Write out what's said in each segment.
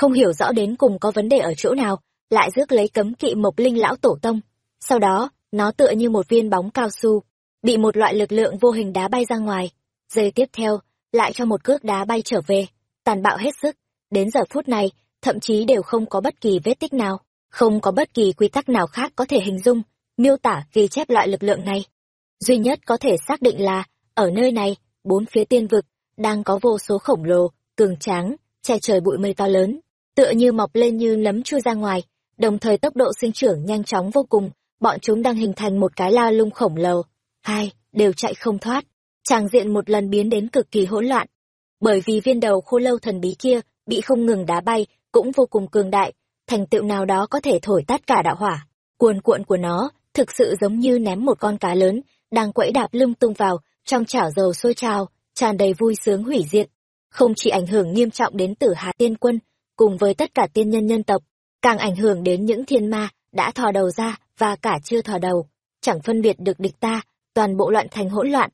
không hiểu rõ đến cùng có vấn đề ở chỗ nào, lại rước lấy cấm kỵ mộc linh lão tổ tông. Sau đó, nó tựa như một viên bóng cao su, bị một loại lực lượng vô hình đá bay ra ngoài. Giây tiếp theo, lại cho một cước đá bay trở về, tàn bạo hết sức. Đến giờ phút này, thậm chí đều không có bất kỳ vết tích nào, không có bất kỳ quy tắc nào khác có thể hình dung, miêu tả ghi chép loại lực lượng này. Duy nhất có thể xác định là, ở nơi này, bốn phía tiên vực, đang có vô số khổng lồ, cường tráng, che trời bụi mây to lớn, tựa như mọc lên như nấm chui ra ngoài, đồng thời tốc độ sinh trưởng nhanh chóng vô cùng, bọn chúng đang hình thành một cái la lung khổng lồ. Hai, đều chạy không thoát, tràng diện một lần biến đến cực kỳ hỗn loạn. Bởi vì viên đầu khô lâu thần bí kia bị không ngừng đá bay, cũng vô cùng cường đại, thành tựu nào đó có thể thổi tắt cả đạo hỏa. Cuồn cuộn của nó thực sự giống như ném một con cá lớn, đang quẫy đạp lưng tung vào, trong chảo dầu sôi trào, tràn đầy vui sướng hủy diệt. Không chỉ ảnh hưởng nghiêm trọng đến tử Hà Tiên Quân, cùng với tất cả tiên nhân nhân tộc, càng ảnh hưởng đến những thiên ma đã thò đầu ra và cả chưa thò đầu, chẳng phân biệt được địch ta, toàn bộ loạn thành hỗn loạn.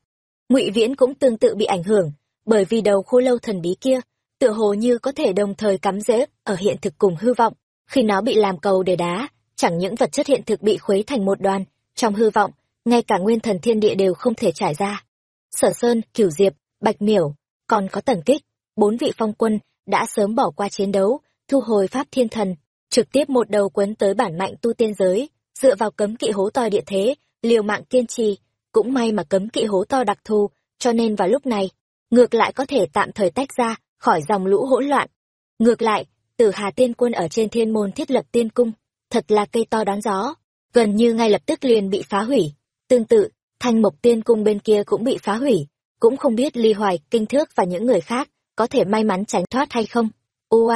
Ngụy Viễn cũng tương tự bị ảnh hưởng, bởi vì đầu khô lâu thần bí kia, tựa hồ như có thể đồng thời cắm rễ ở hiện thực cùng hư vọng, khi nó bị làm cầu để đá, chẳng những vật chất hiện thực bị khuấy thành một đoàn, trong hư vọng, ngay cả nguyên thần thiên địa đều không thể trải ra. Sở Sơn, Cửu Diệp, Bạch Miểu, còn có Tần Kích, bốn vị phong quân đã sớm bỏ qua chiến đấu, thu hồi pháp thiên thần, trực tiếp một đầu quấn tới bản mạnh tu tiên giới, dựa vào cấm kỵ hố to địa thế, liều mạng kiên trì, cũng may mà cấm kỵ hố to đặc thù, cho nên vào lúc này, ngược lại có thể tạm thời tách ra khỏi dòng lũ hỗn loạn. Ngược lại, Tử Hà Tiên Quân ở trên thiên môn thiết lập tiên cung, thật là cây to đón gió, gần như ngay lập tức liền bị phá hủy. Tương tự, Thanh Mộc Tiên Cung bên kia cũng bị phá hủy, cũng không biết Ly Hoài, Kinh Thước và những người khác có thể may mắn tránh thoát hay không. Ua,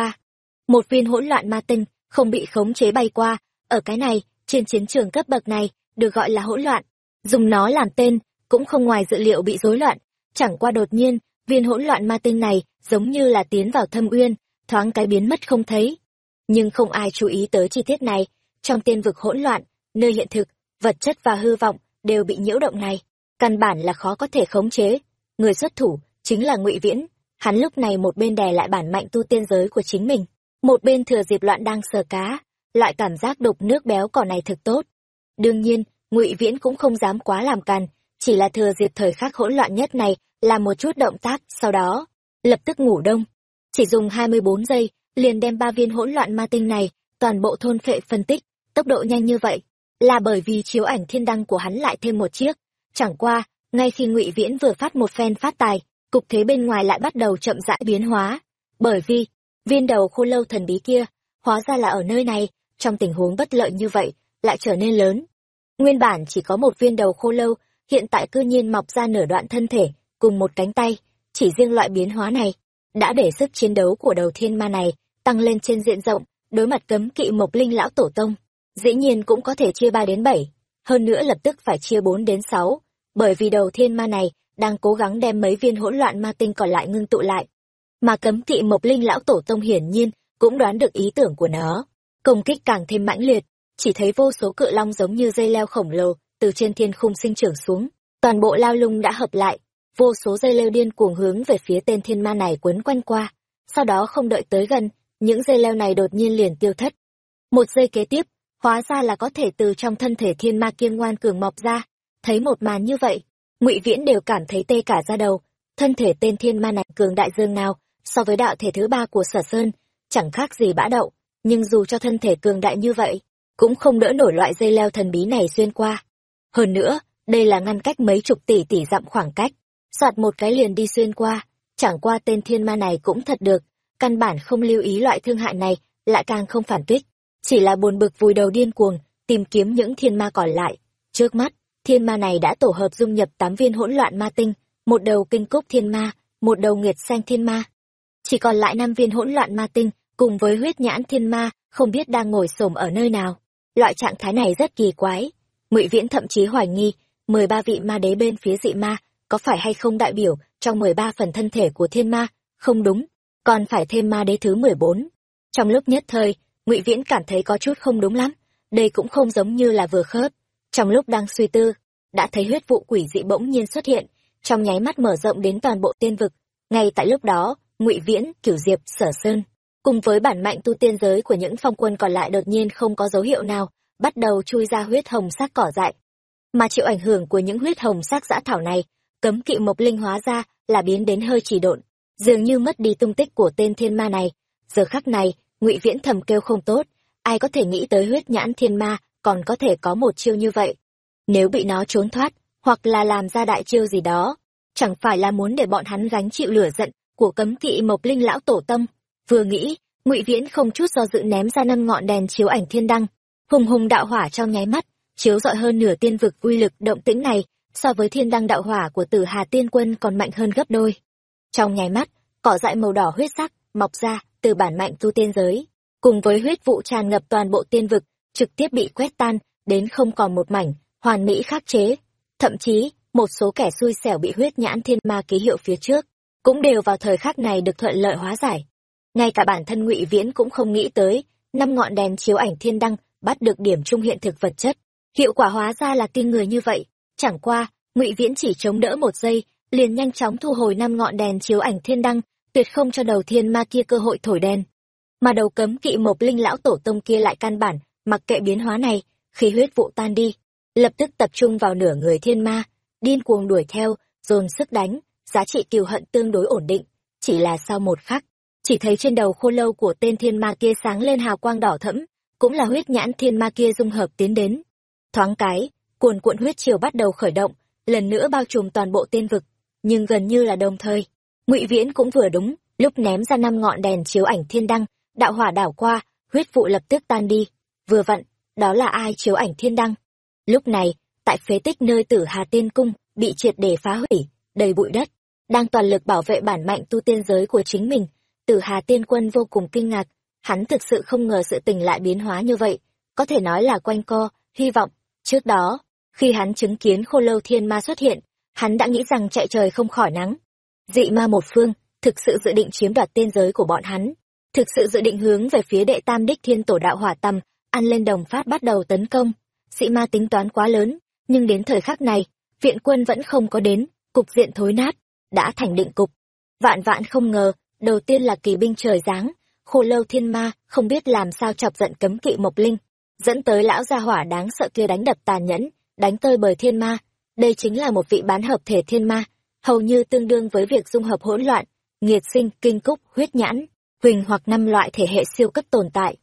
một viên hỗn loạn ma tinh không bị khống chế bay qua, ở cái này, trên chiến trường cấp bậc này, được gọi là hỗn loạn. Dùng nó làm tên, cũng không ngoài dự liệu bị rối loạn, chẳng qua đột nhiên, viên hỗn loạn ma tinh này giống như là tiến vào thâm uyên, thoáng cái biến mất không thấy. Nhưng không ai chú ý tới chi tiết này, trong tiên vực hỗn loạn, nơi hiện thực, vật chất và hư vọng đều bị nhiễu động này, căn bản là khó có thể khống chế. Người xuất thủ chính là Ngụy Viễn, hắn lúc này một bên đè lại bản mạnh tu tiên giới của chính mình, một bên thừa dịp loạn đang sờ cá, loại cảm giác đục nước béo cỏ này thực tốt. Đương nhiên, Ngụy Viễn cũng không dám quá làm càn, chỉ là thừa dịp thời khắc hỗn loạn nhất này, làm một chút động tác, sau đó lập tức ngủ đông. Chỉ dùng 24 giây, liền đem ba viên hỗn loạn ma tinh này, toàn bộ thôn phệ phân tích, tốc độ nhanh như vậy, là bởi vì chiếu ảnh thiên đăng của hắn lại thêm một chiếc. Chẳng qua, ngay khi Ngụy Viễn vừa phát một phen phát tài, cục thế bên ngoài lại bắt đầu chậm rãi biến hóa. Bởi vì, viên đầu khô lâu thần bí kia, hóa ra là ở nơi này, trong tình huống bất lợi như vậy, lại trở nên lớn. Nguyên bản chỉ có một viên đầu khô lâu, hiện tại cư nhiên mọc ra nửa đoạn thân thể, cùng một cánh tay, chỉ riêng loại biến hóa này, đã để sức chiến đấu của đầu thiên ma này tăng lên trên diện rộng, đối mặt cấm kỵ mộc linh lão tổ tông, dĩ nhiên cũng có thể chia ba đến bảy, hơn nữa lập tức phải chia bốn đến sáu, bởi vì đầu thiên ma này đang cố gắng đem mấy viên hỗn loạn ma tinh còn lại ngưng tụ lại. Mà cấm kỵ mộc linh lão tổ tông hiển nhiên cũng đoán được ý tưởng của nó, công kích càng thêm mãnh liệt, chỉ thấy vô số cự long giống như dây leo khổng lồ từ trên thiên khung sinh trưởng xuống, toàn bộ lao lung đã hợp lại, vô số dây leo điên cuồng hướng về phía tên thiên ma này quấn quanh qua, sau đó không đợi tới gần, những dây leo này đột nhiên liền tiêu thất. Một giây kế tiếp, hóa ra là có thể từ trong thân thể thiên ma kiên ngoan cường mọc ra, thấy một màn như vậy, ngụy Viễn đều cảm thấy tê cả da đầu, thân thể tên thiên ma này cường đại dương nào, so với đạo thể thứ ba của Sở Sơn, chẳng khác gì bã đậu, nhưng dù cho thân thể cường đại như vậy, cũng không đỡ nổi loại dây leo thần bí này xuyên qua. Hơn nữa, đây là ngăn cách mấy chục tỷ tỷ dặm khoảng cách, soạt một cái liền đi xuyên qua, chẳng qua tên thiên ma này cũng thật được, căn bản không lưu ý loại thương hại này, lại càng không phản kích, chỉ là buồn bực vùi đầu điên cuồng, tìm kiếm những thiên ma còn lại. Trước mắt, thiên ma này đã tổ hợp dung nhập tám viên hỗn loạn ma tinh, một đầu kinh cúc thiên ma, một đầu nguyệt xanh thiên ma. Chỉ còn lại năm viên hỗn loạn ma tinh, cùng với huyết nhãn thiên ma, không biết đang ngồi xổm ở nơi nào. Loại trạng thái này rất kỳ quái. Ngụy Viễn thậm chí hoài nghi, mười ba vị ma đế bên phía dị ma có phải hay không đại biểu trong mười ba phần thân thể của thiên ma, không đúng, còn phải thêm ma đế thứ mười bốn. Trong lúc nhất thời, Ngụy Viễn cảm thấy có chút không đúng lắm, đây cũng không giống như là vừa khớp. Trong lúc đang suy tư, đã thấy huyết vụ quỷ dị bỗng nhiên xuất hiện, trong nháy mắt mở rộng đến toàn bộ tiên vực. Ngay tại lúc đó, Ngụy Viễn, Cửu Diệp, Sở Sơn, cùng với bản mạnh tu tiên giới của những phong quân còn lại đột nhiên không có dấu hiệu nào, bắt đầu chui ra huyết hồng sắc cỏ dại. Mà chịu ảnh hưởng của những huyết hồng sắc dã thảo này, cấm kỵ mộc linh hóa ra là biến đến hơi chỉ độn, dường như mất đi tung tích của tên thiên ma này. Giờ khắc này, ngụy Viễn thầm kêu không tốt, ai có thể nghĩ tới huyết nhãn thiên ma còn có thể có một chiêu như vậy. Nếu bị nó trốn thoát, hoặc là làm ra đại chiêu gì đó, chẳng phải là muốn để bọn hắn gánh chịu lửa giận của cấm kỵ mộc linh lão tổ tâm vừa nghĩ ngụy viễn không chút do dự ném ra năm ngọn đèn chiếu ảnh thiên đăng hùng hùng đạo hỏa trong nháy mắt chiếu rọi hơn nửa tiên vực uy lực động tĩnh này so với thiên đăng đạo hỏa của tử hà tiên quân còn mạnh hơn gấp đôi trong nháy mắt cỏ dại màu đỏ huyết sắc mọc ra từ bản mạnh tu tiên giới cùng với huyết vụ tràn ngập toàn bộ tiên vực trực tiếp bị quét tan, đến không còn một mảnh, hoàn mỹ khắc chế. Thậm chí, một số kẻ xui xẻo bị huyết nhãn thiên ma ký hiệu phía trước, cũng đều vào thời khắc này được thuận lợi hóa giải. Ngay cả bản thân ngụy viễn cũng không nghĩ tới, năm ngọn đèn chiếu ảnh thiên đăng bắt được điểm trung hiện thực vật chất. Hiệu quả hóa ra là kinh người như vậy. Chẳng qua, ngụy viễn chỉ chống đỡ một giây, liền nhanh chóng thu hồi năm ngọn đèn chiếu ảnh thiên đăng, tuyệt không cho đầu thiên ma kia cơ hội thổi đèn mà đầu cấm kỵ mộc linh lão tổ tông kia lại căn bản mặc kệ biến hóa này, khi huyết vụ tan đi, lập tức tập trung vào nửa người thiên ma, điên cuồng đuổi theo, dồn sức đánh, giá trị kiều hận tương đối ổn định. Chỉ là sau một khắc, chỉ thấy trên đầu khô lâu của tên thiên ma kia sáng lên hào quang đỏ thẫm, cũng là huyết nhãn thiên ma kia dung hợp tiến đến. Thoáng cái, cuồn cuộn huyết triều bắt đầu khởi động, lần nữa bao trùm toàn bộ tiên vực, nhưng gần như là đồng thời. Ngụy viễn cũng vừa đúng, lúc ném ra năm ngọn đèn chiếu ảnh thiên đăng, đạo hỏa đảo qua, huyết vụ lập tức tan đi vừa vặn, đó là ai chiếu ảnh thiên đăng? Lúc này, tại phế tích nơi tử hà tiên cung, bị triệt để phá hủy, đầy bụi đất, đang toàn lực bảo vệ bản mạnh tu tiên giới của chính mình, tử hà tiên quân vô cùng kinh ngạc, hắn thực sự không ngờ sự tình lại biến hóa như vậy, có thể nói là quanh co, hy vọng. Trước đó, khi hắn chứng kiến khô lâu thiên ma xuất hiện, hắn đã nghĩ rằng chạy trời không khỏi nắng. Dị ma một phương, thực sự dự định chiếm đoạt tiên giới của bọn hắn, thực sự dự định hướng về phía đệ tam đích thiên tổ đạo hỏa tâm ăn lên đồng phát bắt đầu tấn công. Dị ma tính toán quá lớn, nhưng đến thời khắc này, viện quân vẫn không có đến, cục diện thối nát, đã thành định cục. Vạn vạn không ngờ, đầu tiên là kỳ binh trời giáng, khô lâu thiên ma, không biết làm sao chọc giận cấm kỵ mộc linh, dẫn tới lão gia hỏa đáng sợ kia đánh đập tàn nhẫn, đánh tơi bời thiên ma. Đây chính là một vị bán hợp thể thiên ma, hầu như tương đương với việc dung hợp hỗn loạn, nghiệt sinh, kinh cúc, huyết nhãn, huỳnh hoặc năm loại thể hệ siêu cấp tồn tại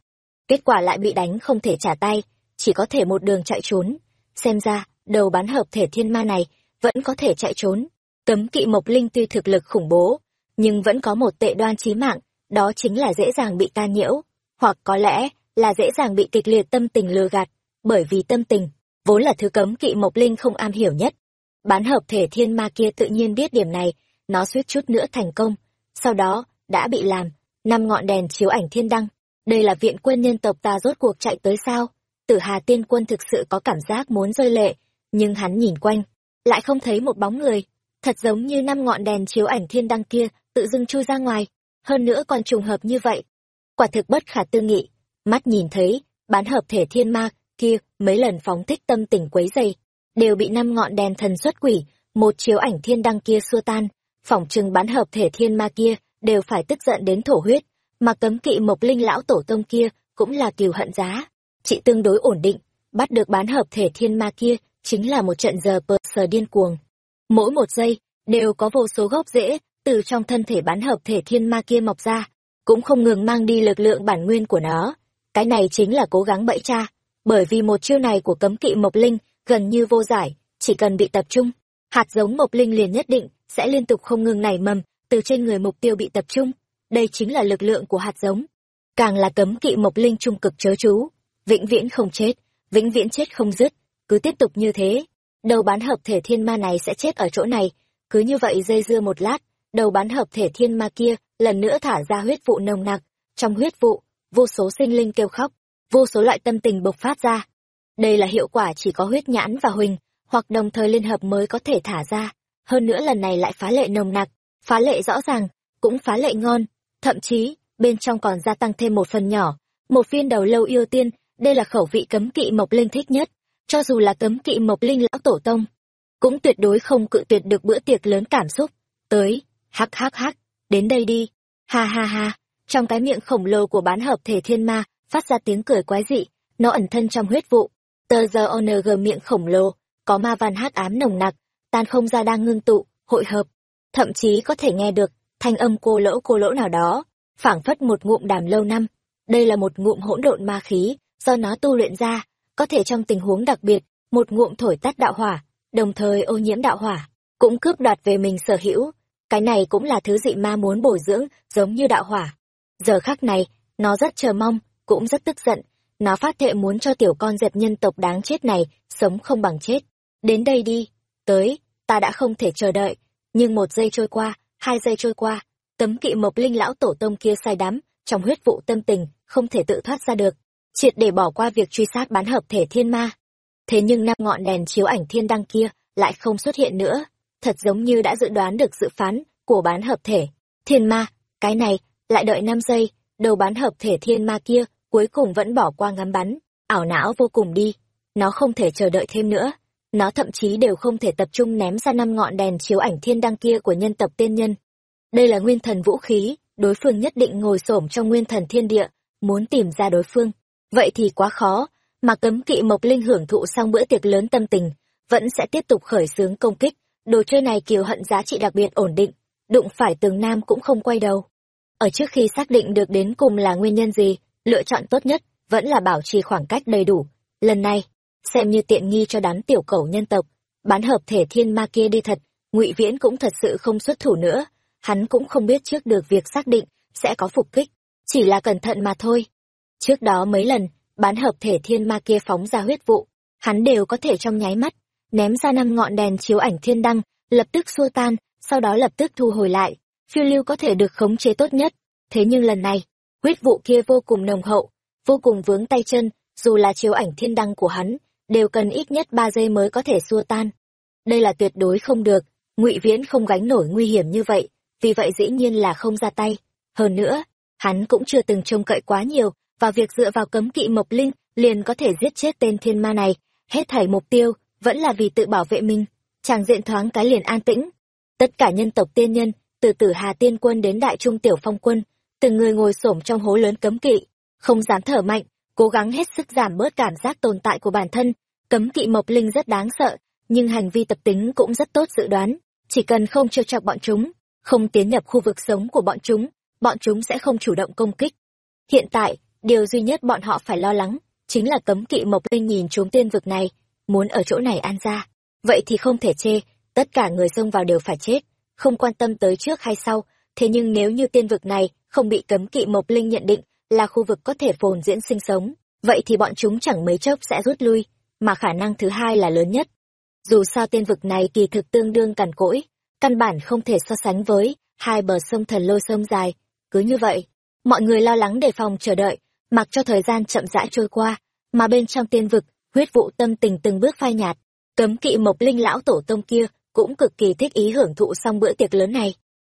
kết quả lại bị đánh không thể trả tay, chỉ có thể một đường chạy trốn. Xem ra, đầu bán hợp thể thiên ma này vẫn có thể chạy trốn. Cấm kỵ mộc linh tuy thực lực khủng bố, nhưng vẫn có một tệ đoan chí mạng, đó chính là dễ dàng bị ta nhiễu. Hoặc có lẽ là dễ dàng bị kịch liệt tâm tình lừa gạt, bởi vì tâm tình vốn là thứ cấm kỵ mộc linh không am hiểu nhất. Bán hợp thể thiên ma kia tự nhiên biết điểm này, nó suýt chút nữa thành công, sau đó đã bị làm năm ngọn đèn chiếu ảnh thiên đăng đây là viện quân nhân tộc ta rốt cuộc chạy tới sao? Tử hà tiên quân thực sự có cảm giác muốn rơi lệ, nhưng hắn nhìn quanh, lại không thấy một bóng người. Thật giống như năm ngọn đèn chiếu ảnh thiên đăng kia, tự dưng chui ra ngoài. Hơn nữa còn trùng hợp như vậy. Quả thực bất khả tư nghị. Mắt nhìn thấy, bán hợp thể thiên ma kia, mấy lần phóng thích tâm tình quấy dày. Đều bị năm ngọn đèn thần xuất quỷ, một chiếu ảnh thiên đăng kia xua tan. Phỏng chừng bán hợp thể thiên ma kia, đều phải tức giận đến thổ huyết mà cấm kỵ mộc linh lão tổ tông kia cũng là kiều hận giá. Chị tương đối ổn định, bắt được bán hợp thể thiên ma kia chính là một trận giờ pờ sờ điên cuồng. Mỗi một giây đều có vô số gốc rễ từ trong thân thể bán hợp thể thiên ma kia mọc ra, cũng không ngừng mang đi lực lượng bản nguyên của nó. Cái này chính là cố gắng bẫy cha, bởi vì một chiêu này của cấm kỵ mộc linh gần như vô giải, chỉ cần bị tập trung, hạt giống mộc linh liền nhất định sẽ liên tục không ngừng nảy mầm, từ trên người mục tiêu bị tập trung đây chính là lực lượng của hạt giống, càng là cấm kỵ mộc linh trung cực chớ chú. Vĩnh viễn không chết, vĩnh viễn chết không dứt, cứ tiếp tục như thế, đầu bán hợp thể thiên ma này sẽ chết ở chỗ này, cứ như vậy dây dưa một lát, đầu bán hợp thể thiên ma kia lần nữa thả ra huyết vụ nồng nặc. Trong huyết vụ, vô số sinh linh kêu khóc, vô số loại tâm tình bộc phát ra. Đây là hiệu quả chỉ có huyết nhãn và huỳnh, hoặc đồng thời liên hợp mới có thể thả ra. Hơn nữa lần này lại phá lệ nồng nặc, phá lệ rõ ràng, cũng phá lệ ngon thậm chí, bên trong còn gia tăng thêm một phần nhỏ. Một viên đầu lâu yêu tiên, đây là khẩu vị cấm kỵ mộc linh thích nhất. Cho dù là cấm kỵ mộc linh lão tổ tông, cũng tuyệt đối không cự tuyệt được bữa tiệc lớn cảm xúc. Tới, hắc hắc hắc, đến đây đi. Ha ha ha, trong cái miệng khổng lồ của bán hợp thể thiên ma, phát ra tiếng cười quái dị, nó ẩn thân trong huyết vụ. Tờ giờ ong miệng khổng lồ, có ma văn hắc ám nồng nặc, tan không ra đang ngưng tụ, hội hợp. Thậm chí có thể nghe được thanh âm cô lỗ cô lỗ nào đó, phảng phất một ngụm đàm lâu năm. Đây là một ngụm hỗn độn ma khí, do nó tu luyện ra, có thể trong tình huống đặc biệt, một ngụm thổi tắt đạo hỏa, đồng thời ô nhiễm đạo hỏa, cũng cướp đoạt về mình sở hữu. Cái này cũng là thứ dị ma muốn bồi dưỡng, giống như đạo hỏa. Giờ khắc này, nó rất chờ mong, cũng rất tức giận. Nó phát thệ muốn cho tiểu con dẹp nhân tộc đáng chết này, sống không bằng chết. Đến đây đi, tới, ta đã không thể chờ đợi. Nhưng một giây trôi qua hai giây trôi qua, tấm kỵ mộc linh lão tổ tông kia say đắm, trong huyết vụ tâm tình, không thể tự thoát ra được. Triệt để bỏ qua việc truy sát bán hợp thể thiên ma. Thế nhưng năm ngọn đèn chiếu ảnh thiên đăng kia lại không xuất hiện nữa. Thật giống như đã dự đoán được dự phán của bán hợp thể thiên ma. Cái này, lại đợi năm giây, đầu bán hợp thể thiên ma kia cuối cùng vẫn bỏ qua ngắm bắn. Ảo não vô cùng đi, nó không thể chờ đợi thêm nữa nó thậm chí đều không thể tập trung ném ra năm ngọn đèn chiếu ảnh thiên đăng kia của nhân tộc tiên nhân. Đây là nguyên thần vũ khí, đối phương nhất định ngồi xổm trong nguyên thần thiên địa, muốn tìm ra đối phương. Vậy thì quá khó, mà cấm kỵ mộc linh hưởng thụ xong bữa tiệc lớn tâm tình, vẫn sẽ tiếp tục khởi xướng công kích. Đồ chơi này kiều hận giá trị đặc biệt ổn định, đụng phải tường nam cũng không quay đầu. Ở trước khi xác định được đến cùng là nguyên nhân gì, lựa chọn tốt nhất vẫn là bảo trì khoảng cách đầy đủ. Lần này xem như tiện nghi cho đám tiểu cẩu nhân tộc. Bán hợp thể thiên ma kia đi thật, ngụy viễn cũng thật sự không xuất thủ nữa. Hắn cũng không biết trước được việc xác định sẽ có phục kích, chỉ là cẩn thận mà thôi. Trước đó mấy lần, bán hợp thể thiên ma kia phóng ra huyết vụ, hắn đều có thể trong nháy mắt, ném ra năm ngọn đèn chiếu ảnh thiên đăng, lập tức xua tan, sau đó lập tức thu hồi lại. Phiêu lưu có thể được khống chế tốt nhất. Thế nhưng lần này, huyết vụ kia vô cùng nồng hậu, vô cùng vướng tay chân, dù là chiếu ảnh thiên đăng của hắn đều cần ít nhất ba giây mới có thể xua tan. Đây là tuyệt đối không được, ngụy viễn không gánh nổi nguy hiểm như vậy, vì vậy dĩ nhiên là không ra tay. Hơn nữa, hắn cũng chưa từng trông cậy quá nhiều và việc dựa vào cấm kỵ mộc linh liền có thể giết chết tên thiên ma này. Hết thảy mục tiêu vẫn là vì tự bảo vệ mình. Chàng diện thoáng cái liền an tĩnh. Tất cả nhân tộc tiên nhân, từ tử hà tiên quân đến đại trung tiểu phong quân, từng người ngồi xổm trong hố lớn cấm kỵ, không dám thở mạnh cố gắng hết sức giảm bớt cảm giác tồn tại của bản thân. Cấm kỵ mộc linh rất đáng sợ, nhưng hành vi tập tính cũng rất tốt dự đoán. Chỉ cần không trêu chọc bọn chúng, không tiến nhập khu vực sống của bọn chúng bọn chúng sẽ không chủ động công kích. Hiện tại, điều duy nhất bọn họ phải lo lắng chính là cấm kỵ mộc linh nhìn chúng tiên vực này, muốn ở chỗ này an ra. Vậy thì không thể chê, tất cả người xông vào đều phải chết, không quan tâm tới trước hay sau. Thế nhưng nếu như tiên vực này không bị cấm kỵ mộc linh nhận định là khu vực có thể phồn diễn sinh sống. Vậy thì bọn chúng chẳng mấy chốc sẽ rút lui, mà khả năng thứ hai là lớn nhất. Dù sao tiên vực này kỳ thực tương đương cằn cỗi, căn bản không thể so sánh với hai bờ sông thần lôi sông dài. Cứ như vậy, mọi người lo lắng đề phòng chờ đợi, mặc cho thời gian chậm rãi trôi qua, mà bên trong tiên vực, huyết vụ tâm tình từng bước phai nhạt. Cấm kỵ mộc linh lão tổ tông kia cũng cực kỳ thích ý hưởng thụ xong bữa tiệc lớn này.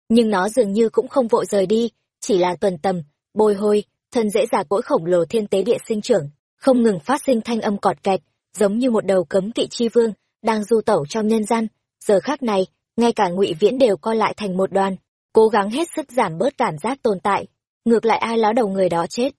Nhưng nó dường như cũng không vội rời đi, chỉ là tuần tầm, bồi hồi thân dễ già cỗi khổng lồ thiên tế địa sinh trưởng, không ngừng phát sinh thanh âm cọt kẹt, giống như một đầu cấm kỵ chi vương, đang du tẩu trong nhân gian. Giờ khác này, ngay cả ngụy viễn đều co lại thành một đoàn, cố gắng hết sức giảm bớt cảm giác tồn tại. Ngược lại ai ló đầu người đó chết?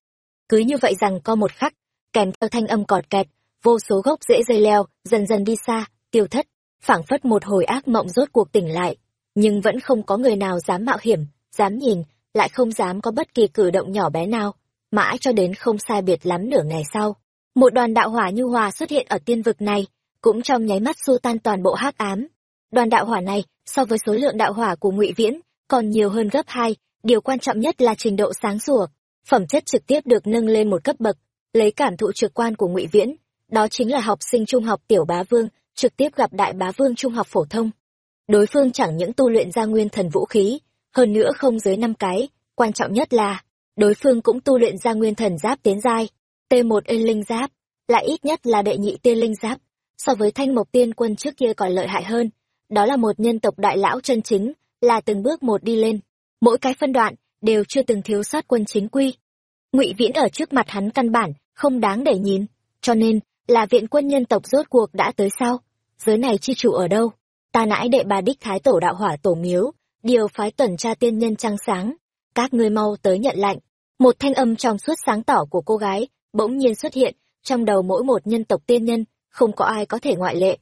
Cứ như vậy rằng co một khắc, kèm theo thanh âm cọt kẹt, vô số gốc rễ dây leo dần dần đi xa, tiêu thất, phảng phất một hồi ác mộng rốt cuộc tỉnh lại. Nhưng vẫn không có người nào dám mạo hiểm, dám nhìn lại không dám có bất kỳ cử động nhỏ bé nào, mãi cho đến không sai biệt lắm nửa ngày sau, một đoàn đạo hỏa như hòa xuất hiện ở tiên vực này, cũng trong nháy mắt xua tan toàn bộ hắc ám. Đoàn đạo hỏa này, so với số lượng đạo hỏa của ngụy viễn, còn nhiều hơn gấp hai, điều quan trọng nhất là trình độ sáng sủa, phẩm chất trực tiếp được nâng lên một cấp bậc, lấy cảm thụ trực quan của ngụy viễn, đó chính là học sinh trung học tiểu bá vương, trực tiếp gặp đại bá vương trung học phổ thông. Đối phương chẳng những tu luyện ra nguyên thần vũ khí hơn nữa không dưới năm cái, quan trọng nhất là, đối phương cũng tu luyện ra nguyên thần giáp tiến giai, t một yên linh giáp, lại ít nhất là đệ nhị tiên linh giáp, so với thanh mộc tiên quân trước kia còn lợi hại hơn. Đó là một nhân tộc đại lão chân chính, là từng bước một đi lên. Mỗi cái phân đoạn, đều chưa từng thiếu sót quân chính quy. Ngụy viễn ở trước mặt hắn căn bản, không đáng để nhìn. Cho nên, là viện quân nhân tộc rốt cuộc đã tới sao? Giới này chi chủ ở đâu? Ta nãi đệ bà đích thái tổ đạo hỏa tổ miếu điều phái tuần tra tiên nhân trăng sáng, các ngươi mau tới nhận lạnh. Một thanh âm trong suốt sáng tỏ của cô gái bỗng nhiên xuất hiện trong đầu mỗi một nhân tộc tiên nhân, không có ai có thể ngoại lệ.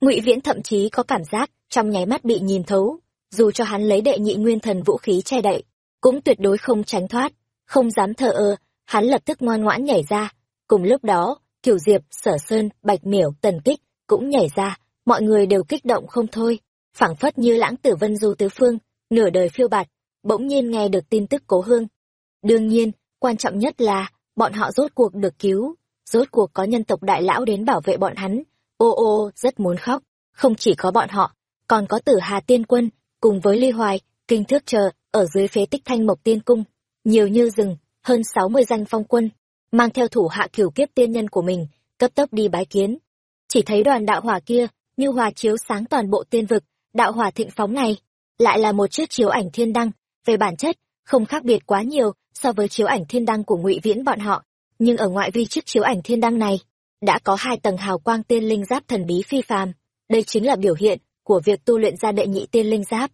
Ngụy viễn thậm chí có cảm giác trong nháy mắt bị nhìn thấu, dù cho hắn lấy đệ nhị nguyên thần vũ khí che đậy, cũng tuyệt đối không tránh thoát, không dám thờ ơ, hắn lập tức ngoan ngoãn nhảy ra. Cùng lúc đó kiểu diệp, sở sơn, bạch miểu, tần kích cũng nhảy ra, mọi người đều kích động không thôi phảng phất như lãng tử vân du tứ phương, nửa đời phiêu bạt, bỗng nhiên nghe được tin tức cố hương. Đương nhiên, quan trọng nhất là, bọn họ rốt cuộc được cứu, rốt cuộc có nhân tộc đại lão đến bảo vệ bọn hắn. Ô ô, rất muốn khóc, không chỉ có bọn họ, còn có tử hà tiên quân cùng với ly hoài, kinh thước chờ ở dưới phế tích thanh mộc tiên cung, nhiều như rừng, hơn sáu mươi danh phong quân, mang theo thủ hạ cửu kiếp tiên nhân của mình, cấp tốc đi bái kiến. Chỉ thấy đoàn đạo hỏa kia, như hòa chiếu sáng toàn bộ tiên vực đạo hỏa thịnh phóng này, lại là một chiếc chiếu ảnh thiên đăng. Về bản chất, không khác biệt quá nhiều so với chiếu ảnh thiên đăng của ngụy viễn bọn họ, nhưng ở ngoại vi chiếc chiếu ảnh thiên đăng này đã có hai tầng hào quang tiên linh giáp thần bí phi phàm. Đây chính là biểu hiện của việc tu luyện ra đệ nhị tiên linh giáp.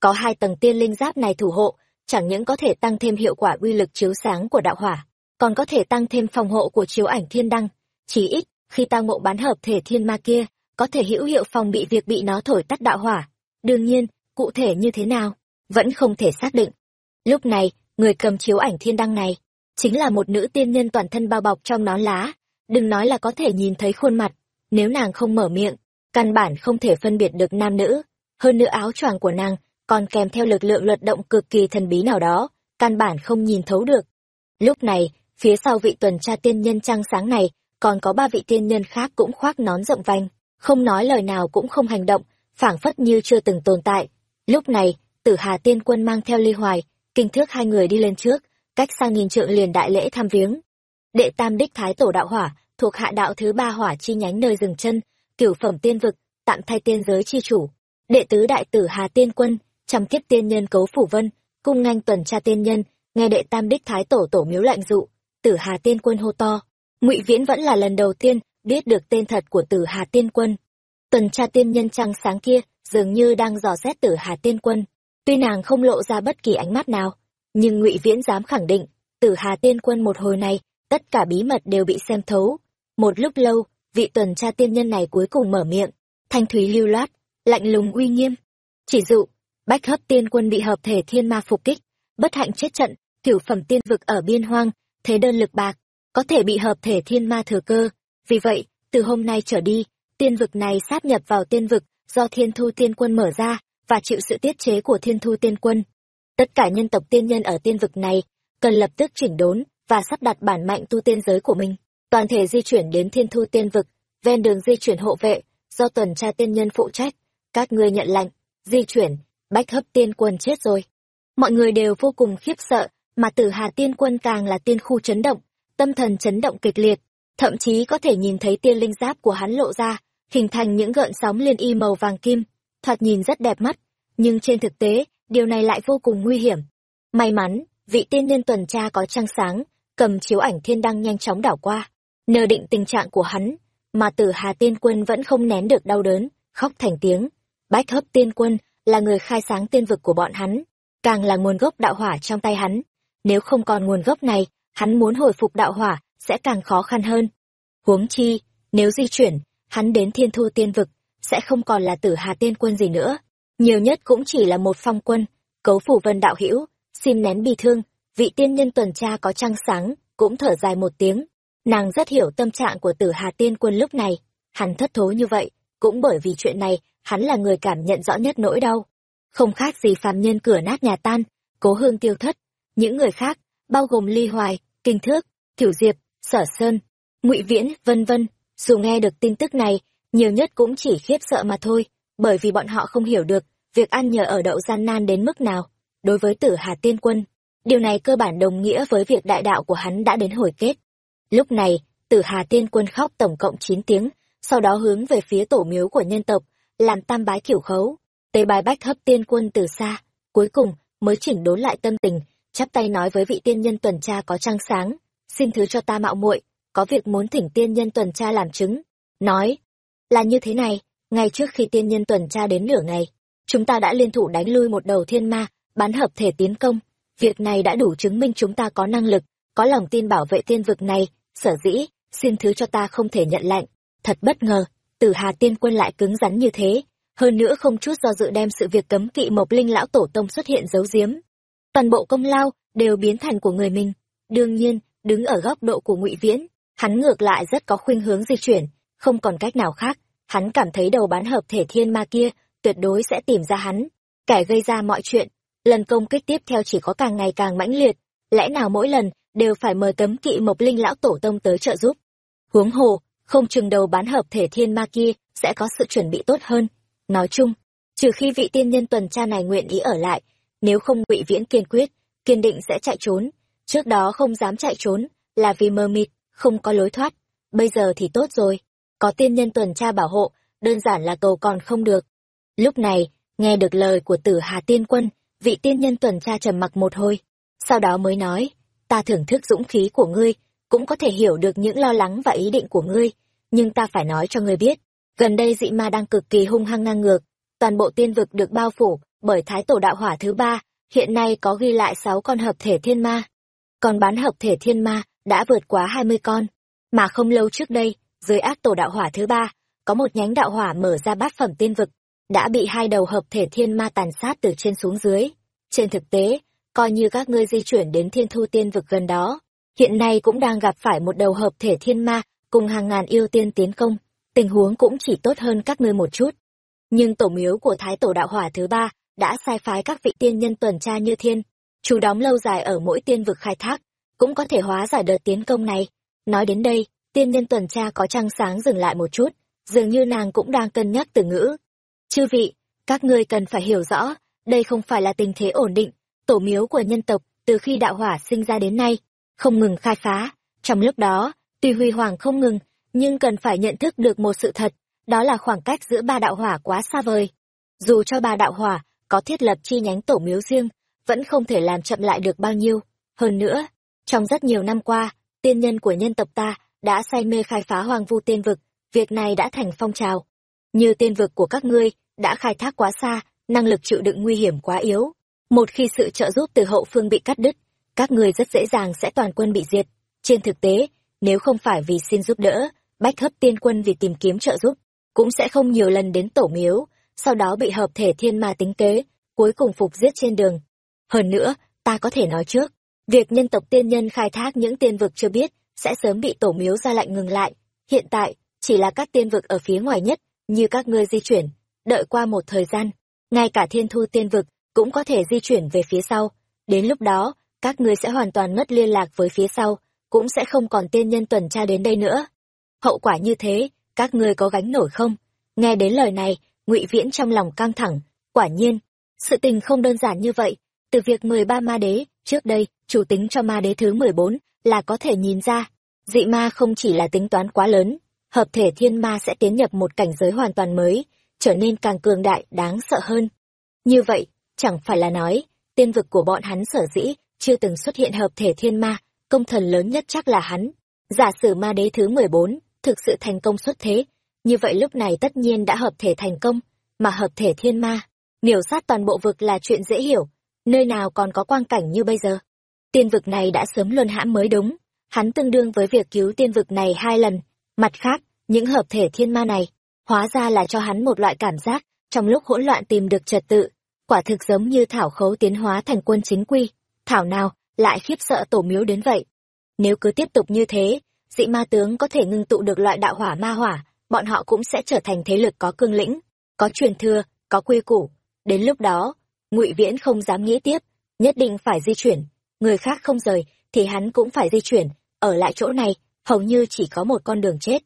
Có hai tầng tiên linh giáp này thủ hộ, chẳng những có thể tăng thêm hiệu quả uy lực chiếu sáng của đạo hỏa, còn có thể tăng thêm phòng hộ của chiếu ảnh thiên đăng. Chỉ ít, khi tao ngộ bán hợp thể thiên ma kia có thể hữu hiệu phòng bị việc bị nó thổi tắt đạo hỏa. Đương nhiên, cụ thể như thế nào, vẫn không thể xác định. Lúc này, người cầm chiếu ảnh thiên đăng này, chính là một nữ tiên nhân toàn thân bao bọc trong nón lá. Đừng nói là có thể nhìn thấy khuôn mặt, nếu nàng không mở miệng, căn bản không thể phân biệt được nam nữ. Hơn nữa áo choàng của nàng còn kèm theo lực lượng luật động cực kỳ thần bí nào đó, căn bản không nhìn thấu được. Lúc này, phía sau vị tuần tra tiên nhân trăng sáng này, còn có ba vị tiên nhân khác cũng khoác nón rộng vành không nói lời nào cũng không hành động, phảng phất như chưa từng tồn tại. Lúc này, tử hà tiên quân mang theo ly hoài, kinh thước hai người đi lên trước, cách xa nghìn trượng liền đại lễ tham viếng. Đệ tam đích thái tổ đạo hỏa, thuộc hạ đạo thứ ba hỏa chi nhánh nơi dừng chân, cửu phẩm tiên vực, tạm thay tiên giới chi chủ. Đệ tứ đại tử hà tiên quân trăm kiếp tiên nhân cấu phủ vân, cung nganh tuần tra tiên nhân, nghe đệ tam đích thái tổ tổ miếu lạnh dụ. Tử hà tiên quân hô to, ngụy viễn vẫn là lần đầu tiên biết được tên thật của tử hà tiên quân. Tuần tra tiên nhân trăng sáng kia dường như đang dò xét tử hà tiên quân. Tuy nàng không lộ ra bất kỳ ánh mắt nào, nhưng ngụy viễn dám khẳng định, tử hà tiên quân một hồi này, tất cả bí mật đều bị xem thấu. Một lúc lâu, vị tuần tra tiên nhân này cuối cùng mở miệng, thanh thúy lưu loát, lạnh lùng uy nghiêm. Chỉ dụ, bách hấp tiên quân bị hợp thể thiên ma phục kích, bất hạnh chết trận, cửu phẩm tiên vực ở biên hoang, thế đơn lực bạc, có thể bị hợp thể thiên ma thừa cơ vì vậy, từ hôm nay trở đi, tiên vực này sáp nhập vào tiên vực do thiên thu tiên quân mở ra và chịu sự tiết chế của thiên thu tiên quân. Tất cả nhân tộc tiên nhân ở tiên vực này cần lập tức chỉnh đốn và sắp đặt bản mạnh tu tiên giới của mình. Toàn thể di chuyển đến thiên thu tiên vực, ven đường di chuyển hộ vệ do tuần tra tiên nhân phụ trách. Các ngươi nhận lệnh, di chuyển, bách hấp tiên quân chết rồi. Mọi người đều vô cùng khiếp sợ, mà tử hà tiên quân càng là tiên khu chấn động, tâm thần chấn động kịch liệt thậm chí có thể nhìn thấy tiên linh giáp của hắn lộ ra, hình thành những gợn sóng liên y màu vàng kim. Thoạt nhìn rất đẹp mắt, nhưng trên thực tế, điều này lại vô cùng nguy hiểm. May mắn, vị tiên nhân tuần tra có trăng sáng, cầm chiếu ảnh thiên đăng nhanh chóng đảo qua. Nờ định tình trạng của hắn, mà tử hà tiên quân vẫn không nén được đau đớn, khóc thành tiếng. Bách hấp tiên quân là người khai sáng tiên vực của bọn hắn, càng là nguồn gốc đạo hỏa trong tay hắn. Nếu không còn nguồn gốc này, hắn muốn hồi phục đạo hỏa sẽ càng khó khăn hơn. Huống chi, nếu di chuyển, hắn đến thiên thu tiên vực, sẽ không còn là tử hà tiên quân gì nữa. Nhiều nhất cũng chỉ là một phong quân, cấu phủ vân đạo hữu, xin nén bi thương, vị tiên nhân tuần tra có trăng sáng, cũng thở dài một tiếng. Nàng rất hiểu tâm trạng của tử hà tiên quân lúc này, hắn thất thố như vậy, cũng bởi vì chuyện này, hắn là người cảm nhận rõ nhất nỗi đau. Không khác gì phàm nhân cửa nát nhà tan, cố hương tiêu thất, những người khác, bao gồm ly hoài, kinh thước thiểu diệp sở sơn, ngụy viễn, vân vân. Dù nghe được tin tức này, nhiều nhất cũng chỉ khiếp sợ mà thôi, bởi vì bọn họ không hiểu được việc ăn nhờ ở đậu gian nan đến mức nào. Đối với tử hà tiên quân, điều này cơ bản đồng nghĩa với việc đại đạo của hắn đã đến hồi kết. Lúc này, tử hà tiên quân khóc tổng cộng chín tiếng, sau đó hướng về phía tổ miếu của nhân tộc, làm tam bái kiểu khấu. Tế bài bách hấp tiên quân từ xa, cuối cùng mới chỉnh đốn lại tâm tình, chắp tay nói với vị tiên nhân tuần tra có trăng sáng xin thứ cho ta mạo muội, có việc muốn thỉnh tiên nhân tuần tra làm chứng. Nói, là như thế này, ngay trước khi tiên nhân tuần tra đến nửa ngày, chúng ta đã liên thủ đánh lui một đầu thiên ma, bán hợp thể tiến công. Việc này đã đủ chứng minh chúng ta có năng lực, có lòng tin bảo vệ tiên vực này. Sở dĩ, xin thứ cho ta không thể nhận lệnh. Thật bất ngờ, tử hà tiên quân lại cứng rắn như thế. Hơn nữa không chút do dự đem sự việc cấm kỵ mộc linh lão tổ tông xuất hiện giấu giếm. Toàn bộ công lao đều biến thành của người mình. Đương nhiên đứng ở góc độ của ngụy viễn, hắn ngược lại rất có khuynh hướng di chuyển, không còn cách nào khác, hắn cảm thấy đầu bán hợp thể thiên ma kia tuyệt đối sẽ tìm ra hắn, kẻ gây ra mọi chuyện, lần công kích tiếp theo chỉ có càng ngày càng mãnh liệt, lẽ nào mỗi lần đều phải mời cấm kỵ mộc linh lão tổ tông tới trợ giúp? Huống hồ, không chừng đầu bán hợp thể thiên ma kia sẽ có sự chuẩn bị tốt hơn, nói chung, trừ khi vị tiên nhân tuần tra này nguyện ý ở lại, nếu không ngụy viễn kiên quyết, kiên định sẽ chạy trốn trước đó không dám chạy trốn, là vì mờ mịt, không có lối thoát. Bây giờ thì tốt rồi, có tiên nhân tuần tra bảo hộ, đơn giản là cầu còn không được. Lúc này, nghe được lời của tử hà tiên quân, vị tiên nhân tuần tra trầm mặc một hồi. Sau đó mới nói, ta thưởng thức dũng khí của ngươi, cũng có thể hiểu được những lo lắng và ý định của ngươi, nhưng ta phải nói cho ngươi biết, gần đây dị ma đang cực kỳ hung hăng ngang ngược. Toàn bộ tiên vực được bao phủ bởi thái tổ đạo hỏa thứ ba, hiện nay có ghi lại sáu con hợp thể thiên ma còn bán hợp thể thiên ma đã vượt quá hai mươi con. Mà không lâu trước đây, dưới ác tổ đạo hỏa thứ ba, có một nhánh đạo hỏa mở ra bát phẩm tiên vực, đã bị hai đầu hợp thể thiên ma tàn sát từ trên xuống dưới. Trên thực tế, coi như các ngươi di chuyển đến thiên thu tiên vực gần đó, hiện nay cũng đang gặp phải một đầu hợp thể thiên ma cùng hàng ngàn yêu tiên tiến công, tình huống cũng chỉ tốt hơn các ngươi một chút. Nhưng tổ miếu của thái tổ đạo hỏa thứ ba đã sai phái các vị tiên nhân tuần tra như thiên chú đóng lâu dài ở mỗi tiên vực khai thác, cũng có thể hóa giải đợt tiến công này. Nói đến đây, tiên nhân tuần tra có trăng sáng dừng lại một chút, dường như nàng cũng đang cân nhắc từ ngữ. Chư vị, các ngươi cần phải hiểu rõ, đây không phải là tình thế ổn định, tổ miếu của nhân tộc từ khi đạo hỏa sinh ra đến nay, không ngừng khai phá. Trong lúc đó, tuy huy hoàng không ngừng, nhưng cần phải nhận thức được một sự thật, đó là khoảng cách giữa ba đạo hỏa quá xa vời. Dù cho ba đạo hỏa có thiết lập chi nhánh tổ miếu riêng vẫn không thể làm chậm lại được bao nhiêu. Hơn nữa, trong rất nhiều năm qua, tiên nhân của nhân tộc ta đã say mê khai phá hoàng vu tiên vực, việc này đã thành phong trào. Như tiên vực của các ngươi đã khai thác quá xa, năng lực chịu đựng nguy hiểm quá yếu. Một khi sự trợ giúp từ hậu phương bị cắt đứt, các ngươi rất dễ dàng sẽ toàn quân bị diệt. Trên thực tế, nếu không phải vì xin giúp đỡ, bách hấp tiên quân vì tìm kiếm trợ giúp, cũng sẽ không nhiều lần đến tổ miếu, sau đó bị hợp thể thiên ma tính kế, cuối cùng phục giết trên đường hơn nữa, ta có thể nói trước, việc nhân tộc tiên nhân khai thác những tiên vực chưa biết sẽ sớm bị tổ miếu ra lệnh ngừng lại. Hiện tại, chỉ là các tiên vực ở phía ngoài nhất, như các ngươi di chuyển, đợi qua một thời gian, ngay cả thiên thu tiên vực cũng có thể di chuyển về phía sau. Đến lúc đó, các ngươi sẽ hoàn toàn mất liên lạc với phía sau, cũng sẽ không còn tiên nhân tuần tra đến đây nữa. Hậu quả như thế, các ngươi có gánh nổi không? Nghe đến lời này, ngụy viễn trong lòng căng thẳng. Quả nhiên, sự tình không đơn giản như vậy từ việc mười ba ma đế, trước đây, chủ tính cho ma đế thứ mười bốn là có thể nhìn ra, dị ma không chỉ là tính toán quá lớn, hợp thể thiên ma sẽ tiến nhập một cảnh giới hoàn toàn mới, trở nên càng cường đại, đáng sợ hơn. Như vậy, chẳng phải là nói, tiên vực của bọn hắn sở dĩ chưa từng xuất hiện hợp thể thiên ma, công thần lớn nhất chắc là hắn. Giả sử ma đế thứ mười bốn thực sự thành công xuất thế, như vậy lúc này tất nhiên đã hợp thể thành công, mà hợp thể thiên ma, miểu sát toàn bộ vực là chuyện dễ hiểu nơi nào còn có quang cảnh như bây giờ? Tiên vực này đã sớm luân hãm mới đúng. Hắn tương đương với việc cứu tiên vực này hai lần. Mặt khác, những hợp thể thiên ma này, hóa ra là cho hắn một loại cảm giác trong lúc hỗn loạn tìm được trật tự. Quả thực giống như thảo khấu tiến hóa thành quân chính quy. Thảo nào lại khiếp sợ tổ miếu đến vậy? Nếu cứ tiếp tục như thế, dị ma tướng có thể ngưng tụ được loại đạo hỏa ma hỏa, bọn họ cũng sẽ trở thành thế lực có cương lĩnh, có truyền thừa, có quy củ. Đến lúc đó ngụy viễn không dám nghĩ tiếp, nhất định phải di chuyển. Người khác không rời, thì hắn cũng phải di chuyển. Ở lại chỗ này, hầu như chỉ có một con đường chết.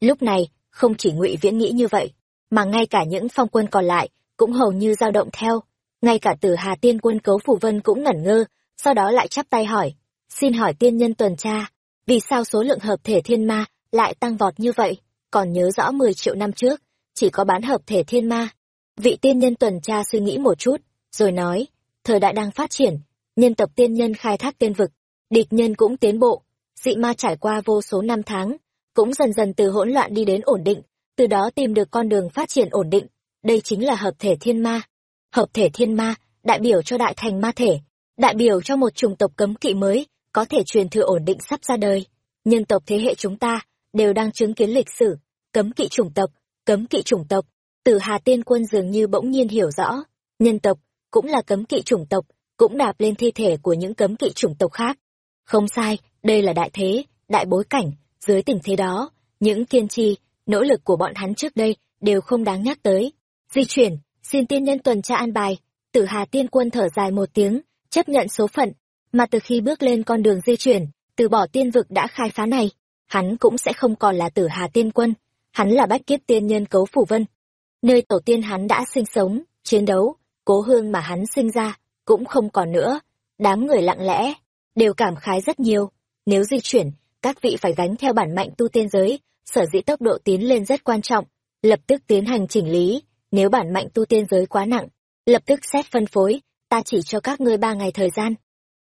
Lúc này, không chỉ ngụy viễn nghĩ như vậy, mà ngay cả những phong quân còn lại cũng hầu như dao động theo. Ngay cả từ hà tiên quân cấu phủ vân cũng ngẩn ngơ, sau đó lại chắp tay hỏi, xin hỏi tiên nhân tuần tra, vì sao số lượng hợp thể thiên ma lại tăng vọt như vậy? Còn nhớ rõ mười triệu năm trước, chỉ có bán hợp thể thiên ma. Vị tiên nhân tuần tra suy nghĩ một chút rồi nói thời đại đang phát triển nhân tộc tiên nhân khai thác tiên vực địch nhân cũng tiến bộ dị ma trải qua vô số năm tháng cũng dần dần từ hỗn loạn đi đến ổn định từ đó tìm được con đường phát triển ổn định đây chính là hợp thể thiên ma hợp thể thiên ma đại biểu cho đại thành ma thể đại biểu cho một chủng tộc cấm kỵ mới, có thể truyền thừa ổn định sắp ra đời. Nhân tộc thế hệ chúng ta đều đang chứng kiến lịch sử, cấm kỵ chủng tộc, cấm kỵ chủng tộc. từ Hà Tiên Quân dường như bỗng nhiên hiểu rõ, nhân tộc cũng là cấm kỵ chủng tộc, cũng đạp lên thi thể của những cấm kỵ chủng tộc khác. Không sai, đây là đại thế, đại bối cảnh, dưới tình thế đó, những kiên trì, nỗ lực của bọn hắn trước đây đều không đáng nhắc tới. Di chuyển, xin tiên nhân tuần tra an bài, tử hà tiên quân thở dài một tiếng, chấp nhận số phận, mà từ khi bước lên con đường di chuyển, từ bỏ tiên vực đã khai phá này, hắn cũng sẽ không còn là tử hà tiên quân, hắn là bách kiếp tiên nhân cấu phủ vân. Nơi tổ tiên hắn đã sinh sống, chiến đấu, cố hương mà hắn sinh ra, cũng không còn nữa. Đám người lặng lẽ, đều cảm khái rất nhiều. Nếu di chuyển, các vị phải gánh theo bản mạnh tu tiên giới, sở dĩ tốc độ tiến lên rất quan trọng, lập tức tiến hành chỉnh lý, nếu bản mạnh tu tiên giới quá nặng, lập tức xét phân phối, ta chỉ cho các ngươi ba ngày thời gian.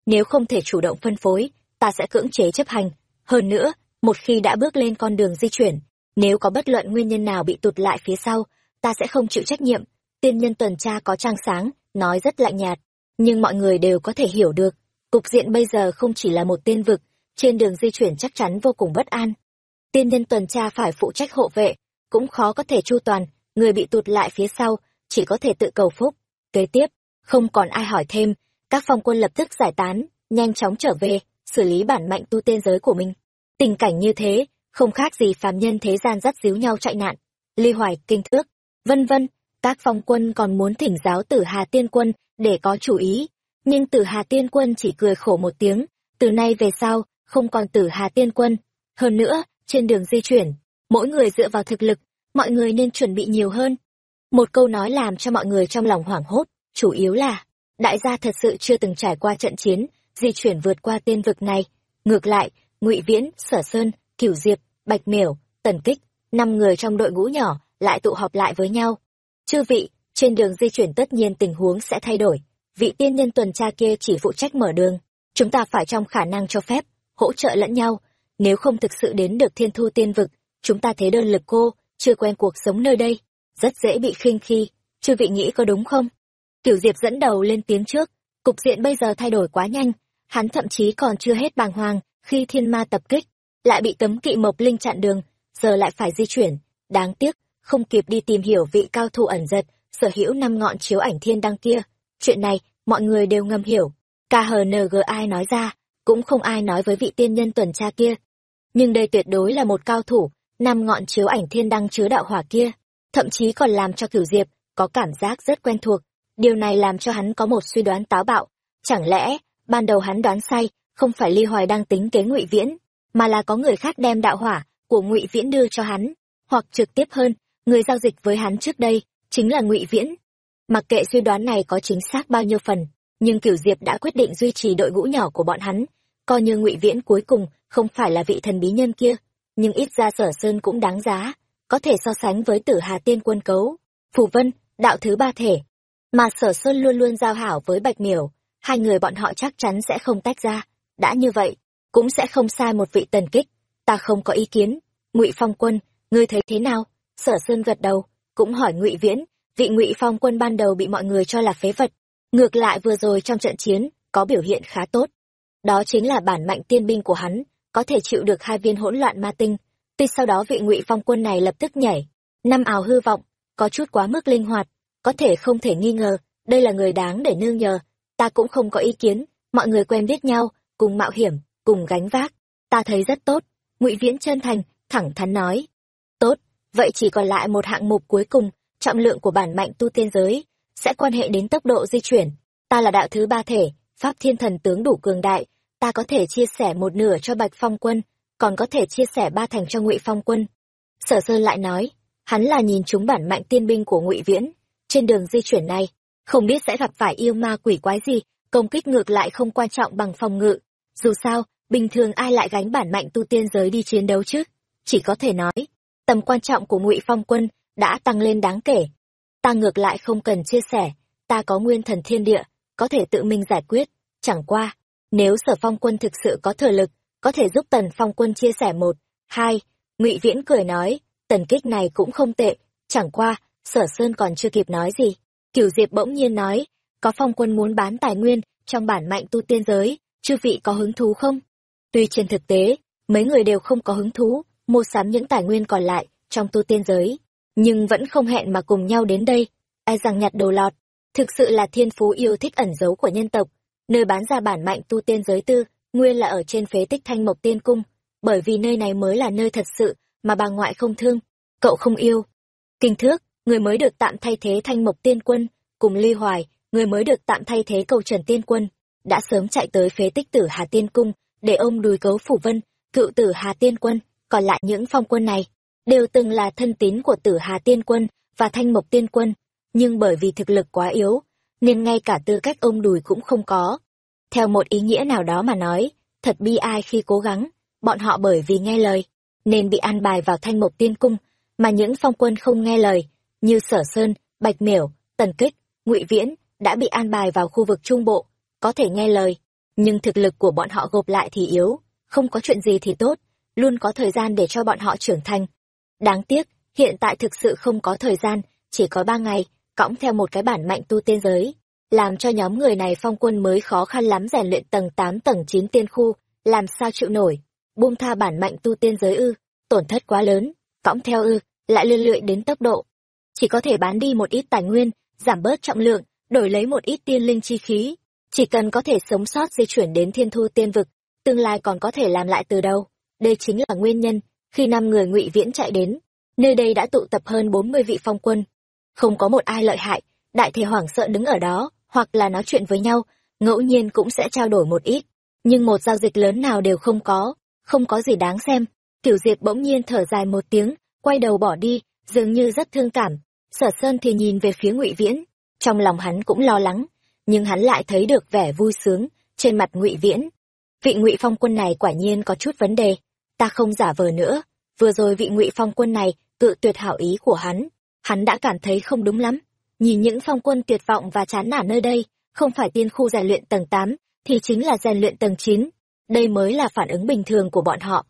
Nếu không thể chủ động phân phối, ta sẽ cưỡng chế chấp hành. Hơn nữa, một khi đã bước lên con đường di chuyển, nếu có bất luận nguyên nhân nào bị tụt lại phía sau, ta sẽ không chịu trách nhiệm. Tiên nhân tuần tra có trang sáng, nói rất lạnh nhạt, nhưng mọi người đều có thể hiểu được. Cục diện bây giờ không chỉ là một tiên vực, trên đường di chuyển chắc chắn vô cùng bất an. Tiên nhân tuần tra phải phụ trách hộ vệ, cũng khó có thể chu toàn, người bị tụt lại phía sau, chỉ có thể tự cầu phúc. Kế tiếp, không còn ai hỏi thêm, các phong quân lập tức giải tán, nhanh chóng trở về, xử lý bản mạnh tu tiên giới của mình. Tình cảnh như thế, không khác gì phàm nhân thế gian dắt díu nhau chạy nạn. Ly hoài, kinh thước, vân vân, các phong quân còn muốn thỉnh giáo tử Hà Tiên Quân để có chủ ý. Nhưng tử Hà Tiên Quân chỉ cười khổ một tiếng, từ nay về sau, không còn tử Hà Tiên Quân. Hơn nữa, trên đường di chuyển, mỗi người dựa vào thực lực, mọi người nên chuẩn bị nhiều hơn. Một câu nói làm cho mọi người trong lòng hoảng hốt, chủ yếu là, đại gia thật sự chưa từng trải qua trận chiến, di chuyển vượt qua tiên vực này. Ngược lại, ngụy Viễn, Sở Sơn, Cửu Diệp, Bạch Miểu, Tần Kích, năm người trong đội ngũ nhỏ lại tụ họp lại với nhau. Chư vị, trên đường di chuyển tất nhiên tình huống sẽ thay đổi. Vị tiên nhân tuần tra kia chỉ phụ trách mở đường. Chúng ta phải trong khả năng cho phép, hỗ trợ lẫn nhau. Nếu không thực sự đến được thiên thu tiên vực, chúng ta thế đơn lực cô, chưa quen cuộc sống nơi đây. Rất dễ bị khinh khi. Chư vị nghĩ có đúng không? Tiểu Diệp dẫn đầu lên tiếng trước. Cục diện bây giờ thay đổi quá nhanh. Hắn thậm chí còn chưa hết bàng hoàng khi thiên ma tập kích. Lại bị tấm kỵ mộc linh chặn đường. Giờ lại phải di chuyển. Đáng tiếc, không kịp đi tìm hiểu vị cao thủ ẩn giật, sở hữu năm ngọn chiếu ảnh thiên đăng kia. Chuyện này, mọi người đều ngầm hiểu. KHNG ai nói ra, cũng không ai nói với vị tiên nhân tuần tra kia. Nhưng đây tuyệt đối là một cao thủ, năm ngọn chiếu ảnh thiên đăng chứa đạo hỏa kia, thậm chí còn làm cho cửu diệp có cảm giác rất quen thuộc. Điều này làm cho hắn có một suy đoán táo bạo. Chẳng lẽ, ban đầu hắn đoán sai, không phải Ly Hoài đang tính kế ngụy Viễn, mà là có người khác đem đạo hỏa của ngụy Viễn đưa cho hắn, hoặc trực tiếp hơn, người giao dịch với hắn trước đây chính là ngụy viễn. Mặc kệ suy đoán này có chính xác bao nhiêu phần, nhưng kiểu diệp đã quyết định duy trì đội ngũ nhỏ của bọn hắn, coi như ngụy viễn cuối cùng không phải là vị thần bí nhân kia, nhưng ít ra sở sơn cũng đáng giá, có thể so sánh với tử hà tiên quân cấu, phù vân, đạo thứ ba thể. Mà sở sơn luôn luôn giao hảo với bạch miểu, hai người bọn họ chắc chắn sẽ không tách ra, đã như vậy, cũng sẽ không sai một vị tần kích, ta không có ý kiến. Ngụy phong quân, ngươi thấy thế nào? Sở sơn gật đầu, cũng hỏi ngụy viễn, vị ngụy phong quân ban đầu bị mọi người cho là phế vật, ngược lại vừa rồi trong trận chiến, có biểu hiện khá tốt. Đó chính là bản mạnh tiên binh của hắn, có thể chịu được hai viên hỗn loạn ma tinh. Tuy sau đó vị ngụy phong quân này lập tức nhảy, năm ảo hư vọng, có chút quá mức linh hoạt, có thể không thể nghi ngờ, đây là người đáng để nương nhờ. Ta cũng không có ý kiến, mọi người quen biết nhau, cùng mạo hiểm, cùng gánh vác. Ta thấy rất tốt, ngụy viễn chân thành, thẳng thắn nói vậy chỉ còn lại một hạng mục cuối cùng, trọng lượng của bản mạnh tu tiên giới, sẽ quan hệ đến tốc độ di chuyển. Ta là đạo thứ ba thể, pháp thiên thần tướng đủ cường đại, ta có thể chia sẻ một nửa cho bạch phong quân, còn có thể chia sẻ ba thành cho ngụy phong quân. Sở sơn lại nói, hắn là nhìn chúng bản mạnh tiên binh của ngụy viễn, trên đường di chuyển này, không biết sẽ gặp phải yêu ma quỷ quái gì, công kích ngược lại không quan trọng bằng phòng ngự. Dù sao, bình thường ai lại gánh bản mạnh tu tiên giới đi chiến đấu chứ? Chỉ có thể nói tầm quan trọng của ngụy phong quân đã tăng lên đáng kể. Ta ngược lại không cần chia sẻ ta có nguyên thần thiên địa có thể tự mình giải quyết. Chẳng qua nếu sở phong quân thực sự có thừa lực có thể giúp tần phong quân chia sẻ một hai ngụy viễn cười nói tần kích này cũng không tệ. Chẳng qua sở sơn còn chưa kịp nói gì. Cửu diệp bỗng nhiên nói có phong quân muốn bán tài nguyên trong bản mạnh tu tiên giới, chư vị có hứng thú không? Tuy trên thực tế, mấy người đều không có hứng thú, mua sắm những tài nguyên còn lại trong tu tiên giới, nhưng vẫn không hẹn mà cùng nhau đến đây, ai rằng nhặt đồ lọt, thực sự là thiên phú yêu thích ẩn giấu của nhân tộc, nơi bán ra bản mạnh tu tiên giới tư, nguyên là ở trên phế tích thanh mộc tiên cung, bởi vì nơi này mới là nơi thật sự mà bà ngoại không thương, cậu không yêu. Kinh thước, người mới được tạm thay thế thanh mộc tiên quân, cùng ly hoài, người mới được tạm thay thế cầu trần tiên quân, đã sớm chạy tới phế tích tử Hà Tiên Cung, để ông đùi cấu phủ vân, cựu tử Hà Tiên Quân, còn lại những phong quân này, đều từng là thân tín của tử Hà Tiên Quân và Thanh Mộc Tiên Quân, nhưng bởi vì thực lực quá yếu, nên ngay cả tư cách ông đùi cũng không có. Theo một ý nghĩa nào đó mà nói, thật bi ai khi cố gắng, bọn họ bởi vì nghe lời, nên bị an bài vào Thanh Mộc Tiên Cung, mà những phong quân không nghe lời, như Sở Sơn, Bạch Miểu, Tần Kích, Ngụy Viễn, đã bị an bài vào khu vực Trung Bộ, có thể nghe lời, nhưng thực lực của bọn họ gộp lại thì yếu, không có chuyện gì thì tốt, luôn có thời gian để cho bọn họ trưởng thành. Đáng tiếc, hiện tại thực sự không có thời gian, chỉ có ba ngày, cõng theo một cái bản mạnh tu tiên giới, làm cho nhóm người này phong quân mới khó khăn lắm rèn luyện tầng 8 tầng 9 tiên khu, làm sao chịu nổi, buông tha bản mạnh tu tiên giới ư, tổn thất quá lớn, cõng theo ư, lại lươn lưỡi đến tốc độ. Chỉ có thể bán đi một ít tài nguyên, giảm bớt trọng lượng, đổi lấy một ít tiên linh chi khí, chỉ cần có thể sống sót di chuyển đến thiên thu tiên vực, tương lai còn có thể làm lại từ đâu. Đây chính là nguyên nhân, khi năm người ngụy viễn chạy đến, nơi đây đã tụ tập hơn bốn mươi vị phong quân. Không có một ai lợi hại, đại thể hoảng sợ đứng ở đó, hoặc là nói chuyện với nhau, ngẫu nhiên cũng sẽ trao đổi một ít. Nhưng một giao dịch lớn nào đều không có, không có gì đáng xem. Kiểu Diệp bỗng nhiên thở dài một tiếng, quay đầu bỏ đi, dường như rất thương cảm. Sở Sơn thì nhìn về phía ngụy Viễn, trong lòng hắn cũng lo lắng, nhưng hắn lại thấy được vẻ vui sướng trên mặt ngụy viễn vị ngụy phong quân này quả nhiên có chút vấn đề ta không giả vờ nữa. Vừa rồi vị ngụy phong quân này cự tuyệt hảo ý của hắn. Hắn đã cảm thấy không đúng lắm. Nhìn những phong quân tuyệt vọng và chán nản nơi đây, không phải tiên khu rèn luyện tầng tám, thì chính là rèn luyện tầng chín. Đây mới là phản ứng bình thường của bọn họ.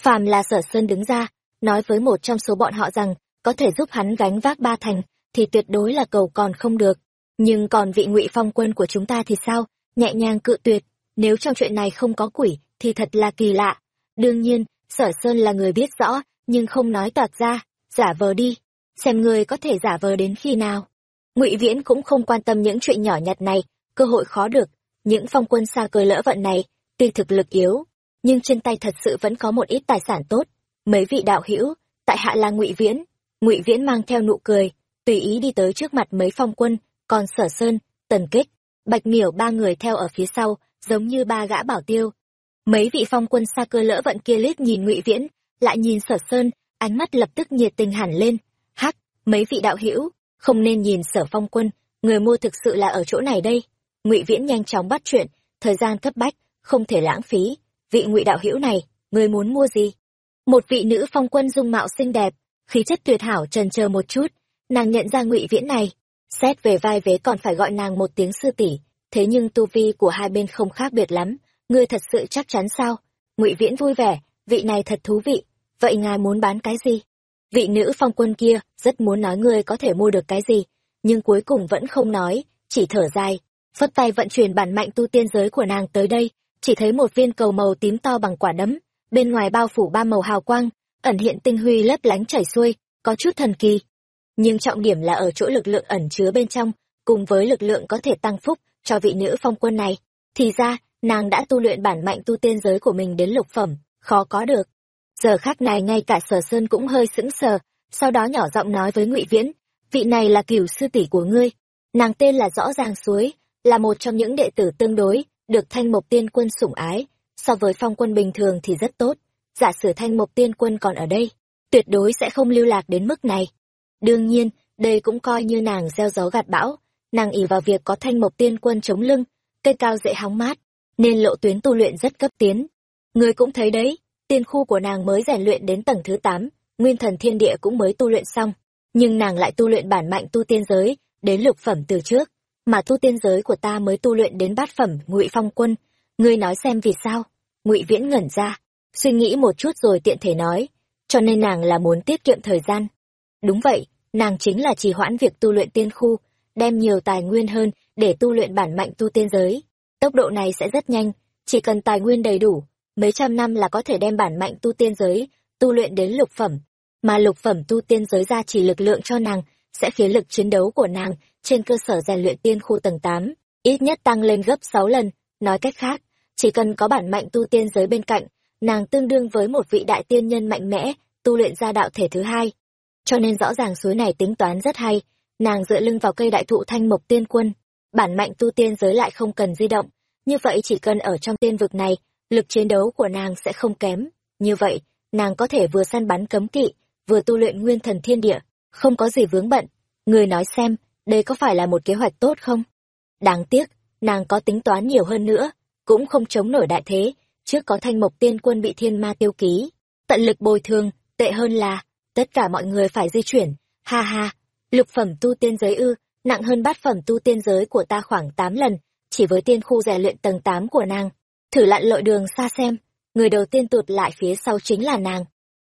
Phàm là sở sơn đứng ra, nói với một trong số bọn họ rằng, có thể giúp hắn gánh vác ba thành, thì tuyệt đối là cầu còn không được. Nhưng còn vị ngụy phong quân của chúng ta thì sao? Nhẹ nhàng cự tuyệt. Nếu trong chuyện này không có quỷ, thì thật là kỳ lạ đương nhiên, sở sơn là người biết rõ, nhưng không nói toạc ra, giả vờ đi. Xem người có thể giả vờ đến khi nào. Ngụy viễn cũng không quan tâm những chuyện nhỏ nhặt này, cơ hội khó được. Những phong quân xa cơi lỡ vận này, tuy thực lực yếu, nhưng trên tay thật sự vẫn có một ít tài sản tốt. Mấy vị đạo hữu, tại hạ là ngụy viễn. Ngụy viễn mang theo nụ cười, tùy ý đi tới trước mặt mấy phong quân, còn sở sơn, tần kích, bạch miểu ba người theo ở phía sau, giống như ba gã bảo tiêu mấy vị phong quân xa cơ lỡ vận kia liếc nhìn ngụy viễn lại nhìn sở sơn ánh mắt lập tức nhiệt tình hẳn lên. Hắc mấy vị đạo hữu không nên nhìn sở phong quân người mua thực sự là ở chỗ này đây. Ngụy viễn nhanh chóng bắt chuyện thời gian cấp bách không thể lãng phí. Vị ngụy đạo hữu này người muốn mua gì? Một vị nữ phong quân dung mạo xinh đẹp khí chất tuyệt hảo trần chờ một chút. Nàng nhận ra ngụy viễn này Xét về vai vế còn phải gọi nàng một tiếng sư tỷ, thế nhưng tu vi của hai bên không khác biệt lắm, ngươi thật sự chắc chắn sao? Ngụy Viễn vui vẻ, vị này thật thú vị, vậy ngài muốn bán cái gì? Vị nữ phong quân kia rất muốn nói ngươi có thể mua được cái gì, nhưng cuối cùng vẫn không nói, chỉ thở dài, phất tay vận chuyển bản mạnh tu tiên giới của nàng tới đây, chỉ thấy một viên cầu màu tím to bằng quả đấm, bên ngoài bao phủ ba màu hào quang, ẩn hiện tinh huy lấp lánh chảy xuôi, có chút thần kỳ nhưng trọng điểm là ở chỗ lực lượng ẩn chứa bên trong, cùng với lực lượng có thể tăng phúc cho vị nữ phong quân này. Thì ra, nàng đã tu luyện bản mạnh tu tiên giới của mình đến lục phẩm, khó có được. Giờ khác này ngay cả sở sơn cũng hơi sững sờ, sau đó nhỏ giọng nói với ngụy Viễn, vị này là cửu sư tỷ của ngươi. Nàng tên là Rõ Ràng Suối, là một trong những đệ tử tương đối, được thanh mộc tiên quân sủng ái, so với phong quân bình thường thì rất tốt. Giả sử thanh mộc tiên quân còn ở đây, tuyệt đối sẽ không lưu lạc đến mức này. Đương nhiên, đây cũng coi như nàng gieo gió gặt bão, nàng ỉ vào việc có thanh mộc tiên quân chống lưng, cây cao dễ hóng mát, nên lộ tuyến tu luyện rất cấp tiến. Người cũng thấy đấy, tiên khu của nàng mới rèn luyện đến tầng thứ 8, nguyên thần thiên địa cũng mới tu luyện xong, nhưng nàng lại tu luyện bản mạnh tu tiên giới, đến lục phẩm từ trước, mà tu tiên giới của ta mới tu luyện đến bát phẩm, Ngụy Phong Quân, ngươi nói xem vì sao? Ngụy Viễn ngẩn ra, suy nghĩ một chút rồi tiện thể nói, cho nên nàng là muốn tiết kiệm thời gian, Đúng vậy, nàng chính là trì hoãn việc tu luyện tiên khu, đem nhiều tài nguyên hơn để tu luyện bản mạnh tu tiên giới. Tốc độ này sẽ rất nhanh, chỉ cần tài nguyên đầy đủ, mấy trăm năm là có thể đem bản mạnh tu tiên giới, tu luyện đến lục phẩm. Mà lục phẩm tu tiên giới ra chỉ lực lượng cho nàng, sẽ khiến lực chiến đấu của nàng trên cơ sở rèn luyện tiên khu tầng 8, ít nhất tăng lên gấp 6 lần. Nói cách khác, chỉ cần có bản mạnh tu tiên giới bên cạnh, nàng tương đương với một vị đại tiên nhân mạnh mẽ, tu luyện ra đạo thể thứ hai. Cho nên rõ ràng suối này tính toán rất hay, nàng dựa lưng vào cây đại thụ thanh mộc tiên quân, bản mạnh tu tiên giới lại không cần di động, như vậy chỉ cần ở trong tiên vực này, lực chiến đấu của nàng sẽ không kém. Như vậy, nàng có thể vừa săn bắn cấm kỵ, vừa tu luyện nguyên thần thiên địa, không có gì vướng bận. Người nói xem, đây có phải là một kế hoạch tốt không? Đáng tiếc, nàng có tính toán nhiều hơn nữa, cũng không chống nổi đại thế, trước có thanh mộc tiên quân bị thiên ma tiêu ký. Tận lực bồi thường, tệ hơn là, tất cả mọi người phải di chuyển, ha ha, lục phẩm tu tiên giới ư, nặng hơn bát phẩm tu tiên giới của ta khoảng tám lần, chỉ với tiên khu rèn luyện tầng tám của nàng. Thử lặn lội đường xa xem, người đầu tiên tụt lại phía sau chính là nàng.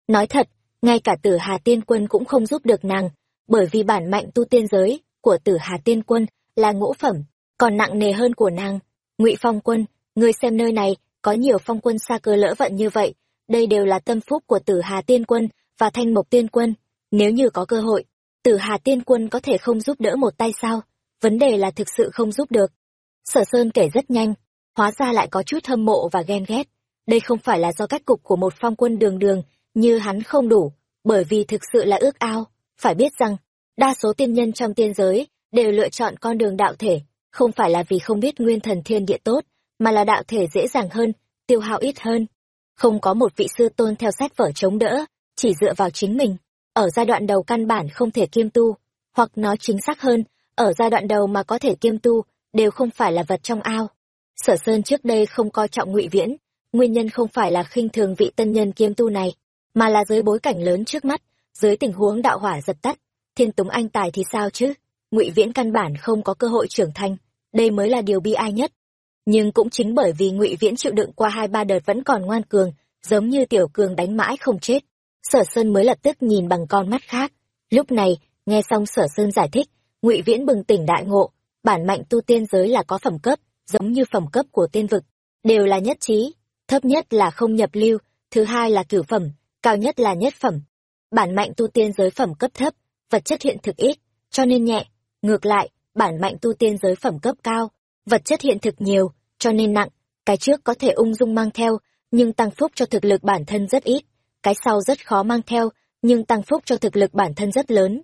Nói thật, ngay cả tử Hà Tiên Quân cũng không giúp được nàng, bởi vì bản mạnh tu tiên giới của tử Hà Tiên Quân là ngũ phẩm, còn nặng nề hơn của nàng. ngụy Phong Quân, ngươi xem nơi này, có nhiều phong quân xa cơ lỡ vận như vậy, đây đều là tâm phúc của tử Hà Tiên Quân và Thanh Mộc Tiên Quân. Nếu như có cơ hội, tử Hà Tiên Quân có thể không giúp đỡ một tay sao? Vấn đề là thực sự không giúp được. Sở Sơn kể rất nhanh, hóa ra lại có chút hâm mộ và ghen ghét. Đây không phải là do cách cục của một phong quân đường đường, như hắn không đủ, bởi vì thực sự là ước ao. Phải biết rằng, đa số tiên nhân trong tiên giới đều lựa chọn con đường đạo thể, không phải là vì không biết nguyên thần thiên địa tốt, mà là đạo thể dễ dàng hơn, tiêu hao ít hơn. Không có một vị sư tôn theo sách vở chống đỡ, chỉ dựa vào chính mình. Ở giai đoạn đầu căn bản không thể kiêm tu, hoặc nói chính xác hơn, ở giai đoạn đầu mà có thể kiêm tu, đều không phải là vật trong ao. Sở Sơn trước đây không coi trọng ngụy Viễn, nguyên nhân không phải là khinh thường vị tân nhân kiêm tu này, mà là dưới bối cảnh lớn trước mắt, dưới tình huống đạo hỏa giật tắt, thiên túng anh tài thì sao chứ? Ngụy Viễn căn bản không có cơ hội trưởng thành, đây mới là điều bi ai nhất. Nhưng cũng chính bởi vì Ngụy Viễn chịu đựng qua hai ba đợt vẫn còn ngoan cường, giống như tiểu cường đánh mãi không chết, Sở Sơn mới lập tức nhìn bằng con mắt khác. Lúc này, nghe xong Sở Sơn giải thích, Ngụy Viễn bừng tỉnh đại ngộ, bản mạnh tu tiên giới là có phẩm cấp, giống như phẩm cấp của tiên vực, đều là nhất trí, thấp nhất là không nhập lưu, thứ hai là cửu phẩm, cao nhất là nhất phẩm. Bản mạnh tu tiên giới phẩm cấp thấp, vật chất hiện thực ít, cho nên nhẹ, ngược lại, bản mạnh tu tiên giới phẩm cấp cao, vật chất hiện thực nhiều, cho nên nặng, cái trước có thể ung dung mang theo, nhưng tăng phúc cho thực lực bản thân rất ít, cái sau rất khó mang theo, nhưng tăng phúc cho thực lực bản thân rất lớn.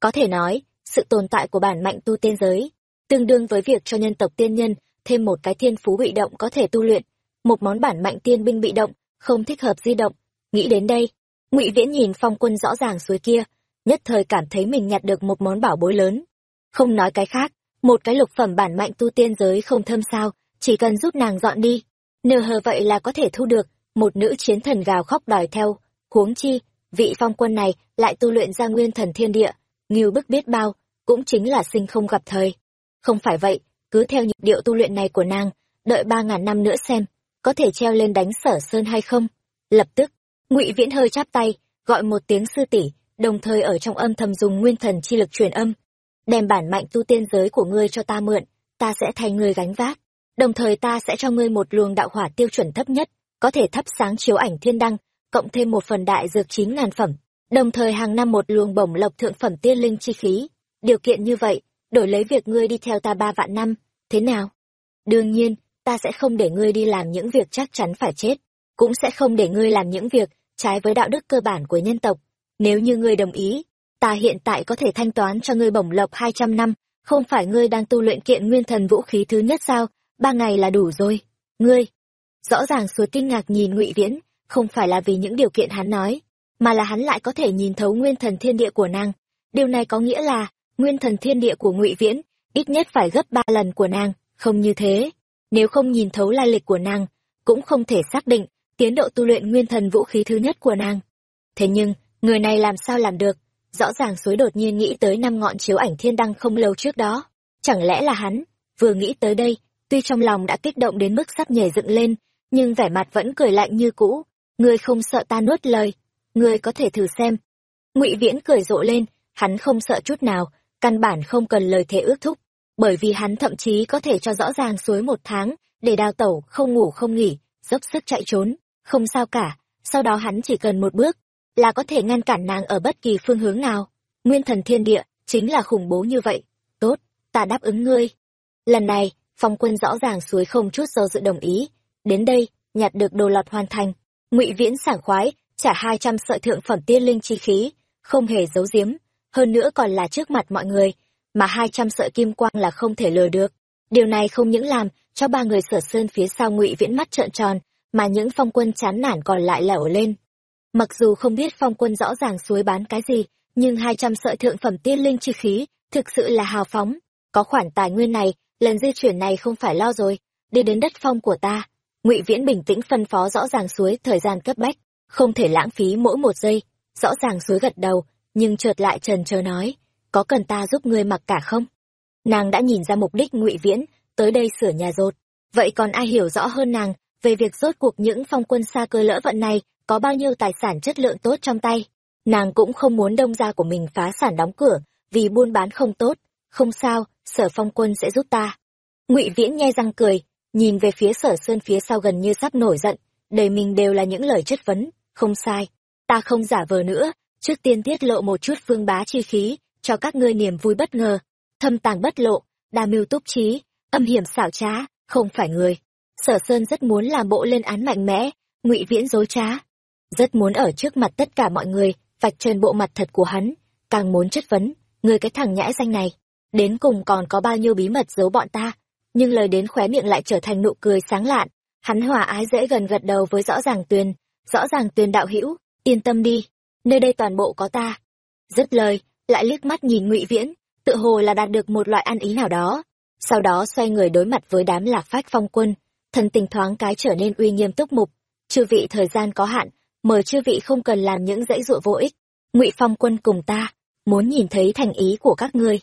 Có thể nói, sự tồn tại của bản mạnh tu tiên giới, tương đương với việc cho nhân tộc tiên nhân thêm một cái thiên phú bị động có thể tu luyện, một món bản mạnh tiên binh bị động, không thích hợp di động. Nghĩ đến đây, Ngụy Viễn nhìn phong quân rõ ràng suối kia, nhất thời cảm thấy mình nhặt được một món bảo bối lớn. Không nói cái khác, một cái lục phẩm bản mạnh tu tiên giới không thâm sao, chỉ cần giúp nàng dọn đi. Nờ hờ vậy là có thể thu được, một nữ chiến thần gào khóc đòi theo, huống chi, vị phong quân này lại tu luyện ra nguyên thần thiên địa, nghiêu bức biết bao, cũng chính là sinh không gặp thời. Không phải vậy, cứ theo nhịp điệu tu luyện này của nàng, đợi ba ngàn năm nữa xem, có thể treo lên đánh sở sơn hay không. Lập tức, ngụy Viễn hơi chắp tay, gọi một tiếng sư tỷ, đồng thời ở trong âm thầm dùng nguyên thần chi lực truyền âm. Đem bản mạnh tu tiên giới của ngươi cho ta mượn, ta sẽ thay ngươi gánh vác. Đồng thời ta sẽ cho ngươi một luồng đạo hỏa tiêu chuẩn thấp nhất, có thể thắp sáng chiếu ảnh thiên đăng, cộng thêm một phần đại dược chín ngàn phẩm, đồng thời hàng năm một luồng bổng lộc thượng phẩm tiên linh chi khí. Điều kiện như vậy, đổi lấy việc ngươi đi theo ta ba vạn năm, thế nào? Đương nhiên, ta sẽ không để ngươi đi làm những việc chắc chắn phải chết, cũng sẽ không để ngươi làm những việc trái với đạo đức cơ bản của nhân tộc. Nếu như ngươi đồng ý, ta hiện tại có thể thanh toán cho ngươi bổng lộc hai trăm năm, không phải ngươi đang tu luyện kiện nguyên thần vũ khí thứ nhất sao, ba ngày là đủ rồi. Ngươi, rõ ràng suối kinh ngạc nhìn ngụy Viễn, không phải là vì những điều kiện hắn nói, mà là hắn lại có thể nhìn thấu nguyên thần thiên địa của nàng. Điều này có nghĩa là, nguyên thần thiên địa của ngụy Viễn, ít nhất phải gấp ba lần của nàng, không như thế. Nếu không nhìn thấu lai lịch của nàng, cũng không thể xác định tiến độ tu luyện nguyên thần vũ khí thứ nhất của nàng. Thế nhưng, người này làm sao làm được? Rõ ràng suối đột nhiên nghĩ tới năm ngọn chiếu ảnh thiên đăng không lâu trước đó. Chẳng lẽ là hắn, vừa nghĩ tới đây, tuy trong lòng đã kích động đến mức sắp nhảy dựng lên, nhưng vẻ mặt vẫn cười lạnh như cũ, ngươi không sợ ta nuốt lời. Ngươi có thể thử xem. Ngụy viễn cười rộ lên, hắn không sợ chút nào, căn bản không cần lời thề ước thúc, bởi vì hắn thậm chí có thể cho rõ ràng suối một tháng, để đào tẩu, không ngủ không nghỉ, dốc sức chạy trốn, không sao cả. Sau đó hắn chỉ cần một bước, là có thể ngăn cản nàng ở bất kỳ phương hướng nào. Nguyên thần thiên địa, chính là khủng bố như vậy. Tốt, ta đáp ứng ngươi. Lần này, phong quân rõ ràng suối không chút do dự đồng ý. Đến đây, nhặt được đồ lọt hoàn thành ngụy viễn sảng khoái, trả hai trăm sợi thượng phẩm tiên linh chi khí, không hề giấu giếm, hơn nữa còn là trước mặt mọi người, mà hai trăm sợi kim quang là không thể lừa được. Điều này không những làm cho ba người sở sơn phía sau ngụy viễn mắt trợn tròn, mà những phong quân chán nản còn lại lẻo lên. Mặc dù không biết phong quân rõ ràng suối bán cái gì, nhưng hai trăm sợi thượng phẩm tiên linh chi khí thực sự là hào phóng. Có khoản tài nguyên này, lần di chuyển này không phải lo rồi. Đi đến đất phong của ta ngụy viễn bình tĩnh phân phó rõ ràng suối, thời gian cấp bách, không thể lãng phí mỗi một giây. Rõ ràng suối gật đầu, nhưng chợt lại trần trờ nói, có cần ta giúp ngươi mặc cả không? Nàng đã nhìn ra mục đích ngụy viễn, tới đây sửa nhà rột. Vậy còn ai hiểu rõ hơn nàng về việc rốt cuộc những phong quân xa cơ lỡ vận này có bao nhiêu tài sản chất lượng tốt trong tay? Nàng cũng không muốn đông gia của mình phá sản đóng cửa vì buôn bán không tốt. Không sao, sở phong quân sẽ giúp ta. Ngụy viễn nghe răng cười nhìn về phía sở sơn phía sau gần như sắp nổi giận, đầy mình đều là những lời chất vấn, không sai, ta không giả vờ nữa, trước tiên tiết lộ một chút phương bá chi khí, cho các ngươi niềm vui bất ngờ, thâm tàng bất lộ, đa mưu túc trí, âm hiểm xảo trá, không phải người. Sở sơn rất muốn làm bộ lên án mạnh mẽ, ngụy viễn dối trá, rất muốn ở trước mặt tất cả mọi người, vạch trần bộ mặt thật của hắn, càng muốn chất vấn người cái thằng nhãi danh này, đến cùng còn có bao nhiêu bí mật giấu bọn ta nhưng lời đến khóe miệng lại trở thành nụ cười sáng lạn. Hắn hòa ái dễ gần gật đầu với rõ ràng tuyền. Rõ ràng tuyền đạo hữu, yên tâm đi. Nơi đây toàn bộ có ta. Dứt lời, lại liếc mắt nhìn ngụy viễn, tự hồ là đạt được một loại ăn ý nào đó. Sau đó xoay người đối mặt với đám lạc phách phong quân. Thần tình thoáng cái trở nên uy nghiêm túc mục. Chư vị thời gian có hạn, mời chư vị không cần làm những dãy dụa vô ích. Ngụy phong quân cùng ta, muốn nhìn thấy thành ý của các ngươi.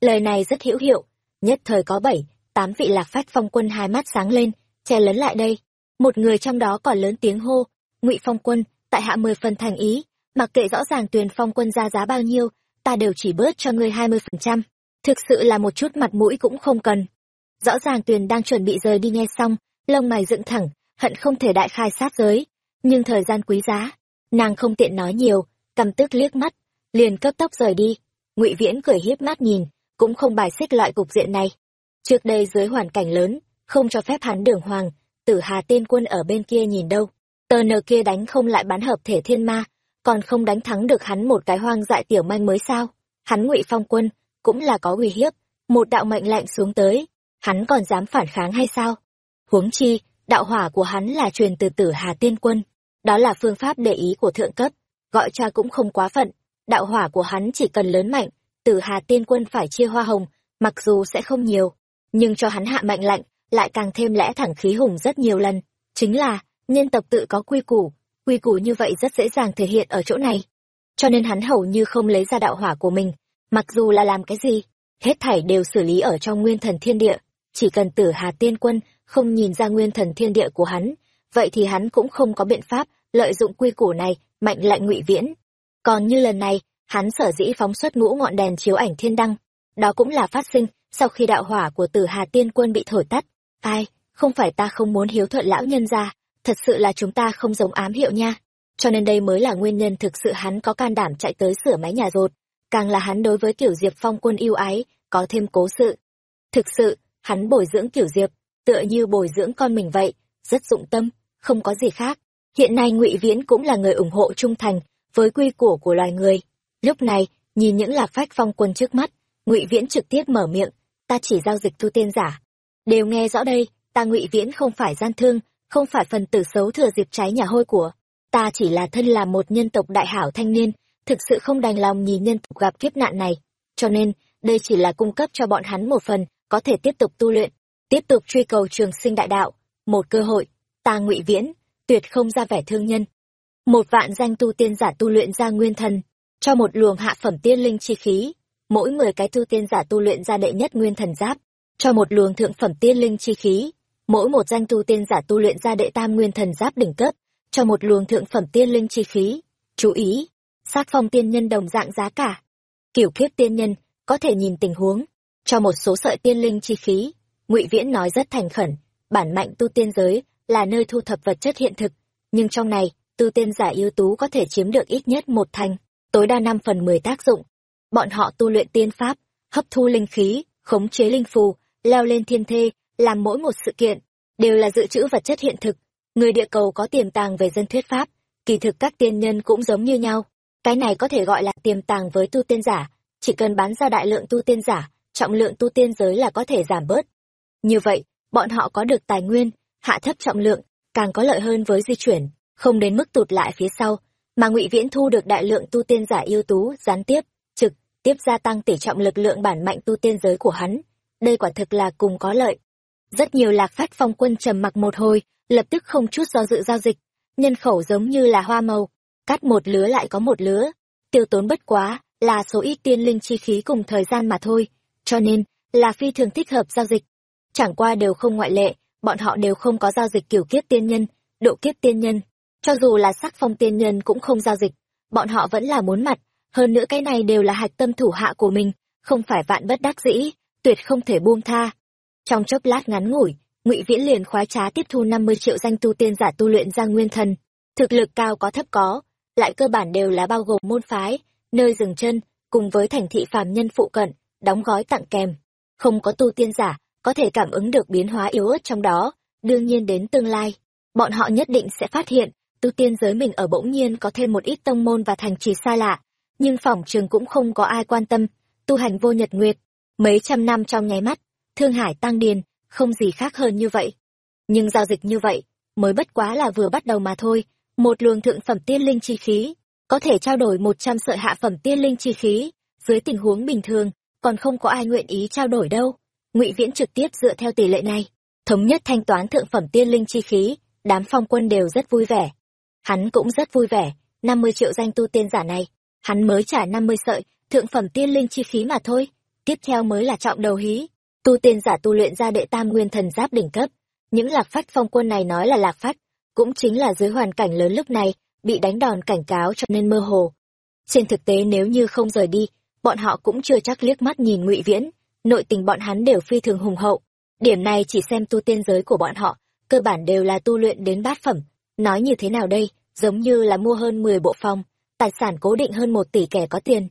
Lời này rất hữu hiệu, nhất thời có bảy tám vị lạc phách phong quân hai mắt sáng lên, che lấn lại đây. Một người trong đó còn lớn tiếng hô, ngụy phong quân, tại hạ mười phần thành ý, mặc kệ rõ ràng tuyền phong quân ra giá bao nhiêu, ta đều chỉ bớt cho ngươi hai mươi phần trăm. Thực sự là một chút mặt mũi cũng không cần. Rõ ràng tuyền đang chuẩn bị rời đi nghe xong, lông mày dựng thẳng, hận không thể đại khai sát giới. Nhưng thời gian quý giá, nàng không tiện nói nhiều cầm tức liếc mắt, liền cấp tốc rời đi. Ngụy viễn cười hiếp mắt nhìn, cũng không bài xích loại cục diện này trước đây dưới hoàn cảnh lớn, không cho phép hắn đường hoàng, tử hà tiên quân ở bên kia nhìn đâu. Tờ nờ kia đánh không lại bán hợp thể thiên ma, còn không đánh thắng được hắn một cái hoang dại tiểu manh mới sao? Hắn ngụy phong quân, cũng là có uy hiếp, một đạo mệnh lệnh xuống tới, hắn còn dám phản kháng hay sao? Huống chi, đạo hỏa của hắn là truyền từ tử hà tiên quân, đó là phương pháp để ý của thượng cấp, gọi cha cũng không quá phận. Đạo hỏa của hắn chỉ cần lớn mạnh, tử hà tiên quân phải chia hoa hồng, mặc dù sẽ không nhiều nhưng cho hắn hạ mạnh lạnh lại càng thêm lẽ thẳng khí hùng rất nhiều lần. Chính là, nhân tộc tự có quy củ quy củ như vậy rất dễ dàng thể hiện ở chỗ này. Cho nên hắn hầu như không lấy ra đạo hỏa của mình, mặc dù là làm cái gì, hết thảy đều xử lý ở trong nguyên thần thiên địa. Chỉ cần tử hà tiên quân không nhìn ra nguyên thần thiên địa của hắn, vậy thì hắn cũng không có biện pháp lợi dụng quy củ này mạnh lạnh ngụy viễn. Còn như lần này, hắn sở dĩ phóng xuất ngũ ngọn đèn chiếu ảnh thiên đăng, đó cũng là phát sinh sau khi đạo hỏa của tử hà tiên quân bị thổi tắt, ai, không phải ta không muốn hiếu thuận lão nhân ra, thật sự là chúng ta không giống ám hiệu nha. Cho nên đây mới là nguyên nhân thực sự hắn có can đảm chạy tới sửa máy nhà rột, càng là hắn đối với kiểu diệp phong quân yêu ái, có thêm cố sự. Thực sự, hắn bồi dưỡng kiểu diệp, tựa như bồi dưỡng con mình vậy, rất dụng tâm, không có gì khác. Hiện nay ngụy viễn cũng là người ủng hộ trung thành, với quy củ của loài người. Lúc này, nhìn những lạc phách phong quân trước mắt, ngụy viễn trực tiếp mở miệng ta chỉ giao dịch tu tiên giả. Đều nghe rõ đây, ta ngụy viễn không phải gian thương, không phải phần tử xấu thừa dịp cháy nhà hôi của. Ta chỉ là thân là một nhân tộc đại hảo thanh niên, thực sự không đành lòng nhìn nhân tộc gặp kiếp nạn này. Cho nên, đây chỉ là cung cấp cho bọn hắn một phần, có thể tiếp tục tu luyện, tiếp tục truy cầu trường sinh đại đạo. Một cơ hội, ta ngụy viễn, tuyệt không ra vẻ thương nhân. Một vạn danh tu tiên giả tu luyện ra nguyên thần, cho một luồng hạ phẩm tiên linh chi khí mỗi mười cái tu tiên giả tu luyện ra đệ nhất nguyên thần giáp cho một luồng thượng phẩm tiên linh chi khí. Mỗi một danh tu tiên giả tu luyện ra đệ tam nguyên thần giáp đỉnh cấp cho một luồng thượng phẩm tiên linh chi khí. Chú ý sát phong tiên nhân đồng dạng giá cả. Kiểu kiếp tiên nhân có thể nhìn tình huống cho một số sợi tiên linh chi khí. Ngụy viễn nói rất thành khẩn bản mạnh tu tiên giới là nơi thu thập vật chất hiện thực, nhưng trong này, tu tiên giả ưu tú có thể chiếm được ít nhất một thành, tối đa năm phần mười tác dụng. Bọn họ tu luyện tiên pháp, hấp thu linh khí, khống chế linh phù, leo lên thiên thê, làm mỗi một sự kiện, đều là dự trữ vật chất hiện thực. Người địa cầu có tiềm tàng về dân thuyết pháp, kỳ thực các tiên nhân cũng giống như nhau. Cái này có thể gọi là tiềm tàng với tu tiên giả, chỉ cần bán ra đại lượng tu tiên giả, trọng lượng tu tiên giới là có thể giảm bớt. Như vậy, bọn họ có được tài nguyên, hạ thấp trọng lượng, càng có lợi hơn với di chuyển, không đến mức tụt lại phía sau, mà Ngụy Viễn thu được đại lượng tu tiên giả ưu tú, gián tiếp, tiếp gia tăng tỷ trọng lực lượng bản mạnh tu tiên giới của hắn. Đây quả thực là cùng có lợi. Rất nhiều lạc phát phong quân trầm mặc một hồi, lập tức không chút do dự giao dịch. Nhân khẩu giống như là hoa màu, cắt một lứa lại có một lứa. Tiêu tốn bất quá, là số ít tiên linh chi khí cùng thời gian mà thôi. Cho nên, là phi thường thích hợp giao dịch. Chẳng qua đều không ngoại lệ, bọn họ đều không có giao dịch kiểu kiếp tiên nhân, độ kiếp tiên nhân. Cho dù là sắc phong tiên nhân cũng không giao dịch, bọn họ vẫn là muốn mặt, hơn nữa cái này đều là hạch tâm thủ hạ của mình, không phải vạn bất đắc dĩ, tuyệt không thể buông tha. Trong chốc lát ngắn ngủi, Ngụy Viễn liền khoái trá tiếp thu 50 triệu danh tu tiên giả tu luyện ra nguyên thần, thực lực cao có thấp có, lại cơ bản đều là bao gồm môn phái, nơi dừng chân, cùng với thành thị phàm nhân phụ cận, đóng gói tặng kèm. Không có tu tiên giả, có thể cảm ứng được biến hóa yếu ớt trong đó, đương nhiên đến tương lai, bọn họ nhất định sẽ phát hiện, tu tiên giới mình ở bỗng nhiên có thêm một ít tông môn và thành trì xa lạ, nhưng phòng trường cũng không có ai quan tâm, tu hành vô nhật nguyệt, mấy trăm năm trong nháy mắt, thương hải tăng điền, không gì khác hơn như vậy. Nhưng giao dịch như vậy, mới bất quá là vừa bắt đầu mà thôi, một luồng thượng phẩm tiên linh chi khí, có thể trao đổi một trăm sợi hạ phẩm tiên linh chi khí, dưới tình huống bình thường, còn không có ai nguyện ý trao đổi đâu. Ngụy Viễn trực tiếp dựa theo tỷ lệ này, thống nhất thanh toán thượng phẩm tiên linh chi khí, đám phong quân đều rất vui vẻ. Hắn cũng rất vui vẻ, năm mươi triệu danh tu tiên giả này, hắn mới trả năm mươi sợi, thượng phẩm tiên linh chi khí mà thôi. Tiếp theo mới là trọng đầu hí, tu tiên giả tu luyện ra đệ tam nguyên thần giáp đỉnh cấp. Những lạc phách phong quân này nói là lạc phách, cũng chính là dưới hoàn cảnh lớn lúc này, bị đánh đòn cảnh cáo cho nên mơ hồ. Trên thực tế nếu như không rời đi, bọn họ cũng chưa chắc liếc mắt nhìn ngụy Viễn, nội tình bọn hắn đều phi thường hùng hậu. Điểm này chỉ xem tu tiên giới của bọn họ, cơ bản đều là tu luyện đến bát phẩm. Nói như thế nào đây, giống như là mua hơn 10 bộ phòng, tài sản cố định hơn một tỷ kẻ có tiền.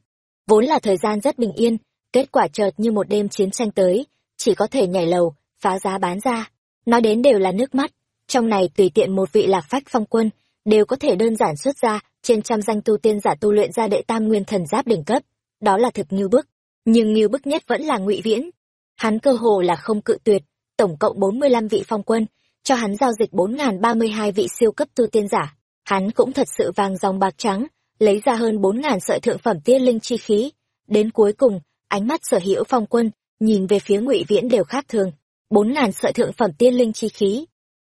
Vốn là thời gian rất bình yên, kết quả chợt như một đêm chiến tranh tới, chỉ có thể nhảy lầu, phá giá bán ra. Nói đến đều là nước mắt, trong này tùy tiện một vị lạc phách phong quân, đều có thể đơn giản xuất ra trên trăm danh tu tiên giả tu luyện ra đệ tam nguyên thần giáp đỉnh cấp. Đó là thực như bức, nhưng như bức nhất vẫn là ngụy Viễn. Hắn cơ hồ là không cự tuyệt, tổng cộng 45 vị phong quân, cho hắn giao dịch 4.032 vị siêu cấp tu tiên giả. Hắn cũng thật sự vàng dòng bạc trắng, lấy ra hơn bốn ngàn sợi thượng phẩm tiên linh chi khí. Đến cuối cùng, ánh mắt sở hữu phong quân, nhìn về phía ngụy Viễn đều khác thường. bốn ngàn sợi thượng phẩm tiên linh chi khí.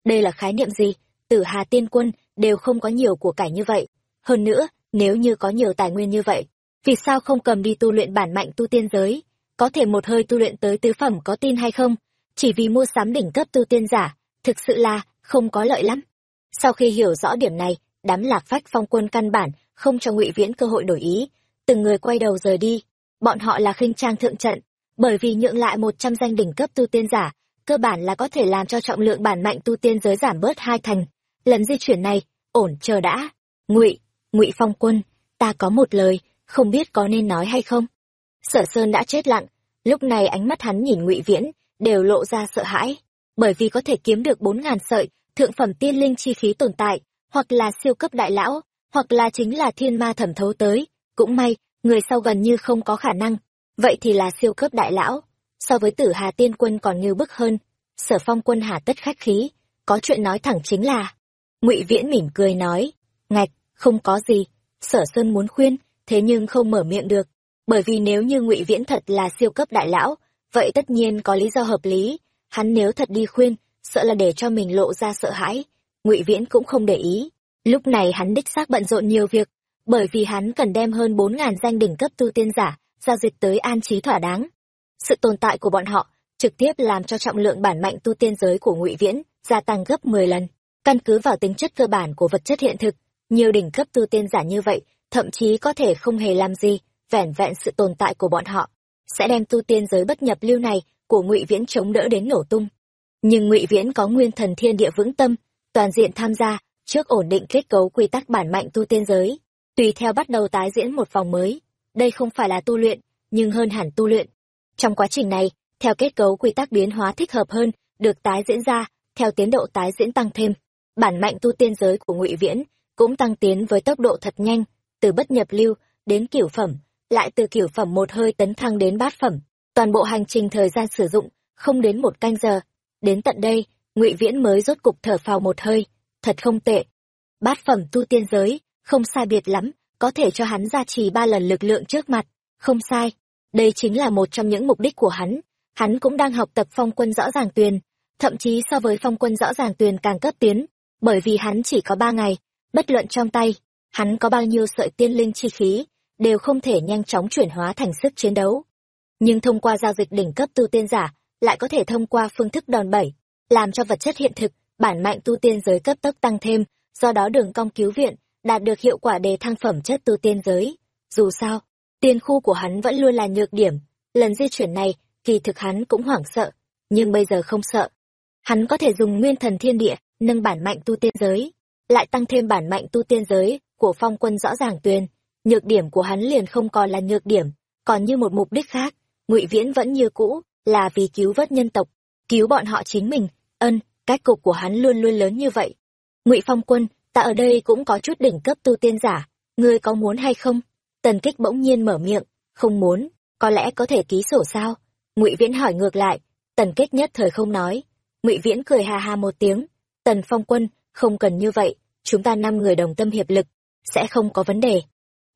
Đây là khái niệm gì? Tử Hà Tiên Quân đều không có nhiều của cải như vậy. Hơn nữa, nếu như có nhiều tài nguyên như vậy, vì sao không cầm đi tu luyện bản mạnh tu tiên giới? Có thể một hơi tu luyện tới tứ phẩm có tin hay không? Chỉ vì mua sắm đỉnh cấp tu tiên giả, thực sự là không có lợi lắm. Sau khi hiểu rõ điểm này, đám lạc phách phong quân căn bản không cho ngụy viễn cơ hội đổi ý. Từng người quay đầu rời đi. Bọn họ là khinh trang thượng trận, bởi vì nhượng lại một trăm danh đỉnh cấp tu tiên giả, cơ bản là có thể làm cho trọng lượng bản mạnh tu tiên giới giảm bớt hai thành. Lần di chuyển này, ổn, chờ đã. Ngụy ngụy phong quân, ta có một lời, không biết có nên nói hay không? Sở sơn đã chết lặng, lúc này ánh mắt hắn nhìn ngụy viễn, đều lộ ra sợ hãi. Bởi vì có thể kiếm được bốn ngàn sợi, thượng phẩm tiên linh chi khí tồn tại, hoặc là siêu cấp đại lão hoặc là chính là thiên ma thẩm thấu tới, cũng may, người sau gần như không có khả năng. Vậy thì là siêu cấp đại lão. So với tử hà tiên quân còn như bức hơn. Sở phong quân hà tất khách khí, có chuyện nói thẳng chính là. Ngụy viễn mỉm cười nói, ngạch, không có gì. Sở sơn muốn khuyên, thế nhưng không mở miệng được. Bởi vì nếu như ngụy viễn thật là siêu cấp đại lão, vậy tất nhiên có lý do hợp lý. Hắn nếu thật đi khuyên, sợ là để cho mình lộ ra sợ hãi. Ngụy viễn cũng không để ý lúc này hắn đích xác bận rộn nhiều việc, bởi vì hắn cần đem hơn bốn ngàn danh đỉnh cấp tu tiên giả giao dịch tới an trí thỏa đáng. Sự tồn tại của bọn họ trực tiếp làm cho trọng lượng bản mạnh tu tiên giới của ngụy viễn gia tăng gấp mười lần. Căn cứ vào tính chất cơ bản của vật chất hiện thực, nhiều đỉnh cấp tu tiên giả như vậy thậm chí có thể không hề làm gì, vẻn vẹn sự tồn tại của bọn họ sẽ đem tu tiên giới bất nhập lưu này của ngụy viễn chống đỡ đến nổ tung. Nhưng ngụy viễn có nguyên thần thiên địa vững tâm, toàn diện tham gia trước ổn định kết cấu quy tắc bản mạnh tu tiên giới, tùy theo bắt đầu tái diễn một vòng mới, đây không phải là tu luyện, nhưng hơn hẳn tu luyện. Trong quá trình này, theo kết cấu quy tắc biến hóa thích hợp hơn, được tái diễn ra, theo tiến độ tái diễn tăng thêm. Bản mạnh tu tiên giới của ngụy viễn cũng tăng tiến với tốc độ thật nhanh, từ bất nhập lưu đến cửu phẩm, lại từ cửu phẩm một hơi tấn thăng đến bát phẩm. Toàn bộ hành trình thời gian sử dụng không đến một canh giờ. Đến tận đây, ngụy viễn mới rốt cục thở phào một hơi thật không tệ. Bát phẩm tu tiên giới, không sai biệt lắm, có thể cho hắn gia trì ba lần lực lượng trước mặt. Không sai, đây chính là một trong những mục đích của hắn. Hắn cũng đang học tập phong quân rõ ràng tuyền, thậm chí so với phong quân rõ ràng tuyền càng cấp tiến, bởi vì hắn chỉ có ba ngày, bất luận trong tay, hắn có bao nhiêu sợi tiên linh chi khí, đều không thể nhanh chóng chuyển hóa thành sức chiến đấu. Nhưng thông qua giao dịch đỉnh cấp tu tiên giả, lại có thể thông qua phương thức đòn bẩy, làm cho vật chất hiện thực bản mạnh tu tiên giới cấp tốc tăng thêm, do đó đường cong cứu viện đạt được hiệu quả đề thăng phẩm chất tu tiên giới. Dù sao, tiên khu của hắn vẫn luôn là nhược điểm, lần di chuyển này, kỳ thực hắn cũng hoảng sợ, nhưng bây giờ không sợ. Hắn có thể dùng nguyên thần thiên địa, nâng bản mạnh tu tiên giới, lại tăng thêm bản mạnh tu tiên giới của phong quân rõ ràng tuyền. Nhược điểm của hắn liền không còn là nhược điểm, còn như một mục đích khác, ngụy viễn vẫn như cũ là vì cứu vớt nhân tộc, cứu bọn họ chính mình, ân cách cục của hắn luôn luôn lớn như vậy. Ngụy phong quân, ta ở đây cũng có chút đỉnh cấp tu tiên giả, ngươi có muốn hay không? Tần kích bỗng nhiên mở miệng, không muốn, có lẽ có thể ký sổ sao? Ngụy viễn hỏi ngược lại, tần kích nhất thời không nói. Ngụy viễn cười ha ha một tiếng, tần phong quân, không cần như vậy, chúng ta năm người đồng tâm hiệp lực, sẽ không có vấn đề.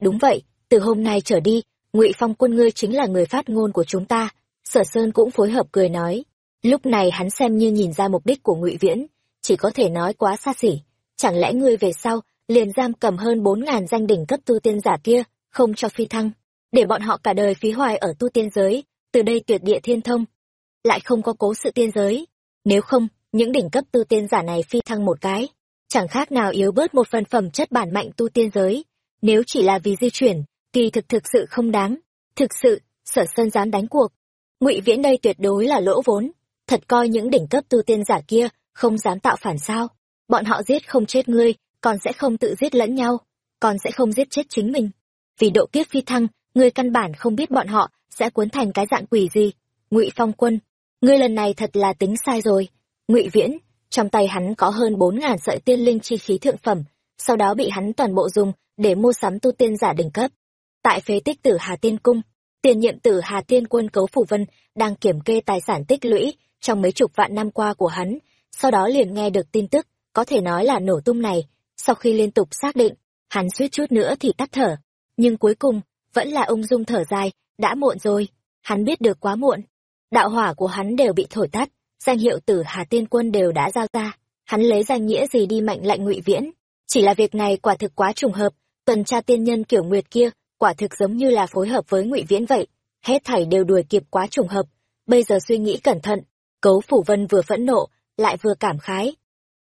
Đúng vậy, từ hôm nay trở đi, ngụy phong quân ngươi chính là người phát ngôn của chúng ta. Sở sơn cũng phối hợp cười nói lúc này hắn xem như nhìn ra mục đích của ngụy viễn, chỉ có thể nói quá xa xỉ. Chẳng lẽ ngươi về sau liền giam cầm hơn bốn ngàn danh đỉnh cấp tu tiên giả kia, không cho phi thăng, để bọn họ cả đời phí hoài ở tu tiên giới, từ đây tuyệt địa thiên thông? Lại không có cố sự tiên giới. Nếu không, những đỉnh cấp tu tiên giả này phi thăng một cái, chẳng khác nào yếu bớt một phần phẩm chất bản mạnh tu tiên giới. Nếu chỉ là vì di chuyển, kỳ thực thực sự không đáng. Thực sự, sở sơn dám đánh cuộc. Ngụy viễn đây tuyệt đối là lỗ vốn thật coi những đỉnh cấp tu tiên giả kia không dám tạo phản sao? Bọn họ giết không chết ngươi, còn sẽ không tự giết lẫn nhau, còn sẽ không giết chết chính mình. Vì độ kiếp phi thăng, ngươi căn bản không biết bọn họ sẽ cuốn thành cái dạng quỷ gì. Ngụy phong quân, ngươi lần này thật là tính sai rồi. Ngụy viễn, trong tay hắn có hơn bốn ngàn sợi tiên linh chi khí thượng phẩm, sau đó bị hắn toàn bộ dùng để mua sắm tu tiên giả đỉnh cấp. Tại phế tích tử hà tiên cung, tiền nhiệm tử hà tiên quân cấu phủ vân đang kiểm kê tài sản tích lũy trong mấy chục vạn năm qua của hắn, sau đó liền nghe được tin tức, có thể nói là nổ tung này. Sau khi liên tục xác định, hắn suýt chút nữa thì tắt thở. Nhưng cuối cùng, vẫn là ung dung thở dài, đã muộn rồi, hắn biết được quá muộn. Đạo hỏa của hắn đều bị thổi tắt, danh hiệu tử hà tiên quân đều đã giao ra. Hắn lấy danh nghĩa gì đi mạnh lạnh ngụy viễn? Chỉ là việc này quả thực quá trùng hợp, tuần tra tiên nhân kiểu nguyệt kia, quả thực giống như là phối hợp với ngụy viễn vậy. Hết thảy đều đuổi kịp quá trùng hợp. Bây giờ suy nghĩ cẩn thận cấu phủ vân vừa phẫn nộ, lại vừa cảm khái.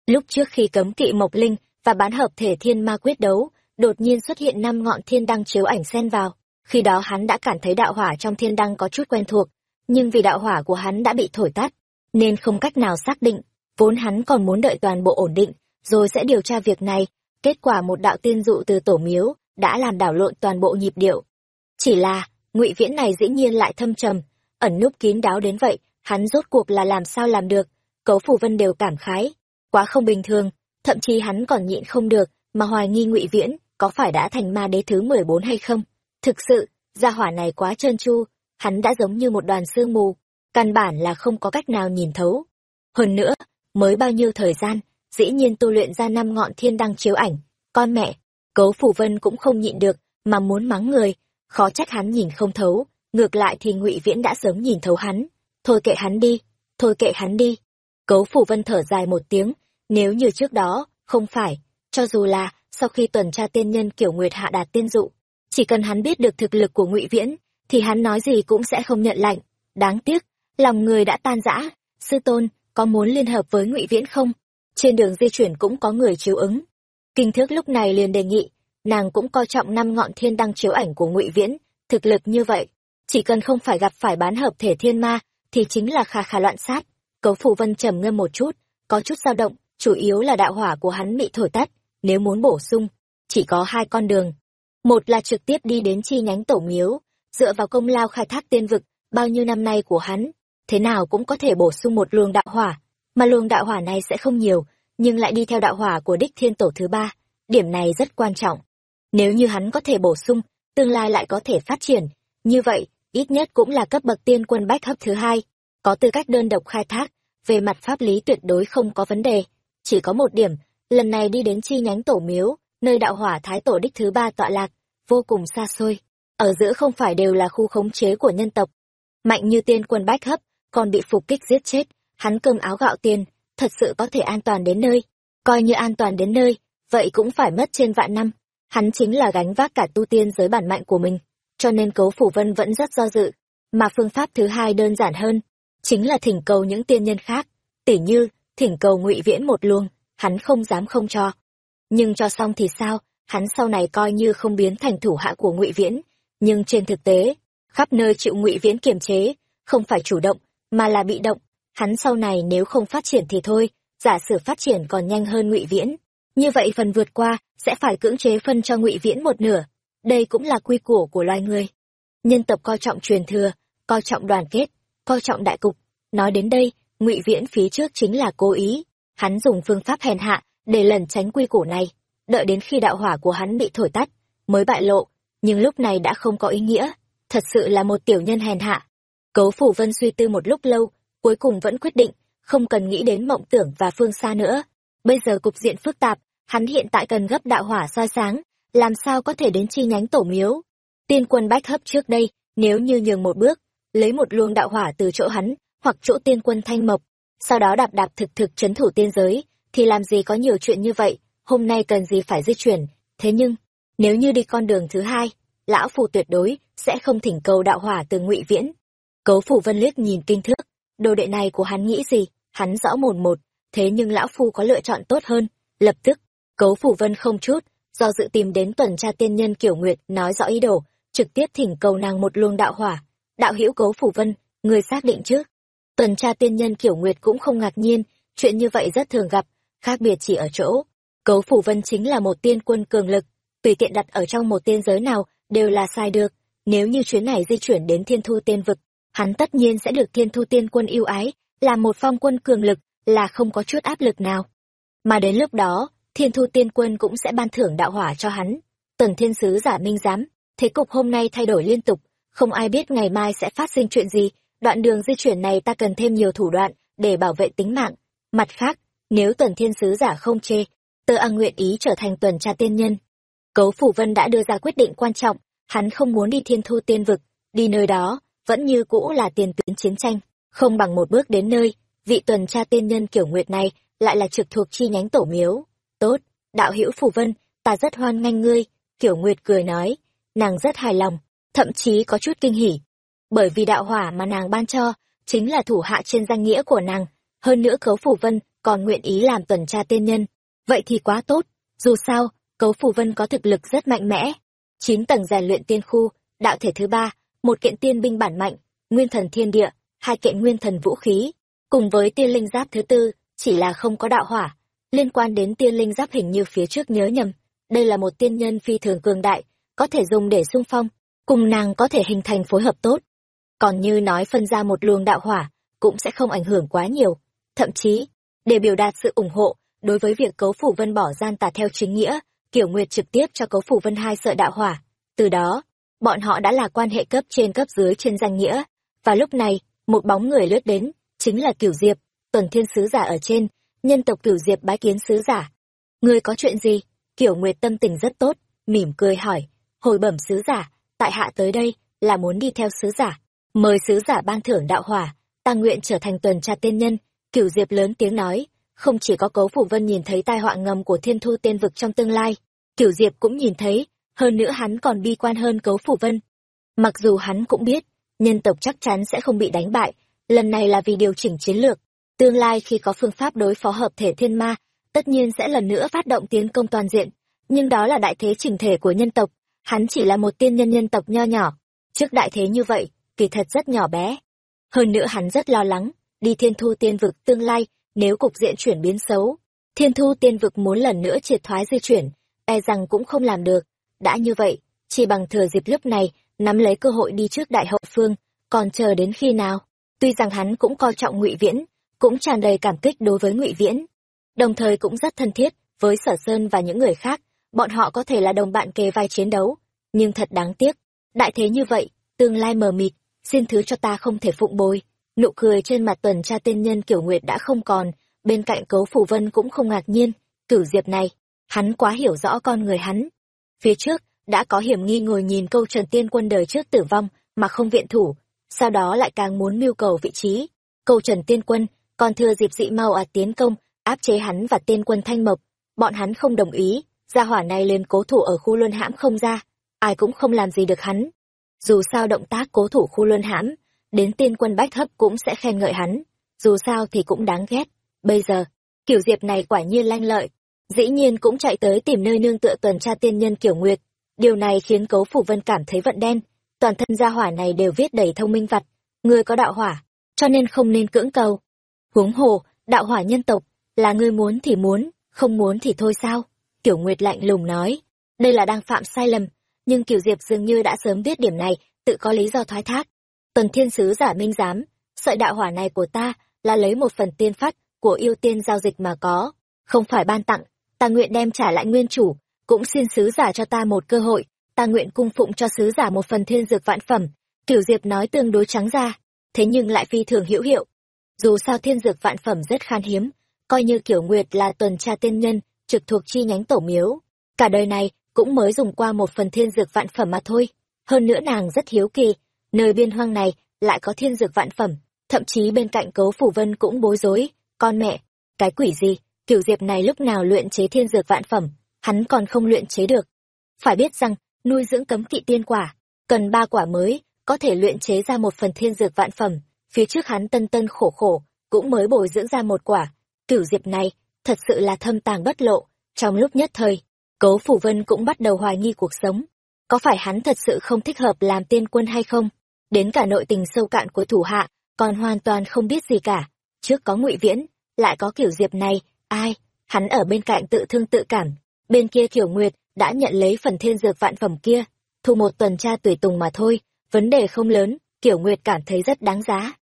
Lúc trước khi cấm kỵ mộc linh và bán hợp thể thiên ma quyết đấu, đột nhiên xuất hiện năm ngọn thiên đăng chiếu ảnh xen vào. Khi đó hắn đã cảm thấy đạo hỏa trong thiên đăng có chút quen thuộc, nhưng vì đạo hỏa của hắn đã bị thổi tắt, nên không cách nào xác định, vốn hắn còn muốn đợi toàn bộ ổn định, rồi sẽ điều tra việc này. Kết quả một đạo tiên dụ từ tổ miếu đã làm đảo lộn toàn bộ nhịp điệu. Chỉ là, ngụy viễn này dĩ nhiên lại thâm trầm, ẩn núp kín đáo đến vậy hắn rốt cuộc là làm sao làm được, cấu phủ vân đều cảm khái, quá không bình thường, thậm chí hắn còn nhịn không được, mà hoài nghi ngụy viễn có phải đã thành ma đế thứ mười bốn hay không. Thực sự, gia hỏa này quá trơn tru, hắn đã giống như một đoàn sương mù, căn bản là không có cách nào nhìn thấu. Hơn nữa, mới bao nhiêu thời gian, dĩ nhiên tu luyện ra năm ngọn thiên đăng chiếu ảnh, con mẹ, cấu phủ vân cũng không nhịn được, mà muốn mắng người, khó trách hắn nhìn không thấu, ngược lại thì ngụy viễn đã sớm nhìn thấu hắn thôi kệ hắn đi, thôi kệ hắn đi. Cấu phủ vân thở dài một tiếng, nếu như trước đó, không phải, cho dù là, sau khi tuần tra tiên nhân kiểu nguyệt hạ đạt tiên dụ, chỉ cần hắn biết được thực lực của ngụy viễn, thì hắn nói gì cũng sẽ không nhận lạnh đáng tiếc, lòng người đã tan rã. Sư tôn, có muốn liên hợp với ngụy viễn không? Trên đường di chuyển cũng có người chiếu ứng. Kinh thước lúc này liền đề nghị, nàng cũng coi trọng năm ngọn thiên đăng chiếu ảnh của ngụy viễn, thực lực như vậy. Chỉ cần không phải gặp phải bán hợp thể thiên ma thì chính là khà khà loạn sát Cấu Phủ Vân trầm ngâm một chút, có chút dao động, chủ yếu là đạo hỏa của hắn bị thổi tắt, nếu muốn bổ sung, chỉ có hai con đường. Một là trực tiếp đi đến chi nhánh tổ miếu, dựa vào công lao khai thác tiên vực, bao nhiêu năm nay của hắn, thế nào cũng có thể bổ sung một luồng đạo hỏa, mà luồng đạo hỏa này sẽ không nhiều, nhưng lại đi theo đạo hỏa của đích thiên tổ thứ ba, điểm này rất quan trọng. Nếu như hắn có thể bổ sung, tương lai lại có thể phát triển, như vậy, ít nhất cũng là cấp bậc tiên quân bách hấp thứ hai, có tư cách đơn độc khai thác, về mặt pháp lý tuyệt đối không có vấn đề. Chỉ có một điểm, lần này đi đến chi nhánh tổ miếu, nơi đạo hỏa thái tổ đích thứ ba tọa lạc, vô cùng xa xôi. Ở giữa không phải đều là khu khống chế của nhân tộc. Mạnh như tiên quân bách hấp, còn bị phục kích giết chết, hắn cơm áo gạo tiền, thật sự có thể an toàn đến nơi. Coi như an toàn đến nơi, vậy cũng phải mất trên vạn năm. Hắn chính là gánh vác cả tu tiên giới bản mạnh của mình, cho nên cấu phủ vân vẫn rất do dự. Mà phương pháp thứ hai đơn giản hơn, chính là thỉnh cầu những tiên nhân khác, tỉ như, thỉnh cầu ngụy viễn một luồng, hắn không dám không cho. Nhưng cho xong thì sao, hắn sau này coi như không biến thành thủ hạ của ngụy viễn, nhưng trên thực tế, khắp nơi chịu ngụy viễn kiềm chế, không phải chủ động, mà là bị động, hắn sau này nếu không phát triển thì thôi, giả sử phát triển còn nhanh hơn ngụy viễn, như vậy phần vượt qua sẽ phải cưỡng chế phân cho ngụy viễn một nửa, đây cũng là quy củ của loài người. Nhân tộc coi trọng truyền thừa, coi trọng đoàn kết, coi trọng đại cục, nói đến đây, ngụy viễn phía trước chính là cố ý, hắn dùng phương pháp hèn hạ để lẩn tránh quy củ này, đợi đến khi đạo hỏa của hắn bị thổi tắt, mới bại lộ, nhưng lúc này đã không có ý nghĩa, thật sự là một tiểu nhân hèn hạ. Cấu Phủ Vân suy tư một lúc lâu, cuối cùng vẫn quyết định, không cần nghĩ đến mộng tưởng và phương xa nữa. Bây giờ cục diện phức tạp, hắn hiện tại cần gấp đạo hỏa soi sáng, làm sao có thể đến chi nhánh tổ miếu. Tiên quân bách hấp trước đây, nếu như nhường một bước, lấy một luồng đạo hỏa từ chỗ hắn, hoặc chỗ tiên quân thanh mộc, sau đó đạp đạp thực thực chấn thủ tiên giới, thì làm gì có nhiều chuyện như vậy, hôm nay cần gì phải di chuyển. Thế nhưng, nếu như đi con đường thứ hai, lão phù tuyệt đối sẽ không thỉnh cầu đạo hỏa từ ngụy viễn. Cấu phủ vân liếc nhìn kinh thước, đồ đệ này của hắn nghĩ gì, hắn rõ mồn một, thế nhưng lão phu có lựa chọn tốt hơn, lập tức, cấu phủ vân không chút, do dự tìm đến tuần tra tiên nhân kiểu nguyệt nói rõ ý đồ, trực tiếp thỉnh cầu nàng một luồng đạo hỏa. Đạo hữu cố phủ vân, người xác định chứ? Tuần tra tiên nhân kiểu nguyệt cũng không ngạc nhiên, chuyện như vậy rất thường gặp, khác biệt chỉ ở chỗ. Cấu phủ vân chính là một tiên quân cường lực, tùy tiện đặt ở trong một tiên giới nào đều là sai được. Nếu như chuyến này di chuyển đến thiên thu tiên vực, hắn tất nhiên sẽ được thiên thu tiên quân yêu ái, là một phong quân cường lực, là không có chút áp lực nào. Mà đến lúc đó, thiên thu tiên quân cũng sẽ ban thưởng đạo hỏa cho hắn. Tần thiên sứ giả minh giám, thế cục hôm nay thay đổi liên tục, không ai biết ngày mai sẽ phát sinh chuyện gì, đoạn đường di chuyển này ta cần thêm nhiều thủ đoạn để bảo vệ tính mạng. Mặt khác, nếu tuần thiên sứ giả không chê, tơ ăn nguyện ý trở thành tuần tra tiên nhân. Cấu Phủ Vân đã đưa ra quyết định quan trọng, hắn không muốn đi thiên thu tiên vực, đi nơi đó, vẫn như cũ là tiền tuyến chiến tranh, không bằng một bước đến nơi, vị tuần tra tiên nhân kiểu nguyệt này lại là trực thuộc chi nhánh tổ miếu. Tốt, đạo hữu Phủ Vân, ta rất hoan nghênh ngươi, kiểu nguyệt cười nói, nàng rất hài lòng, thậm chí có chút kinh hỉ, bởi vì đạo hỏa mà nàng ban cho chính là thủ hạ trên danh nghĩa của nàng hơn nữa cấu phủ vân còn nguyện ý làm tuần tra tiên nhân. Vậy thì quá tốt dù sao cấu phủ vân có thực lực rất mạnh mẽ. Chín tầng rèn luyện tiên khu đạo thể thứ ba một kiện tiên binh bản mạnh nguyên thần thiên địa hai kiện nguyên thần vũ khí. Cùng với tiên linh giáp thứ tư chỉ là không có đạo hỏa liên quan đến tiên linh giáp hình như phía trước nhớ nhầm đây là một tiên nhân phi thường cường đại có thể dùng để xung phong cùng nàng có thể hình thành phối hợp tốt còn như nói phân ra một luồng đạo hỏa, cũng sẽ không ảnh hưởng quá nhiều. Thậm chí, để biểu đạt sự ủng hộ đối với việc cấu phủ vân bỏ gian tà theo chính nghĩa, kiểu nguyệt trực tiếp cho cấu phủ vân hai sợ đạo hỏa. Từ đó, bọn họ đã là quan hệ cấp trên cấp dưới trên danh nghĩa. Và lúc này, một bóng người lướt đến, chính là kiểu Diệp, tuần thiên sứ giả ở trên, nhân tộc Cửu Diệp bái kiến sứ giả. Ngươi có chuyện gì? Kiểu Nguyệt tâm tình rất tốt, mỉm cười hỏi, hồi bẩm sứ giả, tại hạ tới đây, là muốn đi theo sứ giả. Mời sứ giả ban thưởng đạo hỏa ta nguyện trở thành tuần tra tiên nhân. Cửu diệp lớn tiếng nói không chỉ có cấu phủ vân nhìn thấy tai họa ngầm của thiên thu tiên vực trong tương lai cửu diệp cũng nhìn thấy hơn nữa hắn còn bi quan hơn cấu phủ vân. Mặc dù hắn cũng biết nhân tộc chắc chắn sẽ không bị đánh bại lần này là vì điều chỉnh chiến lược tương lai khi có phương pháp đối phó hợp thể thiên ma tất nhiên sẽ lần nữa phát động tiến công toàn diện. Nhưng đó là đại thế chỉnh thể của nhân tộc hắn chỉ là một tiên nhân nhân tộc nho nhỏ. Trước đại thế như vậy kỳ thật rất nhỏ bé. Hơn nữa hắn rất lo lắng, đi thiên thu tiên vực tương lai nếu cục diện chuyển biến xấu thiên thu tiên vực muốn lần nữa triệt thoái di chuyển e rằng cũng không làm được. Đã như vậy chỉ bằng thừa dịp lúc này nắm lấy cơ hội đi trước đại hậu phương còn chờ đến khi nào? Tuy rằng hắn cũng coi trọng ngụy viễn cũng tràn đầy cảm kích đối với ngụy viễn. Đồng thời cũng rất thân thiết với sở sơn và những người khác, bọn họ có thể là đồng bạn kề vai chiến đấu, nhưng thật đáng tiếc, đại thế như vậy, tương lai mờ mịt, xin thứ cho ta không thể phụng bồi. Nụ cười trên mặt tuần tra tên nhân kiểu nguyệt đã không còn, bên cạnh cấu phủ vân cũng không ngạc nhiên, cửu diệp này, hắn quá hiểu rõ con người hắn. Phía trước, đã có hiểm nghi ngồi nhìn câu trần tiên quân đời trước tử vong mà không viện thủ, sau đó lại càng muốn mưu cầu vị trí. Câu trần tiên quân còn thừa dịp dị mau ạt tiến công, áp chế hắn và tiên quân thanh mộc, bọn hắn không đồng ý, gia hỏa này lên cố thủ ở khu luân hãm không ra, ai cũng không làm gì được hắn. Dù sao động tác cố thủ khu luân hãm, đến tiên quân bách hấp cũng sẽ khen ngợi hắn, dù sao thì cũng đáng ghét. Bây giờ, kiểu diệp này quả nhiên lanh lợi, dĩ nhiên cũng chạy tới tìm nơi nương tựa tuần tra tiên nhân kiểu nguyệt. Điều này khiến cấu phủ vân cảm thấy vận đen, toàn thân gia hỏa này đều viết đầy thông minh vặt ngươi có đạo hỏa, cho nên không nên cưỡng cầu huống hồ, đạo hỏa nhân tộc, là ngươi muốn thì muốn, không muốn thì thôi sao? Kiểu nguyệt lạnh lùng nói. Đây là đang phạm sai lầm, nhưng kiểu diệp dường như đã sớm biết điểm này, tự có lý do thoái thác. Tần thiên sứ giả minh giám, sợi đạo hỏa này của ta là lấy một phần tiên phát của yêu tiên giao dịch mà có. Không phải ban tặng, ta nguyện đem trả lại nguyên chủ, cũng xin sứ giả cho ta một cơ hội, ta nguyện cung phụng cho sứ giả một phần thiên dược vạn phẩm. Kiểu diệp nói tương đối trắng ra, thế nhưng lại phi thường hữu hiệu dù sao thiên dược vạn phẩm rất khan hiếm, coi như kiểu nguyệt là tuần tra tiên nhân, trực thuộc chi nhánh tổ miếu. Cả đời này, cũng mới dùng qua một phần thiên dược vạn phẩm mà thôi. Hơn nữa nàng rất hiếu kỳ, nơi biên hoang này lại có thiên dược vạn phẩm, thậm chí bên cạnh cấu phủ vân cũng bối rối. Con mẹ, cái quỷ gì? Kiểu diệp này lúc nào luyện chế thiên dược vạn phẩm, hắn còn không luyện chế được. Phải biết rằng, nuôi dưỡng cấm kỵ tiên quả, cần ba quả mới, có thể luyện chế ra một phần thiên dược vạn phẩm phía trước hắn tân tân khổ khổ, cũng mới bồi dưỡng ra một quả. Cửu diệp này, thật sự là thâm tàng bất lộ. Trong lúc nhất thời Cố phủ vân cũng bắt đầu hoài nghi cuộc sống. Có phải hắn thật sự không thích hợp làm tiên quân hay không? Đến cả nội tình sâu cạn của thủ hạ, còn hoàn toàn không biết gì cả. Trước có ngụy viễn, lại có kiểu diệp này. Ai? Hắn ở bên cạnh tự thương tự cảm. Bên kia kiểu nguyệt đã nhận lấy phần thiên dược vạn phẩm kia. Thu một tuần tra tùy tùng mà thôi, vấn đề không lớn. Tiểu nguyệt cảm thấy rất đáng giá.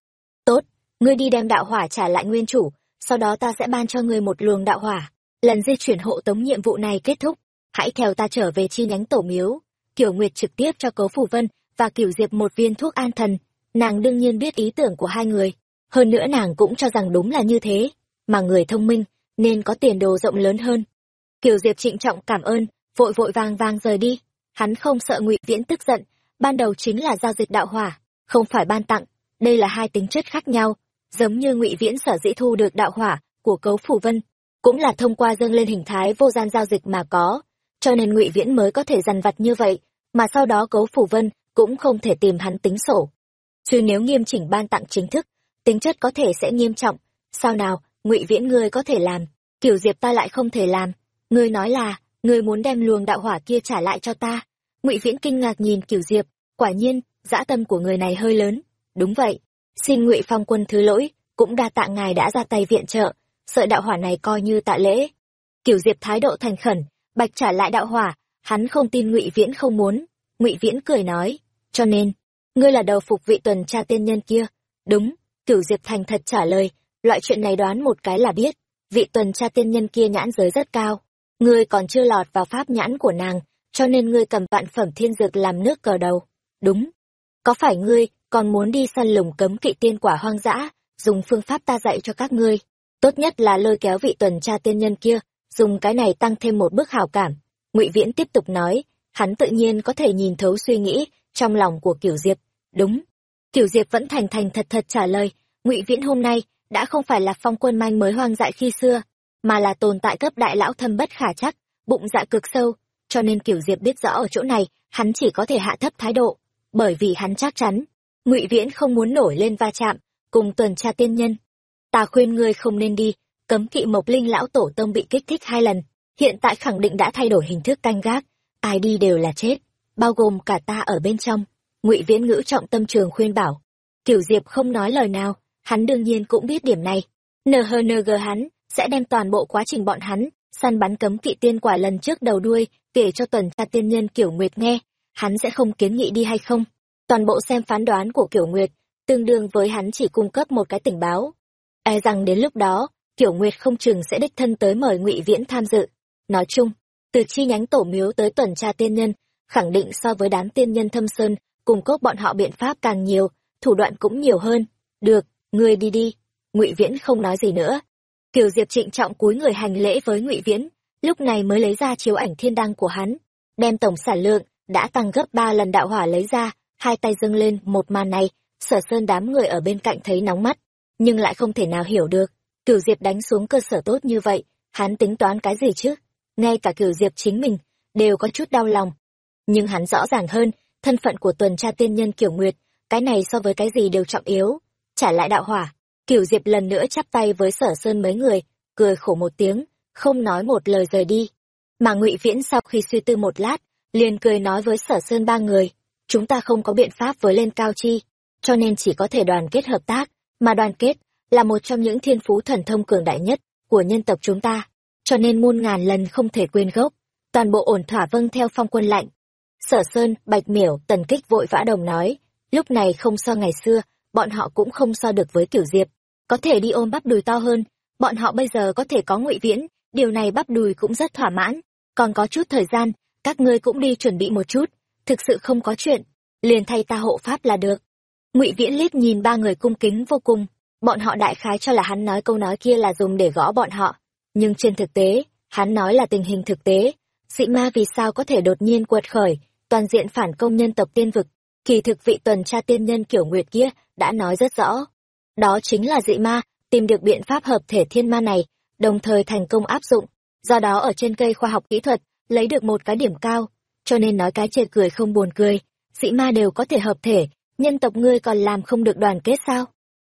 Tốt, ngươi đi đem đạo hỏa trả lại nguyên chủ, sau đó ta sẽ ban cho ngươi một luồng đạo hỏa. Lần di chuyển hộ tống nhiệm vụ này kết thúc, hãy theo ta trở về chi nhánh tổ miếu. Kiểu nguyệt trực tiếp cho cấu phủ vân và kiểu diệp một viên thuốc an thần. Nàng đương nhiên biết ý tưởng của hai người. Hơn nữa nàng cũng cho rằng đúng là như thế, mà người thông minh nên có tiền đồ rộng lớn hơn. Kiểu diệp trịnh trọng cảm ơn, vội vội vàng vàng rời đi. Hắn không sợ ngụy viễn tức giận, ban đầu chính là giao dịch đạo hỏa không phải ban tặng, đây là hai tính chất khác nhau, giống như ngụy viễn sở dĩ thu được đạo hỏa của cấu phủ vân, cũng là thông qua dâng lên hình thái vô gian giao dịch mà có, cho nên ngụy viễn mới có thể dằn vặt như vậy, mà sau đó cấu phủ vân cũng không thể tìm hắn tính sổ. Chứ nếu nghiêm chỉnh ban tặng chính thức, tính chất có thể sẽ nghiêm trọng. Sao nào, ngụy viễn ngươi có thể làm, kiểu diệp ta lại không thể làm. Ngươi nói là, ngươi muốn đem luồng đạo hỏa kia trả lại cho ta. Ngụy viễn kinh ngạc nhìn kiểu diệp, quả nhiên dã tâm của người này hơi lớn. Đúng vậy. Xin ngụy phong quân thứ lỗi, cũng đa tạ ngài đã ra tay viện trợ. Sợi đạo hỏa này coi như tạ lễ. Kiểu diệp thái độ thành khẩn, bạch trả lại đạo hỏa, hắn không tin ngụy viễn không muốn. Ngụy viễn cười nói, cho nên, ngươi là đầu phục vị tuần tra tiên nhân kia. Đúng, kiểu diệp thành thật trả lời, loại chuyện này đoán một cái là biết, vị tuần tra tiên nhân kia nhãn giới rất cao. Ngươi còn chưa lọt vào pháp nhãn của nàng, cho nên ngươi cầm vạn phẩm thiên dược làm nước cờ đầu. Đúng có phải ngươi còn muốn đi săn lùng cấm kỵ tiên quả hoang dã, dùng phương pháp ta dạy cho các ngươi? Tốt nhất là lôi kéo vị tuần tra tiên nhân kia, dùng cái này tăng thêm một bước hào cảm. Ngụy viễn tiếp tục nói, hắn tự nhiên có thể nhìn thấu suy nghĩ trong lòng của kiểu diệp. Đúng. Kiểu diệp vẫn thành thành thật thật trả lời, ngụy viễn hôm nay đã không phải là phong quân manh mới hoang dại khi xưa, mà là tồn tại cấp đại lão thâm bất khả chắc, bụng dạ cực sâu. Cho nên kiểu diệp biết rõ ở chỗ này, hắn chỉ có thể hạ thấp thái độ bởi vì hắn chắc chắn, ngụy viễn không muốn nổi lên va chạm cùng tuần tra tiên nhân. Ta khuyên ngươi không nên đi, cấm kỵ mộc linh lão tổ tông bị kích thích hai lần, hiện tại khẳng định đã thay đổi hình thức canh gác, ai đi đều là chết, bao gồm cả ta ở bên trong. Ngụy viễn ngữ trọng tâm trường khuyên bảo. Tiểu diệp không nói lời nào, hắn đương nhiên cũng biết điểm này. NHNG hắn sẽ đem toàn bộ quá trình bọn hắn săn bắn cấm kỵ tiên quả lần trước đầu đuôi kể cho tuần tra tiên nhân kiểu nguyệt nghe hắn sẽ không kiến nghị đi hay không. Toàn bộ xem phán đoán của kiểu nguyệt tương đương với hắn chỉ cung cấp một cái tình báo. E rằng đến lúc đó kiểu nguyệt không chừng sẽ đích thân tới mời ngụy viễn tham dự. Nói chung từ chi nhánh tổ miếu tới tuần tra tiên nhân khẳng định so với đám tiên nhân thâm sơn cung cấp bọn họ biện pháp càng nhiều thủ đoạn cũng nhiều hơn. Được ngươi đi đi. Ngụy viễn không nói gì nữa. Kiều Diệp trịnh trọng cúi người hành lễ với Ngụy Viễn, lúc này mới lấy ra chiếu ảnh thiên đăng của hắn, đem tổng sản lượng đã tăng gấp ba lần đạo hỏa lấy ra, hai tay dâng lên một màn này, Sở Sơn đám người ở bên cạnh thấy nóng mắt, nhưng lại không thể nào hiểu được, cửu Diệp đánh xuống cơ sở tốt như vậy, hắn tính toán cái gì chứ? Ngay cả cửu Diệp chính mình đều có chút đau lòng. Nhưng hắn rõ ràng hơn, thân phận của tuần tra tiên nhân Kiểu Nguyệt, cái này so với cái gì đều trọng yếu. Trả lại đạo hỏa, cửu Diệp lần nữa chắp tay với sở sơn mấy người, cười khổ một tiếng, không nói một lời rời đi. Mà ngụy Viễn sau khi suy tư một lát, liền cười nói với sở sơn ba người, chúng ta không có biện pháp với lên cao chi, cho nên chỉ có thể đoàn kết hợp tác, mà đoàn kết là một trong những thiên phú thần thông cường đại nhất của nhân tộc chúng ta, cho nên muôn ngàn lần không thể quên gốc, toàn bộ ổn thỏa vâng theo phong quân lạnh. Sở Sơn, Bạch Miểu, Tần Kích vội vã đồng nói, lúc này không so ngày xưa, bọn họ cũng không so được với Kiểu Diệp, có thể đi ôm bắp đùi to hơn, bọn họ bây giờ có thể có ngụy viễn, điều này bắp đùi cũng rất thỏa mãn, còn có chút thời gian, các ngươi cũng đi chuẩn bị một chút, thực sự không có chuyện, liền thay ta hộ pháp là được. Ngụy Viễn liếc nhìn ba người cung kính vô cùng, bọn họ đại khái cho là hắn nói câu nói kia là dùng để gõ bọn họ, nhưng trên thực tế, hắn nói là tình hình thực tế, dị ma vì sao có thể đột nhiên quật khởi, toàn diện phản công nhân tộc tiên vực, kỳ thực vị tuần tra tiên nhân kiểu nguyệt kia đã nói rất rõ. Đó chính là dị ma, tìm được biện pháp hợp thể thiên ma này, đồng thời thành công áp dụng. Do đó ở trên cây khoa học kỹ thuật, lấy được một cái điểm cao, cho nên nói cái chê cười không buồn cười, dị ma đều có thể hợp thể, nhân tộc ngươi còn làm không được đoàn kết sao?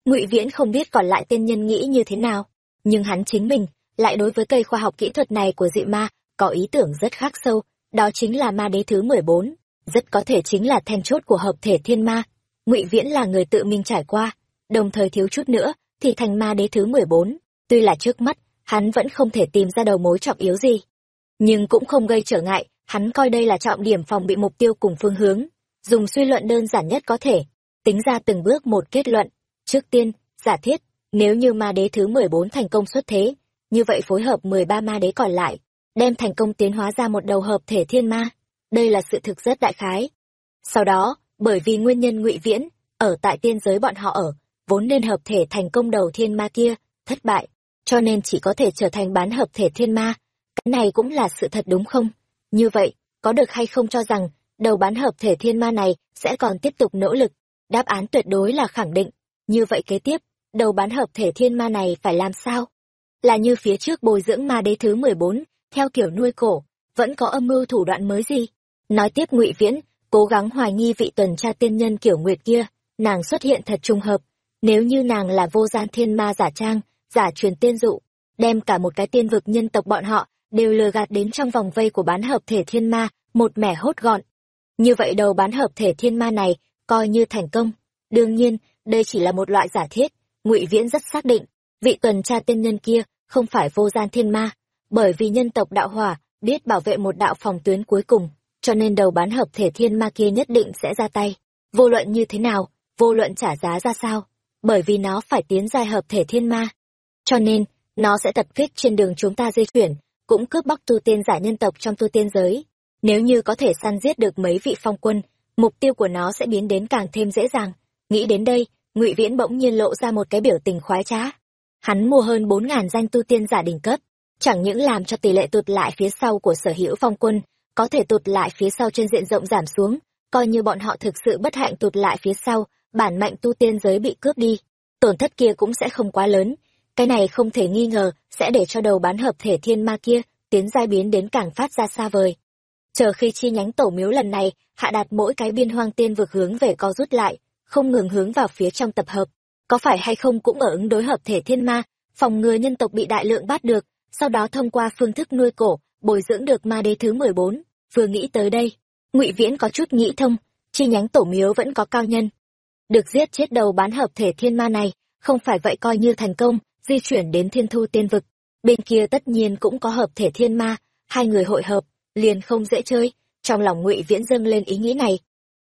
Ngụy Viễn không biết còn lại tên nhân nghĩ như thế nào, nhưng hắn chính mình lại đối với cây khoa học kỹ thuật này của dị ma có ý tưởng rất khác sâu, đó chính là ma đế thứ mười bốn rất có thể chính là then chốt của hợp thể thiên ma. Ngụy Viễn là người tự mình trải qua, đồng thời thiếu chút nữa thì thành ma đế thứ mười bốn tuy là trước mắt hắn vẫn không thể tìm ra đầu mối trọng yếu gì nhưng cũng không gây trở ngại hắn coi đây là trọng điểm phòng bị mục tiêu cùng phương hướng. Dùng suy luận đơn giản nhất có thể tính ra từng bước một kết luận. Trước tiên giả thiết nếu như ma đế thứ mười bốn thành công xuất thế như vậy phối hợp mười ba ma đế còn lại đem thành công tiến hóa ra một đầu hợp thể thiên ma. Đây là sự thực rất đại khái. Sau đó bởi vì nguyên nhân ngụy viễn ở tại tiên giới bọn họ ở vốn nên hợp thể thành công đầu thiên ma kia, thất bại, cho nên chỉ có thể trở thành bán hợp thể thiên ma. Cái này cũng là sự thật đúng không? Như vậy, có được hay không cho rằng, đầu bán hợp thể thiên ma này sẽ còn tiếp tục nỗ lực? Đáp án tuyệt đối là khẳng định. Như vậy kế tiếp, đầu bán hợp thể thiên ma này phải làm sao? Là như phía trước bồi dưỡng ma đế thứ mười bốn theo kiểu nuôi cổ, vẫn có âm mưu thủ đoạn mới gì? Nói tiếp ngụy Viễn, cố gắng hoài nghi vị tuần tra tiên nhân kiểu nguyệt kia, nàng xuất hiện thật trùng hợp, nếu như nàng là vô gian thiên ma giả trang, giả truyền tiên dụ, đem cả một cái tiên vực nhân tộc bọn họ đều lừa gạt đến trong vòng vây của bán hợp thể thiên ma, một mẻ hốt gọn. Như vậy đầu bán hợp thể thiên ma này coi như thành công. Đương nhiên, đây chỉ là một loại giả thiết, Ngụy Viễn rất xác định, vị tuần tra tiên nhân kia không phải vô gian thiên ma, bởi vì nhân tộc đạo hỏa biết bảo vệ một đạo phòng tuyến cuối cùng, cho nên đầu bán hợp thể thiên ma kia nhất định sẽ ra tay. Vô luận như thế nào, vô luận trả giá ra sao, bởi vì nó phải tiến giai hợp thể thiên ma. Cho nên, nó sẽ tập kích trên đường chúng ta di chuyển, cũng cướp bóc tu tiên giả nhân tộc trong tu tiên giới. Nếu như có thể săn giết được mấy vị phong quân, mục tiêu của nó sẽ biến đến càng thêm dễ dàng. Nghĩ đến đây, Ngụy Viễn bỗng nhiên lộ ra một cái biểu tình khoái trá. Hắn mua hơn bốn ngàn danh tu tiên giả đỉnh cấp, chẳng những làm cho tỷ lệ tụt lại phía sau của sở hữu phong quân, có thể tụt lại phía sau trên diện rộng giảm xuống, coi như bọn họ thực sự bất hạnh tụt lại phía sau, bản mạnh tu tiên giới bị cướp đi, tổn thất kia cũng sẽ không quá lớn. Cái này không thể nghi ngờ, sẽ để cho đầu bán hợp thể thiên ma kia, tiến giai biến đến càng phát ra xa vời. Chờ khi chi nhánh tổ miếu lần này, hạ đạt mỗi cái biên hoang tiên vực hướng về co rút lại, không ngừng hướng vào phía trong tập hợp. Có phải hay không cũng ở ứng đối hợp thể thiên ma, phòng ngừa nhân tộc bị đại lượng bắt được, sau đó thông qua phương thức nuôi cổ, bồi dưỡng được ma đế thứ mười bốn vừa nghĩ tới đây, ngụy Viễn có chút nghĩ thông, chi nhánh tổ miếu vẫn có cao nhân, được giết chết đầu bán hợp thể thiên ma này, không phải vậy coi như thành công di chuyển đến thiên thu tiên vực. Bên kia tất nhiên cũng có hợp thể thiên ma, hai người hội hợp, liền không dễ chơi, trong lòng ngụy viễn dâng lên ý nghĩ này.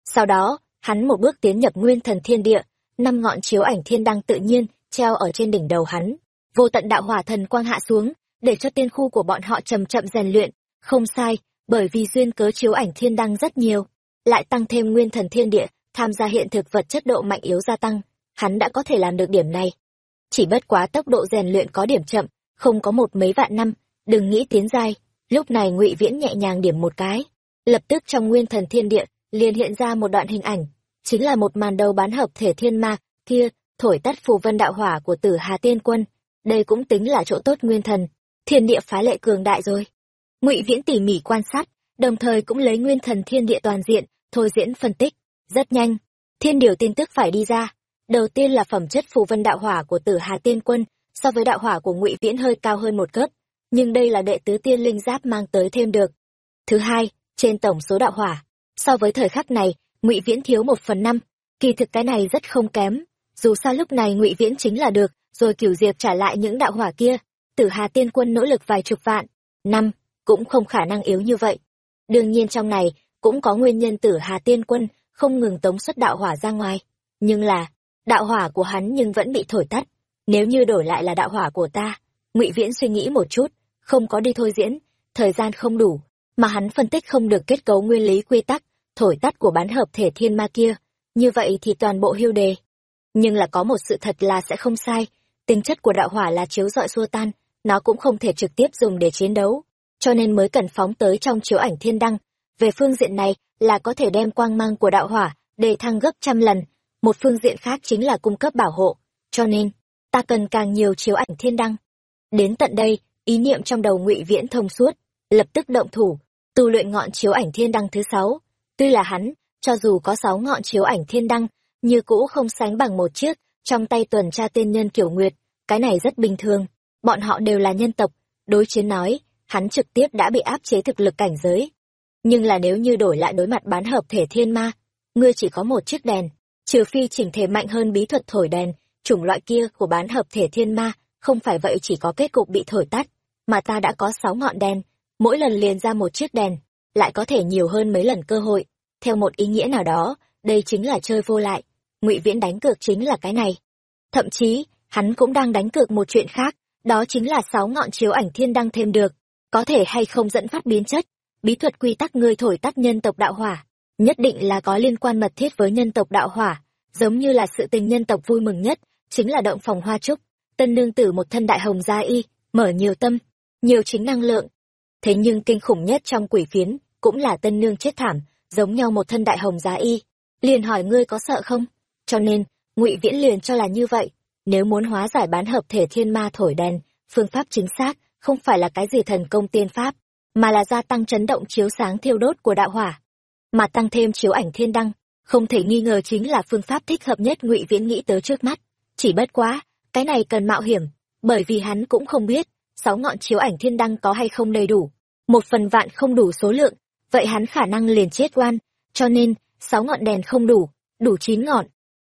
Sau đó, hắn một bước tiến nhập nguyên thần thiên địa, năm ngọn chiếu ảnh thiên đăng tự nhiên treo ở trên đỉnh đầu hắn. Vô tận đạo hỏa thần quang hạ xuống, để cho tiên khu của bọn họ chậm chậm rèn luyện. Không sai, bởi vì duyên cớ chiếu ảnh thiên đăng rất nhiều, lại tăng thêm nguyên thần thiên địa, tham gia hiện thực vật chất độ mạnh yếu gia tăng, hắn đã có thể làm được điểm này chỉ bất quá tốc độ rèn luyện có điểm chậm, không có một mấy vạn năm, đừng nghĩ tiến giai. Lúc này ngụy viễn nhẹ nhàng điểm một cái. Lập tức trong nguyên thần thiên địa, liền hiện ra một đoạn hình ảnh. Chính là một màn đầu bán hợp thể thiên ma, kia, thổi tắt phù vân đạo hỏa của tử hà tiên quân. Đây cũng tính là chỗ tốt nguyên thần. Thiên địa phá lệ cường đại rồi. Ngụy viễn tỉ mỉ quan sát, đồng thời cũng lấy nguyên thần thiên địa toàn diện, thôi diễn phân tích. Rất nhanh. Thiên điều tin tức phải đi ra đầu tiên là phẩm chất phù vân đạo hỏa của tử hà tiên quân, so với đạo hỏa của ngụy viễn hơi cao hơn một cấp, nhưng đây là đệ tứ tiên linh giáp mang tới thêm được. Thứ hai, trên tổng số đạo hỏa, so với thời khắc này, ngụy viễn thiếu một phần năm, kỳ thực cái này rất không kém. Dù sao lúc này ngụy viễn chính là được, rồi cửu diệp trả lại những đạo hỏa kia, tử hà tiên quân nỗ lực vài chục vạn, năm cũng không khả năng yếu như vậy. Đương nhiên trong này cũng có nguyên nhân tử hà tiên quân không ngừng tống xuất đạo hỏa ra ngoài, nhưng là đạo hỏa của hắn nhưng vẫn bị thổi tắt. Nếu như đổi lại là đạo hỏa của ta, ngụy viễn suy nghĩ một chút, không có đi thôi diễn, thời gian không đủ, mà hắn phân tích không được kết cấu nguyên lý quy tắc, thổi tắt của bán hợp thể thiên ma kia, như vậy thì toàn bộ hưu đề. Nhưng là có một sự thật là sẽ không sai, tính chất của đạo hỏa là chiếu dọi xua tan, nó cũng không thể trực tiếp dùng để chiến đấu, cho nên mới cần phóng tới trong chiếu ảnh thiên đăng. Về phương diện này là có thể đem quang mang của đạo hỏa đề thăng gấp trăm lần một phương diện khác chính là cung cấp bảo hộ, cho nên, ta cần càng nhiều chiếu ảnh thiên đăng. Đến tận đây, ý niệm trong đầu ngụy viễn thông suốt, lập tức động thủ, tu luyện ngọn chiếu ảnh thiên đăng thứ sáu. Tuy là hắn, cho dù có sáu ngọn chiếu ảnh thiên đăng, như cũ không sánh bằng một chiếc, trong tay tuần tra tiên nhân kiểu nguyệt, cái này rất bình thường. Bọn họ đều là nhân tộc, đối chiến nói, hắn trực tiếp đã bị áp chế thực lực cảnh giới. Nhưng là nếu như đổi lại đối mặt bán hợp thể thiên ma, ngươi chỉ có một chiếc đèn trừ phi chỉnh thể mạnh hơn bí thuật thổi đèn, chủng loại kia của bán hợp thể thiên ma, không phải vậy chỉ có kết cục bị thổi tắt, mà ta đã có sáu ngọn đèn, mỗi lần liền ra một chiếc đèn, lại có thể nhiều hơn mấy lần cơ hội. Theo một ý nghĩa nào đó, đây chính là chơi vô lại, ngụy viễn đánh cược chính là cái này. Thậm chí, hắn cũng đang đánh cược một chuyện khác, đó chính là sáu ngọn chiếu ảnh thiên đăng thêm được, có thể hay không dẫn phát biến chất, bí thuật quy tắc ngươi thổi tắt nhân tộc đạo hỏa nhất định là có liên quan mật thiết với nhân tộc đạo hỏa, giống như là sự tình nhân tộc vui mừng nhất, chính là động phòng hoa trúc. Tân nương tử một thân đại hồng gia y, mở nhiều tâm, nhiều chính năng lượng. Thế nhưng kinh khủng nhất trong quỷ phiến cũng là tân nương chết thảm, giống nhau một thân đại hồng giá y. Liền hỏi ngươi có sợ không? Cho nên, ngụy viễn liền cho là như vậy. Nếu muốn hóa giải bán hợp thể thiên ma thổi đèn, phương pháp chính xác không phải là cái gì thần công tiên pháp, mà là gia tăng chấn động chiếu sáng thiêu đốt của đạo hỏa mà tăng thêm chiếu ảnh thiên đăng. Không thể nghi ngờ chính là phương pháp thích hợp nhất ngụy viễn nghĩ tới trước mắt. Chỉ bất quá, cái này cần mạo hiểm, bởi vì hắn cũng không biết sáu ngọn chiếu ảnh thiên đăng có hay không đầy đủ. Một phần vạn không đủ số lượng, vậy hắn khả năng liền chết oan, cho nên sáu ngọn đèn không đủ đủ chín ngọn.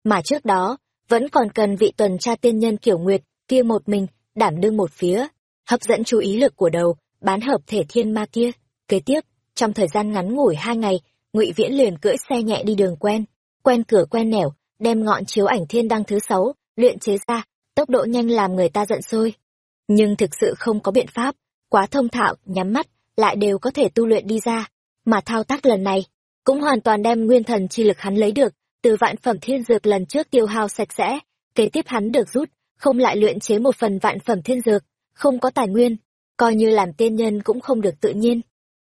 Mà trước đó, vẫn còn cần vị tuần tra tiên nhân kiểu nguyệt kia một mình đảm đương một phía, hấp dẫn chú ý lực của đầu, bán hợp thể thiên ma kia. Kế tiếp, trong thời gian ngắn ngủi hai ngày ngụy viễn liền cưỡi xe nhẹ đi đường quen quen cửa quen nẻo, đem ngọn chiếu ảnh thiên đăng thứ sáu luyện chế ra, tốc độ nhanh làm người ta giận sôi. Nhưng thực sự không có biện pháp, quá thông thạo, nhắm mắt, lại đều có thể tu luyện đi ra. Mà thao tác lần này, cũng hoàn toàn đem nguyên thần chi lực hắn lấy được, từ vạn phẩm thiên dược lần trước tiêu hao sạch sẽ, kế tiếp hắn được rút, không lại luyện chế một phần vạn phẩm thiên dược, không có tài nguyên, coi như làm tiên nhân cũng không được tự nhiên.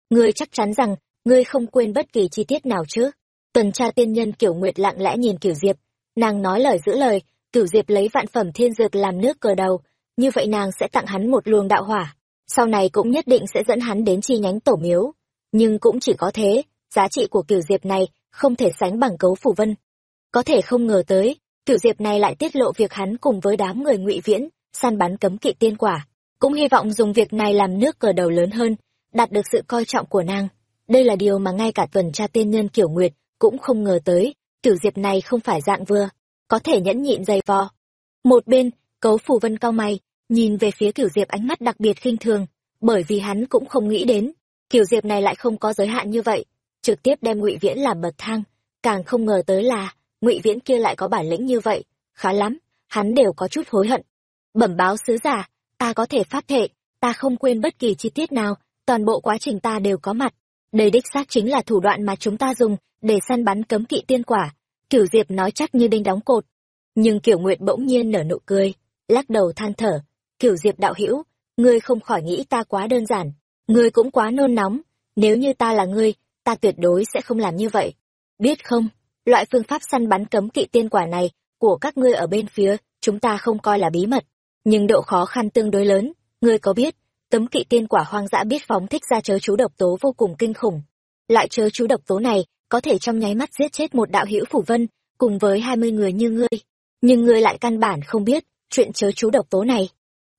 Ngươi chắc chắn rằng ngươi không quên bất kỳ chi tiết nào chứ? Tuần tra tiên nhân kiểu nguyệt lặng lẽ nhìn kiểu diệp. Nàng nói lời giữ lời, kiểu diệp lấy vạn phẩm thiên dược làm nước cờ đầu. Như vậy nàng sẽ tặng hắn một luồng đạo hỏa. Sau này cũng nhất định sẽ dẫn hắn đến chi nhánh tổ miếu. Nhưng cũng chỉ có thế, giá trị của kiểu diệp này không thể sánh bằng cấu phủ vân. Có thể không ngờ tới, kiểu diệp này lại tiết lộ việc hắn cùng với đám người ngụy viễn, săn bắn cấm kỵ tiên quả. Cũng hy vọng dùng việc này làm nước cờ đầu lớn hơn, đạt được sự coi trọng của nàng đây là điều mà ngay cả tuần tra tiên nhân kiểu nguyệt cũng không ngờ tới kiểu diệp này không phải dạng vừa có thể nhẫn nhịn dày vò Một bên, cấu phù vân cao mày, nhìn về phía kiểu diệp ánh mắt đặc biệt khinh thường, bởi vì hắn cũng không nghĩ đến, kiểu diệp này lại không có giới hạn như vậy, trực tiếp đem ngụy Viễn làm bậc thang, càng không ngờ tới là, ngụy Viễn kia lại có bản lĩnh như vậy, khá lắm, hắn đều có chút hối hận. Bẩm báo sứ giả, ta có thể phát thệ, ta không quên bất kỳ chi tiết nào, toàn bộ quá trình ta đều có mặt. Đây đích xác chính là thủ đoạn mà chúng ta dùng để săn bắn cấm kỵ tiên quả. Kiểu Diệp nói chắc như đinh đóng cột. Nhưng Kiểu Nguyệt bỗng nhiên nở nụ cười, lắc đầu than thở. Kiểu Diệp đạo hữu, ngươi không khỏi nghĩ ta quá đơn giản, ngươi cũng quá nôn nóng. Nếu như ta là ngươi, ta tuyệt đối sẽ không làm như vậy. Biết không, loại phương pháp săn bắn cấm kỵ tiên quả này của các ngươi ở bên phía, chúng ta không coi là bí mật. Nhưng độ khó khăn tương đối lớn, ngươi có biết, tấm kỵ tiên quả hoang dã biết phóng thích ra chớ chú độc tố vô cùng kinh khủng. Lại chớ chú độc tố này có thể trong nháy mắt giết chết một đạo hữu phủ vân, cùng với hai mươi người như ngươi. Nhưng ngươi lại căn bản không biết chuyện chớ chú độc tố này.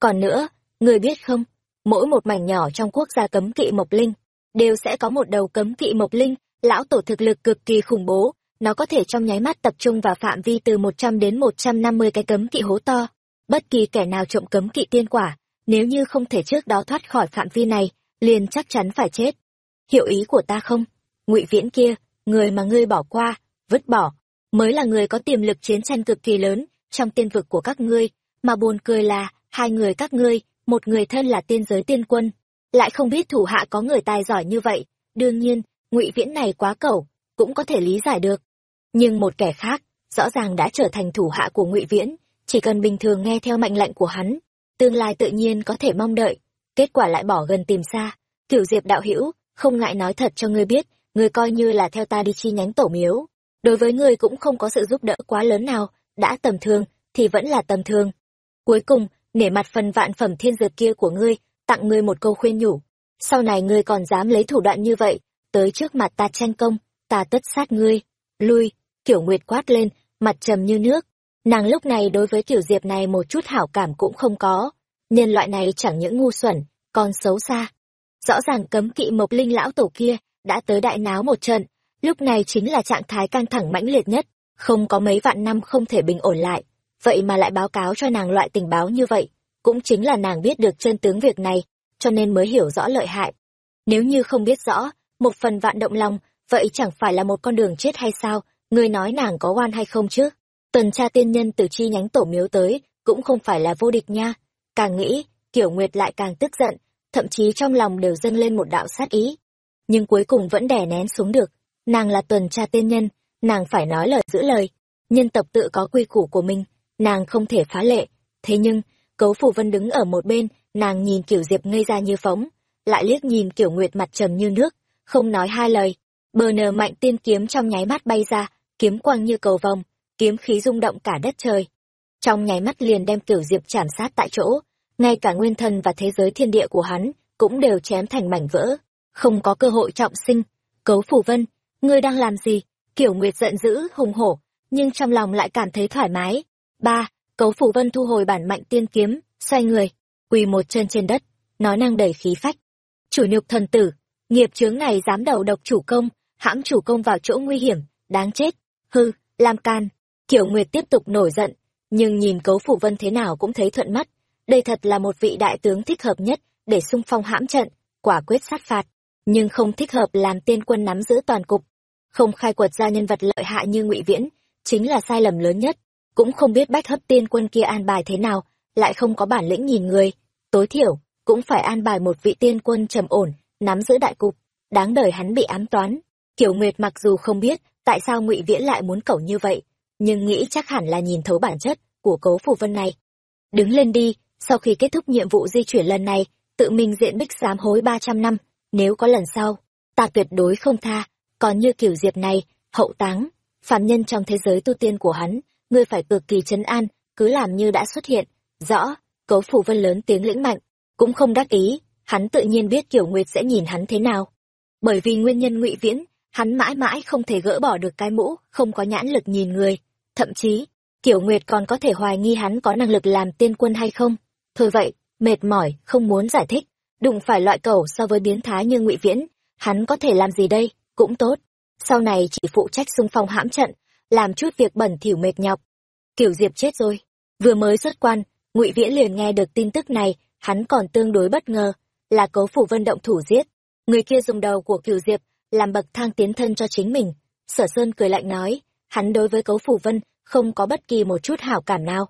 Còn nữa, ngươi biết không, mỗi một mảnh nhỏ trong quốc gia cấm kỵ mộc linh, đều sẽ có một đầu cấm kỵ mộc linh, lão tổ thực lực cực kỳ khủng bố, nó có thể trong nháy mắt tập trung vào phạm vi từ một trăm đến một trăm năm mươi cái cấm kỵ hố to. Bất kỳ kẻ nào trộm cấm kỵ tiên quả, nếu như không thể trước đó thoát khỏi phạm vi này, liền chắc chắn phải chết. Hiểu ý của ta không? Ngụy Viễn kia, người mà ngươi bỏ qua, vứt bỏ, mới là người có tiềm lực chiến tranh cực kỳ lớn trong tiên vực của các ngươi, mà buồn cười là hai người các ngươi, một người thân là tiên giới tiên quân, lại không biết thủ hạ có người tài giỏi như vậy. Đương nhiên, Ngụy Viễn này quá cẩu, cũng có thể lý giải được. Nhưng một kẻ khác, rõ ràng đã trở thành thủ hạ của Ngụy Viễn, chỉ cần bình thường nghe theo mệnh lệnh của hắn, tương lai tự nhiên có thể mong đợi, kết quả lại bỏ gần tìm xa. Kiểu Diệp đạo hữu, không ngại nói thật cho ngươi biết, ngươi coi như là theo ta đi chi nhánh tổ miếu. Đối với ngươi cũng không có sự giúp đỡ quá lớn nào, đã tầm thường, thì vẫn là tầm thường. Cuối cùng, nể mặt phần vạn phẩm thiên dược kia của ngươi, tặng ngươi một câu khuyên nhủ. Sau này ngươi còn dám lấy thủ đoạn như vậy, tới trước mặt ta tranh công, ta tất sát ngươi. Lui, kiểu nguyệt quát lên, mặt trầm như nước, Nàng lúc này đối với tiểu diệp này một chút hảo cảm cũng không có. Nhân loại này chẳng những ngu xuẩn, còn xấu xa. Rõ ràng cấm kỵ mộc linh lão tổ kia đã tới đại náo một trận, lúc này chính là trạng thái căng thẳng mãnh liệt nhất, không có mấy vạn năm không thể bình ổn lại. Vậy mà lại báo cáo cho nàng loại tình báo như vậy, cũng chính là nàng biết được chân tướng việc này, cho nên mới hiểu rõ lợi hại. Nếu như không biết rõ, một phần vạn động lòng, vậy chẳng phải là một con đường chết hay sao, người nói nàng có oan hay không chứ? Tuần tra tiên nhân từ chi nhánh tổ miếu tới cũng không phải là vô địch nha. Càng nghĩ kiểu nguyệt lại càng tức giận, thậm chí trong lòng đều dâng lên một đạo sát ý. Nhưng cuối cùng vẫn đè nén xuống được. Nàng là tuần tra tiên nhân, nàng phải nói lời giữ lời. Nhân tộc tự có quy củ của mình, nàng không thể phá lệ. Thế nhưng, cấu phủ vân đứng ở một bên, nàng nhìn kiểu diệp ngây ra như phóng, lại liếc nhìn kiểu nguyệt mặt trầm như nước, không nói hai lời. Bờ nờ mạnh tiên kiếm trong nháy mắt bay ra, kiếm quang như cầu vòng kiếm khí rung động cả đất trời. Trong nháy mắt liền đem Cửu Diệp chảm sát tại chỗ, ngay cả nguyên thần và thế giới thiên địa của hắn cũng đều chém thành mảnh vỡ, không có cơ hội trọng sinh. Cấu Phủ Vân, ngươi đang làm gì? Kiểu Nguyệt giận dữ, hùng hổ, nhưng trong lòng lại cảm thấy thoải mái. Ba, Cấu Phủ Vân thu hồi bản mạnh tiên kiếm, xoay người, quỳ một chân trên đất, nói năng đầy khí phách. Chủ nhục thần tử, nghiệp chướng này dám đầu độc chủ công, hãm chủ công vào chỗ nguy hiểm, đáng chết. Hư, làm can, Kiểu Nguyệt tiếp tục nổi giận, nhưng nhìn cấu phủ vân thế nào cũng thấy thuận mắt. Đây thật là một vị đại tướng thích hợp nhất để xung phong hãm trận, quả quyết sát phạt, nhưng không thích hợp làm tiên quân nắm giữ toàn cục. Không khai quật ra nhân vật lợi hại như ngụy Viễn, chính là sai lầm lớn nhất. Cũng không biết bách hấp tiên quân kia an bài thế nào, lại không có bản lĩnh nhìn người. Tối thiểu, cũng phải an bài một vị tiên quân trầm ổn, nắm giữ đại cục. Đáng đời hắn bị ám toán. Kiểu Nguyệt mặc dù không biết tại sao ngụy Viễn lại muốn cẩu như vậy, nhưng nghĩ chắc hẳn là nhìn thấu bản chất của cấu phù vân này. Đứng lên đi, sau khi kết thúc nhiệm vụ di chuyển lần này, tự mình diện bích sám hối ba trăm năm, nếu có lần sau, ta tuyệt đối không tha, còn như kiểu diệp này, hậu táng, phàm nhân trong thế giới tu tiên của hắn, ngươi phải cực kỳ chấn an, cứ làm như đã xuất hiện, rõ, cấu phù vân lớn tiếng lĩnh mạnh, cũng không đắc ý, hắn tự nhiên biết kiểu nguyệt sẽ nhìn hắn thế nào. Bởi vì nguyên nhân ngụy viễn, hắn mãi mãi không thể gỡ bỏ được cái mũ, không có nhãn lực nhìn người, Thậm chí, Kiểu Nguyệt còn có thể hoài nghi hắn có năng lực làm tiên quân hay không. Thôi vậy, mệt mỏi, không muốn giải thích. Đụng phải loại cầu so với biến thái như ngụy Viễn, hắn có thể làm gì đây, cũng tốt. Sau này chỉ phụ trách xung phong hãm trận, làm chút việc bẩn thỉu mệt nhọc. Kiểu Diệp chết rồi. vừa mới xuất quan ngụy viễn liền nghe được tin tức này hắn còn tương đối bất ngờ là cấu phủ vân động thủ giết người kia dùng đầu của cửu diệp làm bậc thang tiến thân cho chính mình sở sơn cười lạnh nói hắn đối với cấu phủ vân không có bất kỳ một chút hảo cảm nào.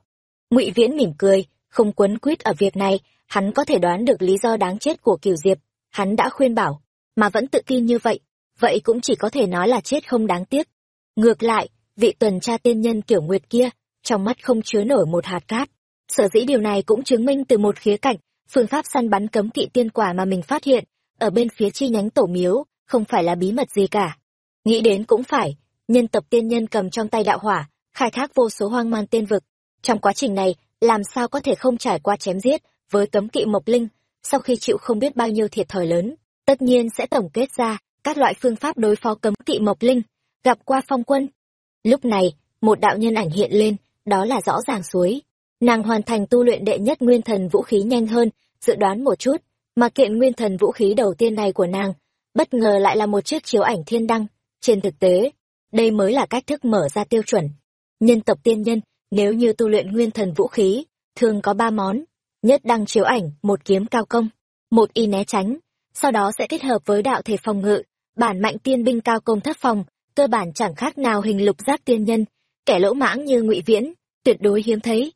Ngụy viễn mỉm cười, không quấn quýt ở việc này, hắn có thể đoán được lý do đáng chết của kiều diệp. Hắn đã khuyên bảo, mà vẫn tự tin như vậy vậy cũng chỉ có thể nói là chết không đáng tiếc. Ngược lại, vị tuần tra tiên nhân kiểu nguyệt kia, trong mắt không chứa nổi một hạt cát. Sở dĩ điều này cũng chứng minh từ một khía cạnh, phương pháp săn bắn cấm kỵ tiên quả mà mình phát hiện, ở bên phía chi nhánh tổ miếu, không phải là bí mật gì cả. Nghĩ đến cũng phải nhân tộc tiên nhân cầm trong tay đạo hỏa, khai thác vô số hoang man tiên vực. Trong quá trình này, làm sao có thể không trải qua chém giết với cấm kỵ mộc linh, sau khi chịu không biết bao nhiêu thiệt thòi lớn? Tất nhiên sẽ tổng kết ra các loại phương pháp đối phó cấm kỵ mộc linh, gặp qua phong quân. Lúc này, một đạo nhân ảnh hiện lên, đó là rõ ràng suối. Nàng hoàn thành tu luyện đệ nhất nguyên thần vũ khí nhanh hơn, dự đoán một chút, mà kiện nguyên thần vũ khí đầu tiên này của nàng, bất ngờ lại là một chiếc chiếu ảnh thiên đăng. Trên thực tế đây mới là cách thức mở ra tiêu chuẩn. Nhân tộc tiên nhân, nếu như tu luyện nguyên thần vũ khí, thường có ba món. Nhất đăng chiếu ảnh, một kiếm cao công, một y né tránh. Sau đó sẽ kết hợp với đạo thể phòng ngự, bản mạnh tiên binh cao công thất phòng, cơ bản chẳng khác nào hình lục giác tiên nhân, kẻ lỗ mãng như ngụy viễn, tuyệt đối hiếm thấy.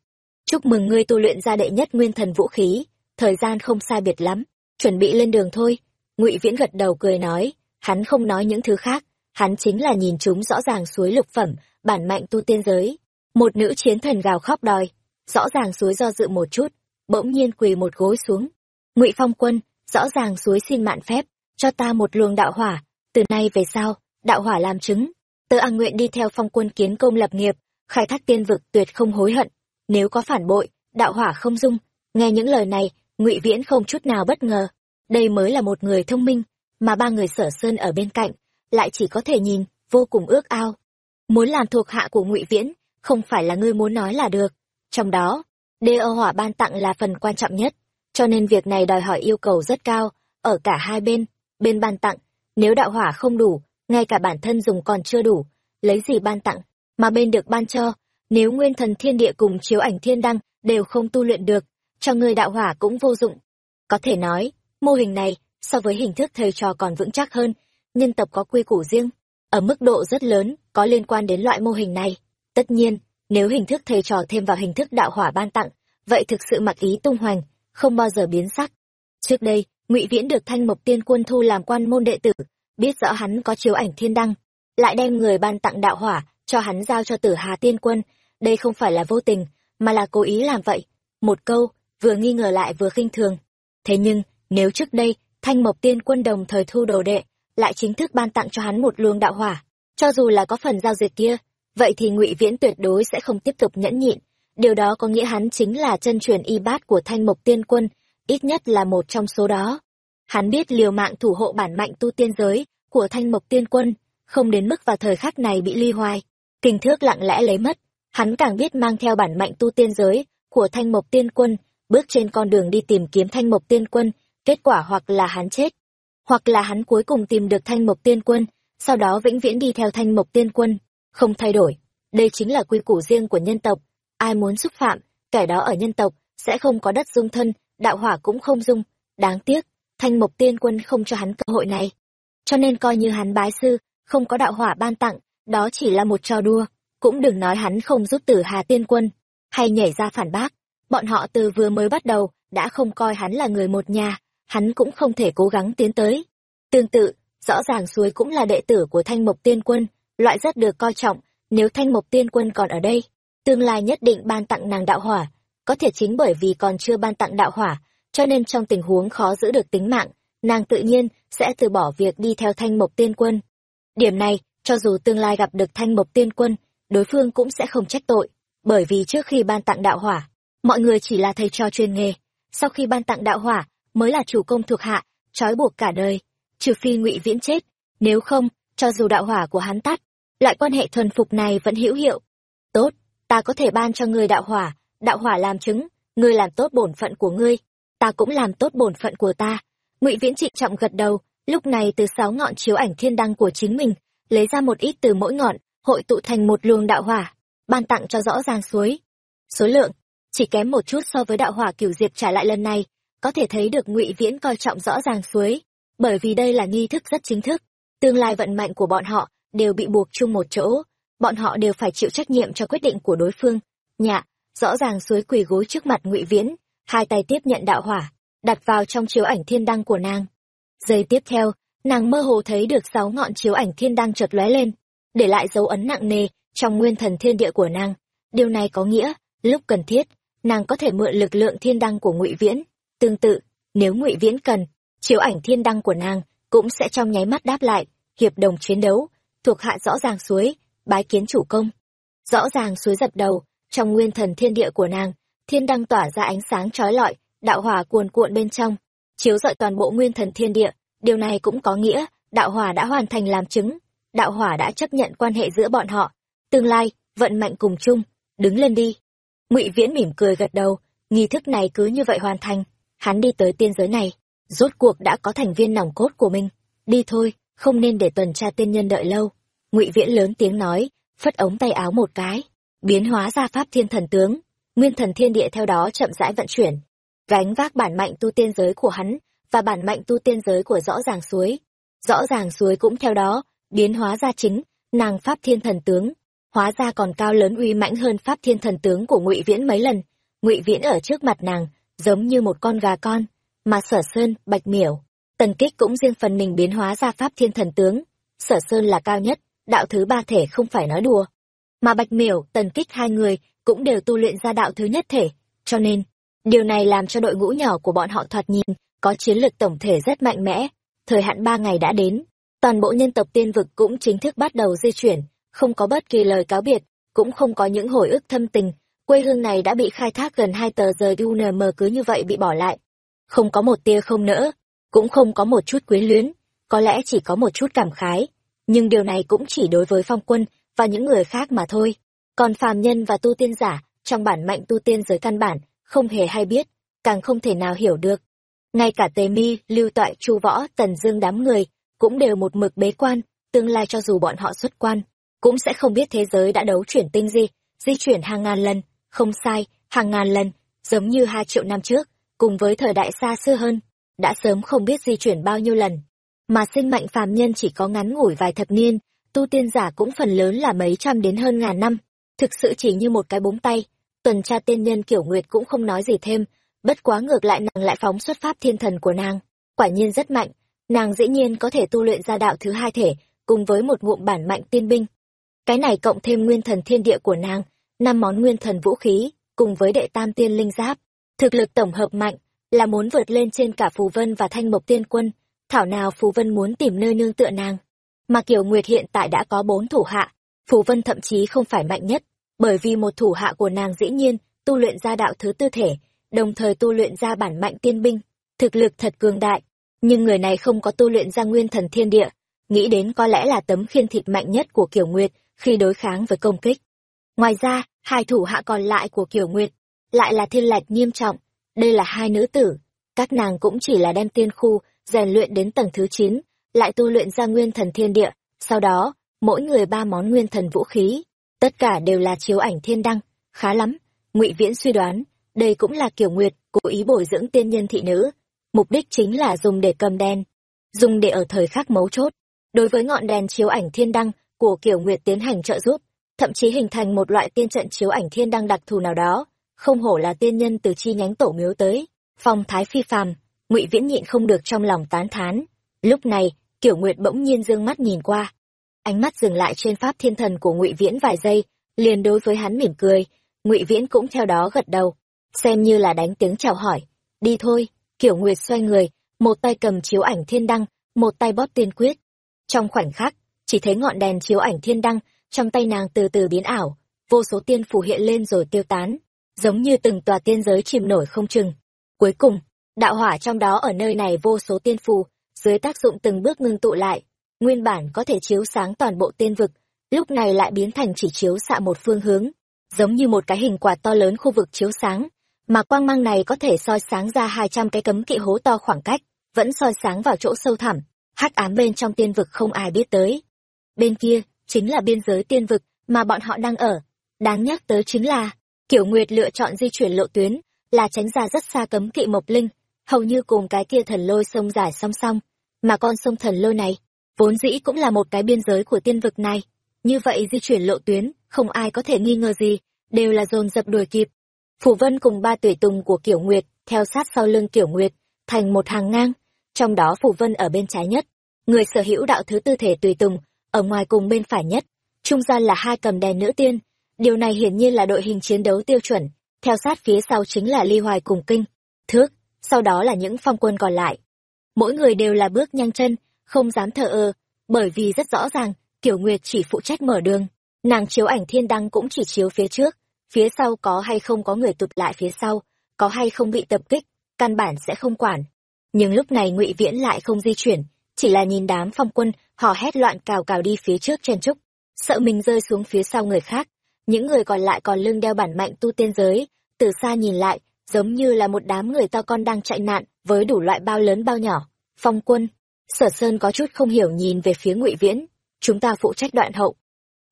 Chúc mừng ngươi tu luyện ra đệ nhất nguyên thần vũ khí, thời gian không sai biệt lắm, chuẩn bị lên đường thôi. Ngụy viễn gật đầu cười nói, hắn không nói những thứ khác hắn chính là nhìn chúng rõ ràng suối lục phẩm, bản mạnh tu tiên giới. Một nữ chiến thần gào khóc đòi, rõ ràng suối do dự một chút, bỗng nhiên quỳ một gối xuống. Ngụy phong quân, rõ ràng suối xin mạn phép, cho ta một luồng đạo hỏa, từ nay về sau, đạo hỏa làm chứng. Tớ an nguyện đi theo phong quân kiến công lập nghiệp, khai thác tiên vực tuyệt không hối hận. Nếu có phản bội, đạo hỏa không dung. Nghe những lời này, ngụy viễn không chút nào bất ngờ. Đây mới là một người thông minh, mà ba người sở sơn ở bên cạnh lại chỉ có thể nhìn, vô cùng ước ao. Muốn làm thuộc hạ của ngụy viễn không phải là ngươi muốn nói là được. Trong đó, đê ơ hỏa ban tặng là phần quan trọng nhất, cho nên việc này đòi hỏi yêu cầu rất cao, ở cả hai bên bên ban tặng, nếu đạo hỏa không đủ, ngay cả bản thân dùng còn chưa đủ, lấy gì ban tặng, mà bên được ban cho, nếu nguyên thần thiên địa cùng chiếu ảnh thiên đăng đều không tu luyện được, cho người đạo hỏa cũng vô dụng. Có thể nói, mô hình này, so với hình thức thầy trò còn vững chắc hơn nhân tộc có quy củ riêng, ở mức độ rất lớn, có liên quan đến loại mô hình này. Tất nhiên, nếu hình thức thầy trò thêm vào hình thức đạo hỏa ban tặng, vậy thực sự mặc ý tung hoành, không bao giờ biến sắc. Trước đây, ngụy viễn được thanh mộc tiên quân thu làm quan môn đệ tử, biết rõ hắn có chiếu ảnh thiên đăng, lại đem người ban tặng đạo hỏa cho hắn giao cho tử hà tiên quân. Đây không phải là vô tình, mà là cố ý làm vậy. Một câu, vừa nghi ngờ lại vừa khinh thường. Thế nhưng, nếu trước đây, thanh mộc tiên quân đồng thời thu đồ đệ lại chính thức ban tặng cho hắn một luồng đạo hỏa. Cho dù là có phần giao dịch kia, vậy thì ngụy viễn tuyệt đối sẽ không tiếp tục nhẫn nhịn. Điều đó có nghĩa hắn chính là chân truyền y bát của thanh mộc tiên quân, ít nhất là một trong số đó. Hắn biết liều mạng thủ hộ bản mạnh tu tiên giới của thanh mộc tiên quân không đến mức vào thời khắc này bị ly hoài kinh thước lặng lẽ lấy mất, hắn càng biết mang theo bản mạnh tu tiên giới của thanh mộc tiên quân, bước trên con đường đi tìm kiếm thanh mộc tiên quân, kết quả hoặc là hắn chết hoặc là hắn cuối cùng tìm được thanh mộc tiên quân, sau đó vĩnh viễn đi theo thanh mộc tiên quân, không thay đổi. Đây chính là quy củ riêng của nhân tộc. Ai muốn xúc phạm, kẻ đó ở nhân tộc, sẽ không có đất dung thân, đạo hỏa cũng không dung. Đáng tiếc, thanh mộc tiên quân không cho hắn cơ hội này. Cho nên coi như hắn bái sư, không có đạo hỏa ban tặng, đó chỉ là một trò đua cũng đừng nói hắn không giúp tử hà tiên quân, hay nhảy ra phản bác. Bọn họ từ vừa mới bắt đầu, đã không coi hắn là người một nhà hắn cũng không thể cố gắng tiến tới. Tương tự, rõ ràng suối cũng là đệ tử của thanh mộc tiên quân, loại rất được coi trọng, nếu thanh mộc tiên quân còn ở đây, tương lai nhất định ban tặng nàng đạo hỏa, có thể chính bởi vì còn chưa ban tặng đạo hỏa, cho nên trong tình huống khó giữ được tính mạng, nàng tự nhiên sẽ từ bỏ việc đi theo thanh mộc tiên quân. Điểm này, cho dù tương lai gặp được thanh mộc tiên quân, đối phương cũng sẽ không trách tội, bởi vì trước khi ban tặng đạo hỏa, mọi người chỉ là thầy trò chuyên nghề, sau khi ban tặng đạo hỏa mới là chủ công thuộc hạ, trói buộc cả đời, trừ phi ngụy viễn chết. Nếu không, cho dù đạo hỏa của hắn tắt, loại quan hệ thuần phục này vẫn hữu hiệu. Tốt, ta có thể ban cho ngươi đạo hỏa đạo hỏa làm chứng, ngươi làm tốt bổn phận của ngươi, ta cũng làm tốt bổn phận của ta. Ngụy viễn trịnh trọng gật đầu, lúc này từ sáu ngọn chiếu ảnh thiên đăng của chính mình, lấy ra một ít từ mỗi ngọn, hội tụ thành một luồng đạo hỏa, ban tặng cho rõ ràng suối. Số lượng, chỉ kém một chút so với đạo hỏa cửu diệp trả lại lần này có thể thấy được ngụy viễn coi trọng rõ ràng suối, bởi vì đây là nghi thức rất chính thức, tương lai vận mệnh của bọn họ đều bị buộc chung một chỗ, bọn họ đều phải chịu trách nhiệm cho quyết định của đối phương. Nhạ, rõ ràng suối quỳ gối trước mặt ngụy viễn, hai tay tiếp nhận đạo hỏa, đặt vào trong chiếu ảnh thiên đăng của nàng. Giây tiếp theo, nàng mơ hồ thấy được sáu ngọn chiếu ảnh thiên đăng chợt lóe lên, để lại dấu ấn nặng nề trong nguyên thần thiên địa của nàng. Điều này có nghĩa, lúc cần thiết, nàng có thể mượn lực lượng thiên đăng của ngụy viễn tương tự, nếu ngụy viễn cần, chiếu ảnh thiên đăng của nàng cũng sẽ trong nháy mắt đáp lại, hiệp đồng chiến đấu, thuộc hạ rõ ràng suối, bái kiến chủ công. Rõ ràng suối dập đầu, trong nguyên thần thiên địa của nàng, thiên đăng tỏa ra ánh sáng trói lọi, đạo hỏa cuồn cuộn bên trong, chiếu rọi toàn bộ nguyên thần thiên địa. Điều này cũng có nghĩa, đạo hỏa đã hoàn thành làm chứng, đạo hỏa đã chấp nhận quan hệ giữa bọn họ, tương lai, vận mệnh cùng chung, đứng lên đi. Ngụy viễn mỉm cười gật đầu, nghi thức này cứ như vậy hoàn thành hắn đi tới tiên giới này, rốt cuộc đã có thành viên nòng cốt của mình. Đi thôi, không nên để tuần tra tiên nhân đợi lâu. Ngụy viễn lớn tiếng nói, phất ống tay áo một cái, biến hóa ra pháp thiên thần tướng. Nguyên thần thiên địa theo đó chậm rãi vận chuyển. Gánh vác bản mạnh tu tiên giới của hắn và bản mạnh tu tiên giới của rõ ràng suối. Rõ ràng suối cũng theo đó, biến hóa ra chính nàng pháp thiên thần tướng. Hóa ra còn cao lớn uy mãnh hơn pháp thiên thần tướng của ngụy viễn mấy lần. Ngụy viễn ở trước mặt nàng giống như một con gà con, mà sở sơn, bạch miểu, tần kích cũng riêng phần mình biến hóa ra pháp thiên thần tướng. Sở sơn là cao nhất, đạo thứ ba thể không phải nói đùa. Mà bạch miểu, tần kích hai người cũng đều tu luyện ra đạo thứ nhất thể, cho nên, điều này làm cho đội ngũ nhỏ của bọn họ thoạt nhìn có chiến lược tổng thể rất mạnh mẽ. Thời hạn ba ngày đã đến, toàn bộ nhân tộc tiên vực cũng chính thức bắt đầu di chuyển, không có bất kỳ lời cáo biệt, cũng không có những hồi ức thâm tình quê hương này đã bị khai thác gần hai tờ giờ unm cứ như vậy bị bỏ lại. Không có một tia không nỡ, cũng không có một chút quyến luyến, có lẽ chỉ có một chút cảm khái. Nhưng điều này cũng chỉ đối với phong quân và những người khác mà thôi. Còn phàm nhân và tu tiên giả, trong bản mạnh tu tiên giới căn bản, không hề hay biết, càng không thể nào hiểu được. Ngay cả tề mi, lưu toại, chu võ, tần dương đám người cũng đều một mực bế quan, tương lai cho dù bọn họ xuất quan, cũng sẽ không biết thế giới đã đấu chuyển tinh gì di chuyển hàng ngàn lần không sai, hàng ngàn lần, giống như hai triệu năm trước, cùng với thời đại xa xưa hơn, đã sớm không biết di chuyển bao nhiêu lần. Mà sinh mệnh phàm nhân chỉ có ngắn ngủi vài thập niên, tu tiên giả cũng phần lớn là mấy trăm đến hơn ngàn năm. Thực sự chỉ như một cái búng tay, tuần tra tiên nhân kiểu nguyệt cũng không nói gì thêm, bất quá ngược lại nàng lại phóng xuất pháp thiên thần của nàng. Quả nhiên rất mạnh, nàng dĩ nhiên có thể tu luyện ra đạo thứ hai thể, cùng với một ngụm bản mạnh tiên binh. Cái này cộng thêm nguyên thần thiên địa của nàng năm món nguyên thần vũ khí, cùng với đệ tam tiên linh giáp. Thực lực tổng hợp mạnh, là muốn vượt lên trên cả phù vân và thanh mộc tiên quân. Thảo nào phù vân muốn tìm nơi nương tựa nàng? Mà kiều nguyệt hiện tại đã có bốn thủ hạ, phù vân thậm chí không phải mạnh nhất, bởi vì một thủ hạ của nàng dĩ nhiên tu luyện ra đạo thứ tư thể, đồng thời tu luyện ra bản mạnh tiên binh, thực lực thật cường đại. Nhưng người này không có tu luyện ra nguyên thần thiên địa, nghĩ đến có lẽ là tấm khiên thịt mạnh nhất của Kiều Nguyệt khi đối kháng với công kích. Ngoài ra, hai thủ hạ còn lại của Kiều Nguyệt lại là thiên lạch nghiêm trọng, đây là hai nữ tử, các nàng cũng chỉ là đem tiên khu rèn luyện đến tầng thứ 9, lại tu luyện ra nguyên thần thiên địa, sau đó, mỗi người ba món nguyên thần vũ khí, tất cả đều là chiếu ảnh thiên đăng, khá lắm. Ngụy Viễn suy đoán, đây cũng là Kiều Nguyệt cố ý bồi dưỡng tiên nhân thị nữ, mục đích chính là dùng để cầm đen, dùng để ở thời khắc mấu chốt, đối với ngọn đèn chiếu ảnh thiên đăng của Kiều Nguyệt tiến hành trợ giúp, thậm chí hình thành một loại tiên trận chiếu ảnh thiên đăng đặc thù nào đó, không hổ là tiên nhân từ chi nhánh tổ miếu tới, phong thái phi phàm, Ngụy Viễn nhịn không được trong lòng tán thán. Lúc này, Kiều Nguyệt bỗng nhiên dương mắt nhìn qua, ánh mắt dừng lại trên pháp thiên thần của Ngụy Viễn vài giây, liền đối với hắn mỉm cười, Ngụy Viễn cũng theo đó gật đầu, xem như là đánh tiếng chào hỏi. Đi thôi, Kiểu Nguyệt xoay người, một tay cầm chiếu ảnh thiên đăng, một tay bóp tiên quyết. Trong khoảnh khắc, chỉ thấy ngọn đèn chiếu ảnh thiên đăng trong tay nàng từ từ biến ảo, vô số tiên phù hiện lên rồi tiêu tán, giống như từng tòa tiên giới chìm nổi không chừng. Cuối cùng, đạo hỏa trong đó ở nơi này vô số tiên phù, dưới tác dụng từng bước ngưng tụ lại, nguyên bản có thể chiếu sáng toàn bộ tiên vực, lúc này lại biến thành chỉ chiếu xạ một phương hướng, giống như một cái hình quạt to lớn khu vực chiếu sáng, mà quang mang này có thể soi sáng ra hai trăm cái cấm kỵ hố to khoảng cách, vẫn soi sáng vào chỗ sâu thẳm, hắc ám bên trong tiên vực không ai biết tới. Bên kia, chính là biên giới tiên vực mà bọn họ đang ở. Đáng nhắc tới chính là, Kiểu Nguyệt lựa chọn di chuyển lộ tuyến, là tránh ra rất xa cấm kỵ mộc linh, hầu như cùng cái kia thần lôi sông dài song song. Mà con sông thần lôi này, vốn dĩ cũng là một cái biên giới của tiên vực này. Như vậy di chuyển lộ tuyến, không ai có thể nghi ngờ gì, đều là dồn dập đuổi kịp. Phủ Vân cùng ba tùy tùng của Kiểu Nguyệt, theo sát sau lưng Kiểu Nguyệt, thành một hàng ngang, trong đó Phủ Vân ở bên trái nhất, người sở hữu đạo thứ tư thể tùy tùng, ở ngoài cùng bên phải nhất, trung gian là hai cầm đèn nữ tiên. Điều này hiển nhiên là đội hình chiến đấu tiêu chuẩn, theo sát phía sau chính là Ly Hoài cùng Kinh, Thước, sau đó là những phong quân còn lại. Mỗi người đều là bước nhanh chân, không dám thờ ơ, bởi vì rất rõ ràng, tiểu Nguyệt chỉ phụ trách mở đường, nàng chiếu ảnh thiên đăng cũng chỉ chiếu phía trước, phía sau có hay không có người tụt lại phía sau, có hay không bị tập kích, căn bản sẽ không quản. Nhưng lúc này Ngụy Viễn lại không di chuyển, chỉ là nhìn đám phong quân, họ hét loạn cào cào đi phía trước chen trúc, sợ mình rơi xuống phía sau người khác. Những người còn lại còn lưng đeo bản mạnh tu tiên giới, từ xa nhìn lại, giống như là một đám người to con đang chạy nạn, với đủ loại bao lớn bao nhỏ. Phong quân, sở sơn có chút không hiểu nhìn về phía ngụy Viễn, chúng ta phụ trách đoạn hậu.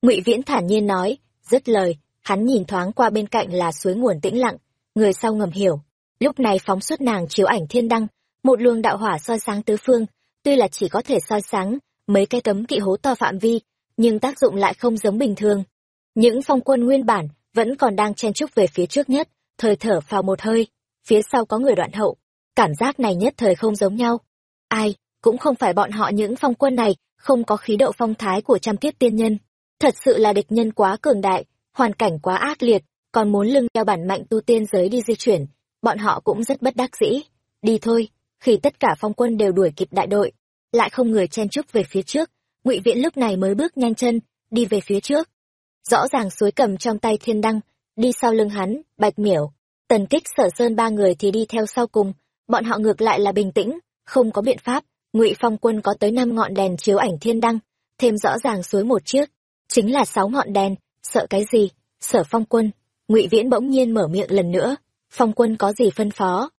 ngụy Viễn thản nhiên nói, dứt lời, hắn nhìn thoáng qua bên cạnh là suối nguồn tĩnh lặng, người sau ngầm hiểu. Lúc này phóng xuất nàng chiếu ảnh thiên đăng, một luồng đạo hỏa soi sáng tứ phương, tuy là chỉ có thể soi sáng mấy cái tấm kỵ hố to phạm vi, nhưng tác dụng lại không giống bình thường. Những phong quân nguyên bản vẫn còn đang chen chúc về phía trước nhất, thời thở phào một hơi, phía sau có người đoạn hậu. Cảm giác này nhất thời không giống nhau. Ai, cũng không phải bọn họ những phong quân này, không có khí độ phong thái của trăm kiếp tiên nhân. Thật sự là địch nhân quá cường đại, hoàn cảnh quá ác liệt, còn muốn lưng theo bản mạnh tu tiên giới đi di chuyển, bọn họ cũng rất bất đắc dĩ. Đi thôi, khi tất cả phong quân đều đuổi kịp đại đội, lại không người chen chúc về phía trước, ngụy viễn lúc này mới bước nhanh chân đi về phía trước. Rõ ràng suối cầm trong tay thiên đăng đi sau lưng hắn bạch miểu. Tần kích sở sơn ba người thì đi theo sau cùng. Bọn họ ngược lại là bình tĩnh không có biện pháp. Ngụy phong quân có tới năm ngọn đèn chiếu ảnh thiên đăng thêm rõ ràng suối một chiếc. Chính là sáu ngọn đèn sợ cái gì? Sở phong quân ngụy viễn bỗng nhiên mở miệng lần nữa. Phong quân có gì phân phó?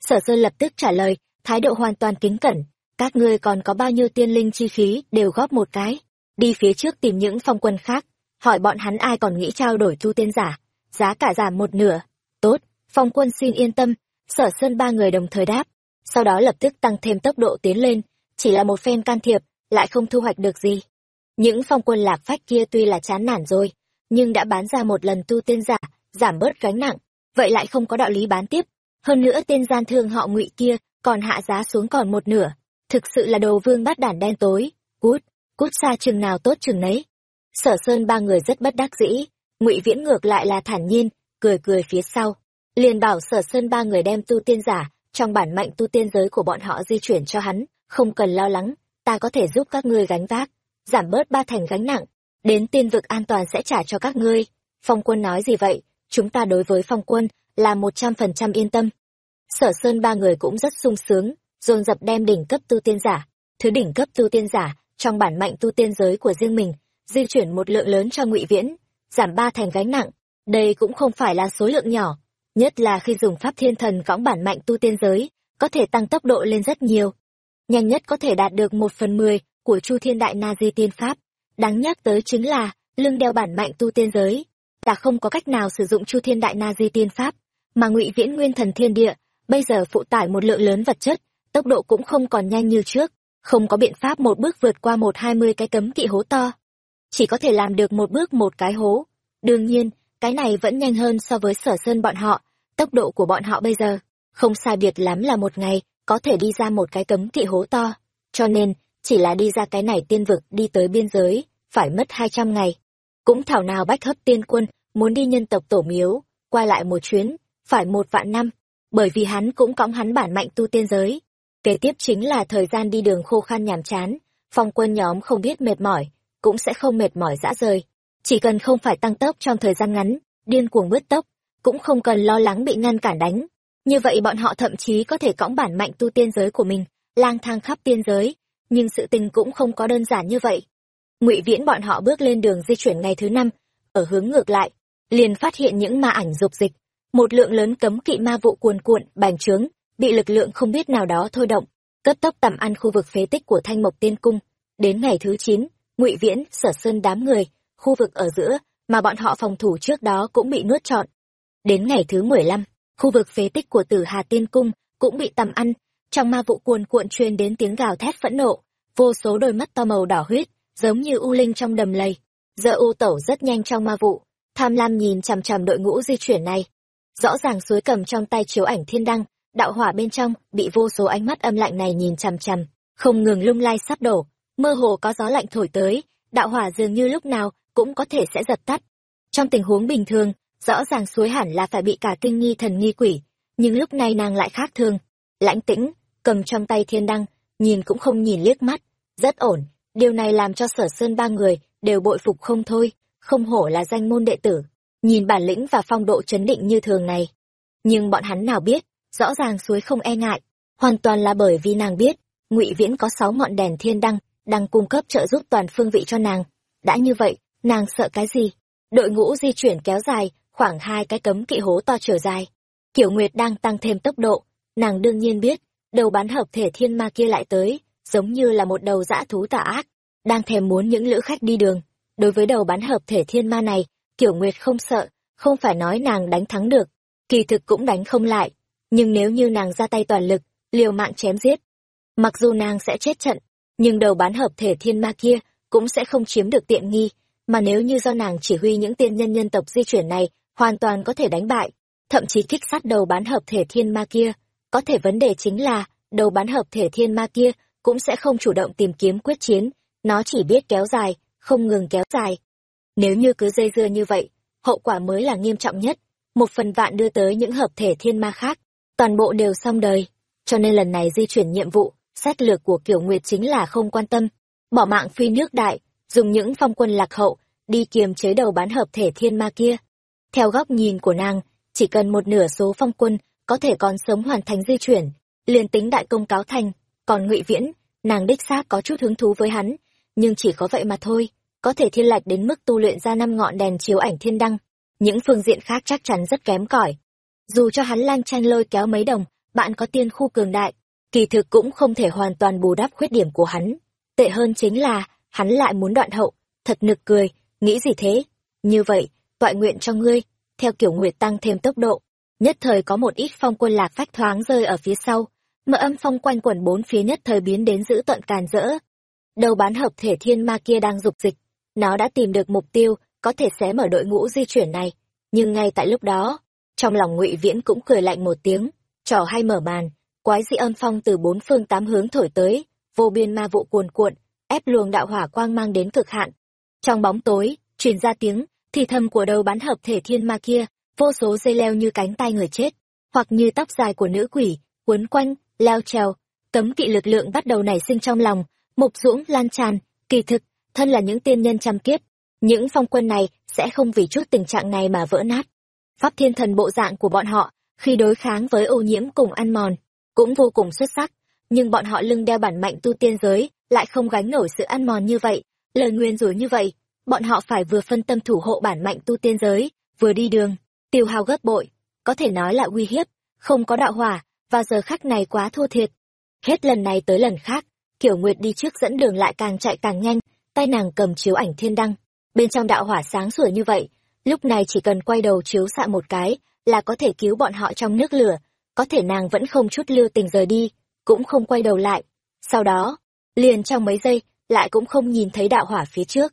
Sở sơn lập tức trả lời thái độ hoàn toàn kính cẩn các ngươi còn có bao nhiêu tiên linh chi phí đều góp một cái. Đi phía trước tìm những phong quân khác, hỏi bọn hắn ai còn nghĩ trao đổi tu tiên giả, giá cả giảm một nửa. Tốt, phong quân xin yên tâm, sở sơn ba người đồng thời đáp. Sau đó lập tức tăng thêm tốc độ tiến lên, chỉ là một phen can thiệp, lại không thu hoạch được gì. Những phong quân lạc phách kia tuy là chán nản rồi, nhưng đã bán ra một lần tu tiên giả, giảm bớt gánh nặng, vậy lại không có đạo lý bán tiếp. Hơn nữa tên gian thương họ ngụy kia còn hạ giá xuống còn một nửa thực sự là đồ vương bắt đản đen tối. Cút cút xa chừng nào tốt chừng nấy. Sở sơn ba người rất bất đắc dĩ. Ngụy viễn ngược lại là thản nhiên, cười cười phía sau. Liền bảo sở sơn ba người đem tu tiên giả, trong bản mạnh tu tiên giới của bọn họ di chuyển cho hắn, không cần lo lắng, ta có thể giúp các ngươi gánh vác, giảm bớt ba thành gánh nặng. Đến tiên vực an toàn sẽ trả cho các ngươi. Phong quân nói gì vậy? Chúng ta đối với phong quân là một trăm phần trăm yên tâm. Sở sơn ba người cũng rất sung sướng dồn dập đem đỉnh cấp tu tiên giả, thứ đỉnh cấp tu tiên giả trong bản mạnh tu tiên giới của riêng mình, di chuyển một lượng lớn cho Ngụy Viễn, giảm ba thành gánh nặng. Đây cũng không phải là số lượng nhỏ, nhất là khi dùng pháp thiên thần cõng bản mạnh tu tiên giới, có thể tăng tốc độ lên rất nhiều. Nhanh nhất có thể đạt được một phần mười của Chu Thiên Đại Na Di Tiên Pháp. Đáng nhắc tới chính là, lưng đeo bản mạnh tu tiên giới. Ta không có cách nào sử dụng Chu Thiên Đại Na Di Tiên Pháp, mà Ngụy Viễn Nguyên Thần Thiên Địa, bây giờ phụ tải một lượng lớn vật chất, tốc độ cũng không còn nhanh như trước, không có biện pháp một bước vượt qua một hai mươi cái cấm kỵ hố to. Chỉ có thể làm được một bước một cái hố. Đương nhiên, cái này vẫn nhanh hơn so với sở sơn bọn họ, tốc độ của bọn họ bây giờ, không sai biệt lắm là một ngày, có thể đi ra một cái cấm kỵ hố to. Cho nên, chỉ là đi ra cái này tiên vực đi tới biên giới, phải mất hai trăm ngày. Cũng thảo nào bách hấp tiên quân, muốn đi nhân tộc tổ miếu, qua lại một chuyến, phải một vạn năm, bởi vì hắn cũng cõng hắn bản mạnh tu tiên giới, Kế tiếp chính là thời gian đi đường khô khan nhàm chán, phong quân nhóm không biết mệt mỏi, cũng sẽ không mệt mỏi dã rời. Chỉ cần không phải tăng tốc trong thời gian ngắn, điên cuồng bứt tốc, cũng không cần lo lắng bị ngăn cản đánh. Như vậy bọn họ thậm chí có thể cõng bản mạnh tu tiên giới của mình, lang thang khắp tiên giới, nhưng sự tình cũng không có đơn giản như vậy. Ngụy Viễn bọn họ bước lên đường di chuyển ngày thứ năm, ở hướng ngược lại, liền phát hiện những ma ảnh dục dịch, một lượng lớn cấm kỵ ma vụ cuồn cuộn, bành trướng, bị lực lượng không biết nào đó thôi động, cấp tốc tầm ăn khu vực phế tích của Thanh Mộc Tiên Cung. Đến ngày thứ chín, Ngụy Viễn, Sở Sơn đám người, khu vực ở giữa mà bọn họ phòng thủ trước đó cũng bị nuốt trọn. Đến ngày thứ mười lăm, khu vực phế tích của Tử Hà Tiên Cung cũng bị tầm ăn, trong ma vụ cuồn cuộn truyền đến tiếng gào thét phẫn nộ, vô số đôi mắt to màu đỏ huyết, giống như u linh trong đầm lầy. Giờ u tẩu rất nhanh trong ma vụ, tham lam nhìn chằm chằm đội ngũ di chuyển này. Rõ ràng suối cầm trong tay chiếu ảnh thiên đăng, đạo hỏa bên trong bị vô số ánh mắt âm lạnh này nhìn chằm chằm, không ngừng lung lay sắp đổ, mơ hồ có gió lạnh thổi tới, đạo hỏa dường như lúc nào cũng có thể sẽ giật tắt. Trong tình huống bình thường, rõ ràng suối hẳn là phải bị cả kinh nghi thần nghi quỷ, nhưng lúc này nàng lại khác thường. Lãnh tĩnh, cầm trong tay thiên đăng, nhìn cũng không nhìn liếc mắt, rất ổn, điều này làm cho sở sơn ba người đều bội phục không thôi, không hổ là danh môn đệ tử, nhìn bản lĩnh và phong độ chấn định như thường này. Nhưng bọn hắn nào biết, rõ ràng suối không e ngại, hoàn toàn là bởi vì nàng biết, ngụy Viễn có sáu ngọn đèn thiên đăng, đang cung cấp trợ giúp toàn phương vị cho nàng. Đã như vậy, nàng sợ cái gì? Đội ngũ di chuyển kéo dài, khoảng hai cái cấm kỵ hố to trở dài. Kiểu Nguyệt đang tăng thêm tốc độ, nàng đương nhiên biết, đầu bán hợp thể thiên ma kia lại tới, giống như là một đầu dã thú tà ác, đang thèm muốn những lữ khách đi đường. Đối với đầu bán hợp thể thiên ma này, Kiểu Nguyệt không sợ, không phải nói nàng đánh thắng được, kỳ thực cũng đánh không lại. Nhưng nếu như nàng ra tay toàn lực, liều mạng chém giết, mặc dù nàng sẽ chết trận, nhưng đầu bán hợp thể thiên ma kia cũng sẽ không chiếm được tiện nghi, mà nếu như do nàng chỉ huy những tiên nhân nhân tộc di chuyển này, hoàn toàn có thể đánh bại, thậm chí kích sát đầu bán hợp thể thiên ma kia. Có thể vấn đề chính là, đầu bán hợp thể thiên ma kia cũng sẽ không chủ động tìm kiếm quyết chiến, nó chỉ biết kéo dài, không ngừng kéo dài. Nếu như cứ dây dưa như vậy, hậu quả mới là nghiêm trọng nhất, một phần vạn đưa tới những hợp thể thiên ma khác, toàn bộ đều xong đời. Cho nên lần này di chuyển nhiệm vụ, sách lược của Kiểu Nguyệt chính là không quan tâm, bỏ mạng phi nước đại, dùng những phong quân lạc hậu, đi kiềm chế đầu bán hợp thể thiên ma kia. Theo góc nhìn của nàng, chỉ cần một nửa số phong quân có thể còn sống hoàn thành di chuyển, liền tính đại công cáo thành, còn ngụy Viễn, nàng đích xác có chút hứng thú với hắn, nhưng chỉ có vậy mà thôi, có thể thiên lạch đến mức tu luyện ra năm ngọn đèn chiếu ảnh thiên đăng, những phương diện khác chắc chắn rất kém cỏi. Dù cho hắn lang tranh lôi kéo mấy đồng, bạn có tiên khu cường đại, kỳ thực cũng không thể hoàn toàn bù đắp khuyết điểm của hắn. Tệ hơn chính là, hắn lại muốn đoạn hậu, thật nực cười, nghĩ gì thế? Như vậy, toại nguyện cho ngươi, theo kiểu nguyệt tăng thêm tốc độ, nhất thời có một ít phong quân lạc phách thoáng rơi ở phía sau, mở âm phong quanh quẩn bốn phía nhất thời biến đến giữ tận càn rỡ. Đầu bán hợp thể thiên ma kia đang dục dịch, nó đã tìm được mục tiêu, có thể xé mở đội ngũ di chuyển này, nhưng ngay tại lúc đó, trong lòng ngụy Viễn cũng cười lạnh một tiếng, trò hay mở màn, quái dị âm phong từ bốn phương tám hướng thổi tới, vô biên ma vụ cuồn cuộn, ép luồng đạo hỏa quang mang đến cực hạn. Trong bóng tối, truyền ra tiếng thì thầm của đầu bán hợp thể thiên ma kia, vô số dây leo như cánh tay người chết, hoặc như tóc dài của nữ quỷ, quấn quanh, leo trèo, cấm kỵ lực lượng bắt đầu nảy sinh trong lòng, mục dũng lan tràn, kỳ thực, thân là những tiên nhân trăm kiếp, những phong quân này sẽ không vì chút tình trạng này mà vỡ nát. Pháp thiên thần bộ dạng của bọn họ, khi đối kháng với ô nhiễm cùng ăn mòn, cũng vô cùng xuất sắc, nhưng bọn họ lưng đeo bản mạnh tu tiên giới, lại không gánh nổi sự ăn mòn như vậy, lời nguyên rủi như vậy, bọn họ phải vừa phân tâm thủ hộ bản mạnh tu tiên giới, vừa đi đường, tiêu hao gấp bội, có thể nói là uy hiếp, không có đạo hỏa, và giờ khắc này quá thua thiệt. Hết lần này tới lần khác, Kiểu Nguyệt đi trước dẫn đường lại càng chạy càng nhanh, tay nàng cầm chiếu ảnh thiên đăng, bên trong đạo hỏa sáng sủa như vậy, lúc này chỉ cần quay đầu chiếu xạ một cái, là có thể cứu bọn họ trong nước lửa, có thể nàng vẫn không chút lưu tình rời đi, cũng không quay đầu lại. Sau đó, liền trong mấy giây, lại cũng không nhìn thấy đạo hỏa phía trước.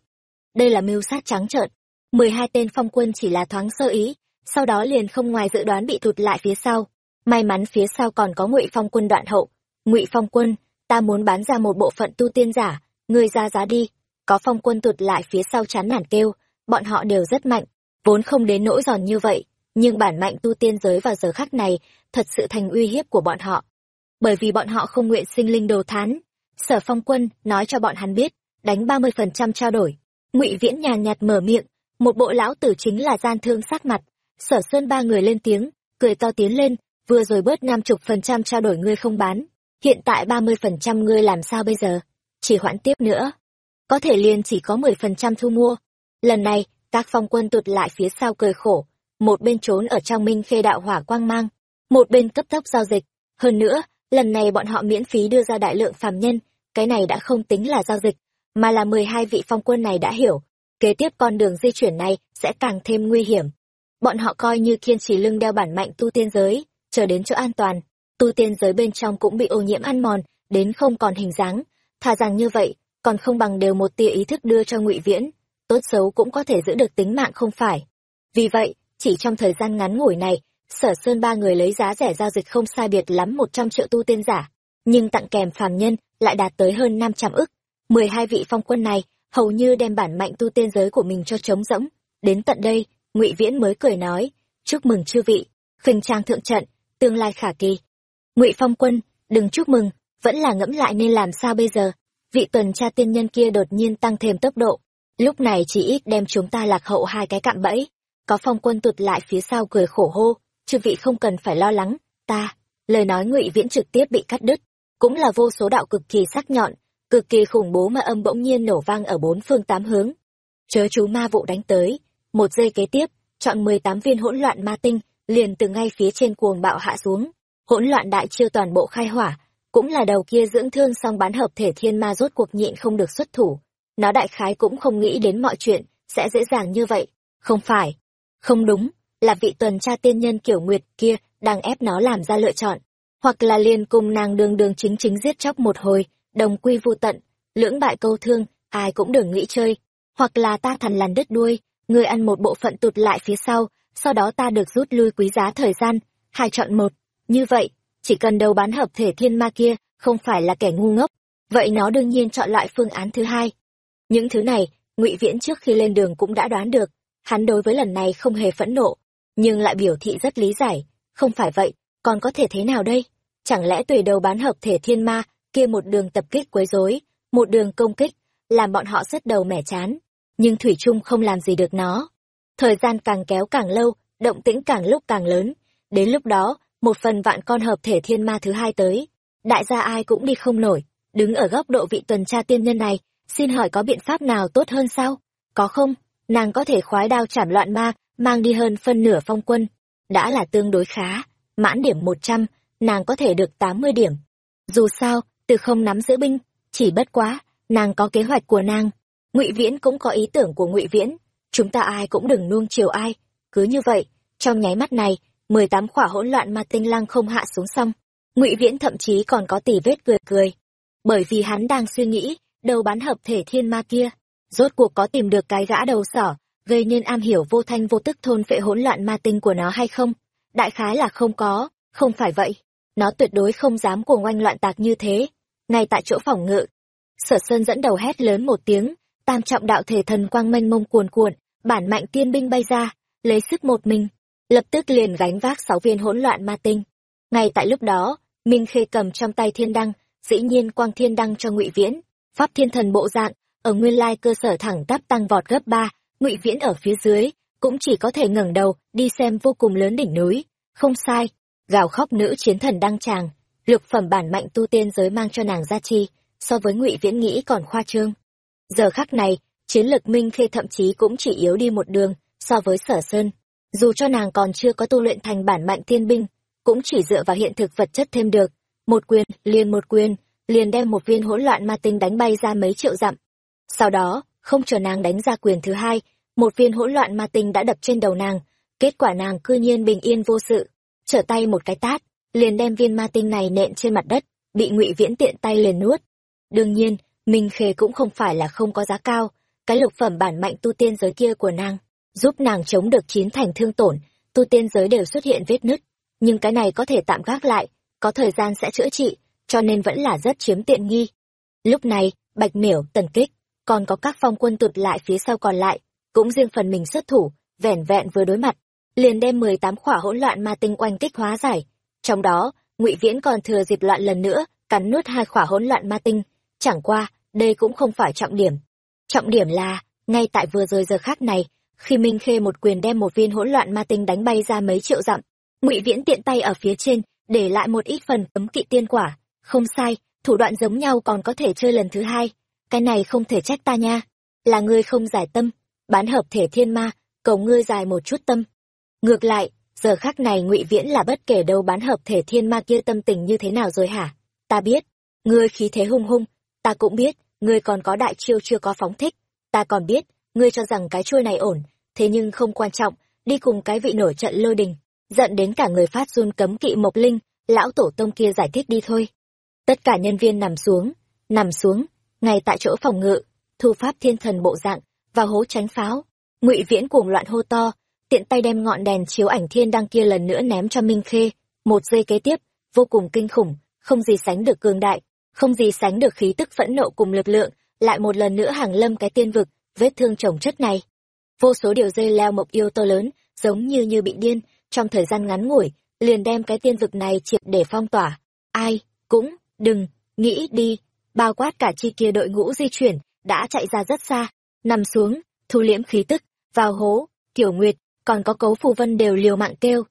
Đây là mưu sát trắng trợn. mười hai tên phong quân chỉ là thoáng sơ ý, sau đó liền không ngoài dự đoán bị thụt lại phía sau. May mắn phía sau còn có ngụy phong quân đoạn hậu. Ngụy phong quân, ta muốn bán ra một bộ phận tu tiên giả, ngươi ra giá đi. Có phong quân tụt lại phía sau chán nản kêu, bọn họ đều rất mạnh, vốn không đến nỗi giòn như vậy, nhưng bản mạnh tu tiên giới vào giờ khác này thật sự thành uy hiếp của bọn họ. Bởi vì bọn họ không nguyện sinh linh đồ thán. Sở phong quân nói cho bọn hắn biết, đánh ba mươi phần trăm trao đổi. ngụy Viễn nhàn nhạt mở miệng, một bộ lão tử chính là gian thương sát mặt. Sở Sơn ba người lên tiếng, cười to tiến lên, vừa rồi bớt năm chục phần trăm trao đổi ngươi không bán. Hiện tại ba mươi phần trăm ngươi làm sao bây giờ? Chỉ hoãn tiếp nữa. Có thể liền chỉ có mười phần trăm thu mua. Lần này, các phong quân tụt lại phía sau cười khổ, một bên trốn ở trong minh khê đạo hỏa quang mang, một bên cấp tốc giao dịch. Hơn nữa, lần này bọn họ miễn phí đưa ra đại lượng phàm nhân, cái này đã không tính là giao dịch, mà là mười hai vị phong quân này đã hiểu, kế tiếp con đường di chuyển này sẽ càng thêm nguy hiểm. bọn họ coi như kiên trì lưng đeo bản mạnh tu tiên giới chờ đến chỗ an toàn tu tiên giới bên trong cũng bị ô nhiễm ăn mòn đến không còn hình dáng thà rằng như vậy còn không bằng đều một tia ý thức đưa cho ngụy viễn tốt xấu cũng có thể giữ được tính mạng không phải. Vì vậy, chỉ trong thời gian ngắn ngủi này, sở sơn ba người lấy giá rẻ giao dịch không sai biệt lắm một trăm triệu tu tiên giả, nhưng tặng kèm phàm nhân lại đạt tới hơn năm trăm ức. Mười hai vị phong quân này hầu như đem bản mạnh tu tiên giới của mình cho trống rỗng. Đến tận đây, ngụy viễn mới cười nói, chúc mừng chư vị khinh trang thượng trận, tương lai khả kỳ. Ngụy phong quân, đừng chúc mừng, vẫn là ngẫm lại nên làm sao bây giờ? Vị tuần tra tiên nhân kia đột nhiên tăng thêm tốc độ lúc này chỉ ít đem chúng ta lạc hậu hai cái cạm bẫy. Có phong quân tụt lại phía sau cười khổ hô. Chư vị không cần phải lo lắng, ta. Lời nói ngụy viễn trực tiếp bị cắt đứt. Cũng là vô số đạo cực kỳ sắc nhọn, cực kỳ khủng bố mà âm bỗng nhiên nổ vang ở bốn phương tám hướng. Chớ chú ma vụ đánh tới. Một giây kế tiếp, chọn mười tám viên hỗn loạn ma tinh, liền từ ngay phía trên cuồng bạo hạ xuống. Hỗn loạn đại chiêu toàn bộ khai hỏa, cũng là đầu kia dưỡng thương xong bán hợp thể thiên ma rốt cuộc nhịn không được xuất thủ nó đại khái cũng không nghĩ đến mọi chuyện, sẽ dễ dàng như vậy. Không phải. Không đúng, là vị tuần tra tiên nhân kiểu nguyệt kia đang ép nó làm ra lựa chọn. Hoặc là liền cùng nàng đường đường chính chính giết chóc một hồi, đồng quy vô tận, lưỡng bại câu thương, ai cũng đừng nghĩ chơi. Hoặc là ta thằn lằn đứt đuôi người ăn một bộ phận tụt lại phía sau sau đó ta được rút lui quý giá thời gian, hai chọn một. Như vậy, chỉ cần đầu bán hợp thể thiên ma kia không phải là kẻ ngu ngốc. Vậy nó đương nhiên chọn loại phương án thứ hai những thứ này, ngụy viễn trước khi lên đường cũng đã đoán được. Hắn đối với lần này không hề phẫn nộ, nhưng lại biểu thị rất lý giải. Không phải vậy, còn có thể thế nào đây? Chẳng lẽ tùy đầu bán hợp thể thiên ma, kia một đường tập kích quấy rối, một đường công kích, làm bọn họ rất đầu mẻ chán. Nhưng thủy trung không làm gì được nó. Thời gian càng kéo càng lâu, động tĩnh càng lúc càng lớn. Đến lúc đó, một phần vạn con hợp thể thiên ma thứ hai tới. Đại gia ai cũng đi không nổi, đứng ở góc độ vị tuần tra tiên nhân này xin hỏi có biện pháp nào tốt hơn sao? Có không? Nàng có thể khoái đao chảm loạn ma, mang đi hơn phân nửa phong quân. Đã là tương đối khá, mãn điểm một trăm, nàng có thể được tám mươi điểm. Dù sao, từ không nắm giữ binh, chỉ bất quá, nàng có kế hoạch của nàng. Ngụy viễn cũng có ý tưởng của ngụy viễn. Chúng ta ai cũng đừng nuông chiều ai. Cứ như vậy, trong nháy mắt này, mười tám khỏa hỗn loạn ma tinh lăng không hạ xuống xong. Ngụy viễn thậm chí còn có tỉ vết cười cười. Bởi vì hắn đang suy nghĩ đầu bán hợp thể thiên ma kia. Rốt cuộc có tìm được cái gã đầu sỏ, gây nên am hiểu vô thanh vô tức thôn phệ hỗn loạn ma tinh của nó hay không? Đại khái là không có, không phải vậy. Nó tuyệt đối không dám cuồng oanh loạn tạc như thế. Ngay tại chỗ phòng ngự, sở sơn dẫn đầu hét lớn một tiếng, tam trọng đạo thể thần quang mênh mông cuồn cuộn, bản mạnh tiên binh bay ra, lấy sức một mình, lập tức liền gánh vác sáu viên hỗn loạn ma tinh. Ngay tại lúc đó, minh khê cầm trong tay thiên đăng, dĩ nhiên quang thiên đăng cho ngụy viễn pháp thiên thần bộ dạng, ở nguyên lai cơ sở thẳng tắp tăng vọt gấp ba, ngụy viễn ở phía dưới, cũng chỉ có thể ngẩng đầu, đi xem vô cùng lớn đỉnh núi. Không sai, gào khóc nữ chiến thần đăng tràng lực phẩm bản mạnh tu tiên giới mang cho nàng gia chi, so với ngụy viễn nghĩ còn khoa trương. Giờ khắc này, chiến lực minh khê thậm chí cũng chỉ yếu đi một đường, so với sở sơn. Dù cho nàng còn chưa có tu luyện thành bản mạnh thiên binh, cũng chỉ dựa vào hiện thực vật chất thêm được, một quyền, liền một quyền liền đem một viên hỗn loạn ma tinh đánh bay ra mấy triệu dặm. Sau đó, không chờ nàng đánh ra quyền thứ hai, một viên hỗn loạn ma tinh đã đập trên đầu nàng, kết quả nàng cư nhiên bình yên vô sự. Trở tay một cái tát, liền đem viên ma tinh này nện trên mặt đất, bị ngụy viễn tiện tay liền nuốt. Đương nhiên, minh khê cũng không phải là không có giá cao, cái lục phẩm bản mạnh tu tiên giới kia của nàng, giúp nàng chống được chín thành thương tổn, tu tiên giới đều xuất hiện vết nứt. Nhưng cái này có thể tạm gác lại, có thời gian sẽ chữa trị cho nên vẫn là rất chiếm tiện nghi. Lúc này, bạch miểu, tần kích, còn có các phong quân tụt lại phía sau còn lại, cũng riêng phần mình xuất thủ, vẻn vẹn vừa đối mặt, liền đem mười tám khỏa hỗn loạn ma tinh oanh kích hóa giải. Trong đó, ngụy viễn còn thừa dịp loạn lần nữa, cắn nuốt hai khỏa hỗn loạn ma tinh. Chẳng qua, đây cũng không phải trọng điểm. Trọng điểm là, ngay tại vừa rồi giờ khác này, khi minh khê một quyền đem một viên hỗn loạn ma tinh đánh bay ra mấy triệu dặm, ngụy viễn tiện tay ở phía trên, để lại một ít phần cấm kỵ tiên quả không sai thủ đoạn giống nhau còn có thể chơi lần thứ hai. Cái này không thể trách ta nha. Là ngươi không giải tâm bán hợp thể thiên ma cầu ngươi dài một chút tâm. Ngược lại giờ khác này ngụy viễn là bất kể đâu bán hợp thể thiên ma kia tâm tình như thế nào rồi hả? Ta biết ngươi khí thế hung hung ta cũng biết ngươi còn có đại chiêu chưa có phóng thích. Ta còn biết ngươi cho rằng cái chuôi này ổn thế nhưng không quan trọng đi cùng cái vị nổi trận lôi đình, giận đến cả người phát run cấm kỵ Mộc Linh, lão tổ tông kia giải thích đi thôi. Tất cả nhân viên nằm xuống, nằm xuống, ngay tại chỗ phòng ngự, thu pháp thiên thần bộ dạng, và hố tránh pháo. Ngụy Viễn cuồng loạn hô to, tiện tay đem ngọn đèn chiếu ảnh thiên đăng kia lần nữa ném cho Minh Khê, một giây kế tiếp, vô cùng kinh khủng, không gì sánh được cường đại, không gì sánh được khí tức phẫn nộ cùng lực lượng, lại một lần nữa hàng lâm cái tiên vực, vết thương chồng chất này. Vô số điều dây leo mộc yêu to lớn, giống như như bị điên, trong thời gian ngắn ngủi, liền đem cái tiên vực này triệt để phong tỏa. Ai, cũng, đừng, nghĩ đi, bao quát cả chi kia đội ngũ di chuyển, đã chạy ra rất xa, nằm xuống, thu liễm khí tức, vào hố, kiểu nguyệt, còn có cấu phù vân đều liều mạng kêu.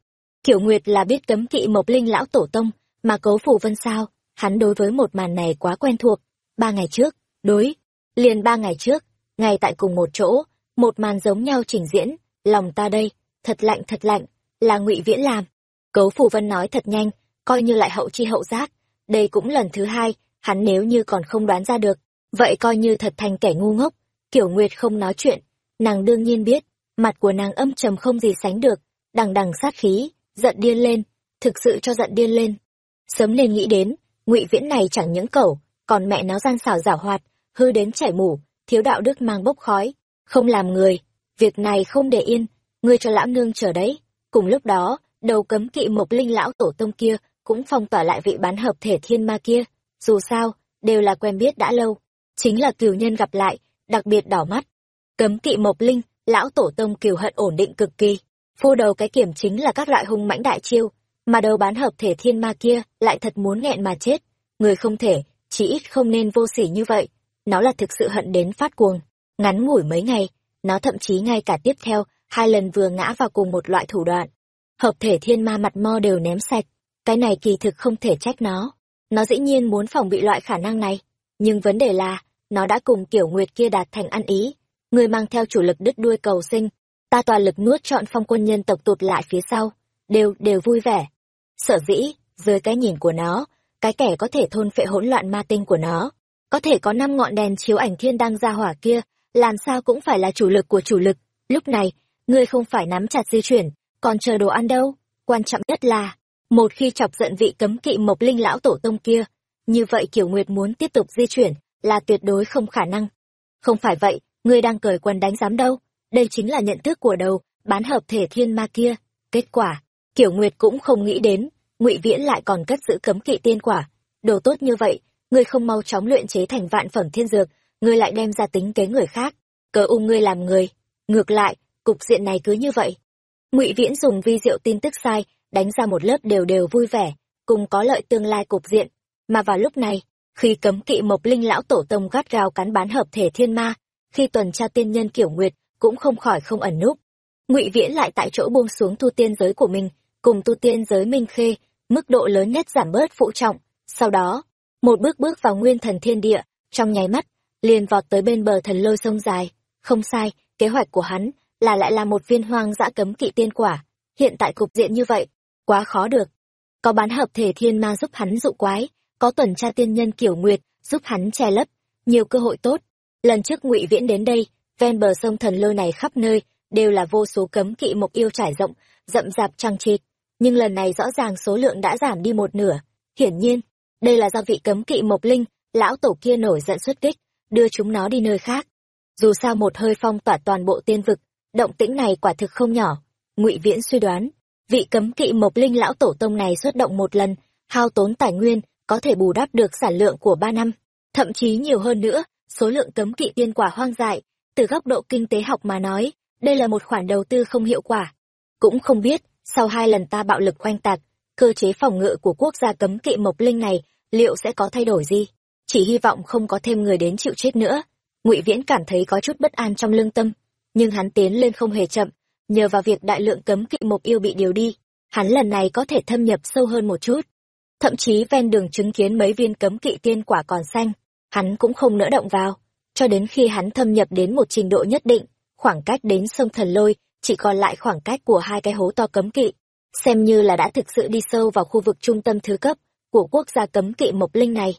Kiểu nguyệt là biết cấm kỵ mộc linh lão tổ tông, mà cấu phù vân sao, hắn đối với một màn này quá quen thuộc. Ba ngày trước, đối, liền ba ngày trước, ngay tại cùng một chỗ, một màn giống nhau trình diễn, lòng ta đây, thật lạnh thật lạnh, là ngụy Viễn làm. Cấu Phù Vân nói thật nhanh, coi như lại hậu chi hậu giác, đây cũng lần thứ hai, hắn nếu như còn không đoán ra được, vậy coi như thật thành kẻ ngu ngốc. Kiểu Nguyệt không nói chuyện, nàng đương nhiên biết, mặt của nàng âm trầm không gì sánh được, đằng đằng sát khí, giận điên lên, thực sự cho giận điên lên. Sớm nên nghĩ đến, ngụy Viễn này chẳng những cẩu, còn mẹ nó gian xảo giả hoạt, hư đến chảy mủ, thiếu đạo đức mang bốc khói, không làm người, việc này không để yên, ngươi cho lão nương chờ đấy. Cùng lúc đó, đầu cấm kỵ mộc linh lão tổ tông kia cũng phong tỏa lại vị bán hợp thể thiên ma kia. Dù sao, đều là quen biết đã lâu. Chính là cửu nhân gặp lại, đặc biệt đỏ mắt. Cấm kỵ mộc linh, lão tổ tông kiều hận ổn định cực kỳ. Phu đầu cái kiểm chính là các loại hung mãnh đại chiêu, mà đầu bán hợp thể thiên ma kia lại thật muốn nghẹn mà chết. Người không thể, chỉ ít không nên vô sỉ như vậy. Nó là thực sự hận đến phát cuồng. Ngắn ngủi mấy ngày, nó thậm chí ngay cả tiếp theo, hai lần vừa ngã vào cùng một loại thủ đoạn. Hợp thể thiên ma mặt mo đều ném sạch, cái này kỳ thực không thể trách nó. Nó dĩ nhiên muốn phòng bị loại khả năng này, nhưng vấn đề là, nó đã cùng kiểu nguyệt kia đạt thành ăn ý. Người mang theo chủ lực đứt đuôi cầu sinh, ta toàn lực nuốt chọn phong quân nhân tộc tụt lại phía sau, đều, đều vui vẻ. Sở dĩ, dưới cái nhìn của nó, cái kẻ có thể thôn phệ hỗn loạn ma tinh của nó, có thể có năm ngọn đèn chiếu ảnh thiên đăng ra hỏa kia, làm sao cũng phải là chủ lực của chủ lực. Lúc này, ngươi không phải nắm chặt di chuyển, còn chờ đồ ăn đâu. Quan trọng nhất là, một khi chọc giận vị cấm kỵ mộc linh lão tổ tông kia, như vậy Kiểu Nguyệt muốn tiếp tục di chuyển là tuyệt đối không khả năng. Không phải vậy, ngươi đang cởi quần đánh giám đâu. Đây chính là nhận thức của đầu, bán hợp thể thiên ma kia. Kết quả, Kiểu Nguyệt cũng không nghĩ đến, ngụy Viễn lại còn cất giữ cấm kỵ tiên quả. Đồ tốt như vậy, ngươi không mau chóng luyện chế thành vạn phẩm thiên dược, ngươi lại đem ra tính kế người khác cớ ung ngươi làm người ngược lại cục diện này cứ như vậy ngụy viễn dùng vi diệu tin tức sai đánh ra một lớp đều đều vui vẻ cùng có lợi tương lai cục diện mà vào lúc này khi cấm kỵ mộc linh lão tổ tông gắt gao cắn bán hợp thể thiên ma khi tuần tra tiên nhân kiểu nguyệt cũng không khỏi không ẩn núp ngụy viễn lại tại chỗ buông xuống tu tiên giới của mình cùng tu tiên giới minh khê mức độ lớn nhất giảm bớt phụ trọng sau đó một bước bước vào nguyên thần thiên địa trong nháy mắt liền vọt tới bên bờ thần lôi sông dài. Không sai, kế hoạch của hắn là lại là một viên hoang dã cấm kỵ tiên quả. Hiện tại cục diện như vậy, quá khó được. Có bán hợp thể thiên ma giúp hắn dụ quái, có tuần tra tiên nhân kiểu nguyệt giúp hắn che lấp, nhiều cơ hội tốt. Lần trước ngụy Viễn đến đây, ven bờ sông thần lôi này khắp nơi đều là vô số cấm kỵ mục yêu trải rộng, rậm rạp trăng trịt. Nhưng lần này rõ ràng số lượng đã giảm đi một nửa. Hiển nhiên, đây là do vị cấm kỵ mộc linh, lão tổ kia nổi giận xuất kích, đưa chúng nó đi nơi khác. Dù sao một hơi phong tỏa toàn bộ tiên vực, động tĩnh này quả thực không nhỏ. Ngụy Viễn suy đoán, vị cấm kỵ mộc linh lão tổ tông này xuất động một lần, hao tốn tài nguyên, có thể bù đắp được sản lượng của ba năm, thậm chí nhiều hơn nữa, số lượng cấm kỵ tiên quả hoang dại, từ góc độ kinh tế học mà nói, đây là một khoản đầu tư không hiệu quả. Cũng không biết, sau hai lần ta bạo lực khoanh tạc, cơ chế phòng ngự của quốc gia cấm kỵ mộc linh này liệu sẽ có thay đổi gì? chỉ hy vọng không có thêm người đến chịu chết nữa ngụy viễn cảm thấy có chút bất an trong lương tâm nhưng hắn tiến lên không hề chậm nhờ vào việc đại lượng cấm kỵ mục yêu bị điều đi hắn lần này có thể thâm nhập sâu hơn một chút. Thậm chí ven đường chứng kiến mấy viên cấm kỵ tiên quả còn xanh hắn cũng không nỡ động vào. Cho đến khi hắn thâm nhập đến một trình độ nhất định khoảng cách đến sông thần lôi chỉ còn lại khoảng cách của hai cái hố to cấm kỵ. Xem như là đã thực sự đi sâu vào khu vực trung tâm thứ cấp của quốc gia cấm kỵ mộc linh này.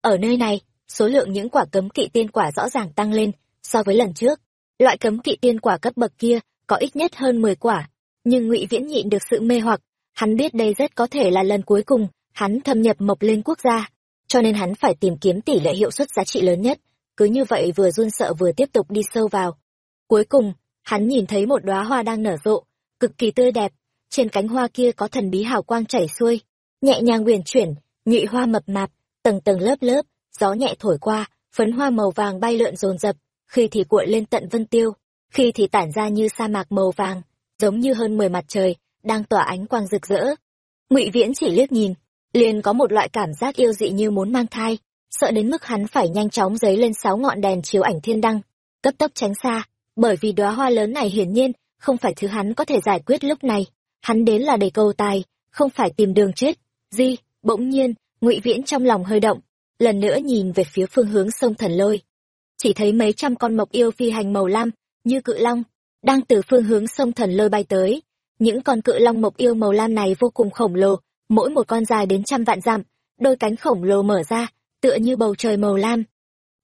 Ở nơi này, số lượng những quả cấm kỵ tiên quả rõ ràng tăng lên so với lần trước. Loại cấm kỵ tiên quả cấp bậc kia có ít nhất hơn 10 quả, nhưng ngụy viễn nhịn được sự mê hoặc hắn biết đây rất có thể là lần cuối cùng hắn thâm nhập mộc linh quốc gia cho nên hắn phải tìm kiếm tỷ lệ hiệu suất giá trị lớn nhất. Cứ như vậy vừa run sợ vừa tiếp tục đi sâu vào. Cuối cùng hắn nhìn thấy một đóa hoa đang nở rộ cực kỳ tươi đẹp trên cánh hoa kia có thần bí hào quang chảy xuôi nhẹ nhàng uyển chuyển nhụy hoa mập mạp tầng tầng lớp lớp gió nhẹ thổi qua phấn hoa màu vàng bay lượn dồn dập khi thì cuộn lên tận vân tiêu khi thì tản ra như sa mạc màu vàng, giống như hơn mười mặt trời, đang tỏa ánh quang rực rỡ. Ngụy viễn chỉ liếc nhìn, liền có một loại cảm giác yêu dị như muốn mang thai, sợ đến mức hắn phải nhanh chóng dấy lên sáu ngọn đèn chiếu ảnh thiên đăng, cấp tốc tránh xa, bởi vì đóa hoa lớn này hiển nhiên không phải thứ hắn có thể giải quyết lúc này. Hắn đến là để cầu tài, không phải tìm đường chết. Di, bỗng nhiên, ngụy viễn trong lòng hơi động, lần nữa nhìn về phía phương hướng sông thần lôi. Chỉ thấy mấy trăm con mộc yêu phi hành màu lam như cự long, đang từ phương hướng sông thần lôi bay tới. Những con cự long mộc yêu màu lam này vô cùng khổng lồ, mỗi một con dài đến trăm vạn dặm, đôi cánh khổng lồ mở ra, tựa như bầu trời màu lam.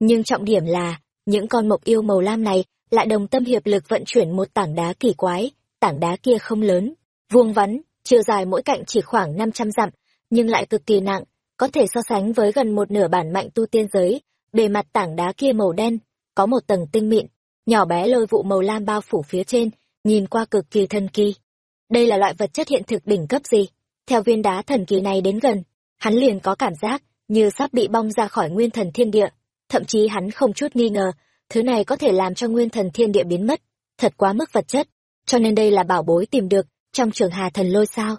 Nhưng trọng điểm là, những con mộc yêu màu lam này lại đồng tâm hiệp lực vận chuyển một tảng đá kỳ quái, tảng đá kia không lớn, vuông vắn, chiều dài mỗi cạnh chỉ khoảng năm trăm dặm, nhưng lại cực kỳ nặng, có thể so sánh với gần một nửa bản mạnh tu tiên giới. Bề mặt tảng đá kia màu đen, có một tầng tinh mịn nhỏ bé lôi vụ màu lam bao phủ phía trên, nhìn qua cực kỳ thần kỳ. Đây là loại vật chất hiện thực đỉnh cấp gì? Theo viên đá thần kỳ này đến gần, hắn liền có cảm giác như sắp bị bong ra khỏi nguyên thần thiên địa. Thậm chí hắn không chút nghi ngờ, thứ này có thể làm cho nguyên thần thiên địa biến mất. Thật quá mức vật chất, cho nên đây là bảo bối tìm được trong trường hà thần lôi sao?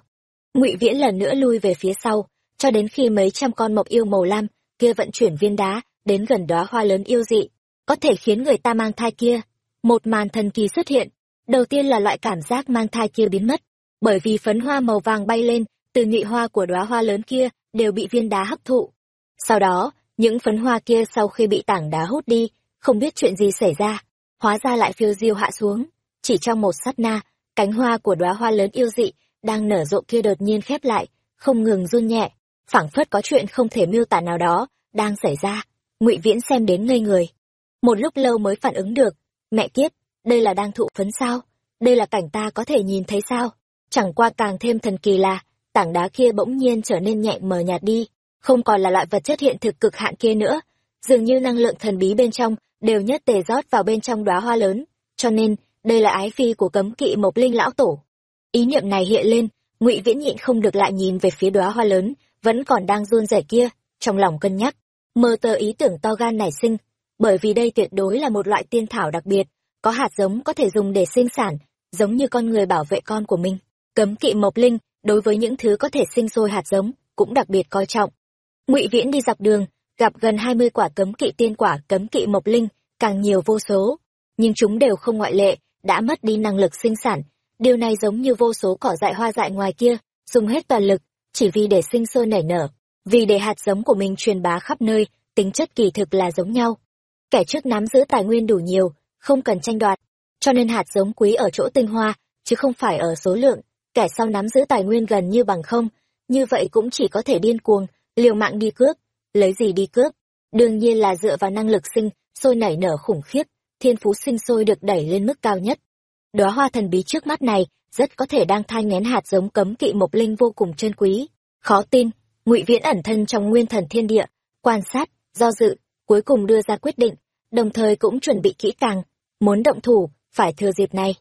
Ngụy viễn lần nữa lui về phía sau, cho đến khi mấy trăm con mộc yêu màu lam kia vận chuyển viên đá đến gần đóa hoa lớn yêu dị có thể khiến người ta mang thai kia. Một màn thần kỳ xuất hiện. Đầu tiên là loại cảm giác mang thai kia biến mất. Bởi vì phấn hoa màu vàng bay lên, từ nhụy hoa của đóa hoa lớn kia đều bị viên đá hấp thụ. Sau đó, những phấn hoa kia sau khi bị tảng đá hút đi, không biết chuyện gì xảy ra, hóa ra lại phiêu diêu hạ xuống. Chỉ trong một sát na, cánh hoa của đóa hoa lớn yêu dị đang nở rộ kia đột nhiên khép lại, không ngừng run nhẹ. Phảng phất có chuyện không thể miêu tả nào đó đang xảy ra. Ngụy viễn xem đến ngây người một lúc lâu mới phản ứng được. Mẹ kiếp, đây là đang thụ phấn sao? Đây là cảnh ta có thể nhìn thấy sao? Chẳng qua càng thêm thần kỳ là, tảng đá kia bỗng nhiên trở nên nhẹ mờ nhạt đi. Không còn là loại vật chất hiện thực cực hạn kia nữa. Dường như năng lượng thần bí bên trong đều nhất tề rót vào bên trong đóa hoa lớn. Cho nên, đây là ái phi của cấm kỵ mộc linh lão tổ. Ý niệm này hiện lên, ngụy viễn nhịn không được lại nhìn về phía đóa hoa lớn, vẫn còn đang run rẩy kia, trong lòng cân nhắc. Mơ tơ ý tưởng to gan nảy sinh bởi vì đây tuyệt đối là một loại tiên thảo đặc biệt, có hạt giống có thể dùng để sinh sản, giống như con người bảo vệ con của mình. Cấm kỵ mộc linh, đối với những thứ có thể sinh sôi hạt giống, cũng đặc biệt coi trọng. Ngụy viễn đi dọc đường, gặp gần hai mươi quả cấm kỵ tiên quả, cấm kỵ mộc linh, càng nhiều vô số. Nhưng chúng đều không ngoại lệ, đã mất đi năng lực sinh sản. Điều này giống như vô số cỏ dại hoa dại ngoài kia, dùng hết toàn lực, chỉ vì để sinh sôi nảy nở. Vì để hạt giống của mình truyền bá khắp nơi, tính chất kỳ thực là giống nhau kẻ trước nắm giữ tài nguyên đủ nhiều, không cần tranh đoạt. Cho nên hạt giống quý ở chỗ tinh hoa, chứ không phải ở số lượng. Kẻ sau nắm giữ tài nguyên gần như bằng không, như vậy cũng chỉ có thể điên cuồng, liều mạng đi cướp, lấy gì đi cướp. Đương nhiên là dựa vào năng lực sinh, sôi nảy nở khủng khiếp, thiên phú sinh sôi được đẩy lên mức cao nhất. Đóa hoa thần bí trước mắt này, rất có thể đang thai ngén hạt giống cấm kỵ mộc linh vô cùng chân quý. Khó tin, ngụy viễn ẩn thân trong nguyên thần thiên địa, quan sát, do dự cuối cùng đưa ra quyết định, đồng thời cũng chuẩn bị kỹ càng, muốn động thủ, phải thừa dịp này.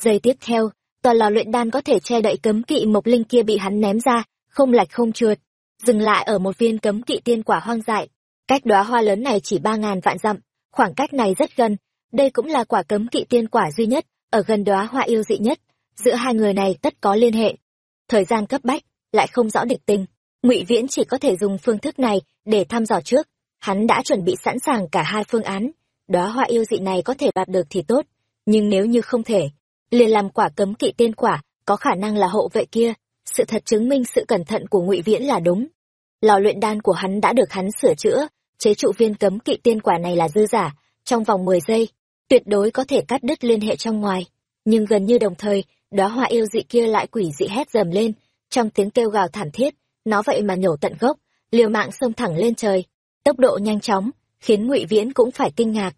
Giây tiếp theo, tòa lò luyện đan có thể che đậy cấm kỵ mộc linh kia bị hắn ném ra, không lạch không trượt. Dừng lại ở một viên cấm kỵ tiên quả hoang dại. Cách đóa hoa lớn này chỉ ba ngàn vạn dặm, khoảng cách này rất gần. Đây cũng là quả cấm kỵ tiên quả duy nhất, ở gần đóa hoa yêu dị nhất. Giữa hai người này tất có liên hệ. Thời gian cấp bách, lại không rõ địch tình. Ngụy viễn chỉ có thể dùng phương thức này để thăm dò trước hắn đã chuẩn bị sẵn sàng cả hai phương án. Đóa hoa yêu dị này có thể đạt được thì tốt, nhưng nếu như không thể, liền làm quả cấm kỵ tiên quả, có khả năng là hộ vệ kia. Sự thật chứng minh sự cẩn thận của ngụy viễn là đúng. Lò luyện đan của hắn đã được hắn sửa chữa, chế trụ viên cấm kỵ tiên quả này là dư giả, trong vòng mười giây, tuyệt đối có thể cắt đứt liên hệ trong ngoài. Nhưng gần như đồng thời, đóa hoa yêu dị kia lại quỷ dị hét dầm lên, trong tiếng kêu gào thảm thiết, nó vậy mà nhổ tận gốc, liều mạng xông thẳng lên trời tốc độ nhanh chóng khiến ngụy viễn cũng phải kinh ngạc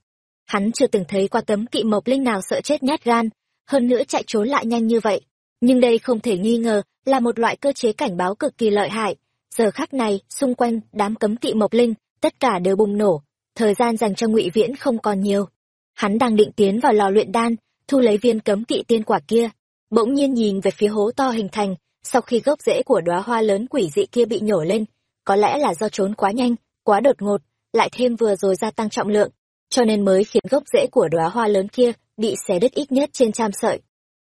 hắn chưa từng thấy qua cấm kỵ mộc linh nào sợ chết nhát gan hơn nữa chạy trốn lại nhanh như vậy nhưng đây không thể nghi ngờ là một loại cơ chế cảnh báo cực kỳ lợi hại. Giờ khắc này, xung quanh đám cấm kỵ mộc linh, tất cả đều bùng nổ, thời gian dành cho ngụy Viễn không còn nhiều. Hắn đang định tiến vào lò luyện đan, thu lấy viên cấm kỵ tiên quả kia, bỗng nhiên nhìn về phía hố to hình thành, sau khi gốc rễ của đóa hoa lớn quỷ dị kia bị nhổ lên, có lẽ là do trốn quá nhanh, quá đột ngột, lại thêm vừa rồi gia tăng trọng lượng, cho nên mới khiến gốc rễ của đóa hoa lớn kia bị xé đứt ít nhất trên trăm sợi.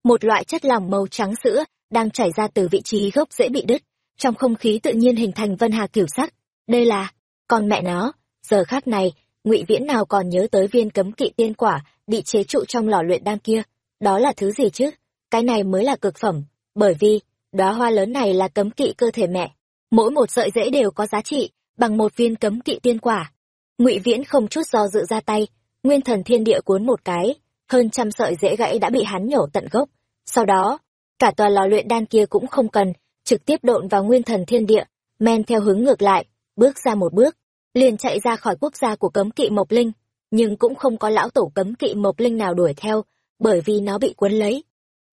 Một loại chất lỏng màu trắng sữa đang chảy ra từ vị trí gốc rễ bị đứt, trong không khí tự nhiên hình thành vân hà kiểu sắc. Đây là, con mẹ nó, giờ khác này, ngụy Viễn nào còn nhớ tới viên cấm kỵ tiên quả bị chế trụ trong lò luyện đan kia, đó là thứ gì chứ? Cái này mới là cực phẩm, bởi vì đóa hoa lớn này là cấm kỵ cơ thể mẹ, mỗi một sợi rễ đều có giá trị bằng một viên cấm kỵ tiên quả. Ngụy Viễn không chút do dự ra tay, nguyên thần thiên địa cuốn một cái, hơn trăm sợi rễ gãy đã bị hắn nhổ tận gốc. Sau đó, cả tòa lò luyện đan kia cũng không cần, trực tiếp độn vào nguyên thần thiên địa, men theo hướng ngược lại, bước ra một bước, liền chạy ra khỏi quốc gia của cấm kỵ Mộc Linh, nhưng cũng không có lão tổ cấm kỵ Mộc Linh nào đuổi theo, bởi vì nó bị cuốn lấy.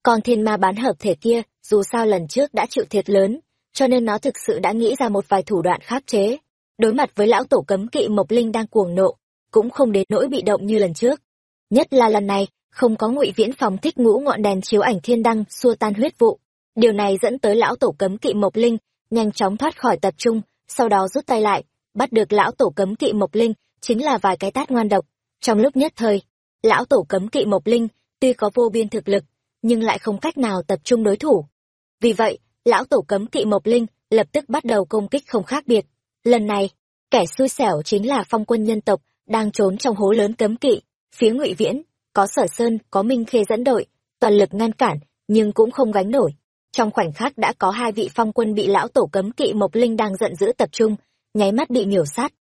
Còn thiên ma bán hợp thể kia, dù sao lần trước đã chịu thiệt lớn, cho nên nó thực sự đã nghĩ ra một vài thủ đoạn khắc chế. Đối mặt với lão tổ cấm kỵ Mộc Linh đang cuồng nộ, cũng không đến nỗi bị động như lần trước. Nhất là lần này, không có ngụy viễn phòng thích ngũ ngọn đèn chiếu ảnh thiên đăng xua tan huyết vụ. Điều này dẫn tới lão tổ cấm kỵ Mộc Linh, nhanh chóng thoát khỏi tập trung, sau đó rút tay lại, bắt được lão tổ cấm kỵ Mộc Linh, chính là vài cái tát ngoan độc. Trong lúc nhất thời, lão tổ cấm kỵ Mộc Linh, tuy có vô biên thực lực, nhưng lại không cách nào tập trung đối thủ. Vì vậy, lão tổ cấm kỵ Mộc Linh lập tức bắt đầu công kích không khác biệt. Lần này, kẻ xui xẻo chính là phong quân nhân tộc, đang trốn trong hố lớn cấm kỵ, phía ngụy Viễn, có Sở Sơn, có Minh Khê dẫn đội, toàn lực ngăn cản, nhưng cũng không gánh nổi. Trong khoảnh khắc đã có hai vị phong quân bị lão tổ cấm kỵ Mộc Linh đang giận dữ tập trung, nháy mắt bị miểu sát.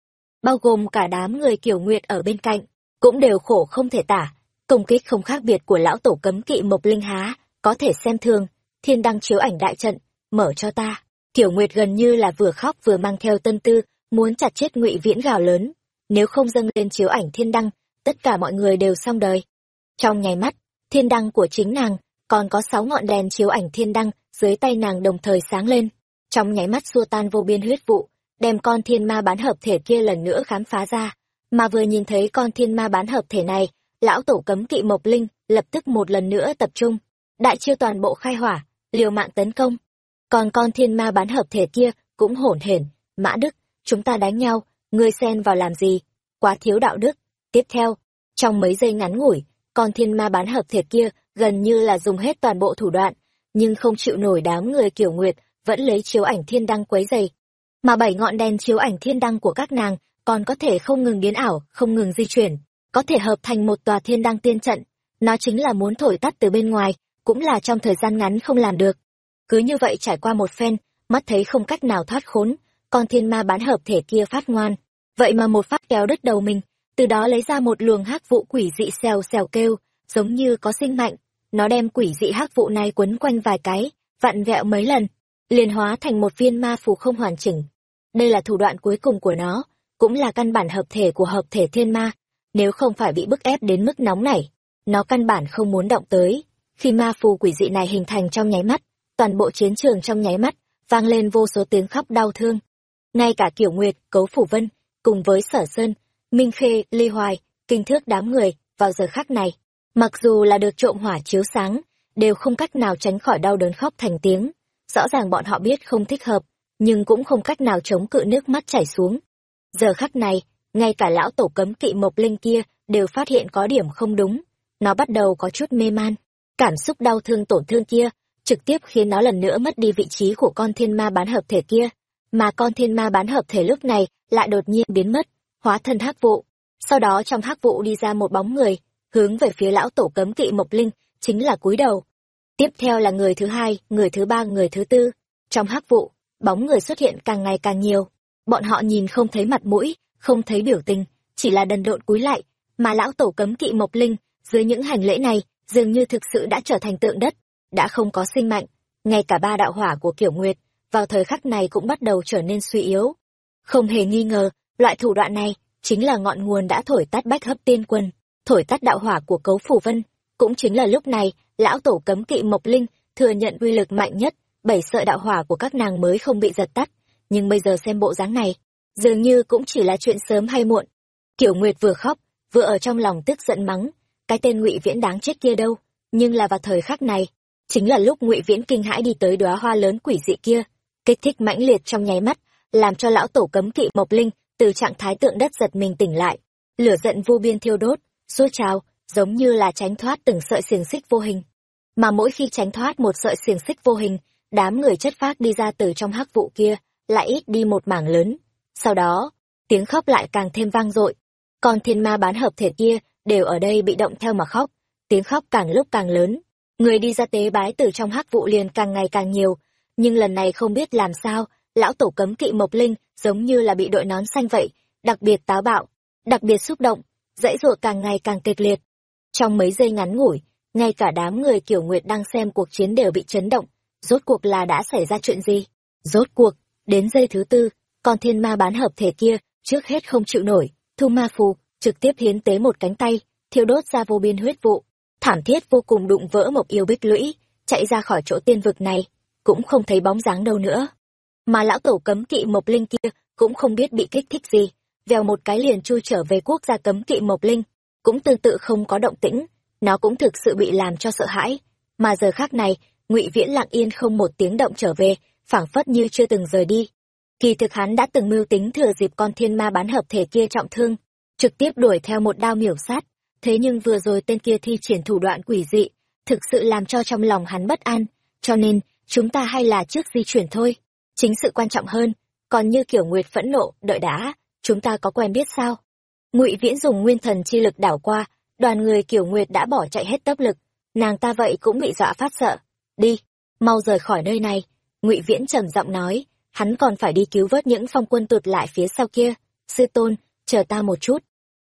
Bao gồm cả đám người kiểu nguyệt ở bên cạnh, cũng đều khổ không thể tả. Công kích không khác biệt của lão tổ cấm kỵ Mộc Linh há, có thể xem thường, thiên đăng chiếu ảnh đại trận, mở cho ta. Tiểu Nguyệt gần như là vừa khóc vừa mang theo tân tư, muốn chặt chết ngụy Viễn gào lớn. Nếu không dâng lên chiếu ảnh thiên đăng, tất cả mọi người đều xong đời. Trong nháy mắt, thiên đăng của chính nàng, còn có sáu ngọn đèn chiếu ảnh thiên đăng dưới tay nàng đồng thời sáng lên. Trong nháy mắt xua tan vô biên huyết vụ, đem con thiên ma bán hợp thể kia lần nữa khám phá ra. Mà vừa nhìn thấy con thiên ma bán hợp thể này, lão tổ cấm kỵ Mộc Linh lập tức một lần nữa tập trung. Đại chiêu toàn bộ khai hỏa, liều mạng tấn công. Còn con thiên ma bán hợp thể kia cũng hổn hển, Mã Đức, chúng ta đánh nhau, ngươi xen vào làm gì? Quá thiếu đạo đức. Tiếp theo, trong mấy giây ngắn ngủi, con thiên ma bán hợp thể kia gần như là dùng hết toàn bộ thủ đoạn, nhưng không chịu nổi đám người kiểu nguyệt, vẫn lấy chiếu ảnh thiên đăng quấy dày. Mà bảy ngọn đèn chiếu ảnh thiên đăng của các nàng còn có thể không ngừng biến ảo, không ngừng di chuyển, có thể hợp thành một tòa thiên đăng tiên trận. Nó chính là muốn thổi tắt từ bên ngoài, cũng là trong thời gian ngắn không làm được. Cứ như vậy trải qua một phen, mắt thấy không cách nào thoát khốn, con thiên ma bán hợp thể kia phát ngoan. Vậy mà một phát kéo đứt đầu mình, từ đó lấy ra một luồng hắc vụ quỷ dị xèo xèo kêu, giống như có sinh mạnh. Nó đem quỷ dị hắc vụ này quấn quanh vài cái, vặn vẹo mấy lần, liền hóa thành một viên ma phù không hoàn chỉnh. Đây là thủ đoạn cuối cùng của nó, cũng là căn bản hợp thể của hợp thể thiên ma. Nếu không phải bị bức ép đến mức nóng này, nó căn bản không muốn động tới. Khi ma phù quỷ dị này hình thành trong nháy mắt, toàn bộ chiến trường trong nháy mắt, vang lên vô số tiếng khóc đau thương. Ngay cả Kiểu Nguyệt, Cấu Phủ Vân, cùng với Sở Sơn, Minh Khê, Ly Hoài, kinh thước đám người, vào giờ khắc này, mặc dù là được trộm hỏa chiếu sáng, đều không cách nào tránh khỏi đau đớn khóc thành tiếng. Rõ ràng bọn họ biết không thích hợp, nhưng cũng không cách nào chống cự nước mắt chảy xuống. Giờ khắc này, ngay cả lão tổ cấm kỵ mộc linh kia đều phát hiện có điểm không đúng. Nó bắt đầu có chút mê man. Cảm xúc đau thương tổn thương kia trực tiếp khiến nó lần nữa mất đi vị trí của con thiên ma bán hợp thể kia. Mà con thiên ma bán hợp thể lúc này lại đột nhiên biến mất, hóa thân hắc vụ. Sau đó trong hắc vụ đi ra một bóng người, hướng về phía lão tổ cấm kỵ Mộc Linh, chính là cúi đầu. Tiếp theo là người thứ hai, người thứ ba, người thứ tư. Trong hắc vụ, bóng người xuất hiện càng ngày càng nhiều. Bọn họ nhìn không thấy mặt mũi, không thấy biểu tình, chỉ là đần độn cúi lại, mà lão tổ cấm kỵ Mộc Linh, dưới những hành lễ này, dường như thực sự đã trở thành tượng đất, đã không có sinh mạnh. Ngay cả ba đạo hỏa của Kiểu Nguyệt, vào thời khắc này cũng bắt đầu trở nên suy yếu. Không hề nghi ngờ, loại thủ đoạn này chính là ngọn nguồn đã thổi tắt bách hấp tiên quân, thổi tắt đạo hỏa của cấu phủ vân. Cũng chính là lúc này, lão tổ cấm kỵ Mộc Linh thừa nhận uy lực mạnh nhất bảy sợi đạo hỏa của các nàng mới không bị giật tắt nhưng bây giờ xem bộ dáng này dường như cũng chỉ là chuyện sớm hay muộn kiểu nguyệt vừa khóc vừa ở trong lòng tức giận mắng cái tên ngụy viễn đáng chết kia đâu nhưng là vào thời khắc này chính là lúc ngụy viễn kinh hãi đi tới đóa hoa lớn quỷ dị kia. Kích thích mãnh liệt trong nháy mắt, làm cho lão tổ cấm kỵ mộc linh từ trạng thái tượng đất giật mình tỉnh lại. Lửa giận vô biên thiêu đốt xua trào, giống như là tránh thoát từng sợi xiềng xích vô hình. Mà mỗi khi tránh thoát một sợi xiềng xích vô hình, đám người chất phác đi ra từ trong hắc vụ kia, lại ít đi một mảng lớn. Sau đó, tiếng khóc lại càng thêm vang dội. Còn thiên ma bán hợp thể kia đều ở đây bị động theo mà khóc. Tiếng khóc càng lúc càng lớn người đi ra tế bái từ trong hắc vụ liền càng ngày càng nhiều. Nhưng lần này không biết làm sao, lão tổ cấm kỵ mộc linh giống như là bị đội nón xanh vậy, đặc biệt táo bạo, đặc biệt xúc động, dãy ruột càng ngày càng kịch liệt. Trong mấy giây ngắn ngủi, ngay cả đám người kiểu nguyệt đang xem cuộc chiến đều bị chấn động. Rốt cuộc là đã xảy ra chuyện gì? Rốt cuộc, đến giây thứ tư, con thiên ma bán hợp thể kia, trước hết không chịu nổi, thu ma phù trực tiếp hiến tế một cánh tay, thiêu đốt ra vô biên huyết vụ thảm thiết vô cùng đụng vỡ mộc yêu bích lũy, chạy ra khỏi chỗ tiên vực này, cũng không thấy bóng dáng đâu nữa. Mà lão tổ cấm kỵ mộc linh kia cũng không biết bị kích thích gì, vèo một cái liền chui trở về quốc gia cấm kỵ mộc linh, cũng tương tự không có động tĩnh, nó cũng thực sự bị làm cho sợ hãi. Mà giờ khác này, ngụy viễn lặng yên không một tiếng động trở về, phảng phất như chưa từng rời đi. Kỳ thực hắn đã từng mưu tính thừa dịp con thiên ma bán hợp thể kia trọng thương, trực tiếp đuổi theo một đao miểu sát thế nhưng vừa rồi tên kia thi triển thủ đoạn quỷ dị, thực sự làm cho trong lòng hắn bất an, cho nên, chúng ta hay là trước di chuyển thôi. Chính sự quan trọng hơn, còn như kiểu nguyệt phẫn nộ, đợi đã, chúng ta có quen biết sao? Ngụy viễn dùng nguyên thần chi lực đảo qua, đoàn người kiểu nguyệt đã bỏ chạy hết tốc lực, nàng ta vậy cũng bị dọa phát sợ. Đi, mau rời khỏi nơi này, ngụy viễn trầm giọng nói, hắn còn phải đi cứu vớt những phong quân tụt lại phía sau kia. Sư tôn, chờ ta một chút.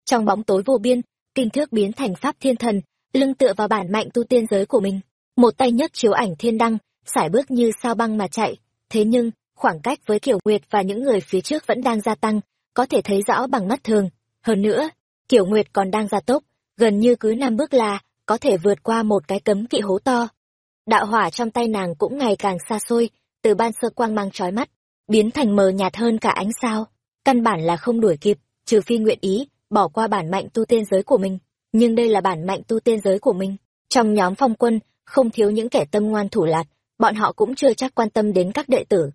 Trong bóng tối vô biên kinh thước biến thành pháp thiên thần, lưng tựa vào bản mạnh tu tiên giới của mình. Một tay nhấc chiếu ảnh thiên đăng, sải bước như sao băng mà chạy. Thế nhưng, khoảng cách với kiểu nguyệt và những người phía trước vẫn đang gia tăng, có thể thấy rõ bằng mắt thường. Hơn nữa kiểu nguyệt còn đang gia tốc, gần như cứ năm bước là, có thể vượt qua một cái cấm kỵ hố to. Đạo hỏa trong tay nàng cũng ngày càng xa xôi, từ ban sơ quang mang trói mắt, biến thành mờ nhạt hơn cả ánh sao. Căn bản là không đuổi kịp, trừ phi nguyện ý bỏ qua bản mạnh tu tiên giới của mình. Nhưng đây là bản mạnh tu tiên giới của mình. Trong nhóm phong quân, không thiếu những kẻ tâm ngoan thủ lạt, bọn họ cũng chưa chắc quan tâm đến các đệ tử.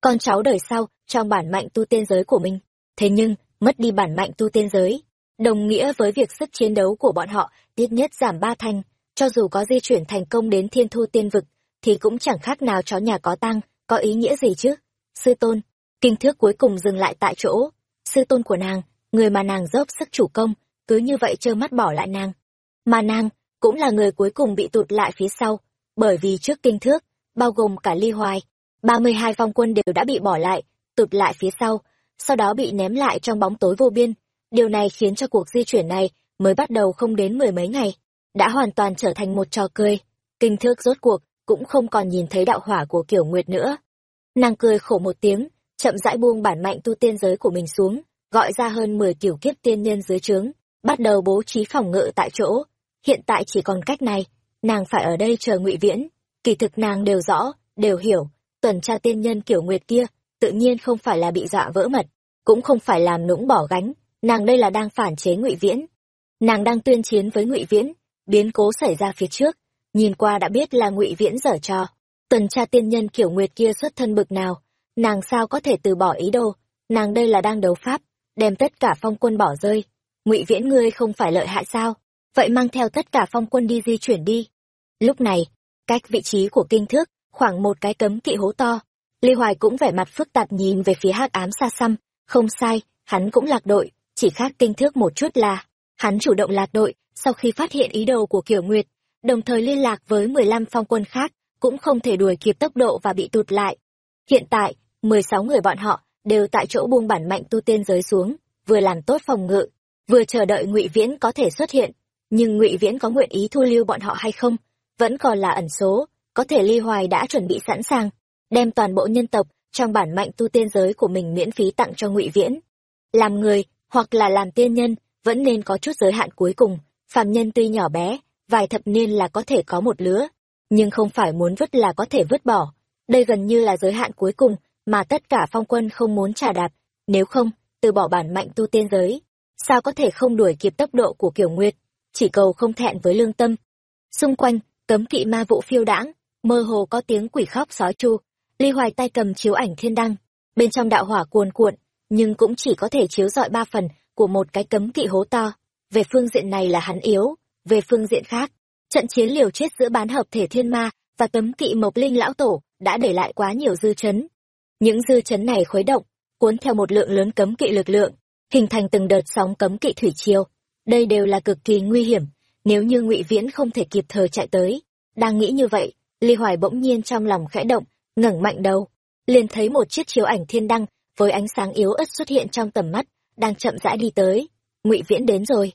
Con cháu đời sau, trong bản mạnh tu tiên giới của mình. Thế nhưng, mất đi bản mạnh tu tiên giới, đồng nghĩa với việc sức chiến đấu của bọn họ ít nhất giảm ba thành. Cho dù có di chuyển thành công đến thiên thu tiên vực, thì cũng chẳng khác nào chó nhà có tăng có ý nghĩa gì chứ? Sư tôn, kinh thước cuối cùng dừng lại tại chỗ. Sư tôn của nàng người mà nàng dốc sức chủ công, cứ như vậy trơ mắt bỏ lại nàng. Mà nàng cũng là người cuối cùng bị tụt lại phía sau, bởi vì trước kinh thước, bao gồm cả ly hoài, ba mươi hai phong quân đều đã bị bỏ lại, tụt lại phía sau sau đó bị ném lại trong bóng tối vô biên. Điều này khiến cho cuộc di chuyển này mới bắt đầu không đến mười mấy ngày, đã hoàn toàn trở thành một trò cười. Kinh thước rốt cuộc cũng không còn nhìn thấy đạo hỏa của kiểu nguyệt nữa. Nàng cười khổ một tiếng, chậm rãi buông bản mạnh tu tiên giới của mình xuống gọi ra hơn mười kiểu kiếp tiên nhân dưới trướng, bắt đầu bố trí phòng ngự tại chỗ. Hiện tại chỉ còn cách này, nàng phải ở đây chờ ngụy viễn. Kỳ thực nàng đều rõ, đều hiểu, tuần tra tiên nhân kiểu nguyệt kia tự nhiên không phải là bị dọa vỡ mật, cũng không phải làm nũng bỏ gánh. Nàng đây là đang phản chế ngụy viễn. Nàng đang tuyên chiến với ngụy viễn, biến cố xảy ra phía trước, nhìn qua đã biết là ngụy viễn dở trò. Tuần tra tiên nhân kiểu nguyệt kia xuất thân bực nào, nàng sao có thể từ bỏ ý đồ? Nàng đây là đang đấu pháp đem tất cả phong quân bỏ rơi. Ngụy viễn ngươi không phải lợi hại sao? Vậy mang theo tất cả phong quân đi di chuyển đi. Lúc này, cách vị trí của kinh thước, khoảng một cái cấm kỵ hố to. Lê hoài cũng vẻ mặt phức tạp nhìn về phía hắc ám xa xăm không sai, hắn cũng lạc đội, chỉ khác kinh thước một chút là, hắn chủ động lạc đội sau khi phát hiện ý đồ của kiểu nguyệt, đồng thời liên lạc với mười lăm phong quân khác, cũng không thể đuổi kịp tốc độ và bị tụt lại. Hiện tại, mười sáu người bọn họ đều tại chỗ buông bản mạnh tu tiên giới xuống, vừa làm tốt phòng ngự, vừa chờ đợi ngụy viễn có thể xuất hiện nhưng ngụy viễn có nguyện ý thu lưu bọn họ hay không, vẫn còn là ẩn số, có thể ly hoài đã chuẩn bị sẵn sàng, đem toàn bộ nhân tộc trong bản mạnh tu tiên giới của mình miễn phí tặng cho ngụy viễn làm người, hoặc là làm tiên nhân, vẫn nên có chút giới hạn cuối cùng, phàm nhân tuy nhỏ bé, vài thập niên là có thể có một lứa, nhưng không phải muốn vứt là có thể vứt bỏ. Đây gần như là giới hạn cuối cùng mà tất cả phong quân không muốn trả đạp, nếu không, từ bỏ bản mạnh tu tiên giới, sao có thể không đuổi kịp tốc độ của Kiều Nguyệt, chỉ cầu không thẹn với lương tâm. Xung quanh, cấm kỵ ma vụ phiêu đãng, mơ hồ có tiếng quỷ khóc sói chu, Ly Hoài tay cầm chiếu ảnh thiên đăng, bên trong đạo hỏa cuồn cuộn, nhưng cũng chỉ có thể chiếu rọi ba phần của một cái cấm kỵ hố to. Về phương diện này là hắn yếu, về phương diện khác, trận chiến liều chết giữa bán hợp thể thiên ma và cấm kỵ mộc linh lão tổ đã để lại quá nhiều dư chấn. Những dư chấn này khuấy động, cuốn theo một lượng lớn cấm kỵ lực lượng, hình thành từng đợt sóng cấm kỵ thủy triều. Đây đều là cực kỳ nguy hiểm, nếu như Ngụy Viễn không thể kịp thời chạy tới. Đang nghĩ như vậy, Ly Hoài bỗng nhiên trong lòng khẽ động, ngẩng mạnh đầu, liền thấy một chiếc chiếu ảnh thiên đăng với ánh sáng yếu ớt xuất hiện trong tầm mắt, đang chậm rãi đi tới. Ngụy Viễn đến rồi.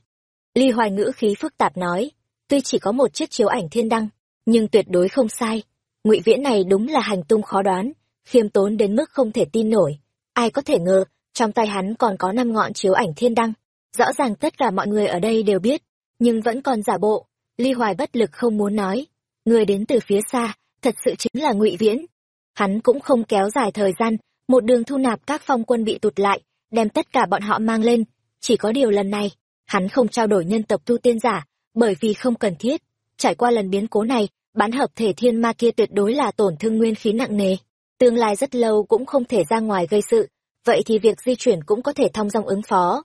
Ly Hoài ngữ khí phức tạp nói, tuy chỉ có một chiếc chiếu ảnh thiên đăng, nhưng tuyệt đối không sai. Ngụy Viễn này đúng là hành tung khó đoán, khiêm tốn đến mức không thể tin nổi. Ai có thể ngờ, trong tay hắn còn có năm ngọn chiếu ảnh thiên đăng. Rõ ràng tất cả mọi người ở đây đều biết, nhưng vẫn còn giả bộ. Ly Hoài bất lực không muốn nói. Người đến từ phía xa, thật sự chính là Ngụy Viễn. Hắn cũng không kéo dài thời gian, một đường thu nạp các phong quân bị tụt lại, đem tất cả bọn họ mang lên. Chỉ có điều lần này, hắn không trao đổi nhân tộc tu tiên giả, bởi vì không cần thiết. Trải qua lần biến cố này, bán hợp thể thiên ma kia tuyệt đối là tổn thương nguyên khí nặng nề. Tương lai rất lâu cũng không thể ra ngoài gây sự, vậy thì việc di chuyển cũng có thể thông dong ứng phó.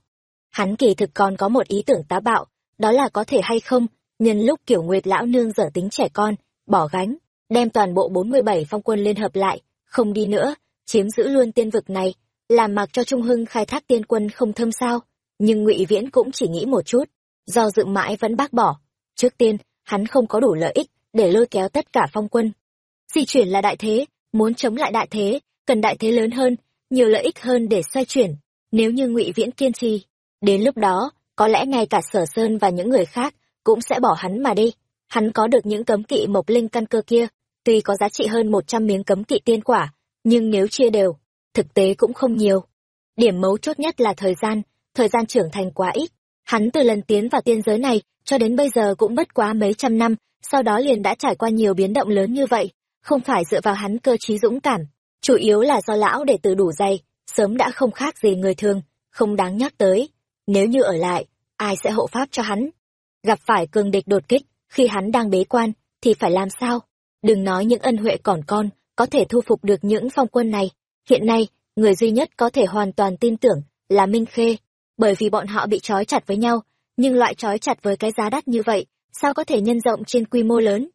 Hắn kỳ thực còn có một ý tưởng táo bạo, đó là có thể hay không, nhân lúc kiểu nguyệt lão nương dở tính trẻ con, bỏ gánh, đem toàn bộ 47 phong quân liên hợp lại, không đi nữa, chiếm giữ luôn tiên vực này, làm mặc cho Trung Hưng khai thác tiên quân không thâm sao. Nhưng ngụy Viễn cũng chỉ nghĩ một chút, do dự mãi vẫn bác bỏ. Trước tiên, hắn không có đủ lợi ích để lôi kéo tất cả phong quân. Di chuyển là đại thế, muốn chống lại đại thế, cần đại thế lớn hơn, nhiều lợi ích hơn để xoay chuyển. Nếu như ngụy Viễn kiên trì, đến lúc đó, có lẽ ngay cả Sở Sơn và những người khác cũng sẽ bỏ hắn mà đi. Hắn có được những cấm kỵ mộc linh căn cơ kia, tuy có giá trị hơn 100 miếng cấm kỵ tiên quả, nhưng nếu chia đều, thực tế cũng không nhiều. Điểm mấu chốt nhất là thời gian, thời gian trưởng thành quá ít. Hắn từ lần tiến vào tiên giới này, cho đến bây giờ cũng bất quá mấy trăm năm, sau đó liền đã trải qua nhiều biến động lớn như vậy, không phải dựa vào hắn cơ trí dũng cảm, chủ yếu là do lão để từ đủ dày, sớm đã không khác gì người thường, không đáng nhắc tới. Nếu như ở lại, ai sẽ hộ pháp cho hắn? Gặp phải cường địch đột kích, khi hắn đang bế quan, thì phải làm sao? Đừng nói những ân huệ còn con, có thể thu phục được những phong quân này. Hiện nay, người duy nhất có thể hoàn toàn tin tưởng là Minh Khê, bởi vì bọn họ bị trói chặt với nhau, nhưng loại trói chặt với cái giá đắt như vậy, sao có thể nhân rộng trên quy mô lớn?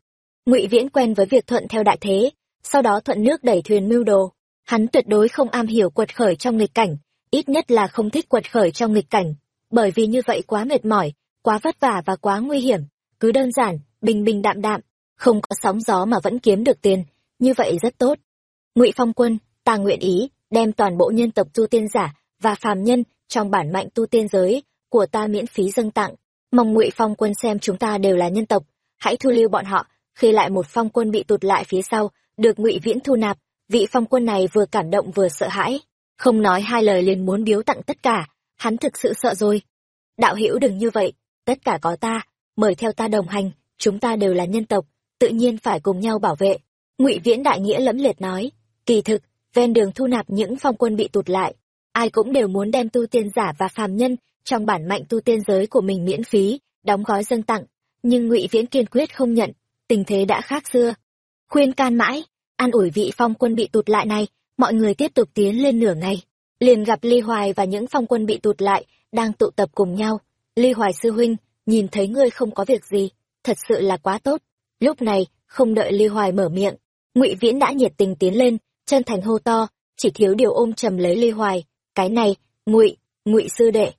Ngụy Viễn quen với việc thuận theo đại thế, sau đó thuận nước đẩy thuyền mưu đồ. Hắn tuyệt đối không am hiểu quật khởi trong nghịch cảnh, ít nhất là không thích quật khởi trong nghịch cảnh, bởi vì như vậy quá mệt mỏi, quá vất vả và quá nguy hiểm. Cứ đơn giản, bình bình đạm đạm, không có sóng gió mà vẫn kiếm được tiền, như vậy rất tốt. Ngụy Phong Quân, ta nguyện ý đem toàn bộ nhân tộc tu tiên giả và phàm nhân trong bản mạnh tu tiên giới của ta miễn phí dâng tặng. Mong Ngụy Phong Quân xem chúng ta đều là nhân tộc, hãy thu lưu bọn họ, khi lại một phong quân bị tụt lại phía sau, được Ngụy Viễn thu nạp, vị phong quân này vừa cảm động vừa sợ hãi, không nói hai lời liền muốn biếu tặng tất cả, hắn thực sự sợ rồi. Đạo hữu đừng như vậy, tất cả có ta, mời theo ta đồng hành, chúng ta đều là nhân tộc, tự nhiên phải cùng nhau bảo vệ ngụy viễn đại nghĩa lẫm liệt nói kỳ thực ven đường thu nạp những phong quân bị tụt lại ai cũng đều muốn đem tu tiên giả và phàm nhân trong bản mạnh tu tiên giới của mình miễn phí đóng gói dâng tặng nhưng ngụy viễn kiên quyết không nhận tình thế đã khác xưa. Khuyên can mãi, an ủi vị phong quân bị tụt lại này, mọi người tiếp tục tiến lên nửa ngày. Liền gặp ly hoài và những phong quân bị tụt lại, đang tụ tập cùng nhau. Ly hoài sư huynh, nhìn thấy ngươi không có việc gì, thật sự là quá tốt. Lúc này, không đợi ly hoài mở miệng, ngụy viễn đã nhiệt tình tiến lên, chân thành hô to, chỉ thiếu điều ôm chầm lấy ly hoài. Cái này, ngụy ngụy sư đệ.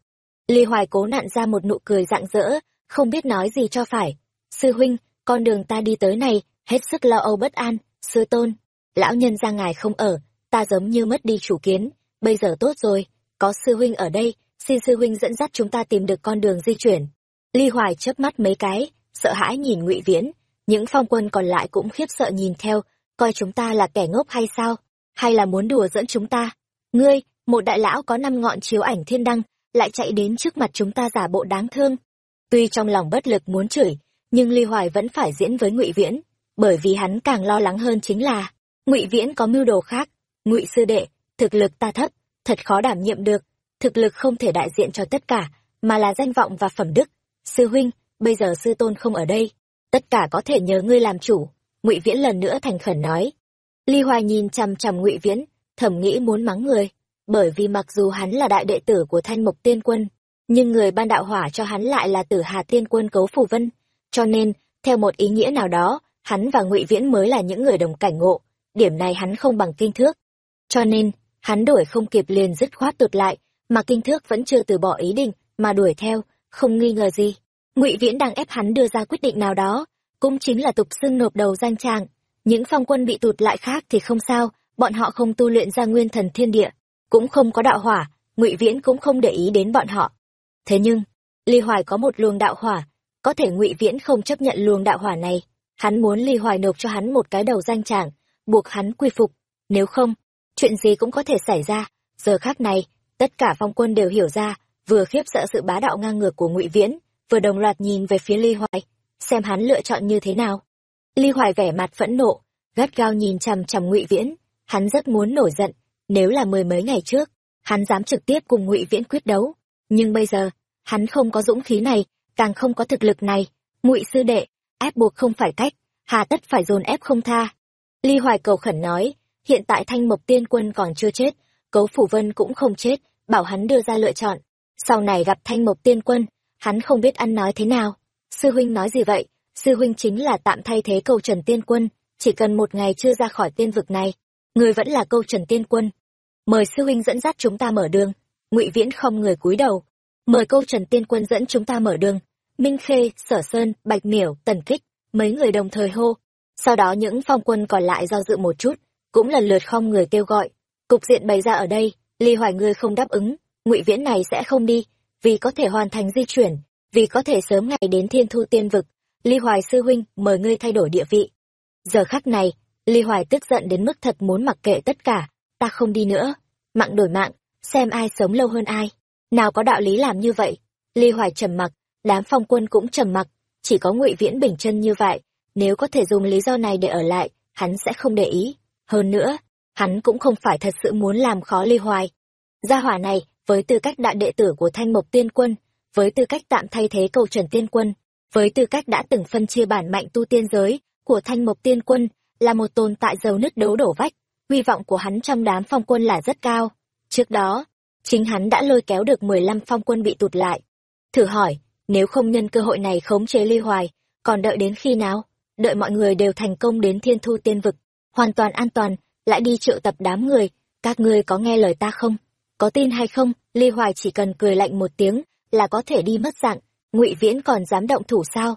Ly hoài cố nặn ra một nụ cười rạng rỡ, không biết nói gì cho phải. Sư huynh con đường ta đi tới này, hết sức lo âu bất an, sư tôn. Lão nhân ra ngài không ở, ta giống như mất đi chủ kiến, bây giờ tốt rồi, có sư huynh ở đây, xin sư huynh dẫn dắt chúng ta tìm được con đường di chuyển. Ly hoài chớp mắt mấy cái, sợ hãi nhìn ngụy viễn, những phong quân còn lại cũng khiếp sợ nhìn theo, coi chúng ta là kẻ ngốc hay sao, hay là muốn đùa dẫn chúng ta. Ngươi, một đại lão có năm ngọn chiếu ảnh thiên đăng, lại chạy đến trước mặt chúng ta giả bộ đáng thương. Tuy trong lòng bất lực muốn chửi nhưng ly hoài vẫn phải diễn với ngụy viễn, bởi vì hắn càng lo lắng hơn chính là, ngụy viễn có mưu đồ khác. Ngụy sư đệ, thực lực ta thấp, thật khó đảm nhiệm được. Thực lực không thể đại diện cho tất cả, mà là danh vọng và phẩm đức. Sư huynh, bây giờ sư tôn không ở đây. Tất cả có thể nhờ ngươi làm chủ, ngụy viễn lần nữa thành khẩn nói. Ly hoài nhìn chằm chằm ngụy viễn, thầm nghĩ muốn mắng người, bởi vì mặc dù hắn là đại đệ tử của thanh mộc tiên quân, nhưng người ban đạo hỏa cho hắn lại là tử hà tiên quân cấu phủ vân cho nên, theo một ý nghĩa nào đó, hắn và ngụy viễn mới là những người đồng cảnh ngộ. Điểm này hắn không bằng kinh thước. Cho nên, hắn đuổi không kịp liền dứt khoát tụt lại, mà kinh thước vẫn chưa từ bỏ ý định, mà đuổi theo, không nghi ngờ gì. Ngụy viễn đang ép hắn đưa ra quyết định nào đó, cũng chính là tục xưng nộp đầu danh tràng những phong quân bị tụt lại khác thì không sao, bọn họ không tu luyện ra nguyên thần thiên địa, cũng không có đạo hỏa, ngụy viễn cũng không để ý đến bọn họ. Thế nhưng, ly hoài có một luồng đạo hỏa có thể ngụy viễn không chấp nhận luồng đạo hỏa này. Hắn muốn ly hoài nộp cho hắn một cái đầu danh trạng buộc hắn quy phục. Nếu không, chuyện gì cũng có thể xảy ra. Giờ khác này, tất cả phong quân đều hiểu ra, vừa khiếp sợ sự bá đạo ngang ngược của ngụy viễn, vừa đồng loạt nhìn về phía ly hoài, xem hắn lựa chọn như thế nào. Ly hoài vẻ mặt phẫn nộ, gắt gao nhìn chằm chằm ngụy viễn. Hắn rất muốn nổi giận, nếu là mười mấy ngày trước, hắn dám trực tiếp cùng ngụy viễn quyết đấu. Nhưng bây giờ, hắn không có dũng khí này càng không có thực lực này, ngụy sư đệ, ép buộc không phải cách, hà tất phải dồn ép không tha. Ly hoài cầu khẩn nói, hiện tại thanh mộc tiên quân còn chưa chết, cấu phủ vân cũng không chết, bảo hắn đưa ra lựa chọn. Sau này gặp thanh mộc tiên quân, hắn không biết ăn nói thế nào. Sư huynh nói gì vậy? Sư huynh chính là tạm thay thế câu trần tiên quân, chỉ cần một ngày chưa ra khỏi tiên vực này, người vẫn là câu trần tiên quân. Mời sư huynh dẫn dắt chúng ta mở đường. Ngụy viễn không người cúi đầu. Mời câu trần tiên quân dẫn chúng ta mở đường minh khê, sở sơn, bạch miểu, tần kích mấy người đồng thời hô. Sau đó những phong quân còn lại do dự một chút, cũng lần lượt không người kêu gọi. Cục diện bày ra ở đây, ly hoài ngươi không đáp ứng, ngụy viễn này sẽ không đi, vì có thể hoàn thành di chuyển, vì có thể sớm ngày đến thiên thu tiên vực. Ly hoài sư huynh, mời ngươi thay đổi địa vị. Giờ khắc này, ly hoài tức giận đến mức thật muốn mặc kệ tất cả, ta không đi nữa. Mạng đổi mạng, xem ai sống lâu hơn ai. Nào có đạo lý làm như vậy, ly hoài trầm mặc đám phong quân cũng trầm mặc. Chỉ có ngụy viễn bình chân như vậy, nếu có thể dùng lý do này để ở lại, hắn sẽ không để ý. Hơn nữa, hắn cũng không phải thật sự muốn làm khó ly hoài. Gia hỏa này, với tư cách đại đệ tử của thanh mộc tiên quân, với tư cách tạm thay thế cầu trần tiên quân, với tư cách đã từng phân chia bản mạnh tu tiên giới của thanh mộc tiên quân, là một tồn tại dầu nứt đấu đổ vách. Hy vọng của hắn trong đám phong quân là rất cao. Trước đó, chính hắn đã lôi kéo được mười lăm phong quân bị tụt lại. Thử hỏi nếu không nhân cơ hội này khống chế ly hoài, còn đợi đến khi nào? Đợi mọi người đều thành công đến thiên thu tiên vực, hoàn toàn an toàn, lại đi triệu tập đám người. Các ngươi có nghe lời ta không? Có tin hay không? Ly hoài chỉ cần cười lạnh một tiếng là có thể đi mất dạng. Ngụy viễn còn dám động thủ sao?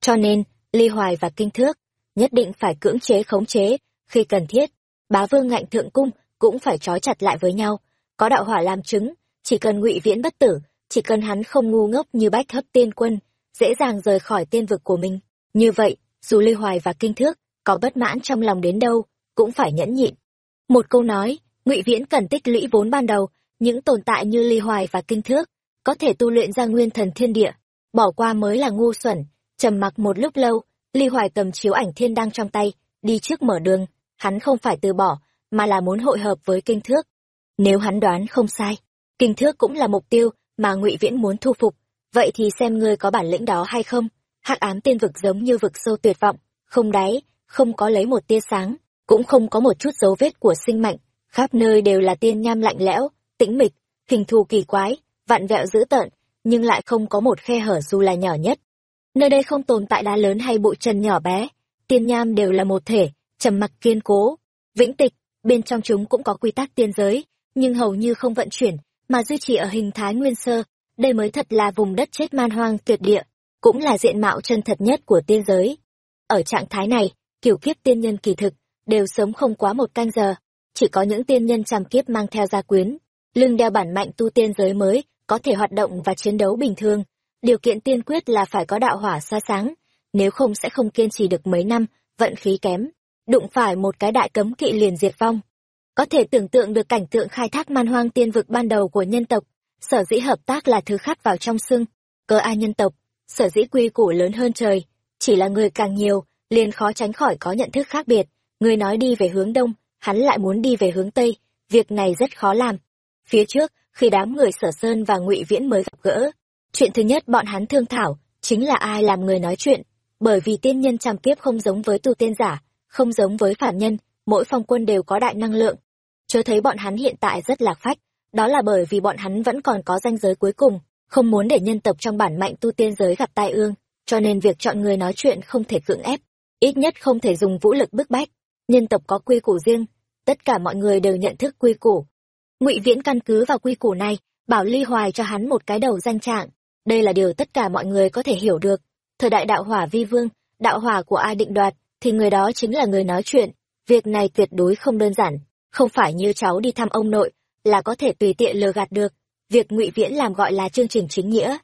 Cho nên, ly hoài và kinh thước nhất định phải cưỡng chế khống chế. Khi cần thiết, bá vương ngạnh thượng cung cũng phải trói chặt lại với nhau. Có đạo hỏa làm chứng, chỉ cần ngụy viễn bất tử chỉ cần hắn không ngu ngốc như bách hấp tiên quân, dễ dàng rời khỏi tiên vực của mình. Như vậy, dù lê hoài và kinh thước có bất mãn trong lòng đến đâu, cũng phải nhẫn nhịn. Một câu nói, ngụy viễn cần tích lũy vốn ban đầu, những tồn tại như ly hoài và kinh thước có thể tu luyện ra nguyên thần thiên địa, bỏ qua mới là ngu xuẩn, trầm mặc một lúc lâu ly hoài cầm chiếu ảnh thiên đăng trong tay, đi trước mở đường. Hắn không phải từ bỏ, mà là muốn hội hợp với kinh thước. Nếu hắn đoán không sai, kinh thước cũng là mục tiêu mà ngụy viễn muốn thu phục. Vậy thì xem ngươi có bản lĩnh đó hay không. Hắc ám tiên vực giống như vực sâu tuyệt vọng, không đáy, không có lấy một tia sáng, cũng không có một chút dấu vết của sinh mệnh. Khắp nơi đều là tiên nham lạnh lẽo, tĩnh mịch, hình thù kỳ quái vặn vẹo dữ tợn, nhưng lại không có một khe hở dù là nhỏ nhất. Nơi đây không tồn tại đá lớn hay bụi trần nhỏ bé, tiên nham đều là một thể, trầm mặc kiên cố, vĩnh tịch, bên trong chúng cũng có quy tắc tiên giới, nhưng hầu như không vận chuyển mà duy trì ở hình thái nguyên sơ. Đây mới thật là vùng đất chết man hoang tuyệt địa, cũng là diện mạo chân thật nhất của tiên giới. Ở trạng thái này, kiểu kiếp tiên nhân kỳ thực, đều sống không quá một canh giờ. Chỉ có những tiên nhân trăm kiếp mang theo gia quyến, lưng đeo bản mạnh tu tiên giới mới, có thể hoạt động và chiến đấu bình thường. Điều kiện tiên quyết là phải có đạo hỏa xa sáng, nếu không sẽ không kiên trì được mấy năm, vận khí kém. Đụng phải một cái đại cấm kỵ liền diệt vong có thể tưởng tượng được cảnh tượng khai thác man hoang tiên vực ban đầu của nhân tộc. Sở dĩ hợp tác là thứ khắc vào trong xương. Cơ ai nhân tộc, sở dĩ quy củ lớn hơn trời, chỉ là người càng nhiều, liền khó tránh khỏi có nhận thức khác biệt. Người nói đi về hướng đông, hắn lại muốn đi về hướng tây, việc này rất khó làm. Phía trước, khi đám người sở sơn và ngụy viễn mới gặp gỡ, chuyện thứ nhất bọn hắn thương thảo chính là ai làm người nói chuyện, bởi vì tiên nhân trăm kiếp không giống với tu tiên giả, không giống với phạm nhân, mỗi phong quân đều có đại năng lượng chớ thấy bọn hắn hiện tại rất lạc phách. Đó là bởi vì bọn hắn vẫn còn có danh giới cuối cùng, không muốn để nhân tộc trong bản mạnh tu tiên giới gặp tai ương, cho nên việc chọn người nói chuyện không thể cưỡng ép, ít nhất không thể dùng vũ lực bức bách. Nhân tộc có quy củ riêng, tất cả mọi người đều nhận thức quy củ. Ngụy viễn căn cứ vào quy củ này, bảo ly hoài cho hắn một cái đầu danh trạng. Đây là điều tất cả mọi người có thể hiểu được. Thời đại đạo hỏa vi vương, đạo hỏa của ai định đoạt, thì người đó chính là người nói chuyện. Việc này tuyệt đối không đơn giản không phải như cháu đi thăm ông nội, là có thể tùy tiện lừa gạt được. Việc ngụy viễn làm gọi là chương trình chính nghĩa.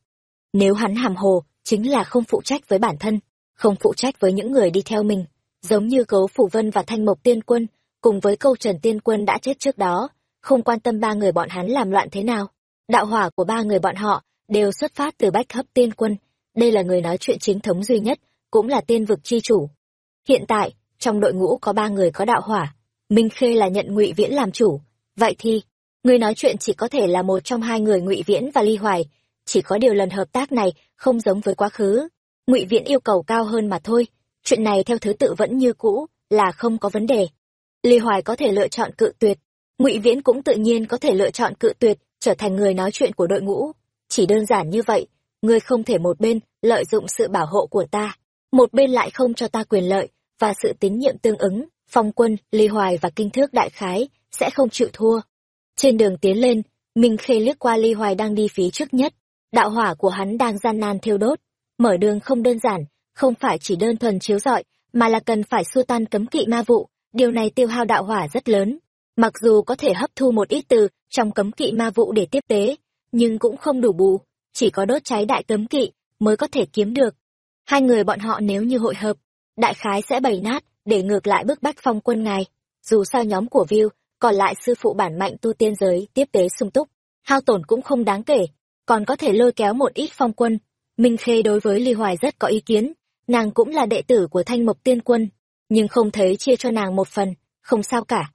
Nếu hắn hàm hồ, chính là không phụ trách với bản thân, không phụ trách với những người đi theo mình. Giống như cấu phủ vân và thanh mộc tiên quân, cùng với câu trần tiên quân đã chết trước đó, không quan tâm ba người bọn hắn làm loạn thế nào. Đạo hỏa của ba người bọn họ đều xuất phát từ bách hấp tiên quân. Đây là người nói chuyện chính thống duy nhất, cũng là tiên vực chi chủ. Hiện tại, trong đội ngũ có ba người có đạo hỏa minh khê là nhận ngụy viễn làm chủ. Vậy thì, người nói chuyện chỉ có thể là một trong hai người ngụy viễn và ly hoài. Chỉ có điều lần hợp tác này không giống với quá khứ. Ngụy viễn yêu cầu cao hơn mà thôi. Chuyện này theo thứ tự vẫn như cũ, là không có vấn đề. Ly hoài có thể lựa chọn cự tuyệt. Ngụy viễn cũng tự nhiên có thể lựa chọn cự tuyệt, trở thành người nói chuyện của đội ngũ. Chỉ đơn giản như vậy, ngươi không thể một bên lợi dụng sự bảo hộ của ta, một bên lại không cho ta quyền lợi và sự tín nhiệm tương ứng phong quân ly hoài và kinh thước đại khái, sẽ không chịu thua. Trên đường tiến lên, minh khê liếc qua ly hoài đang đi phía trước nhất. Đạo hỏa của hắn đang gian nan thiêu đốt. Mở đường không đơn giản, không phải chỉ đơn thuần chiếu rọi, mà là cần phải xua tan cấm kỵ ma vụ. Điều này tiêu hao đạo hỏa rất lớn. Mặc dù có thể hấp thu một ít từ trong cấm kỵ ma vụ để tiếp tế, nhưng cũng không đủ bù. Chỉ có đốt cháy đại cấm kỵ mới có thể kiếm được. Hai người bọn họ nếu như hội hợp, đại khái sẽ bày nát để ngược lại bức bách phong quân ngài. Dù sao nhóm của view còn lại sư phụ bản mạnh tu tiên giới, tiếp tế sung túc, hao tổn cũng không đáng kể. Còn có thể lôi kéo một ít phong quân. Minh khê đối với ly hoài rất có ý kiến. Nàng cũng là đệ tử của thanh mộc tiên quân, nhưng không thấy chia cho nàng một phần, không sao cả.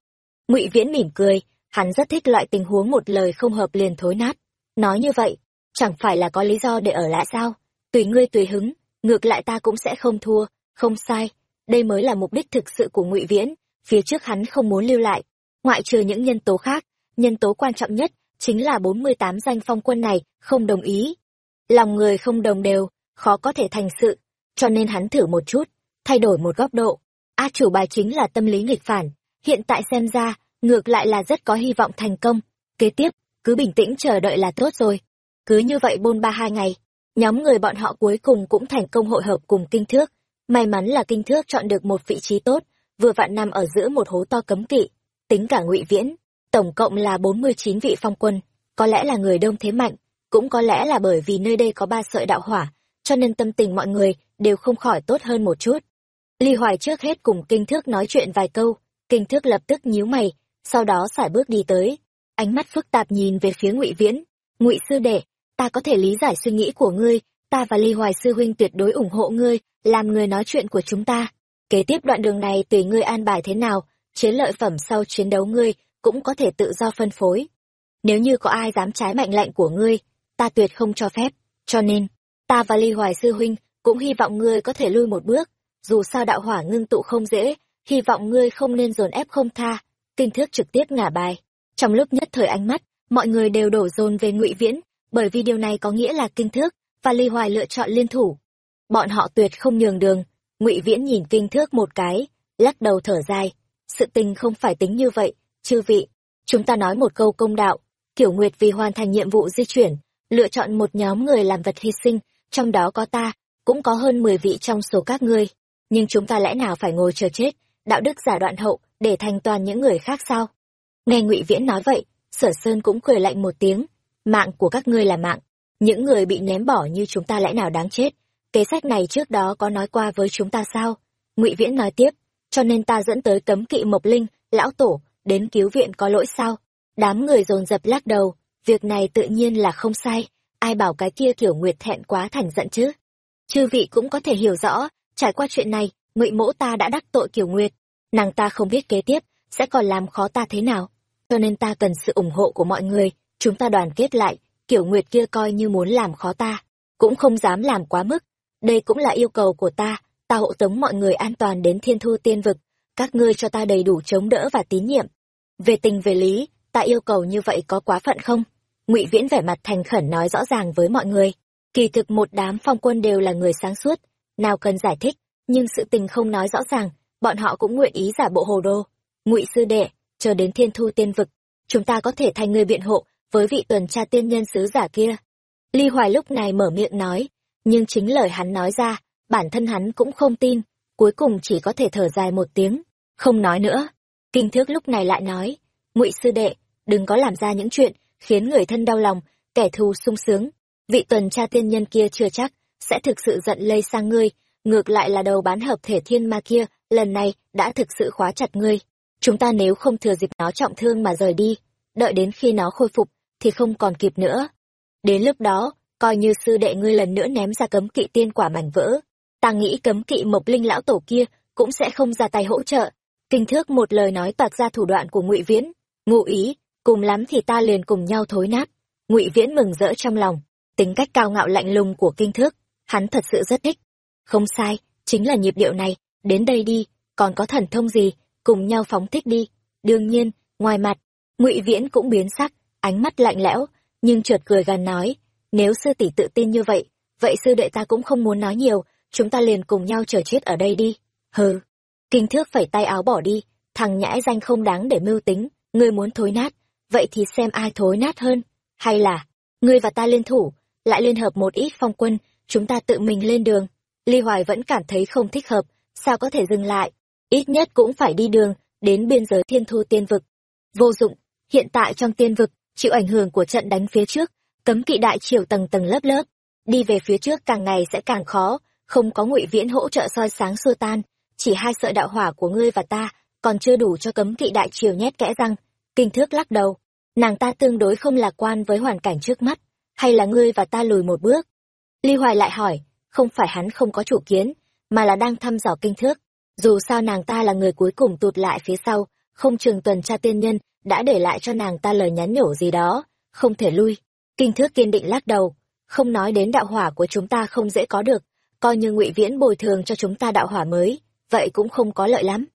Ngụy viễn mỉm cười, hắn rất thích loại tình huống một lời không hợp liền thối nát. Nói như vậy, chẳng phải là có lý do để ở lại sao? Tùy ngươi tùy hứng, ngược lại ta cũng sẽ không thua, không sai đây mới là mục đích thực sự của ngụy viễn, phía trước hắn không muốn lưu lại. Ngoại trừ những nhân tố khác, nhân tố quan trọng nhất chính là bốn mươi tám danh phong quân này không đồng ý. Lòng người không đồng đều, khó có thể thành sự, cho nên hắn thử một chút, thay đổi một góc độ. A chủ bài chính là tâm lý nghịch phản, hiện tại xem ra, ngược lại là rất có hy vọng thành công. Kế tiếp, cứ bình tĩnh chờ đợi là tốt rồi. Cứ như vậy bôn ba hai ngày, nhóm người bọn họ cuối cùng cũng thành công hội hợp cùng kinh thước may mắn là kinh thước chọn được một vị trí tốt, vừa vặn nằm ở giữa một hố to cấm kỵ, tính cả ngụy viễn, tổng cộng là bốn mươi chín vị phong quân, có lẽ là người đông thế mạnh, cũng có lẽ là bởi vì nơi đây có ba sợi đạo hỏa, cho nên tâm tình mọi người đều không khỏi tốt hơn một chút. Ly hoài trước hết cùng kinh thước nói chuyện vài câu, kinh thước lập tức nhíu mày, sau đó sải bước đi tới, ánh mắt phức tạp nhìn về phía ngụy viễn. Ngụy sư đệ, ta có thể lý giải suy nghĩ của ngươi ta và ly hoài sư huynh tuyệt đối ủng hộ ngươi, làm người nói chuyện của chúng ta. Kế tiếp đoạn đường này, tùy ngươi an bài thế nào, chiến lợi phẩm sau chiến đấu ngươi cũng có thể tự do phân phối. Nếu như có ai dám trái mệnh lệnh của ngươi, ta tuyệt không cho phép. Cho nên, ta và ly hoài sư huynh cũng hy vọng ngươi có thể lui một bước. Dù sao đạo hỏa ngưng tụ không dễ, hy vọng ngươi không nên dồn ép không tha. Kinh thước trực tiếp ngả bài. Trong lúc nhất thời ánh mắt, mọi người đều đổ dồn về ngụy viễn, bởi vì điều này có nghĩa là kinh thước và ly hoài lựa chọn liên thủ. Bọn họ tuyệt không nhường đường. Ngụy viễn nhìn kinh thước một cái, lắc đầu thở dài. Sự tình không phải tính như vậy, chư vị. Chúng ta nói một câu công đạo. Kiểu nguyệt vì hoàn thành nhiệm vụ di chuyển, lựa chọn một nhóm người làm vật hy sinh, trong đó có ta, cũng có hơn mười vị trong số các ngươi. Nhưng chúng ta lẽ nào phải ngồi chờ chết, đạo đức giả đoạn hậu, để thành toàn những người khác sao? Nghe ngụy viễn nói vậy, sở sơn cũng cười lạnh một tiếng. Mạng của các ngươi là mạng những người bị ném bỏ như chúng ta lẽ nào đáng chết? Kế sách này trước đó có nói qua với chúng ta sao? Ngụy viễn nói tiếp, cho nên ta dẫn tới cấm kỵ mộc linh, lão tổ, đến cứu viện có lỗi sao? Đám người dồn dập lắc đầu, việc này tự nhiên là không sai, ai bảo cái kia kiểu nguyệt thẹn quá thành giận chứ? Chư vị cũng có thể hiểu rõ, trải qua chuyện này, ngụy mỗ ta đã đắc tội kiểu nguyệt. Nàng ta không biết kế tiếp sẽ còn làm khó ta thế nào, cho nên ta cần sự ủng hộ của mọi người, chúng ta đoàn kết lại kiểu nguyệt kia coi như muốn làm khó ta, cũng không dám làm quá mức. Đây cũng là yêu cầu của ta ta hộ tống mọi người an toàn đến thiên thu tiên vực, các ngươi cho ta đầy đủ chống đỡ và tín nhiệm. Về tình về lý, ta yêu cầu như vậy có quá phận không? Ngụy viễn vẻ mặt thành khẩn nói rõ ràng với mọi người. Kỳ thực một đám phong quân đều là người sáng suốt, nào cần giải thích, nhưng sự tình không nói rõ ràng, bọn họ cũng nguyện ý giả bộ hồ đồ. Ngụy sư đệ chờ đến thiên thu tiên vực, chúng ta có thể thành người biện hộ với vị tuần tra tiên nhân sứ giả kia. Ly hoài lúc này mở miệng nói, nhưng chính lời hắn nói ra, bản thân hắn cũng không tin, cuối cùng chỉ có thể thở dài một tiếng, không nói nữa. Kinh thước lúc này lại nói, ngụy sư đệ, đừng có làm ra những chuyện khiến người thân đau lòng, kẻ thù sung sướng. Vị tuần tra tiên nhân kia chưa chắc sẽ thực sự giận lây sang ngươi, ngược lại là đầu bán hợp thể thiên ma kia, lần này đã thực sự khóa chặt ngươi. Chúng ta nếu không thừa dịp nó trọng thương mà rời đi, đợi đến khi nó khôi phục thì không còn kịp nữa. Đến lúc đó, coi như sư đệ ngươi lần nữa ném ra cấm kỵ tiên quả mảnh vỡ. Ta nghĩ cấm kỵ mộc linh lão tổ kia cũng sẽ không ra tay hỗ trợ. Kinh thước một lời nói toạc ra thủ đoạn của ngụy viễn. Ngụ ý, cùng lắm thì ta liền cùng nhau thối nát. Ngụy viễn mừng rỡ trong lòng. Tính cách cao ngạo lạnh lùng của kinh thước, hắn thật sự rất thích. Không sai, chính là nhịp điệu này. Đến đây đi, còn có thần thông gì, cùng nhau phóng thích đi. Đương nhiên, ngoài mặt, ngụy viễn cũng biến sắc ánh mắt lạnh lẽo, nhưng chợt cười gằn nói, nếu sư tỷ tự tin như vậy vậy sư đệ ta cũng không muốn nói nhiều, chúng ta liền cùng nhau chờ chết ở đây đi. Hừ. Kinh thước phẩy tay áo bỏ đi, thằng nhãi danh không đáng để mưu tính, ngươi muốn thối nát, vậy thì xem ai thối nát hơn. Hay là, ngươi và ta liên thủ, lại liên hợp một ít phong quân, chúng ta tự mình lên đường. Ly hoài vẫn cảm thấy không thích hợp, sao có thể dừng lại? Ít nhất cũng phải đi đường, đến biên giới thiên thu tiên vực. Vô dụng, hiện tại trong tiên vực chịu ảnh hưởng của trận đánh phía trước, cấm kỵ đại triều tầng tầng lớp lớp. Đi về phía trước càng ngày sẽ càng khó, không có ngụy viễn hỗ trợ soi sáng xua tan, chỉ hai sợi đạo hỏa của ngươi và ta còn chưa đủ cho cấm kỵ đại triều nhét kẽ răng, kinh thước lắc đầu. Nàng ta tương đối không lạc quan với hoàn cảnh trước mắt, hay là ngươi và ta lùi một bước? Ly hoài lại hỏi, không phải hắn không có chủ kiến, mà là đang thăm dò kinh thước. Dù sao nàng ta là người cuối cùng tụt lại phía sau, không trường tuần tra tiên nhân đã để lại cho nàng ta lời nhắn nhủ gì đó. Không thể lui. Kinh thước kiên định lắc đầu. Không nói đến đạo hỏa của chúng ta không dễ có được. Coi như ngụy viễn bồi thường cho chúng ta đạo hỏa mới, vậy cũng không có lợi lắm.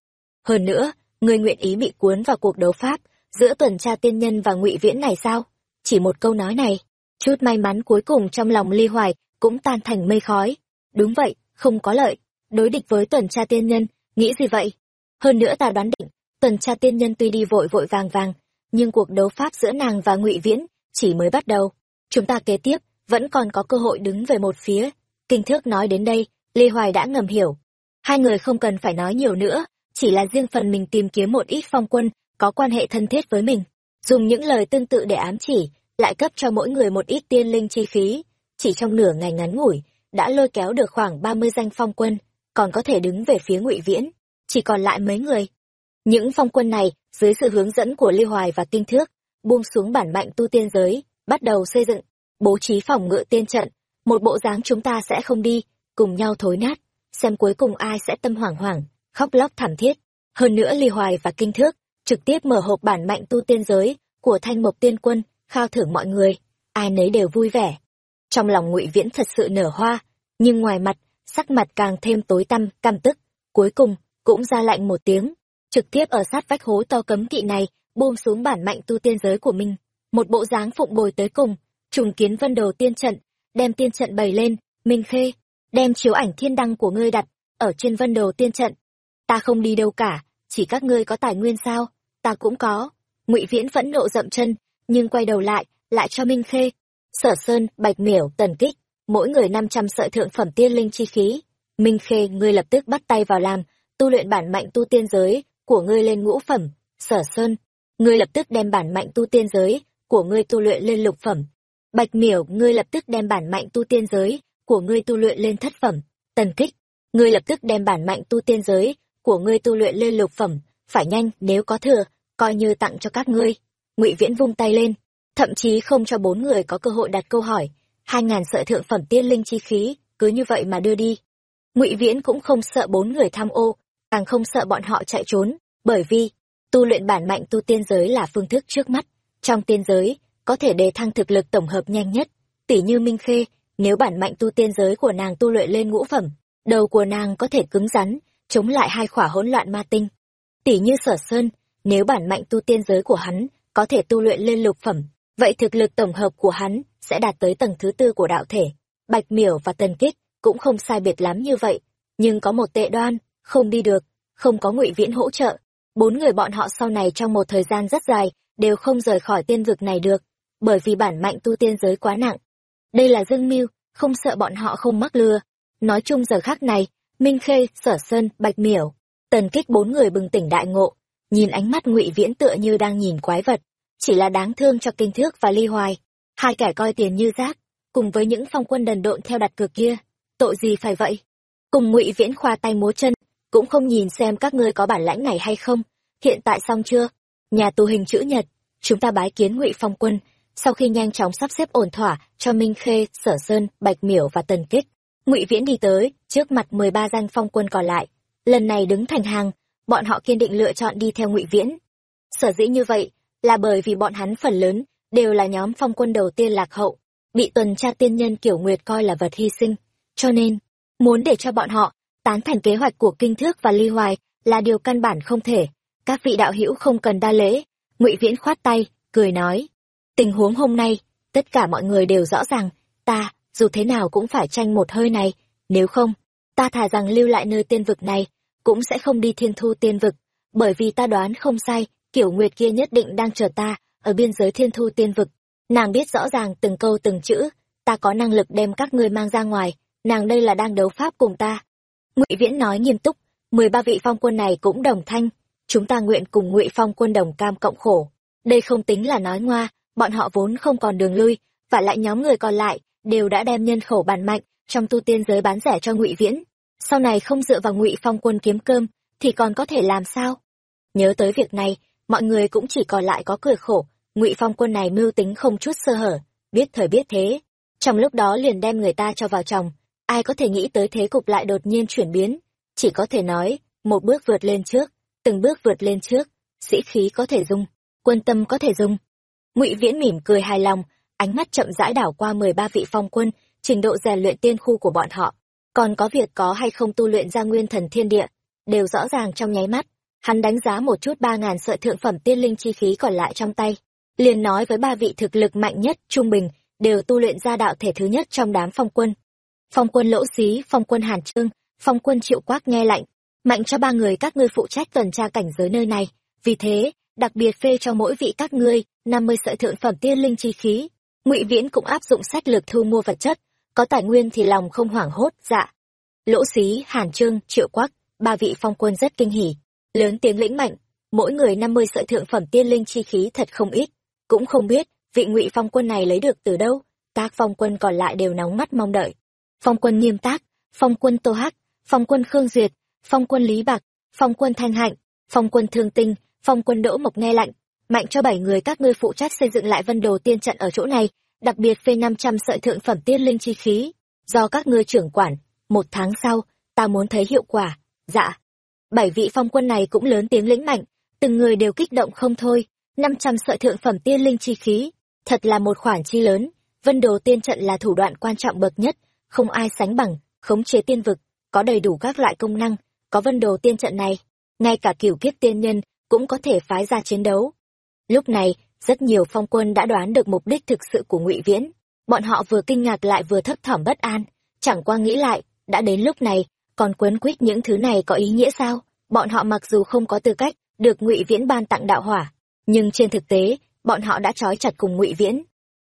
Hơn nữa người nguyện ý bị cuốn vào cuộc đấu pháp giữa tuần tra tiên nhân và ngụy viễn này sao? Chỉ một câu nói này, chút may mắn cuối cùng trong lòng ly hoài cũng tan thành mây khói. Đúng vậy, không có lợi. Đối địch với tuần tra tiên nhân, nghĩ gì vậy? Hơn nữa ta đoán định tuần tra tiên nhân tuy đi vội vội vàng vàng, nhưng cuộc đấu pháp giữa nàng và ngụy viễn chỉ mới bắt đầu. Chúng ta kế tiếp, vẫn còn có cơ hội đứng về một phía. Kinh thước nói đến đây, lê hoài đã ngầm hiểu. Hai người không cần phải nói nhiều nữa, chỉ là riêng phần mình tìm kiếm một ít phong quân, có quan hệ thân thiết với mình. Dùng những lời tương tự để ám chỉ, lại cấp cho mỗi người một ít tiên linh chi phí chỉ trong nửa ngày ngắn ngủi, đã lôi kéo được khoảng ba mươi danh phong quân, còn có thể đứng về phía ngụy viễn. Chỉ còn lại mấy người những phong quân này, dưới sự hướng dẫn của Lưu hoài và kinh thước, buông xuống bản mạnh tu tiên giới, bắt đầu xây dựng, bố trí phòng ngự tiên trận. Một bộ dáng chúng ta sẽ không đi, cùng nhau thối nát, xem cuối cùng ai sẽ tâm hoảng hoảng, khóc lóc thảm thiết. Hơn nữa Lưu hoài và kinh thước trực tiếp mở hộp bản mạnh tu tiên giới của thanh mộc tiên quân, khao thưởng mọi người, ai nấy đều vui vẻ. Trong lòng ngụy viễn thật sự nở hoa, nhưng ngoài mặt, sắc mặt càng thêm tối tăm, căm tức, cuối cùng cũng ra lạnh một tiếng trực tiếp ở sát vách hố to cấm kỵ này, buông xuống bản mạnh tu tiên giới của mình. Một bộ dáng phụng bồi tới cùng, trùng kiến vân đầu tiên trận, đem tiên trận bày lên, minh khê, đem chiếu ảnh thiên đăng của ngươi đặt ở trên vân đầu tiên trận. Ta không đi đâu cả, chỉ các ngươi có tài nguyên sao? Ta cũng có. Ngụy viễn vẫn nộ dậm chân, nhưng quay đầu lại lại cho minh khê. Sở sơn, bạch miểu, tần kích, mỗi người năm trăm sợi thượng phẩm tiên linh chi khí. Minh khê, ngươi lập tức bắt tay vào làm, tu luyện bản mạnh tu tiên giới của ngươi lên ngũ phẩm, sở sơn. Ngươi lập tức đem bản mạnh tu tiên giới của ngươi tu luyện lên lục phẩm. Bạch miểu, ngươi lập tức đem bản mạnh tu tiên giới của ngươi tu luyện lên thất phẩm. Tần kích ngươi lập tức đem bản mạnh tu tiên giới của ngươi tu luyện lên lục phẩm. Phải nhanh, nếu có thừa, coi như tặng cho các ngươi. Ngụy viễn vung tay lên, thậm chí không cho bốn người có cơ hội đặt câu hỏi. Hai ngàn sợi thượng phẩm tiên linh chi khí, cứ như vậy mà đưa đi. Ngụy viễn cũng không sợ bốn người tham ô càng không sợ bọn họ chạy trốn, bởi vì, tu luyện bản mạnh tu tiên giới là phương thức trước mắt. Trong tiên giới, có thể đề thăng thực lực tổng hợp nhanh nhất. Tỷ như minh khê, nếu bản mạnh tu tiên giới của nàng tu luyện lên ngũ phẩm, đầu của nàng có thể cứng rắn, chống lại hai khỏa hỗn loạn ma tinh. Tỷ như sở sơn, nếu bản mạnh tu tiên giới của hắn có thể tu luyện lên lục phẩm, vậy thực lực tổng hợp của hắn sẽ đạt tới tầng thứ tư của đạo thể. Bạch miểu và tần kích cũng không sai biệt lắm như vậy, nhưng có một tệ đoan không đi được, không có ngụy viễn hỗ trợ. Bốn người bọn họ sau này trong một thời gian rất dài, đều không rời khỏi tiên vực này được, bởi vì bản mạnh tu tiên giới quá nặng. Đây là dương mưu không sợ bọn họ không mắc lừa. Nói chung giờ khác này, minh khê, sở sơn, bạch miểu, tần kích bốn người bừng tỉnh đại ngộ, nhìn ánh mắt ngụy viễn tựa như đang nhìn quái vật, chỉ là đáng thương cho kinh thước và ly hoài. Hai kẻ coi tiền như rác, cùng với những phong quân đần độn theo đặt cược kia, tội gì phải vậy? Cùng ngụy viễn khoa tay múa chân cũng không nhìn xem các ngươi có bản lãnh này hay không. Hiện tại xong chưa? Nhà tù hình chữ nhật, chúng ta bái kiến ngụy phong quân. Sau khi nhanh chóng sắp xếp ổn thỏa cho minh khê, sở sơn, bạch miểu và tần kích, ngụy viễn đi tới, trước mặt mười ba danh phong quân còn lại. Lần này đứng thành hàng, bọn họ kiên định lựa chọn đi theo ngụy viễn. Sở dĩ như vậy là bởi vì bọn hắn phần lớn đều là nhóm phong quân đầu tiên lạc hậu, bị tuần tra tiên nhân kiểu nguyệt coi là vật hy sinh. Cho nên, muốn để cho bọn họ tán thành kế hoạch của kinh thước và ly hoài là điều căn bản không thể. Các vị đạo hữu không cần đa lễ. Ngụy viễn khoát tay, cười nói. Tình huống hôm nay, tất cả mọi người đều rõ ràng. Ta, dù thế nào cũng phải tranh một hơi này. Nếu không, ta thà rằng lưu lại nơi tiên vực này, cũng sẽ không đi thiên thu tiên vực. Bởi vì ta đoán không sai, kiểu nguyệt kia nhất định đang chờ ta ở biên giới thiên thu tiên vực. Nàng biết rõ ràng từng câu từng chữ. Ta có năng lực đem các ngươi mang ra ngoài. Nàng đây là đang đấu pháp cùng ta ngụy viễn nói nghiêm túc, mười ba vị phong quân này cũng đồng thanh, chúng ta nguyện cùng ngụy phong quân đồng cam cộng khổ. Đây không tính là nói ngoa, bọn họ vốn không còn đường lui, và lại nhóm người còn lại đều đã đem nhân khẩu bản mạnh trong tu tiên giới bán rẻ cho ngụy viễn. Sau này không dựa vào ngụy phong quân kiếm cơm thì còn có thể làm sao? Nhớ tới việc này, mọi người cũng chỉ còn lại có cười khổ, ngụy phong quân này mưu tính không chút sơ hở, biết thời biết thế. Trong lúc đó liền đem người ta cho vào chồng ai có thể nghĩ tới thế cục lại đột nhiên chuyển biến? Chỉ có thể nói, một bước vượt lên trước, từng bước vượt lên trước, sĩ khí có thể dùng quân tâm có thể dùng ngụy viễn mỉm cười hài lòng, ánh mắt chậm rãi đảo qua mười ba vị phong quân, trình độ rèn luyện tiên khu của bọn họ. Còn có việc có hay không tu luyện ra nguyên thần thiên địa, đều rõ ràng trong nháy mắt. Hắn đánh giá một chút ba ngàn sợi thượng phẩm tiên linh chi khí còn lại trong tay, liền nói với ba vị thực lực mạnh nhất, trung bình, đều tu luyện ra đạo thể thứ nhất trong đám phong quân phong quân lỗ xí, phong quân hàn trương, phong quân triệu quát nghe lạnh. Mạnh cho ba người các ngươi phụ trách tuần tra cảnh giới nơi này. Vì thế, đặc biệt phê cho mỗi vị các ngươi năm mươi sợi thượng phẩm tiên linh chi khí. Ngụy viễn cũng áp dụng sách lược thu mua vật chất. Có tài nguyên thì lòng không hoảng hốt dạ. Lỗ xí, hàn trương, triệu quắc ba vị phong quân rất kinh hỉ. Lớn tiếng lĩnh mạnh, mỗi người năm mươi sợi thượng phẩm tiên linh chi khí thật không ít. Cũng không biết vị ngụy phong quân này lấy được từ đâu, các phong quân còn lại đều nóng mắt mong đợi phong quân nghiêm tác, phong quân tô hắc, phong quân khương duyệt, phong quân lý bạc, phong quân thanh hạnh, phong quân thương tinh, phong quân đỗ mộc nghe lạnh. Mạnh cho bảy người các ngươi phụ trách xây dựng lại vân đồ tiên trận ở chỗ này, đặc biệt phê năm trăm sợi thượng phẩm tiên linh chi khí. Do các ngươi trưởng quản, một tháng sau, ta muốn thấy hiệu quả. Dạ. Bảy vị phong quân này cũng lớn tiếng lĩnh mạnh, từng người đều kích động không thôi. Năm trăm sợi thượng phẩm tiên linh chi khí, thật là một khoản chi lớn. Vân đồ tiên trận là thủ đoạn quan trọng bậc nhất không ai sánh bằng, khống chế tiên vực, có đầy đủ các loại công năng, có vân đồ tiên trận này, ngay cả cửu kiếp tiên nhân cũng có thể phái ra chiến đấu. Lúc này, rất nhiều phong quân đã đoán được mục đích thực sự của ngụy viễn. Bọn họ vừa kinh ngạc lại vừa thấp thỏm bất an, chẳng qua nghĩ lại, đã đến lúc này, còn quấn quýt những thứ này có ý nghĩa sao? Bọn họ mặc dù không có tư cách được ngụy viễn ban tặng đạo hỏa, nhưng trên thực tế, bọn họ đã trói chặt cùng ngụy viễn.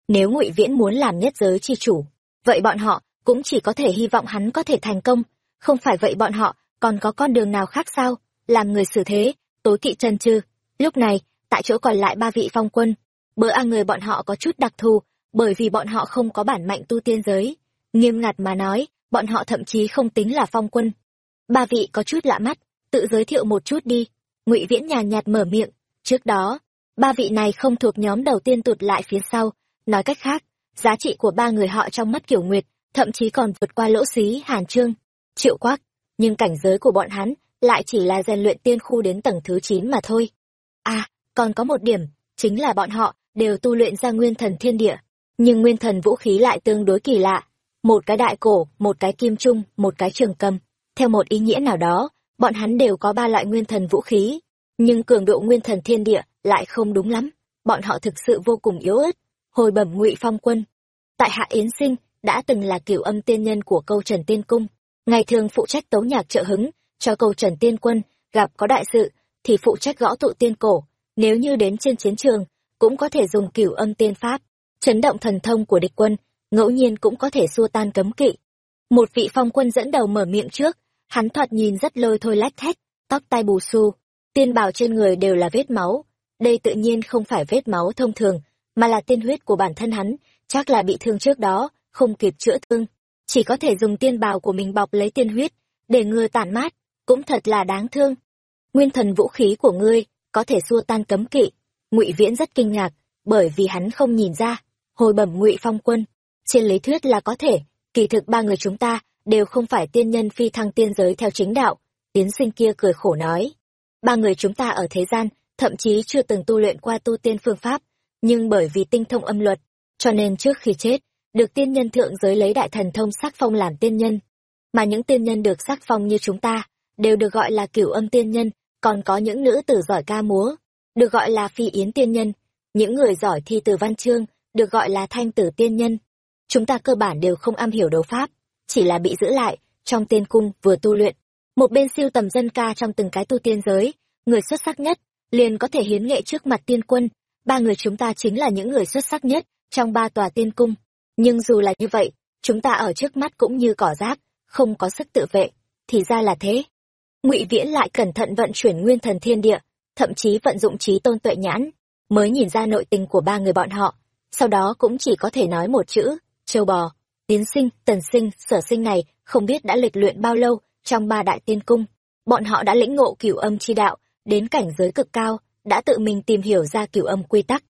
Nếu ngụy viễn muốn làm nhất giới chi chủ, vậy bọn họ cũng chỉ có thể hy vọng hắn có thể thành công. Không phải vậy bọn họ còn có con đường nào khác sao? Làm người xử thế, tối kỵ chân chư. Lúc này, tại chỗ còn lại ba vị phong quân. Bữa ăn người bọn họ có chút đặc thù, bởi vì bọn họ không có bản mạnh tu tiên giới. Nghiêm ngặt mà nói, bọn họ thậm chí không tính là phong quân. Ba vị có chút lạ mắt, tự giới thiệu một chút đi. Ngụy viễn nhàn nhạt mở miệng. Trước đó, ba vị này không thuộc nhóm đầu tiên tụt lại phía sau. Nói cách khác, giá trị của ba người họ trong mắt kiểu nguyệt thậm chí còn vượt qua lỗ xí hàn trương triệu quắc, nhưng cảnh giới của bọn hắn lại chỉ là rèn luyện tiên khu đến tầng thứ chín mà thôi. À, còn có một điểm, chính là bọn họ đều tu luyện ra nguyên thần thiên địa, nhưng nguyên thần vũ khí lại tương đối kỳ lạ. Một cái đại cổ, một cái kim trung, một cái trường cầm. Theo một ý nghĩa nào đó, bọn hắn đều có ba loại nguyên thần vũ khí, nhưng cường độ nguyên thần thiên địa lại không đúng lắm. Bọn họ thực sự vô cùng yếu ớt. Hồi bẩm ngụy phong quân. Tại hạ Yến Sinh, đã từng là cửu âm tiên nhân của câu Trần Tiên Cung. Ngày thường phụ trách tấu nhạc trợ hứng, cho câu Trần Tiên Quân, gặp có đại sự, thì phụ trách gõ tụ tiên cổ. Nếu như đến trên chiến trường, cũng có thể dùng cửu âm tiên pháp, chấn động thần thông của địch quân, ngẫu nhiên cũng có thể xua tan cấm kỵ. Một vị phong quân dẫn đầu mở miệng trước, hắn thoạt nhìn rất lôi thôi lách thét, tóc tai bù xù, tiên bào trên người đều là vết máu. Đây tự nhiên không phải vết máu thông thường, mà là tiên huyết của bản thân hắn, chắc là bị thương trước đó, không kịp chữa thương. Chỉ có thể dùng tiên bào của mình bọc lấy tiên huyết, để ngừa tản mát, cũng thật là đáng thương. Nguyên thần vũ khí của ngươi, có thể xua tan cấm kỵ. ngụy Viễn rất kinh ngạc, bởi vì hắn không nhìn ra. Hồi bẩm ngụy Phong Quân, trên lý thuyết là có thể, kỳ thực ba người chúng ta đều không phải tiên nhân phi thăng tiên giới theo chính đạo. Tiến sinh kia cười khổ nói. Ba người chúng ta ở thế gian, thậm chí chưa từng tu luyện qua tu tiên phương pháp, nhưng bởi vì tinh thông âm luật, cho nên trước khi chết, được tiên nhân thượng giới lấy đại thần thông sắc phong làm tiên nhân. Mà những tiên nhân được sắc phong như chúng ta, đều được gọi là cửu âm tiên nhân, còn có những nữ tử giỏi ca múa, được gọi là phi yến tiên nhân, những người giỏi thi từ văn chương, được gọi là thanh tử tiên nhân. Chúng ta cơ bản đều không am hiểu đấu pháp, chỉ là bị giữ lại, trong tiên cung vừa tu luyện. Một bên siêu tầm dân ca trong từng cái tu tiên giới, người xuất sắc nhất, liền có thể hiến nghệ trước mặt tiên quân. Ba người chúng ta chính là những người xuất sắc nhất trong ba tòa tiên cung. Nhưng dù là như vậy, chúng ta ở trước mắt cũng như cỏ rác, không có sức tự vệ. Thì ra là thế. ngụy Viễn lại cẩn thận vận chuyển nguyên thần thiên địa, thậm chí vận dụng trí tôn tuệ nhãn, mới nhìn ra nội tình của ba người bọn họ. Sau đó cũng chỉ có thể nói một chữ, châu bò. Tiến sinh, tần sinh, sở sinh này không biết đã lịch luyện bao lâu trong ba đại tiên cung. Bọn họ đã lĩnh ngộ cửu âm chi đạo, đến cảnh giới cực cao, đã tự mình tìm hiểu ra cửu âm quy tắc.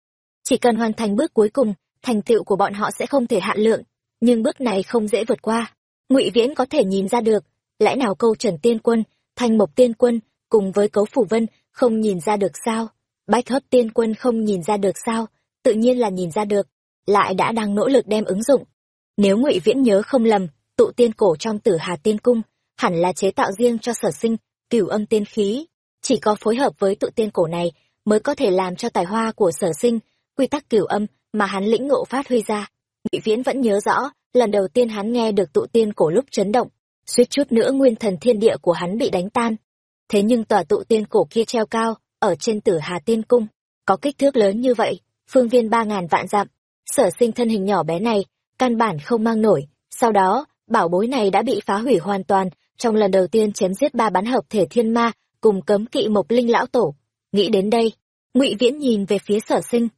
Chỉ cần hoàn thành bước cuối cùng, thành tựu của bọn họ sẽ không thể hạn lượng, nhưng bước này không dễ vượt qua. Ngụy Viễn có thể nhìn ra được, lẽ nào câu Trần Tiên Quân, Thanh Mộc Tiên Quân cùng với Cấu Phủ Vân không nhìn ra được sao? Bách Hấp Tiên Quân không nhìn ra được sao? Tự nhiên là nhìn ra được, lại đã đang nỗ lực đem ứng dụng. Nếu Ngụy Viễn nhớ không lầm, tụ tiên cổ trong Tử Hà Tiên Cung hẳn là chế tạo riêng cho Sở Sinh, Cửu Âm Tiên khí, chỉ có phối hợp với tụ tiên cổ này mới có thể làm cho tài hoa của Sở Sinh, quy tắc Cửu Âm mà hắn lĩnh ngộ phát huy ra. Ngụy Viễn vẫn nhớ rõ, lần đầu tiên hắn nghe được tụ tiên cổ lúc chấn động, suýt chút nữa nguyên thần thiên địa của hắn bị đánh tan. Thế nhưng tòa tụ tiên cổ kia treo cao, ở trên tử Hà Tiên Cung, có kích thước lớn như vậy, phương viên ba ngàn vạn dặm, sở sinh thân hình nhỏ bé này, căn bản không mang nổi. Sau đó, bảo bối này đã bị phá hủy hoàn toàn, trong lần đầu tiên chém giết ba bán hợp thể thiên ma, cùng cấm kỵ mộc linh lão tổ. Nghĩ đến đây, ngụy Viễn nhìn về phía sở sinh,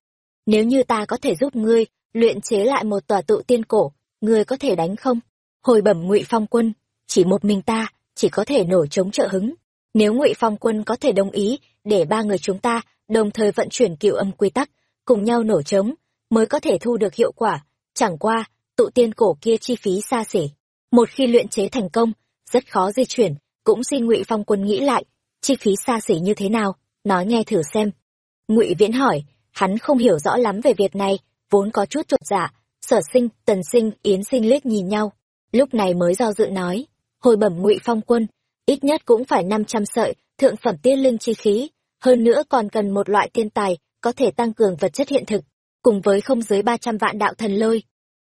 nếu như ta có thể giúp ngươi luyện chế lại một tòa tụ tiên cổ, ngươi có thể đánh không? Hồi bẩm ngụy phong quân, chỉ một mình ta, chỉ có thể nổi chống trợ hứng. Nếu ngụy phong quân có thể đồng ý để ba người chúng ta đồng thời vận chuyển cựu âm quy tắc, cùng nhau nổi trống, mới có thể thu được hiệu quả, chẳng qua tụ tiên cổ kia chi phí xa xỉ. Một khi luyện chế thành công, rất khó di chuyển, cũng xin ngụy phong quân nghĩ lại, chi phí xa xỉ như thế nào? Nói nghe thử xem. Ngụy viễn hỏi Hắn không hiểu rõ lắm về việc này, vốn có chút chột dạ, sở sinh, tần sinh, yến sinh liếc nhìn nhau. Lúc này mới do dự nói, hồi bẩm ngụy phong quân, ít nhất cũng phải năm trăm sợi, thượng phẩm tiên linh chi khí, hơn nữa còn cần một loại tiên tài, có thể tăng cường vật chất hiện thực, cùng với không dưới ba trăm vạn đạo thần lôi.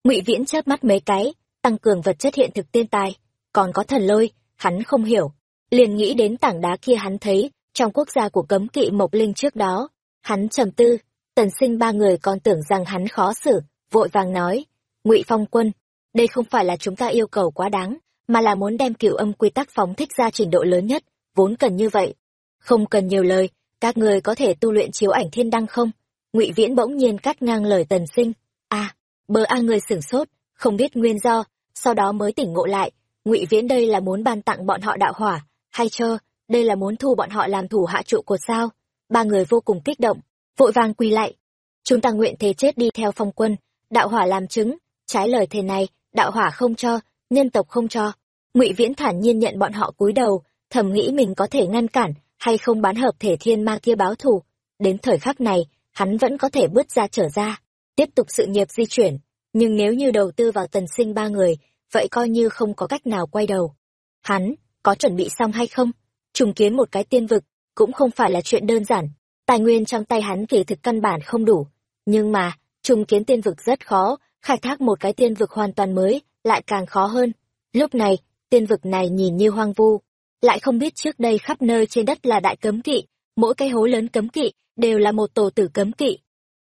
ngụy Viễn chớp mắt mấy cái, tăng cường vật chất hiện thực tiên tài, còn có thần lôi, hắn không hiểu. Liền nghĩ đến tảng đá kia hắn thấy, trong quốc gia của cấm kỵ Mộc Linh trước đó. Hắn trầm tư, Tần sinh ba người còn tưởng rằng hắn khó xử, vội vàng nói, ngụy Phong Quân, đây không phải là chúng ta yêu cầu quá đáng, mà là muốn đem cửu âm quy tắc phóng thích ra trình độ lớn nhất, vốn cần như vậy. Không cần nhiều lời, các người có thể tu luyện chiếu ảnh thiên đăng không? Ngụy Viễn bỗng nhiên cắt ngang lời Tần Sinh. À, bờ a người sửng sốt, không biết nguyên do, sau đó mới tỉnh ngộ lại, Ngụy Viễn đây là muốn ban tặng bọn họ đạo hỏa, hay chơ, đây là muốn thu bọn họ làm thủ hạ trụ cột sao? Ba người vô cùng kích động, vội vàng quỳ lại. Chúng ta nguyện thế chết đi theo phong quân, đạo hỏa làm chứng, trái lời thề này, đạo hỏa không cho, nhân tộc không cho. Ngụy viễn thản nhiên nhận bọn họ cúi đầu, thầm nghĩ mình có thể ngăn cản hay không bán hợp thể thiên ma kia báo thù. Đến thời khắc này, hắn vẫn có thể bước ra trở ra, tiếp tục sự nghiệp di chuyển. Nhưng nếu như đầu tư vào tần sinh ba người, vậy coi như không có cách nào quay đầu. Hắn có chuẩn bị xong hay không? Trùng kiến một cái tiên vực cũng không phải là chuyện đơn giản tài nguyên trong tay hắn kỳ thực căn bản không đủ, nhưng mà, trùng kiến tiên vực rất khó, khai thác một cái tiên vực hoàn toàn mới, lại càng khó hơn. Lúc này, tiên vực này nhìn như hoang vu, lại không biết trước đây khắp nơi trên đất là đại cấm kỵ, mỗi cái hố lớn cấm kỵ đều là một tổ tử cấm kỵ.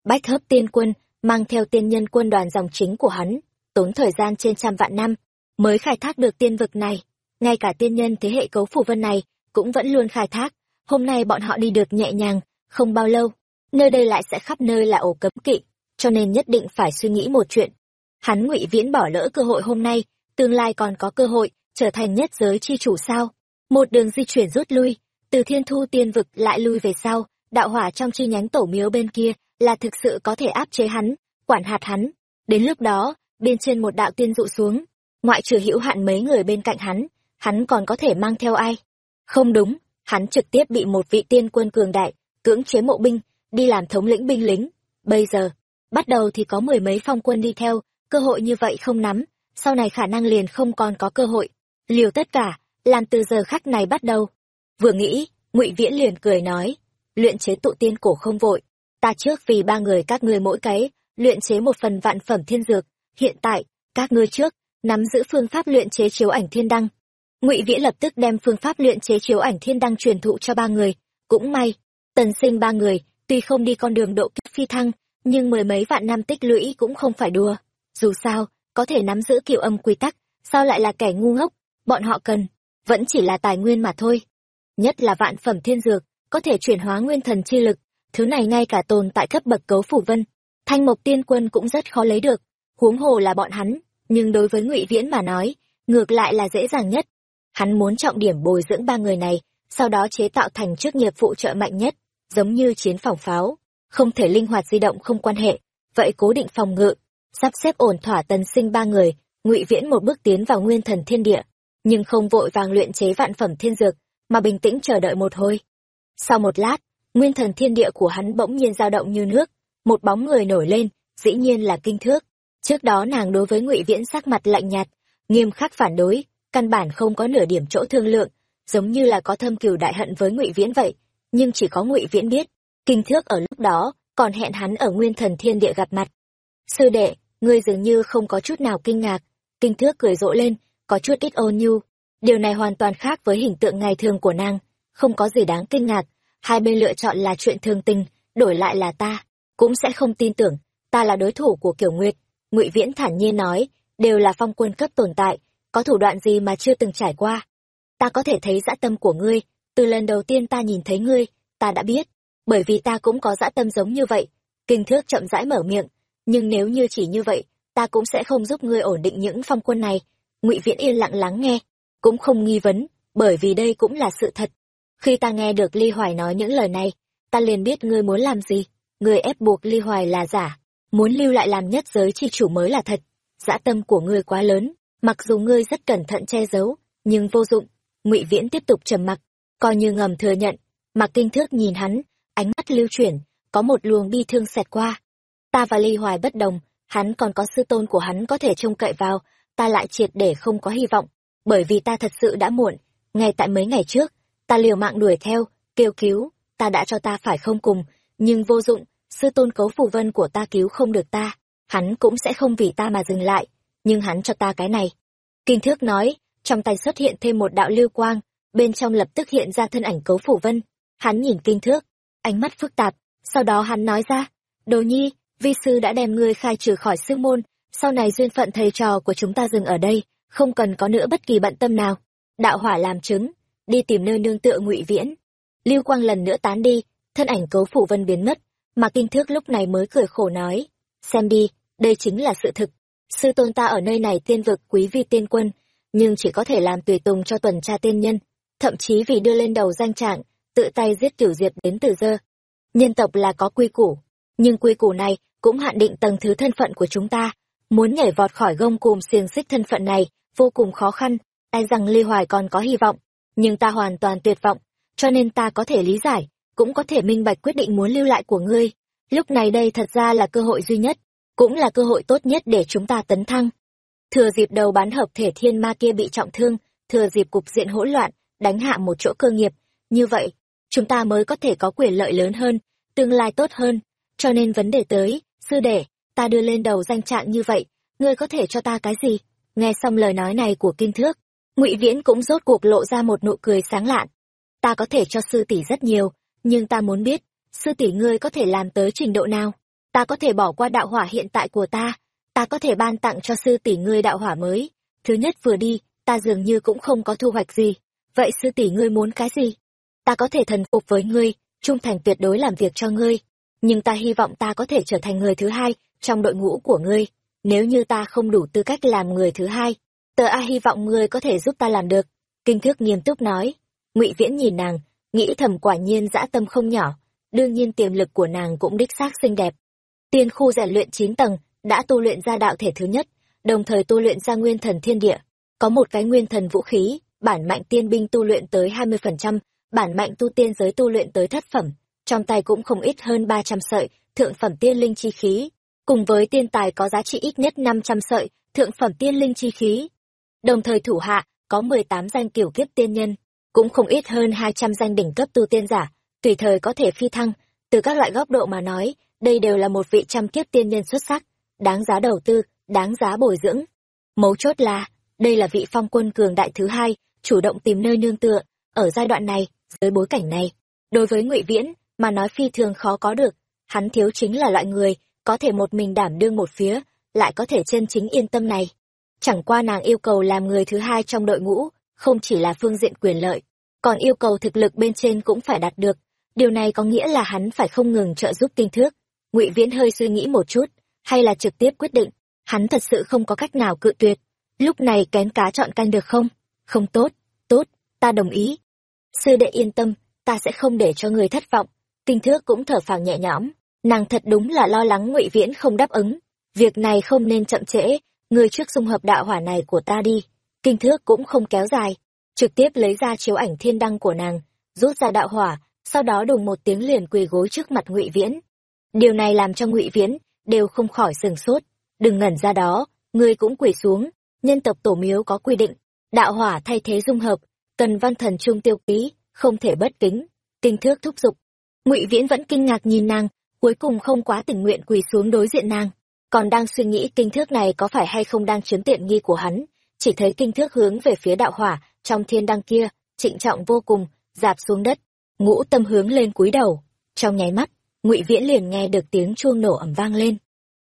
Bách hấp tiên quân mang theo tiên nhân quân đoàn dòng chính của hắn, tốn thời gian trên trăm vạn năm mới khai thác được tiên vực này. Ngay cả tiên nhân thế hệ cấu phủ vân này cũng vẫn luôn khai thác. Hôm nay bọn họ đi được nhẹ nhàng không bao lâu, nơi đây lại sẽ khắp nơi là ổ cấm kỵ, cho nên nhất định phải suy nghĩ một chuyện. Hắn ngụy viễn bỏ lỡ cơ hội hôm nay, tương lai còn có cơ hội, trở thành nhất giới chi chủ sao? Một đường di chuyển rút lui, từ thiên thu tiên vực lại lui về sau, đạo hỏa trong chi nhánh tổ miếu bên kia là thực sự có thể áp chế hắn, quản hạt hắn. Đến lúc đó, bên trên một đạo tiên dụ xuống, ngoại trừ hữu hạn mấy người bên cạnh hắn hắn còn có thể mang theo ai? Không đúng, hắn trực tiếp bị một vị tiên quân cường đại cưỡng chế mộ binh, đi làm thống lĩnh binh lính. Bây giờ, bắt đầu thì có mười mấy phong quân đi theo, cơ hội như vậy không nắm, sau này khả năng liền không còn có cơ hội. Liều tất cả, làm từ giờ khắc này bắt đầu. Vừa nghĩ, ngụy viễn liền cười nói, luyện chế tụ tiên cổ không vội. Ta trước vì ba người các ngươi mỗi cái, luyện chế một phần vạn phẩm thiên dược. Hiện tại, các ngươi trước, nắm giữ phương pháp luyện chế chiếu ảnh thiên đăng. Ngụy viễn lập tức đem phương pháp luyện chế chiếu ảnh thiên đăng truyền thụ cho ba người. Cũng may tần sinh ba người, tuy không đi con đường độ kiếp phi thăng, nhưng mười mấy vạn năm tích lũy cũng không phải đùa. Dù sao, có thể nắm giữ kiểu âm quy tắc, sao lại là kẻ ngu ngốc? Bọn họ cần, vẫn chỉ là tài nguyên mà thôi. Nhất là vạn phẩm thiên dược, có thể chuyển hóa nguyên thần chi lực, thứ này ngay cả tồn tại cấp bậc cấu phủ vân, thanh mộc tiên quân cũng rất khó lấy được. Huống hồ là bọn hắn, nhưng đối với ngụy viễn mà nói, ngược lại là dễ dàng nhất. Hắn muốn trọng điểm bồi dưỡng ba người này, sau đó chế tạo thành chức nghiệp phụ trợ mạnh nhất giống như chiến phòng pháo, không thể linh hoạt di động không quan hệ, vậy cố định phòng ngự, sắp xếp ổn thỏa tần sinh ba người, ngụy viễn một bước tiến vào nguyên thần thiên địa, nhưng không vội vàng luyện chế vạn phẩm thiên dược, mà bình tĩnh chờ đợi một hồi. Sau một lát, nguyên thần thiên địa của hắn bỗng nhiên dao động như nước, một bóng người nổi lên, dĩ nhiên là kinh thước. Trước đó nàng đối với ngụy viễn sắc mặt lạnh nhạt, nghiêm khắc phản đối, căn bản không có nửa điểm chỗ thương lượng, giống như là có thâm cừu đại hận với ngụy viễn vậy nhưng chỉ có ngụy viễn biết, kinh thước ở lúc đó còn hẹn hắn ở nguyên thần thiên địa gặp mặt. Sư đệ, ngươi dường như không có chút nào kinh ngạc. Kinh thước cười rộ lên, có chút ít ôn nhu. Điều này hoàn toàn khác với hình tượng ngày thường của nàng, không có gì đáng kinh ngạc. Hai bên lựa chọn là chuyện thường tình, đổi lại là ta, cũng sẽ không tin tưởng. Ta là đối thủ của kiểu nguyệt, ngụy viễn thản nhiên nói, đều là phong quân cấp tồn tại, có thủ đoạn gì mà chưa từng trải qua? Ta có thể thấy dã tâm của ngươi từ lần đầu tiên ta nhìn thấy ngươi, ta đã biết. Bởi vì ta cũng có dã tâm giống như vậy, kinh thước chậm rãi mở miệng. Nhưng nếu như chỉ như vậy, ta cũng sẽ không giúp ngươi ổn định những phong quân này. Ngụy viễn yên lặng lắng nghe, cũng không nghi vấn, bởi vì đây cũng là sự thật. Khi ta nghe được ly hoài nói những lời này, ta liền biết ngươi muốn làm gì. Ngươi ép buộc ly hoài là giả, muốn lưu lại làm nhất giới chi chủ mới là thật. Dã tâm của ngươi quá lớn, mặc dù ngươi rất cẩn thận che giấu, nhưng vô dụng. Ngụy viễn tiếp tục trầm mặc coi như ngầm thừa nhận mặc kinh thước nhìn hắn, ánh mắt lưu chuyển, có một luồng bi thương xẹt qua. Ta và ly hoài bất đồng, hắn còn có sư tôn của hắn có thể trông cậy vào, ta lại triệt để không có hy vọng, bởi vì ta thật sự đã muộn, ngay tại mấy ngày trước, ta liều mạng đuổi theo, kêu cứu, ta đã cho ta phải không cùng, nhưng vô dụng, sư tôn cấu phù vân của ta cứu không được ta, hắn cũng sẽ không vì ta mà dừng lại, nhưng hắn cho ta cái này. Kinh thước nói, trong tay xuất hiện thêm một đạo lưu quang bên trong lập tức hiện ra thân ảnh cấu phủ vân. Hắn nhìn kinh thước, ánh mắt phức tạp. Sau đó hắn nói ra, đồ nhi, vi sư đã đem ngươi khai trừ khỏi sư môn. Sau này duyên phận thầy trò của chúng ta dừng ở đây, không cần có nữa bất kỳ bận tâm nào. Đạo hỏa làm chứng, đi tìm nơi nương tựa ngụy viễn. Lưu quang lần nữa tán đi, thân ảnh cấu phủ vân biến mất, mà kinh thước lúc này mới cười khổ nói, xem đi, đây chính là sự thực. Sư tôn ta ở nơi này tiên vực quý vi tiên quân, nhưng chỉ có thể làm tùy tùng cho tuần tra tiên nhân thậm chí vì đưa lên đầu danh trạng, tự tay giết tiểu diệp đến từ dơ. Nhân tộc là có quy củ, nhưng quy củ này cũng hạn định tầng thứ thân phận của chúng ta. Muốn nhảy vọt khỏi gông cùm xiềng xích thân phận này vô cùng khó khăn ai rằng ly hoài còn có hy vọng, nhưng ta hoàn toàn tuyệt vọng, cho nên ta có thể lý giải, cũng có thể minh bạch quyết định muốn lưu lại của ngươi. Lúc này đây thật ra là cơ hội duy nhất, cũng là cơ hội tốt nhất để chúng ta tấn thăng. Thừa dịp đầu bán hợp thể thiên ma kia bị trọng thương, thừa dịp cục diện hỗn loạn đánh hạ một chỗ cơ nghiệp. Như vậy, chúng ta mới có thể có quyền lợi lớn hơn, tương lai tốt hơn. Cho nên vấn đề tới, sư đệ, ta đưa lên đầu danh trạng như vậy, ngươi có thể cho ta cái gì? Nghe xong lời nói này của Kim thước, ngụy viễn cũng rốt cuộc lộ ra một nụ cười sáng lạn. Ta có thể cho sư tỷ rất nhiều, nhưng ta muốn biết, sư tỷ ngươi có thể làm tới trình độ nào? Ta có thể bỏ qua đạo hỏa hiện tại của ta ta có thể ban tặng cho sư tỷ ngươi đạo hỏa mới. Thứ nhất vừa đi, ta dường như cũng không có thu hoạch gì vậy sư tỷ ngươi muốn cái gì? Ta có thể thần phục với ngươi, trung thành tuyệt đối làm việc cho ngươi. Nhưng ta hy vọng ta có thể trở thành người thứ hai trong đội ngũ của ngươi. Nếu như ta không đủ tư cách làm người thứ hai, tờ a hy vọng ngươi có thể giúp ta làm được. Kinh thước nghiêm túc nói. Ngụy viễn nhìn nàng, nghĩ thầm quả nhiên dã tâm không nhỏ. Đương nhiên tiềm lực của nàng cũng đích xác xinh đẹp. Tiên khu rèn luyện chín tầng, đã tu luyện ra đạo thể thứ nhất, đồng thời tu luyện ra nguyên thần thiên địa. Có một cái nguyên thần vũ khí bản mạnh tiên binh tu luyện tới hai mươi phần trăm, bản mạnh tu tiên giới tu luyện tới thất phẩm, trong tay cũng không ít hơn ba trăm sợi, thượng phẩm tiên linh chi khí. Cùng với tiên tài có giá trị ít nhất năm trăm sợi, thượng phẩm tiên linh chi khí. Đồng thời thủ hạ có mười tám danh kiểu kiếp tiên nhân, cũng không ít hơn hai trăm danh đỉnh cấp tu tiên giả, tùy thời có thể phi thăng. Từ các loại góc độ mà nói, đây đều là một vị trăm kiếp tiên nhân xuất sắc, đáng giá đầu tư, đáng giá bồi dưỡng. Mấu chốt là, đây là vị phong quân cường đại thứ hai chủ động tìm nơi nương tựa ở giai đoạn này, dưới bối cảnh này. Đối với ngụy viễn, mà nói phi thường khó có được, hắn thiếu chính là loại người có thể một mình đảm đương một phía, lại có thể chân chính yên tâm này. Chẳng qua nàng yêu cầu làm người thứ hai trong đội ngũ, không chỉ là phương diện quyền lợi, còn yêu cầu thực lực bên trên cũng phải đạt được. Điều này có nghĩa là hắn phải không ngừng trợ giúp kinh thước ngụy viễn hơi suy nghĩ một chút, hay là trực tiếp quyết định, hắn thật sự không có cách nào cự tuyệt. Lúc này kén cá chọn canh được không? Không tốt tốt, ta đồng ý. Sư đệ yên tâm, ta sẽ không để cho người thất vọng. Kinh thước cũng thở phào nhẹ nhõm. Nàng thật đúng là lo lắng ngụy viễn không đáp ứng. Việc này không nên chậm trễ người trước dung hợp đạo hỏa này của ta đi. Kinh thước cũng không kéo dài. Trực tiếp lấy ra chiếu ảnh thiên đăng của nàng, rút ra đạo hỏa, sau đó đùng một tiếng liền quỳ gối trước mặt ngụy viễn. Điều này làm cho ngụy viễn đều không khỏi sừng sốt. Đừng ngẩn ra đó, ngươi cũng quỳ xuống, nhân tộc tổ miếu có quy định đạo hỏa thay thế dung hợp, cần văn thần trung tiêu ký, không thể bất kính. Kinh thước thúc giục. Ngụy viễn vẫn kinh ngạc nhìn nàng, cuối cùng không quá tình nguyện quỳ xuống đối diện nàng. Còn đang suy nghĩ kinh thước này có phải hay không đang chiếm tiện nghi của hắn, chỉ thấy kinh thước hướng về phía đạo hỏa, trong thiên đăng kia, trịnh trọng vô cùng, dạp xuống đất, ngũ tâm hướng lên cúi đầu. Trong nháy mắt, ngụy viễn liền nghe được tiếng chuông nổ ẩm vang lên.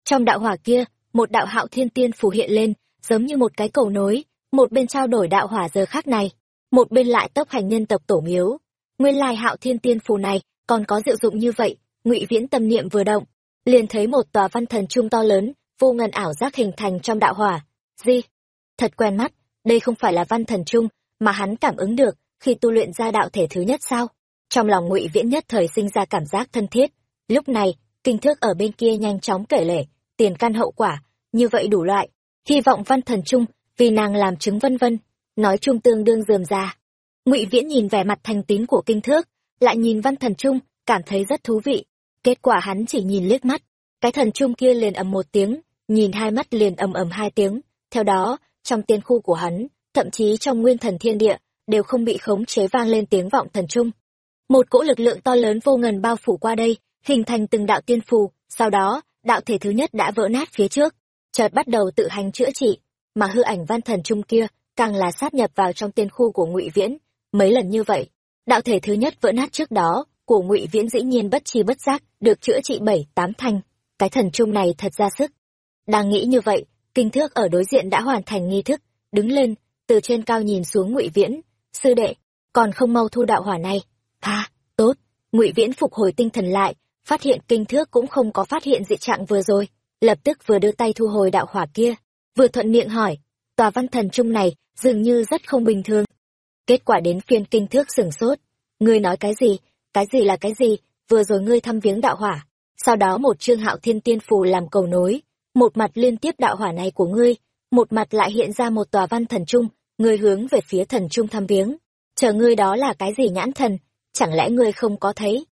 Trong đạo hỏa kia, một đạo hạo thiên tiên phù hiện lên, giống như một cái cầu nối một bên trao đổi đạo hỏa giờ khác này một bên lại tốc hành nhân tộc tổ miếu. Nguyên lai hạo thiên tiên phù này còn có diệu dụng như vậy ngụy viễn tâm niệm vừa động liền thấy một tòa văn thần trung to lớn vô ngần ảo giác hình thành trong đạo hỏa. Gì, thật quen mắt đây không phải là văn thần trung mà hắn cảm ứng được khi tu luyện ra đạo thể thứ nhất sao? Trong lòng ngụy viễn nhất thời sinh ra cảm giác thân thiết. Lúc này kinh thước ở bên kia nhanh chóng kể lể tiền căn hậu quả như vậy đủ loại. Hy vọng văn thần trung vì nàng làm chứng vân vân, nói chung tương đương dườm ra ngụy viễn nhìn vẻ mặt thành tín của kinh thước, lại nhìn văn thần trung, cảm thấy rất thú vị. Kết quả hắn chỉ nhìn liếc mắt, cái thần trung kia liền ầm một tiếng, nhìn hai mắt liền ầm ầm hai tiếng. Theo đó, trong tiên khu của hắn, thậm chí trong nguyên thần thiên địa, đều không bị khống chế vang lên tiếng vọng thần trung. Một cỗ lực lượng to lớn vô ngần bao phủ qua đây, hình thành từng đạo tiên phù, sau đó, đạo thể thứ nhất đã vỡ nát phía trước. Chợt bắt đầu tự hành chữa trị mà hư ảnh văn thần trung kia càng là sát nhập vào trong tiên khu của ngụy viễn. Mấy lần như vậy, đạo thể thứ nhất vỡ nát trước đó của ngụy viễn dĩ nhiên bất chi bất giác được chữa trị bảy, tám thành cái thần trung này thật ra sức. Đang nghĩ như vậy, kinh thước ở đối diện đã hoàn thành nghi thức, đứng lên, từ trên cao nhìn xuống ngụy viễn. Sư đệ, còn không mau thu đạo hỏa này. À tốt. Ngụy viễn phục hồi tinh thần lại, phát hiện kinh thước cũng không có phát hiện dị trạng vừa rồi, lập tức vừa đưa tay thu hồi đạo hỏa kia vừa thuận miệng hỏi, tòa văn thần trung này dường như rất không bình thường. Kết quả đến phiên kinh thước sửng sốt. Ngươi nói cái gì? Cái gì là cái gì? Vừa rồi ngươi thăm viếng đạo hỏa. Sau đó một trương hạo thiên tiên phù làm cầu nối. Một mặt liên tiếp đạo hỏa này của ngươi. Một mặt lại hiện ra một tòa văn thần trung. Ngươi hướng về phía thần trung thăm viếng. Chờ ngươi đó là cái gì nhãn thần? Chẳng lẽ ngươi không có thấy?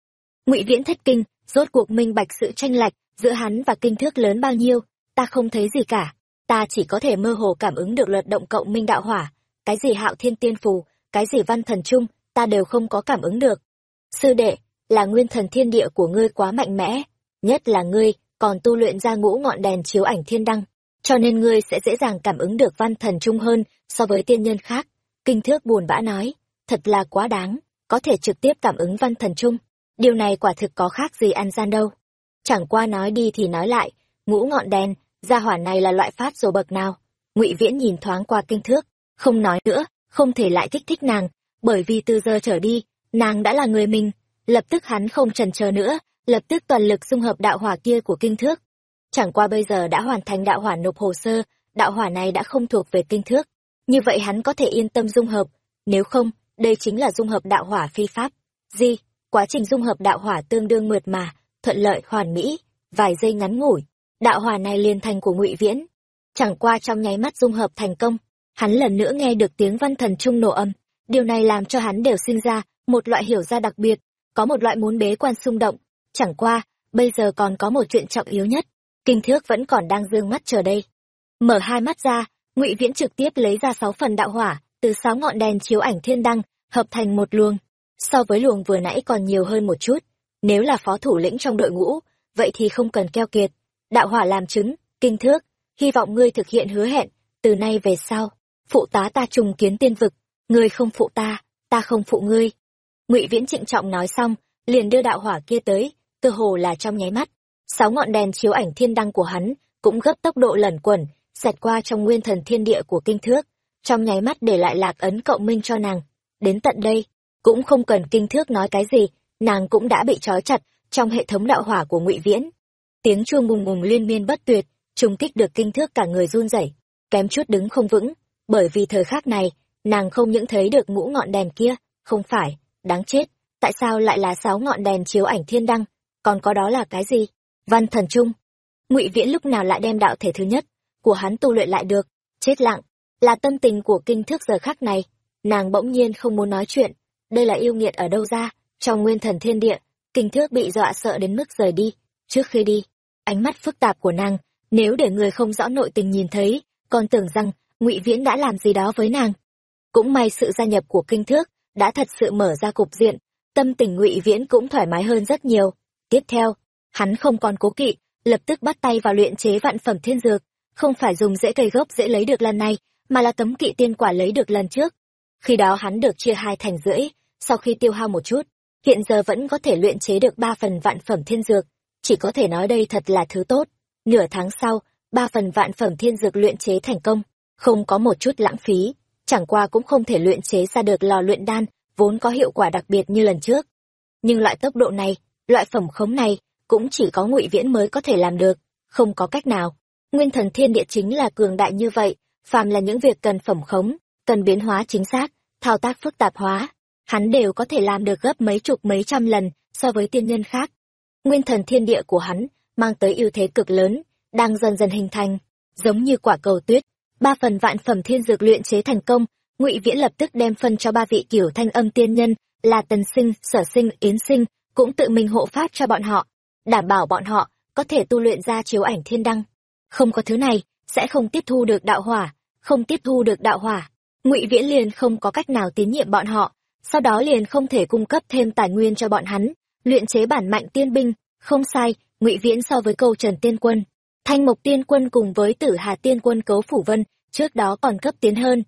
Ngụy viễn thất kinh, rốt cuộc minh bạch sự tranh lệch giữa hắn và kinh thước lớn bao nhiêu, ta không thấy gì cả ta chỉ có thể mơ hồ cảm ứng được luật động cộng minh đạo hỏa, cái gì hạo thiên tiên phù, cái gì văn thần trung ta đều không có cảm ứng được. Sư đệ, là nguyên thần thiên địa của ngươi quá mạnh mẽ, nhất là ngươi còn tu luyện ra ngũ ngọn đèn chiếu ảnh thiên đăng, cho nên ngươi sẽ dễ dàng cảm ứng được văn thần trung hơn so với tiên nhân khác. Kinh thước buồn bã nói, thật là quá đáng, có thể trực tiếp cảm ứng văn thần trung điều này quả thực có khác gì ăn gian đâu. Chẳng qua nói đi thì nói lại, ngũ ngọn đèn gia hỏa này là loại phát rồ bậc nào? Ngụy viễn nhìn thoáng qua kinh thước, không nói nữa, không thể lại kích thích nàng, bởi vì từ giờ trở đi, nàng đã là người mình. Lập tức hắn không trần chờ nữa, lập tức toàn lực dung hợp đạo hỏa kia của kinh thước. Chẳng qua bây giờ đã hoàn thành đạo hỏa nộp hồ sơ, đạo hỏa này đã không thuộc về kinh thước. Như vậy hắn có thể yên tâm dung hợp. Nếu không, đây chính là dung hợp đạo hỏa phi pháp. Di quá trình dung hợp đạo hỏa tương đương mượt mà, thuận lợi, hoàn mỹ, vài giây ngắn ngủi đạo hỏa này liền thành của ngụy viễn. Chẳng qua trong nháy mắt dung hợp thành công, hắn lần nữa nghe được tiếng văn thần trung nổ âm. Điều này làm cho hắn đều sinh ra một loại hiểu ra đặc biệt, có một loại muốn bế quan xung động. Chẳng qua, bây giờ còn có một chuyện trọng yếu nhất, kinh thước vẫn còn đang dương mắt chờ đây. Mở hai mắt ra, ngụy viễn trực tiếp lấy ra sáu phần đạo hỏa, từ sáu ngọn đèn chiếu ảnh thiên đăng, hợp thành một luồng. So với luồng vừa nãy còn nhiều hơn một chút, nếu là phó thủ lĩnh trong đội ngũ, vậy thì không cần keo kiệt đạo hỏa làm chứng, kinh thước, hy vọng ngươi thực hiện hứa hẹn, từ nay về sau, phụ tá ta trùng kiến tiên vực, ngươi không phụ ta ta không phụ ngươi. Ngụy viễn trịnh trọng nói xong, liền đưa đạo hỏa kia tới, cơ hồ là trong nháy mắt. Sáu ngọn đèn chiếu ảnh thiên đăng của hắn, cũng gấp tốc độ lẩn quẩn, xẹt qua trong nguyên thần thiên địa của kinh thước. Trong nháy mắt để lại lạc ấn cộng minh cho nàng. Đến tận đây, cũng không cần kinh thước nói cái gì, nàng cũng đã bị trói chặt trong hệ thống đạo hỏa của ngụy viễn tiếng chuông bùng bùng liên miên bất tuyệt, trùng kích được kinh thước cả người run rẩy, kém chút đứng không vững, bởi vì thời khắc này, nàng không những thấy được ngũ ngọn đèn kia, không phải, đáng chết, tại sao lại là sáu ngọn đèn chiếu ảnh thiên đăng, còn có đó là cái gì? Văn thần trung, ngụy viễn lúc nào lại đem đạo thể thứ nhất của hắn tu luyện lại được? Chết lặng, là tâm tình của kinh thước giờ khắc này, nàng bỗng nhiên không muốn nói chuyện, đây là yêu nghiệt ở đâu ra, trong nguyên thần thiên địa, kinh thước bị dọa sợ đến mức rời đi, trước khi đi ánh mắt phức tạp của nàng, nếu để người không rõ nội tình nhìn thấy, còn tưởng rằng ngụy viễn đã làm gì đó với nàng. Cũng may sự gia nhập của kinh thước đã thật sự mở ra cục diện, tâm tình ngụy viễn cũng thoải mái hơn rất nhiều. Tiếp theo, hắn không còn cố kỵ, lập tức bắt tay vào luyện chế vạn phẩm thiên dược, không phải dùng dễ cây gốc dễ lấy được lần này, mà là tấm kỵ tiên quả lấy được lần trước. Khi đó hắn được chia hai thành rưỡi, sau khi tiêu hao một chút, hiện giờ vẫn có thể luyện chế được ba phần vạn phẩm thiên dược chỉ có thể nói đây thật là thứ tốt. Nửa tháng sau, ba phần vạn phẩm thiên dược luyện chế thành công. Không có một chút lãng phí. Chẳng qua cũng không thể luyện chế ra được lò luyện đan, vốn có hiệu quả đặc biệt như lần trước. Nhưng loại tốc độ này, loại phẩm khống này, cũng chỉ có ngụy viễn mới có thể làm được. Không có cách nào. Nguyên thần thiên địa chính là cường đại như vậy. Phàm là những việc cần phẩm khống, cần biến hóa chính xác, thao tác phức tạp hóa, hắn đều có thể làm được gấp mấy chục mấy trăm lần so với tiên nhân khác nguyên thần thiên địa của hắn mang tới ưu thế cực lớn, đang dần dần hình thành, giống như quả cầu tuyết. Ba phần vạn phẩm thiên dược luyện chế thành công, ngụy viễn lập tức đem phân cho ba vị kiểu thanh âm tiên nhân là tần sinh, sở sinh, yến sinh, cũng tự mình hộ pháp cho bọn họ, đảm bảo bọn họ có thể tu luyện ra chiếu ảnh thiên đăng. Không có thứ này, sẽ không tiếp thu được đạo hỏa, không tiếp thu được đạo hỏa. Ngụy viễn liền không có cách nào tín nhiệm bọn họ, sau đó liền không thể cung cấp thêm tài nguyên cho bọn hắn luyện chế bản mạnh tiên binh, không sai, ngụy viễn so với câu trần tiên quân. Thanh mộc tiên quân cùng với tử hà tiên quân cấu phủ vân, trước đó còn cấp tiến hơn.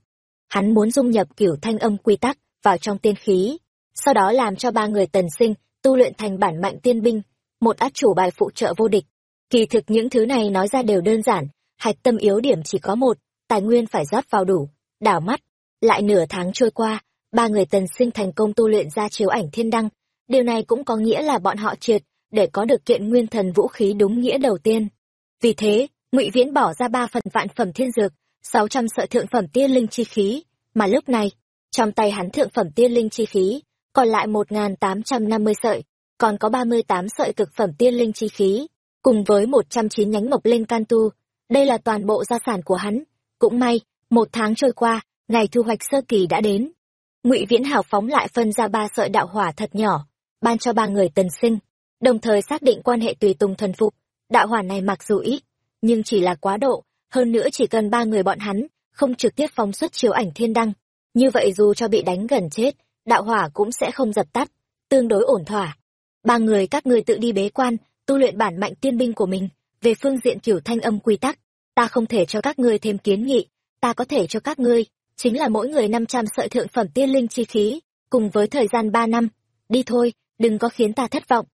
Hắn muốn dung nhập kiểu thanh âm quy tắc vào trong tiên khí, sau đó làm cho ba người tần sinh tu luyện thành bản mạnh tiên binh, một át chủ bài phụ trợ vô địch. Kỳ thực những thứ này nói ra đều đơn giản, hạch tâm yếu điểm chỉ có một, tài nguyên phải rót vào đủ, đảo mắt. Lại nửa tháng trôi qua, ba người tần sinh thành công tu luyện ra chiếu ảnh thiên đăng điều này cũng có nghĩa là bọn họ triệt để có được kiện nguyên thần vũ khí đúng nghĩa đầu tiên. Vì thế, ngụy viễn bỏ ra ba phần vạn phẩm thiên dược, sáu trăm sợi thượng phẩm tiên linh chi khí, mà lúc này, trong tay hắn thượng phẩm tiên linh chi khí còn lại một nghìn tám trăm năm mươi sợi, còn có ba mươi tám sợi cực phẩm tiên linh chi khí, cùng với một trăm chín nhánh mộc linh can tu. Đây là toàn bộ gia sản của hắn. Cũng may, một tháng trôi qua, ngày thu hoạch sơ kỳ đã đến. Ngụy viễn hào phóng lại phân ra ba sợi đạo hỏa thật nhỏ ban cho ba người tần sinh, đồng thời xác định quan hệ tùy tùng thần phục. Đạo hỏa này mặc dù ít, nhưng chỉ là quá độ, hơn nữa chỉ cần ba người bọn hắn không trực tiếp phóng xuất chiếu ảnh thiên đăng, như vậy dù cho bị đánh gần chết, đạo hỏa cũng sẽ không dập tắt, tương đối ổn thỏa. Ba người các người tự đi bế quan, tu luyện bản mạnh tiên binh của mình, về phương diện kiểu thanh âm quy tắc, ta không thể cho các ngươi thêm kiến nghị, ta có thể cho các ngươi, chính là mỗi người năm trăm sợi thượng phẩm tiên linh chi khí, cùng với thời gian ba năm, đi thôi đừng có khiến ta thất vọng.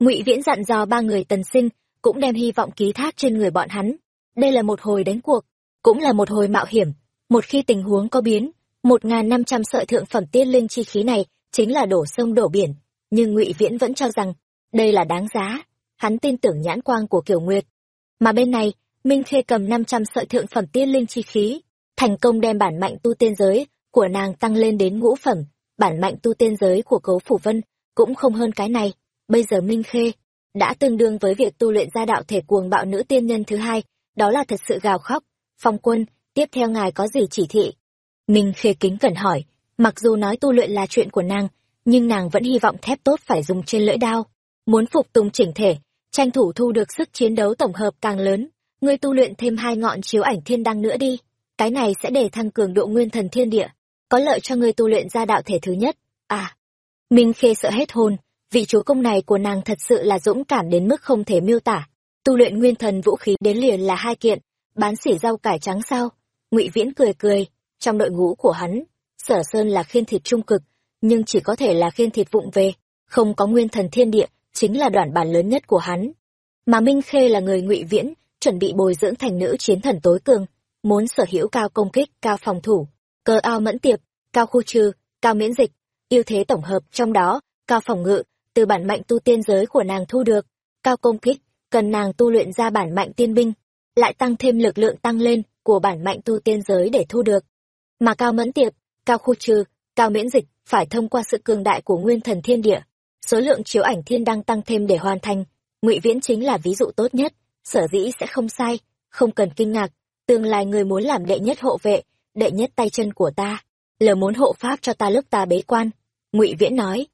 Ngụy viễn dặn dò ba người tần sinh, cũng đem hy vọng ký thác trên người bọn hắn. Đây là một hồi đánh cuộc, cũng là một hồi mạo hiểm. Một khi tình huống có biến, một n năm trăm sợi thượng phẩm tiên linh chi khí này chính là đổ sông đổ biển. Nhưng ngụy viễn vẫn cho rằng, đây là đáng giá. Hắn tin tưởng nhãn quang của kiểu nguyệt. Mà bên này, minh khê cầm năm trăm sợi thượng phẩm tiên linh chi khí, thành công đem bản mạnh tu tiên giới của nàng tăng lên đến ngũ phẩm. Bản mạnh tu tiên giới của cấu phủ vân cũng không hơn cái này, bây giờ minh khê đã tương đương với việc tu luyện ra đạo thể cuồng bạo nữ tiên nhân thứ hai, đó là thật sự gào khóc. Phong quân, tiếp theo ngài có gì chỉ thị? Minh khê kính cẩn hỏi, mặc dù nói tu luyện là chuyện của nàng, nhưng nàng vẫn hy vọng thép tốt phải dùng trên lưỡi đao. Muốn phục tùng chỉnh thể, tranh thủ thu được sức chiến đấu tổng hợp càng lớn, ngươi tu luyện thêm hai ngọn chiếu ảnh thiên đăng nữa đi. Cái này sẽ để thăng cường độ nguyên thần thiên địa, có lợi cho ngươi tu luyện ra đạo thể thứ nhất. À minh khê sợ hết hồn, vị chúa công này của nàng thật sự là dũng cảm đến mức không thể miêu tả. Tu luyện nguyên thần vũ khí đến liền là hai kiện, bán xỉ rau cải trắng sao? Ngụy viễn cười cười, trong đội ngũ của hắn, sở sơn là khiên thịt trung cực, nhưng chỉ có thể là khiên thịt vụng về, không có nguyên thần thiên địa, chính là đoạn bản lớn nhất của hắn. Mà minh khê là người ngụy viễn, chuẩn bị bồi dưỡng thành nữ chiến thần tối cường, muốn sở hữu cao công kích, cao phòng thủ, cơ ao mẫn tiệp, cao khu trừ, cao miễn dịch ưu thế tổng hợp trong đó, cao phòng ngự, từ bản mạnh tu tiên giới của nàng thu được, cao công kích, cần nàng tu luyện ra bản mạnh tiên binh, lại tăng thêm lực lượng tăng lên của bản mạnh tu tiên giới để thu được. Mà cao mẫn tiệp, cao khu trừ, cao miễn dịch phải thông qua sự cường đại của nguyên thần thiên địa. Số lượng chiếu ảnh thiên đăng tăng thêm để hoàn thành, ngụy viễn chính là ví dụ tốt nhất. Sở dĩ sẽ không sai, không cần kinh ngạc, tương lai người muốn làm đệ nhất hộ vệ, đệ nhất tay chân của ta lờ muốn hộ pháp cho ta lúc ta bế quan. Ngụy viễn nói,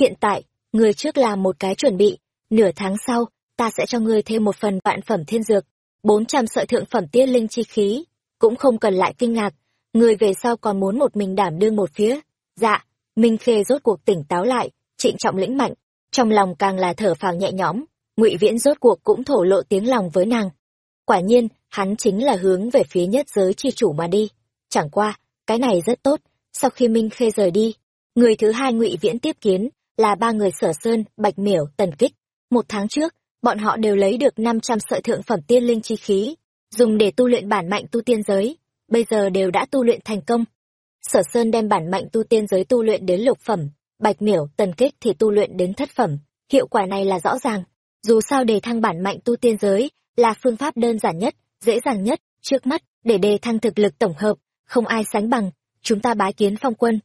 hiện tại, ngươi trước làm một cái chuẩn bị, nửa tháng sau, ta sẽ cho ngươi thêm một phần vạn phẩm thiên dược, bốn trăm sợi thượng phẩm tiên linh chi khí. Cũng không cần lại kinh ngạc người về sau còn muốn một mình đảm đương một phía. Dạ minh khê rốt cuộc tỉnh táo lại, trịnh trọng lĩnh mạnh, trong lòng càng là thở phào nhẹ nhõm. Ngụy viễn rốt cuộc cũng thổ lộ tiếng lòng với nàng. Quả nhiên, hắn chính là hướng về phía nhất giới chi chủ mà đi. Chẳng qua cái này rất tốt. Sau khi minh khê rời đi, người thứ hai ngụy viễn tiếp kiến là ba người sở sơn, bạch miểu, tần kích. Một tháng trước, bọn họ đều lấy được năm trăm sợi thượng phẩm tiên linh chi khí, dùng để tu luyện bản mạnh tu tiên giới. Bây giờ đều đã tu luyện thành công. Sở sơn đem bản mạnh tu tiên giới tu luyện đến lục phẩm, bạch miểu, tần kích thì tu luyện đến thất phẩm. Hiệu quả này là rõ ràng. Dù sao đề thăng bản mạnh tu tiên giới là phương pháp đơn giản nhất, dễ dàng nhất trước mắt để đề thăng thực lực tổng hợp không ai sánh bằng, chúng ta bái kiến phong quân.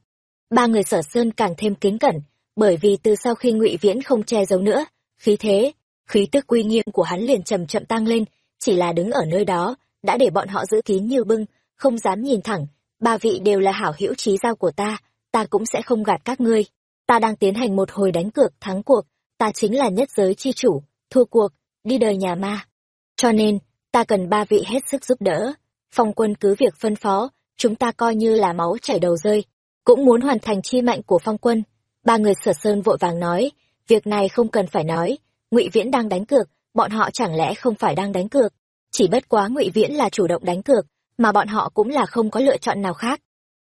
Ba người sở sơn càng thêm kính cẩn, bởi vì từ sau khi ngụy viễn không che giấu nữa, khí thế, khí tức uy nghiêm của hắn liền chầm chậm tăng lên, chỉ là đứng ở nơi đó, đã để bọn họ giữ kín như bưng, không dám nhìn thẳng, ba vị đều là hảo hữu trí giao của ta ta cũng sẽ không gạt các ngươi. Ta đang tiến hành một hồi đánh cược, thắng cuộc, ta chính là nhất giới chi chủ, thua cuộc, đi đời nhà ma. Cho nên, ta cần ba vị hết sức giúp đỡ, phong quân cứ việc phân phó chúng ta coi như là máu chảy đầu rơi, cũng muốn hoàn thành chi mệnh của phong quân. Ba người sở sơn vội vàng nói, việc này không cần phải nói, ngụy viễn đang đánh cược, bọn họ chẳng lẽ không phải đang đánh cược? Chỉ bất quá ngụy viễn là chủ động đánh cược, mà bọn họ cũng là không có lựa chọn nào khác.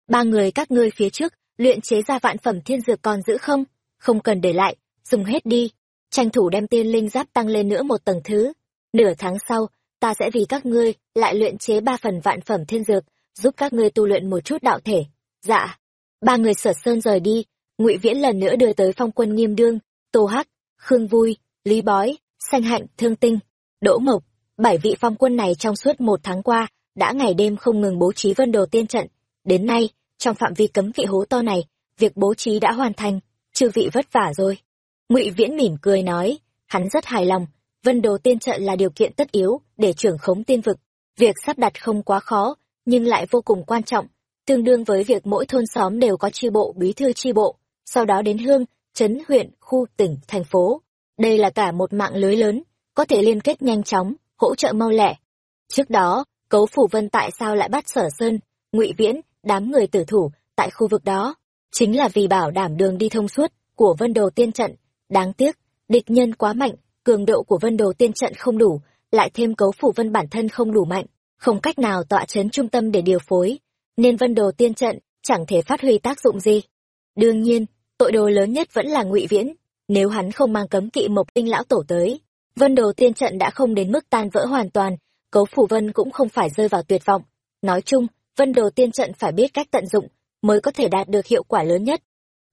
Ba người các ngươi phía trước, luyện chế ra vạn phẩm thiên dược còn giữ không? Không cần để lại, dùng hết đi. Tranh thủ đem tiên linh giáp tăng lên nữa một tầng thứ. Nửa tháng sau, ta sẽ vì các ngươi, lại luyện chế ba phần vạn phẩm thiên dược giúp các ngươi tu luyện một chút đạo thể. Dạ. Ba người sở sơn rời đi, ngụy viễn lần nữa đưa tới phong quân nghiêm đương, tô hắc, khương vui, lý bói, sanh hạnh, thương tinh, đỗ mộc. Bảy vị phong quân này trong suốt một tháng qua đã ngày đêm không ngừng bố trí vân đồ tiên trận. Đến nay, trong phạm vi cấm kỵ hố to này, việc bố trí đã hoàn thành, chư vị vất vả rồi. Ngụy viễn mỉm cười nói, hắn rất hài lòng, vân đồ tiên trận là điều kiện tất yếu để trưởng khống tiên vực. Việc sắp đặt không quá khó nhưng lại vô cùng quan trọng tương đương với việc mỗi thôn xóm đều có chi bộ bí thư chi bộ, sau đó đến hương, trấn, huyện, khu, tỉnh, thành phố. Đây là cả một mạng lưới lớn, có thể liên kết nhanh chóng, hỗ trợ mau lẹ. Trước đó, Cấu Phủ Vân tại sao lại bắt Sở Sơn, Ngụy Viễn, đám người tử thủ tại khu vực đó? Chính là vì bảo đảm đường đi thông suốt của Vân Đồ Tiên trận. Đáng tiếc, địch nhân quá mạnh, cường độ của Vân Đồ Tiên trận không đủ, lại thêm Cấu Phủ Vân bản thân không đủ mạnh, không cách nào tọa chấn trung tâm để điều phối, nên Vân Đồ Tiên trận chẳng thể phát huy tác dụng gì. Đương nhiên, tội đồ lớn nhất vẫn là Ngụy Viễn, nếu hắn không mang cấm kỵ Mộc Tinh lão tổ tới, Vân Đồ Tiên trận đã không đến mức tan vỡ hoàn toàn, Cấu Phủ Vân cũng không phải rơi vào tuyệt vọng. Nói chung, Vân Đồ Tiên trận phải biết cách tận dụng, mới có thể đạt được hiệu quả lớn nhất.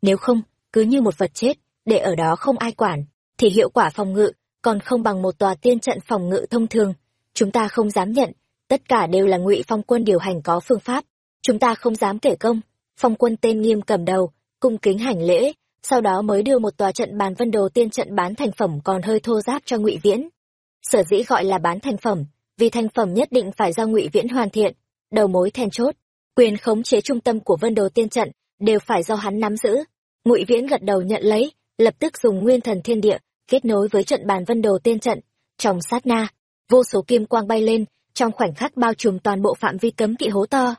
Nếu không, cứ như một vật chết, để ở đó không ai quản, thì hiệu quả phòng ngự còn không bằng một tòa tiên trận phòng ngự thông thường. Chúng ta không dám nhận, tất cả đều là ngụy phong quân điều hành có phương pháp. Chúng ta không dám kể công. Phong quân tên nghiêm cầm đầu, cung kính hành lễ, sau đó mới đưa một tòa trận bàn vân đồ tiên trận bán thành phẩm còn hơi thô giáp cho ngụy viễn. Sở dĩ gọi là bán thành phẩm, vì thành phẩm nhất định phải do ngụy viễn hoàn thiện. Đầu mối then chốt, quyền khống chế trung tâm của vân đồ tiên trận đều phải do hắn nắm giữ. Ngụy Viễn gật đầu nhận lấy, lập tức dùng nguyên thần thiên địa kết nối với trận bàn vân đồ tiên trận. Trong sát na, vô số kim quang bay lên, trong khoảnh khắc bao trùm toàn bộ phạm vi cấm kỵ hố to.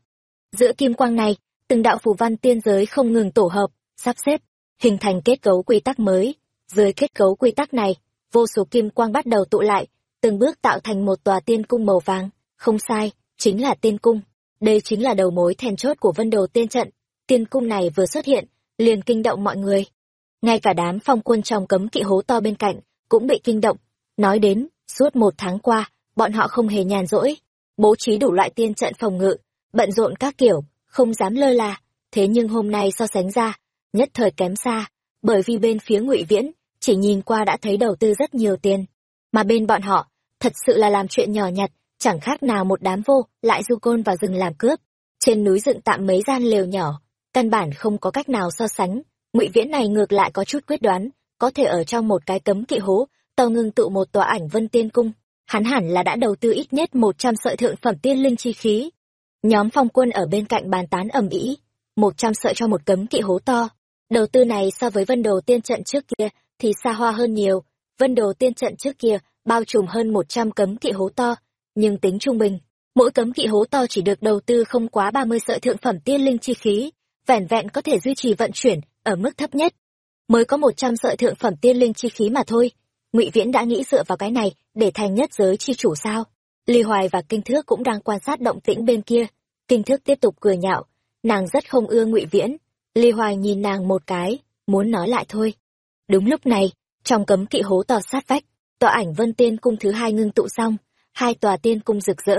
Giữa kim quang này, từng đạo phù văn tiên giới không ngừng tổ hợp, sắp xếp, hình thành kết cấu quy tắc mới. Dưới kết cấu quy tắc này, vô số kim quang bắt đầu tụ lại, từng bước tạo thành một tòa tiên cung màu vàng. Không sai, chính là tiên cung. Đây chính là đầu mối then chốt của vân đồ tiên trận. Tiên cung này vừa xuất hiện, liền kinh động mọi người. Ngay cả đám phong quân trong cấm kỵ hố to bên cạnh, cũng bị kinh động. Nói đến, suốt một tháng qua, bọn họ không hề nhàn rỗi, bố trí đủ loại tiên trận phòng ngự, bận rộn các kiểu, không dám lơ là. Thế nhưng hôm nay so sánh ra, nhất thời kém xa, bởi vì bên phía ngụy Viễn, chỉ nhìn qua đã thấy đầu tư rất nhiều tiền. Mà bên bọn họ, thật sự là làm chuyện nhỏ nhặt, chẳng khác nào một đám vô, lại du côn vào rừng làm cướp. Trên núi dựng tạm mấy gian lều nhỏ, căn bản không có cách nào so sánh ngụy viễn này ngược lại có chút quyết đoán có thể ở trong một cái cấm kỵ hố tàu ngưng tụ một tòa ảnh vân tiên cung hắn hẳn là đã đầu tư ít nhất một trăm sợi thượng phẩm tiên linh chi khí. Nhóm phong quân ở bên cạnh bàn tán ầm ĩ, một trăm sợi cho một cấm kỵ hố to. Đầu tư này so với vân đồ tiên trận trước kia thì xa hoa hơn nhiều. Vân đồ tiên trận trước kia bao trùm hơn một trăm cấm kỵ hố to, nhưng tính trung bình, mỗi cấm kỵ hố to chỉ được đầu tư không quá ba mươi sợi thượng phẩm tiên linh chi khí, vẻn vẹn có thể duy trì vận chuyển ở mức thấp nhất. Mới có một trăm sợi thượng phẩm tiên linh chi khí mà thôi ngụy viễn đã nghĩ dựa vào cái này để thành nhất giới chi chủ sao? Ly hoài và kinh thước cũng đang quan sát động tĩnh bên kia. Kinh thước tiếp tục cười nhạo, nàng rất không ưa ngụy viễn. Ly hoài nhìn nàng một cái, muốn nói lại thôi. Đúng lúc này, trong cấm kỵ hố tò sát vách, tòa ảnh vân tiên cung thứ hai ngưng tụ xong, hai tòa tiên cung rực rỡ.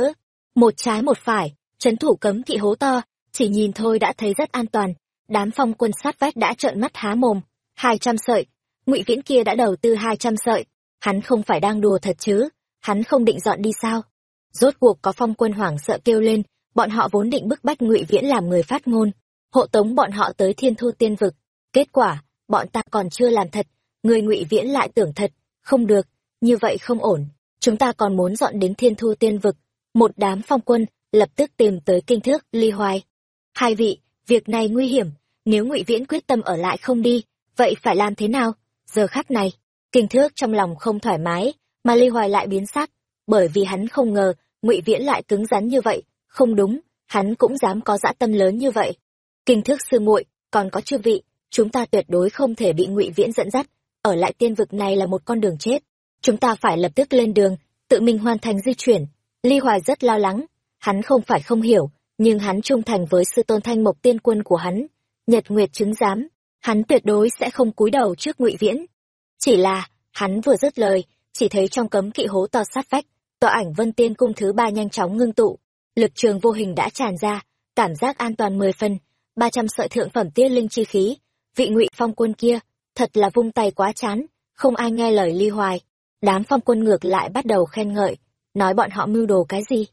Một trái một phải, trấn thủ cấm kỵ hố to, chỉ nhìn thôi đã thấy rất an toàn. Đám phong quân sát vách đã trợn mắt há mồm, hai trăm sợi ngụy viễn kia đã đầu tư hai trăm sợi. Hắn không phải đang đùa thật chứ? Hắn không định dọn đi sao? Rốt cuộc có phong quân hoảng sợ kêu lên, bọn họ vốn định bức bách ngụy viễn làm người phát ngôn, hộ tống bọn họ tới thiên thu tiên vực. Kết quả, bọn ta còn chưa làm thật, người ngụy viễn lại tưởng thật, không được, như vậy không ổn. Chúng ta còn muốn dọn đến thiên thu tiên vực. Một đám phong quân lập tức tìm tới kinh thước ly hoài. Hai vị, việc này nguy hiểm, nếu ngụy viễn quyết tâm ở lại không đi, vậy phải làm thế nào? Giờ khắc này, kinh thước trong lòng không thoải mái, mà ly hoài lại biến sắc, bởi vì hắn không ngờ ngụy viễn lại cứng rắn như vậy. Không đúng, hắn cũng dám có dã tâm lớn như vậy. Kinh thước sư muội, còn có chư vị, chúng ta tuyệt đối không thể bị ngụy viễn dẫn dắt. Ở lại tiên vực này là một con đường chết. Chúng ta phải lập tức lên đường, tự mình hoàn thành di chuyển. Ly hoài rất lo lắng. Hắn không phải không hiểu, nhưng hắn trung thành với sư tôn thanh mộc tiên quân của hắn. Nhật nguyệt chứng giám hắn tuyệt đối sẽ không cúi đầu trước ngụy viễn. Chỉ là, hắn vừa dứt lời, chỉ thấy trong cấm kỵ hố to sát vách tọa ảnh vân tiên cung thứ ba nhanh chóng ngưng tụ. Lực trường vô hình đã tràn ra, cảm giác an toàn mười phân ba trăm sợi thượng phẩm tiết linh chi khí, vị ngụy phong quân kia, thật là vung tay quá chán, không ai nghe lời ly hoài. Đám phong quân ngược lại bắt đầu khen ngợi, nói bọn họ mưu đồ cái gì?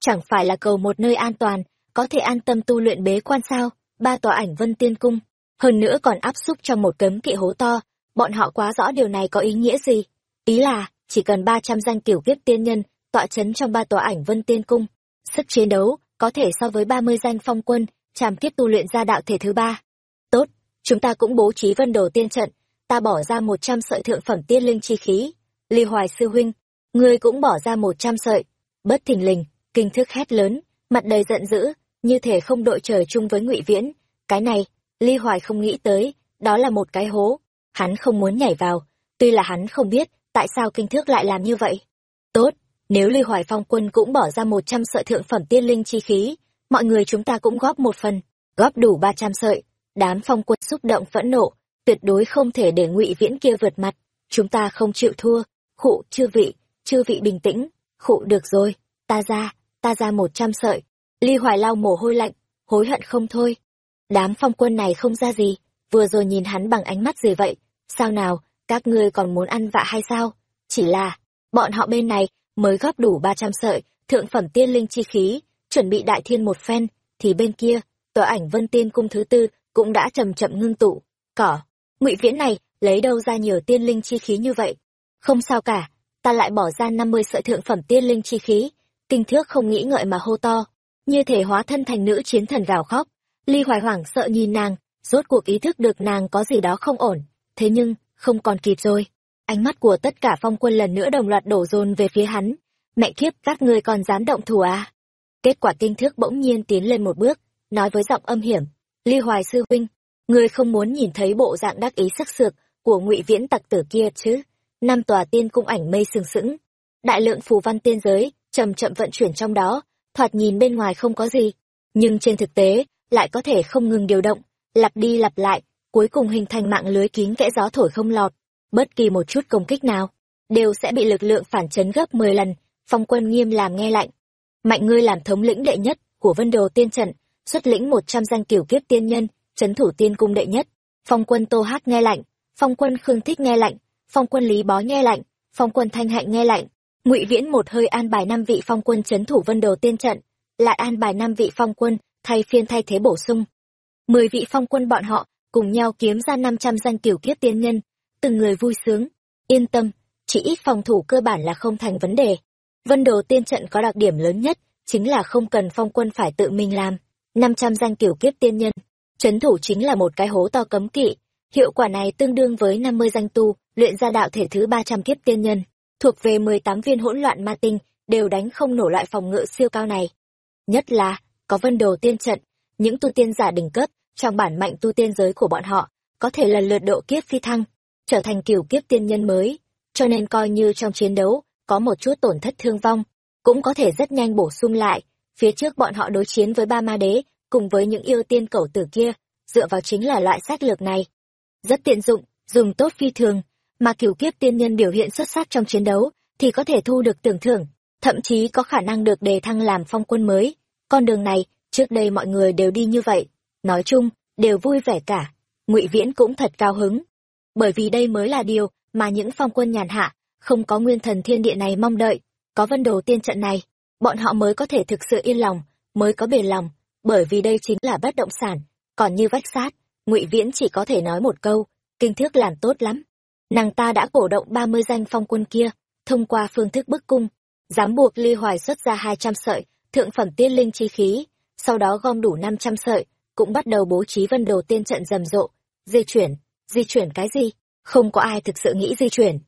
Chẳng phải là cầu một nơi an toàn, có thể an tâm tu luyện bế quan sao? Ba tòa ảnh vân tiên cung hơn nữa còn áp xúc trong một cấm kỵ hố to bọn họ quá rõ điều này có ý nghĩa gì ý là chỉ cần ba trăm danh kiểu kiếp tiên nhân tọa chấn trong ba tòa ảnh vân tiên cung sức chiến đấu có thể so với ba mươi danh phong quân chàm kiếp tu luyện ra đạo thể thứ ba. Tốt, chúng ta cũng bố trí vân đồ tiên trận, ta bỏ ra một trăm sợi thượng phẩm tiên linh chi khí. Ly Hoài sư huynh, ngươi cũng bỏ ra một trăm sợi. Bất thình lình, kinh thức hét lớn, mặt đầy giận dữ, như thể không đội trời chung với ngụy Viễn. Cái này, Ly Hoài không nghĩ tới, đó là một cái hố. Hắn không muốn nhảy vào, tuy là hắn không biết tại sao kinh thước lại làm như vậy. Tốt, nếu Ly Hoài Phong quân cũng bỏ ra một trăm sợi thượng phẩm tiên linh chi khí, mọi người chúng ta cũng góp một phần, góp đủ ba trăm sợi. Đám phong quân xúc động phẫn nộ, tuyệt đối không thể để ngụy Viễn kia vượt mặt. Chúng ta không chịu thua. Khụ, chư vị, chư vị bình tĩnh. Khụ được rồi, ta ra, ta ra một trăm sợi. Ly Hoài lau mồ hôi lạnh, hối hận không thôi. Đám phong quân này không ra gì, vừa rồi nhìn hắn bằng ánh mắt gì vậy? Sao nào, các ngươi còn muốn ăn vạ hay sao? Chỉ là, bọn họ bên này mới góp đủ ba trăm sợi, thượng phẩm tiên linh chi khí, chuẩn bị đại thiên một phen, thì bên kia, tòa ảnh vân tiên cung thứ tư cũng đã chậm chậm ngưng tụ. Cỏ, ngụy viễn này, lấy đâu ra nhiều tiên linh chi khí như vậy? Không sao cả, ta lại bỏ ra năm mươi sợi thượng phẩm tiên linh chi khí, kinh thước không nghĩ ngợi mà hô to, như thể hóa thân thành nữ chiến thần gào khóc. Ly Hoài hoảng sợ nhìn nàng, rốt cuộc ý thức được nàng có gì đó không ổn, thế nhưng, không còn kịp rồi. Ánh mắt của tất cả phong quân lần nữa đồng loạt đổ dồn về phía hắn. Mẹ kiếp, các ngươi còn dám động thủ à? Kết quả kinh thước bỗng nhiên tiến lên một bước, nói với giọng âm hiểm. Ly Hoài sư huynh, ngươi không muốn nhìn thấy bộ dạng đắc ý sắc sược của ngụy viễn tặc tử kia chứ? Năm tòa tiên cung ảnh mây sừng sững. Đại lượng phù văn tiên giới, chậm chậm vận chuyển trong đó, thoạt nhìn bên ngoài không có gì. Nhưng trên thực tế, lại có thể không ngừng điều động, lặp đi lặp lại, cuối cùng hình thành mạng lưới kín kẽ gió thổi không lọt. Bất kỳ một chút công kích nào, đều sẽ bị lực lượng phản chấn gấp 10 lần, phong quân nghiêm làm nghe lạnh. Mạnh ngươi làm thống lĩnh đệ nhất của vân đồ tiên trận, xuất lĩnh 100 danh kiểu kiếp tiên nhân, chấn thủ tiên cung đệ nhất. Phong quân Tô Hát nghe lạnh, phong quân Khương Thích nghe lạnh, phong quân Lý Bó nghe lạnh, phong quân Thanh Hạnh nghe lạnh. Ngụy Viễn một hơi an bài năm vị phong quân chấn thủ vân đồ tiên trận, lại an bài năm vị phong quân thay phiên thay thế bổ sung. Mười vị phong quân bọn họ cùng nhau kiếm ra 500 danh tiểu kiếp tiên nhân, từng người vui sướng, yên tâm, chỉ ít phòng thủ cơ bản là không thành vấn đề. Vân đồ tiên trận có đặc điểm lớn nhất, chính là không cần phong quân phải tự mình làm. 500 danh tiểu kiếp tiên nhân, chấn thủ chính là một cái hố to cấm kỵ. Hiệu quả này tương đương với 50 danh tu, luyện ra đạo thể thứ 300 kiếp tiên nhân, thuộc về 18 viên hỗn loạn ma tinh, đều đánh không nổ loại phòng ngự siêu cao này. Nhất là, có vân đồ tiên trận, những tu tiên giả đỉnh cấp, trong bản mạnh tu tiên giới của bọn họ, có thể lần lượt độ kiếp phi thăng, trở thành kiểu kiếp tiên nhân mới, cho nên coi như trong chiến đấu có một chút tổn thất thương vong, cũng có thể rất nhanh bổ sung lại. Phía trước bọn họ đối chiến với ba ma đế, cùng với những yêu tiên cẩu tử kia, dựa vào chính là loại sách lược này. Rất tiện dụng, dùng tốt phi thường, mà kiểu kiếp tiên nhân biểu hiện xuất sắc trong chiến đấu, thì có thể thu được tưởng thưởng, thậm chí có khả năng được đề thăng làm phong quân mới. Con đường này, trước đây mọi người đều đi như vậy, nói chung, đều vui vẻ cả. Ngụy Viễn cũng thật cao hứng, bởi vì đây mới là điều mà những phong quân nhàn hạ, không có nguyên thần thiên địa này mong đợi, có vân đồ tiên trận này, bọn họ mới có thể thực sự yên lòng, mới có bền lòng, bởi vì đây chính là bất động sản, còn như vách sát, Ngụy Viễn chỉ có thể nói một câu, kinh thước làm tốt lắm. Nàng ta đã cổ động ba mươi danh phong quân kia, thông qua phương thức bức cung, dám buộc Ly Hoài xuất ra hai trăm sợi, thượng phẩm tiên linh chi khí, sau đó gom đủ năm trăm sợi, cũng bắt đầu bố trí vân đồ tiên trận rầm rộ, di chuyển, di chuyển cái gì? Không có ai thực sự nghĩ di chuyển.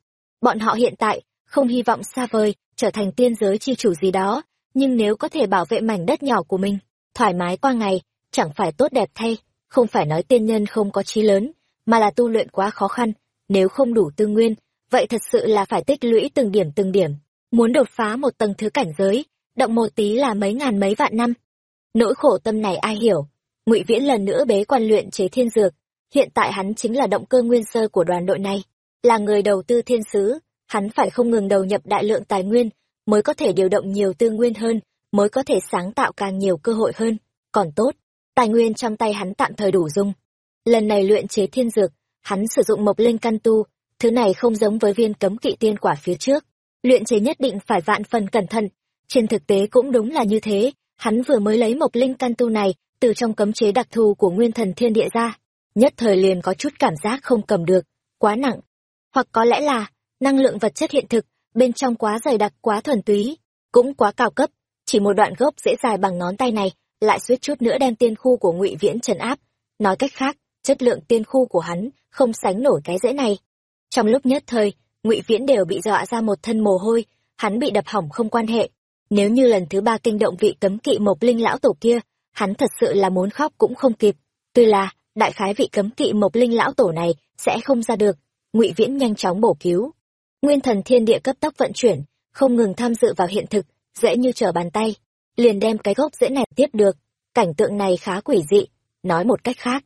Bọn họ hiện tại, không hy vọng xa vời, trở thành tiên giới chi chủ gì đó, nhưng nếu có thể bảo vệ mảnh đất nhỏ của mình, thoải mái qua ngày, chẳng phải tốt đẹp thay, không phải nói tiên nhân không có trí lớn, mà là tu luyện quá khó khăn, nếu không đủ tư nguyên, vậy thật sự là phải tích lũy từng điểm từng điểm. Muốn đột phá một tầng thứ cảnh giới, động một tí là mấy ngàn mấy vạn năm. Nỗi khổ tâm này ai hiểu, ngụy viễn lần nữa bế quan luyện chế thiên dược. Hiện tại hắn chính là động cơ nguyên sơ của đoàn đội này. Là người đầu tư thiên sứ hắn phải không ngừng đầu nhập đại lượng tài nguyên mới có thể điều động nhiều tư nguyên hơn mới có thể sáng tạo càng nhiều cơ hội hơn. Còn tốt tài nguyên trong tay hắn tạm thời đủ dùng. Lần này luyện chế thiên dược hắn sử dụng mộc linh căn tu thứ này không giống với viên cấm kỵ tiên quả phía trước. Luyện chế nhất định phải vạn phần cẩn thận trên thực tế cũng đúng là như thế hắn vừa mới lấy mộc linh căn tu này từ trong cấm chế đặc thù của nguyên thần thiên địa ra, nhất thời liền có chút cảm giác không cầm được, quá nặng. Hoặc có lẽ là, năng lượng vật chất hiện thực, bên trong quá dày đặc quá thuần túy, cũng quá cao cấp, chỉ một đoạn gốc dễ dài bằng ngón tay này lại suýt chút nữa đem tiên khu của ngụy viễn trấn áp. Nói cách khác chất lượng tiên khu của hắn không sánh nổi cái dễ này. Trong lúc nhất thời ngụy viễn đều bị dọa ra một thân mồ hôi hắn bị đập hỏng không quan hệ nếu như lần thứ ba kinh động vị cấm kỵ mộc linh lão tổ kia, hắn thật sự là muốn khóc cũng không kịp. Tuy là, đại khái vị cấm kỵ mộc linh lão tổ này sẽ không ra được. Ngụy viễn nhanh chóng bổ cứu. Nguyên thần thiên địa cấp tốc vận chuyển, không ngừng tham dự vào hiện thực, dễ như trở bàn tay. Liền đem cái gốc dễ này tiếp được. Cảnh tượng này khá quỷ dị. Nói một cách khác,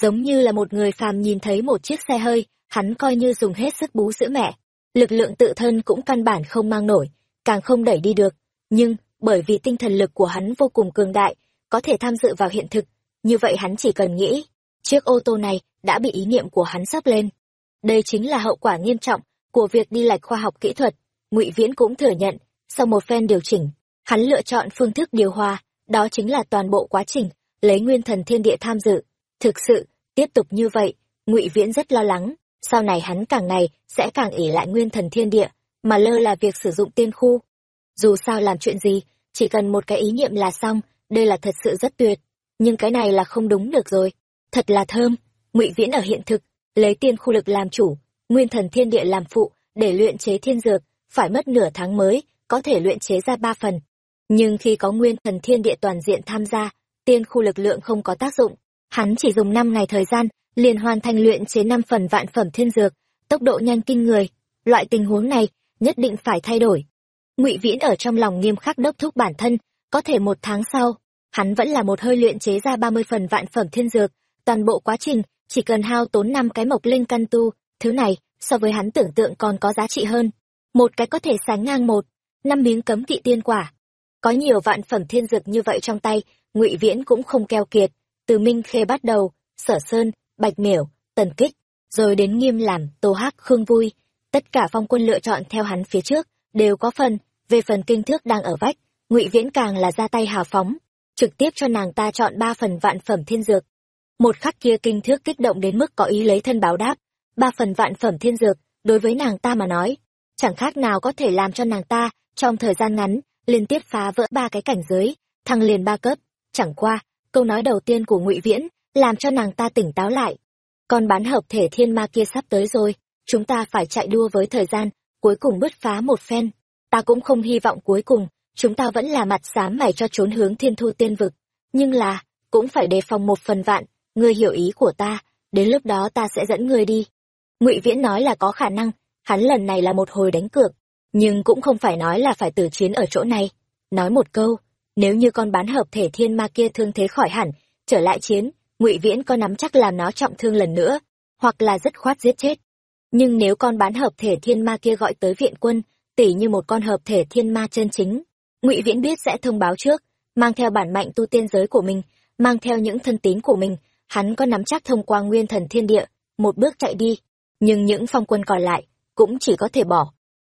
giống như là một người phàm nhìn thấy một chiếc xe hơi, hắn coi như dùng hết sức bú sữa mẹ. Lực lượng tự thân cũng căn bản không mang nổi, càng không đẩy đi được nhưng, bởi vì tinh thần lực của hắn vô cùng cường đại, có thể tham dự vào hiện thực, như vậy hắn chỉ cần nghĩ, chiếc ô tô này đã bị ý niệm của hắn sắp lên. Đây chính là hậu quả nghiêm trọng của việc đi lệch khoa học kỹ thuật, ngụy viễn cũng thừa nhận, sau một phen điều chỉnh, hắn lựa chọn phương thức điều hòa, đó chính là toàn bộ quá trình, lấy nguyên thần thiên địa tham dự. Thực sự, tiếp tục như vậy, ngụy viễn rất lo lắng, sau này hắn càng ngày sẽ càng ỉ lại nguyên thần thiên địa, mà lơ là việc sử dụng tiên khu dù sao làm chuyện gì, chỉ cần một cái ý niệm là xong, đây là thật sự rất tuyệt. Nhưng cái này là không đúng được rồi. Thật là thơm. Ngụy viễn ở hiện thực, lấy tiên khu lực làm chủ, nguyên thần thiên địa làm phụ, để luyện chế thiên dược, phải mất nửa tháng mới, có thể luyện chế ra ba phần. Nhưng khi có nguyên thần thiên địa toàn diện tham gia, tiên khu lực lượng không có tác dụng. Hắn chỉ dùng năm ngày thời gian, liền hoàn thành luyện chế năm phần vạn phẩm thiên dược, tốc độ nhanh kinh người. Loại tình huống này, nhất định phải thay đổi ngụy viễn ở trong lòng nghiêm khắc đốc thúc bản thân, có thể một tháng sau, hắn vẫn là một hơi luyện chế ra ba mươi phần vạn phẩm thiên dược, toàn bộ quá trình, chỉ cần hao tốn năm cái mộc linh căn tu, thứ này, so với hắn tưởng tượng còn có giá trị hơn. Một cái có thể sánh ngang một, năm miếng cấm kỵ tiên quả. Có nhiều vạn phẩm thiên dược như vậy trong tay, ngụy viễn cũng không keo kiệt. Từ minh khê bắt đầu, sở sơn, bạch miểu, tần kích, rồi đến nghiêm làm, tô hắc, khương vui. Tất cả phong quân lựa chọn theo hắn phía trước, đều có phần về phần kinh thước đang ở vách, ngụy viễn càng là ra tay hào phóng, trực tiếp cho nàng ta chọn ba phần vạn phẩm thiên dược. Một khắc kia kinh thước kích động đến mức có ý lấy thân báo đáp, ba phần vạn phẩm thiên dược, đối với nàng ta mà nói, chẳng khác nào có thể làm cho nàng ta, trong thời gian ngắn, liên tiếp phá vỡ ba cái cảnh giới, thăng liền ba cấp. Chẳng qua, câu nói đầu tiên của ngụy viễn làm cho nàng ta tỉnh táo lại. Con bán hợp thể thiên ma kia sắp tới rồi, chúng ta phải chạy đua với thời gian, cuối cùng bứt phá một phen ta cũng không hy vọng cuối cùng, chúng ta vẫn là mặt xám mày cho trốn hướng thiên thu tiên vực. Nhưng là, cũng phải đề phòng một phần vạn, ngươi hiểu ý của ta, đến lúc đó ta sẽ dẫn ngươi đi. Ngụy viễn nói là có khả năng, hắn lần này là một hồi đánh cược, nhưng cũng không phải nói là phải tử chiến ở chỗ này. Nói một câu, nếu như con bán hợp thể thiên ma kia thương thế khỏi hẳn, trở lại chiến, ngụy viễn có nắm chắc làm nó trọng thương lần nữa, hoặc là dứt khoát giết chết. Nhưng nếu con bán hợp thể thiên ma kia gọi tới viện quân tỉ như một con hợp thể thiên ma chân chính. Ngụy viễn biết sẽ thông báo trước, mang theo bản mạnh tu tiên giới của mình, mang theo những thân tín của mình, hắn có nắm chắc thông qua nguyên thần thiên địa, một bước chạy đi. Nhưng những phong quân còn lại cũng chỉ có thể bỏ.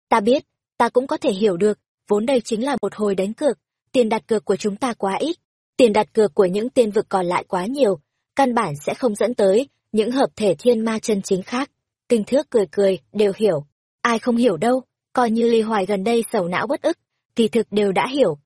Ta biết, ta cũng có thể hiểu được, vốn đây chính là một hồi đánh cược, tiền đặt cược của chúng ta quá ít. Tiền đặt cược của những tiên vực còn lại quá nhiều, căn bản sẽ không dẫn tới những hợp thể thiên ma chân chính khác. Kinh thước cười cười, đều hiểu. Ai không hiểu đâu coi như ly hoài gần đây sầu não bất ức, kỳ thực đều đã hiểu.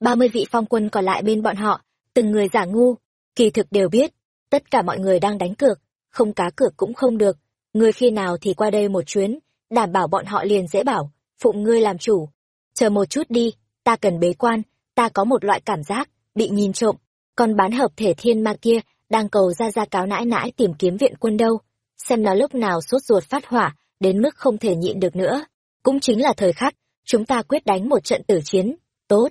Ba mươi vị phong quân còn lại bên bọn họ, từng người giả ngu, kỳ thực đều biết, tất cả mọi người đang đánh cược, không cá cược cũng không được. Ngươi khi nào thì qua đây một chuyến, đảm bảo bọn họ liền dễ bảo, phụng ngươi làm chủ. Chờ một chút đi, ta cần bế quan, ta có một loại cảm giác, bị nhìn trộm. Còn bán hợp thể thiên ma kia, đang cầu ra ra cáo nãi nãi tìm kiếm viện quân đâu. Xem nó lúc nào sốt ruột phát hỏa, đến mức không thể nhịn được nữa cũng chính là thời khắc, chúng ta quyết đánh một trận tử chiến. Tốt.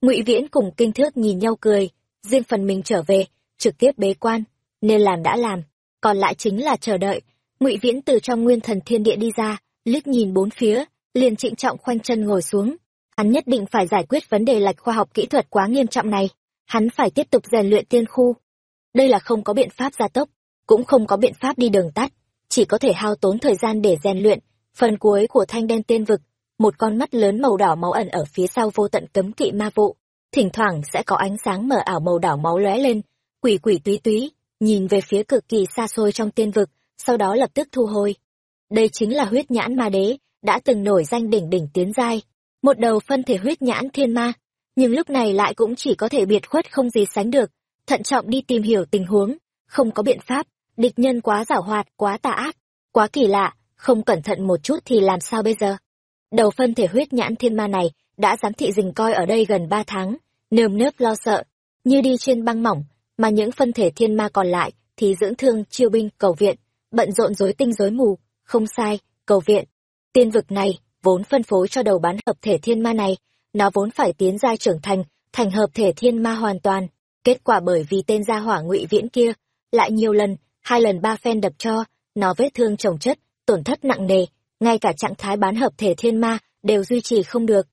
Ngụy viễn cùng kinh thước nhìn nhau cười, riêng phần mình trở về, trực tiếp bế quan, nên làm đã làm. Còn lại chính là chờ đợi. Ngụy viễn từ trong nguyên thần thiên địa đi ra, liếc nhìn bốn phía, liền trịnh trọng khoanh chân ngồi xuống. Hắn nhất định phải giải quyết vấn đề lệch khoa học kỹ thuật quá nghiêm trọng này. Hắn phải tiếp tục rèn luyện tiên khu. Đây là không có biện pháp gia tốc, cũng không có biện pháp đi đường tắt, chỉ có thể hao tốn thời gian để rèn luyện phần cuối của thanh đen tiên vực một con mắt lớn màu đỏ máu ẩn ở phía sau vô tận cấm kỵ ma vụ. Thỉnh thoảng sẽ có ánh sáng mờ ảo màu đỏ máu lóe lên quỷ quỷ túy túy nhìn về phía cực kỳ xa xôi trong tiên vực sau đó lập tức thu hồi. Đây chính là huyết nhãn ma đế đã từng nổi danh đỉnh đỉnh tiến giai một đầu phân thể huyết nhãn thiên ma. Nhưng lúc này lại cũng chỉ có thể biệt khuất không gì sánh được, thận trọng đi tìm hiểu tình huống, không có biện pháp, địch nhân quá giảo hoạt, quá tà ác, quá kỳ lạ, không cẩn thận một chút thì làm sao bây giờ? Đầu phân thể huyết nhãn thiên ma này đã giám thị rình coi ở đây gần ba tháng, nơm nớp lo sợ, như đi trên băng mỏng, mà những phân thể thiên ma còn lại thì dưỡng thương, chiêu binh, cầu viện, bận rộn rối tinh rối mù, không sai, cầu viện. Tiên vực này, vốn phân phối cho đầu bán hợp thể thiên ma này, nó vốn phải tiến giai trưởng thành, thành hợp thể thiên ma hoàn toàn. Kết quả bởi vì tên gia hỏa ngụy viễn kia, lại nhiều lần, hai lần ba phen đập cho, nó vết thương chồng chất, tổn thất nặng nề, ngay cả trạng thái bán hợp thể thiên ma đều duy trì không được.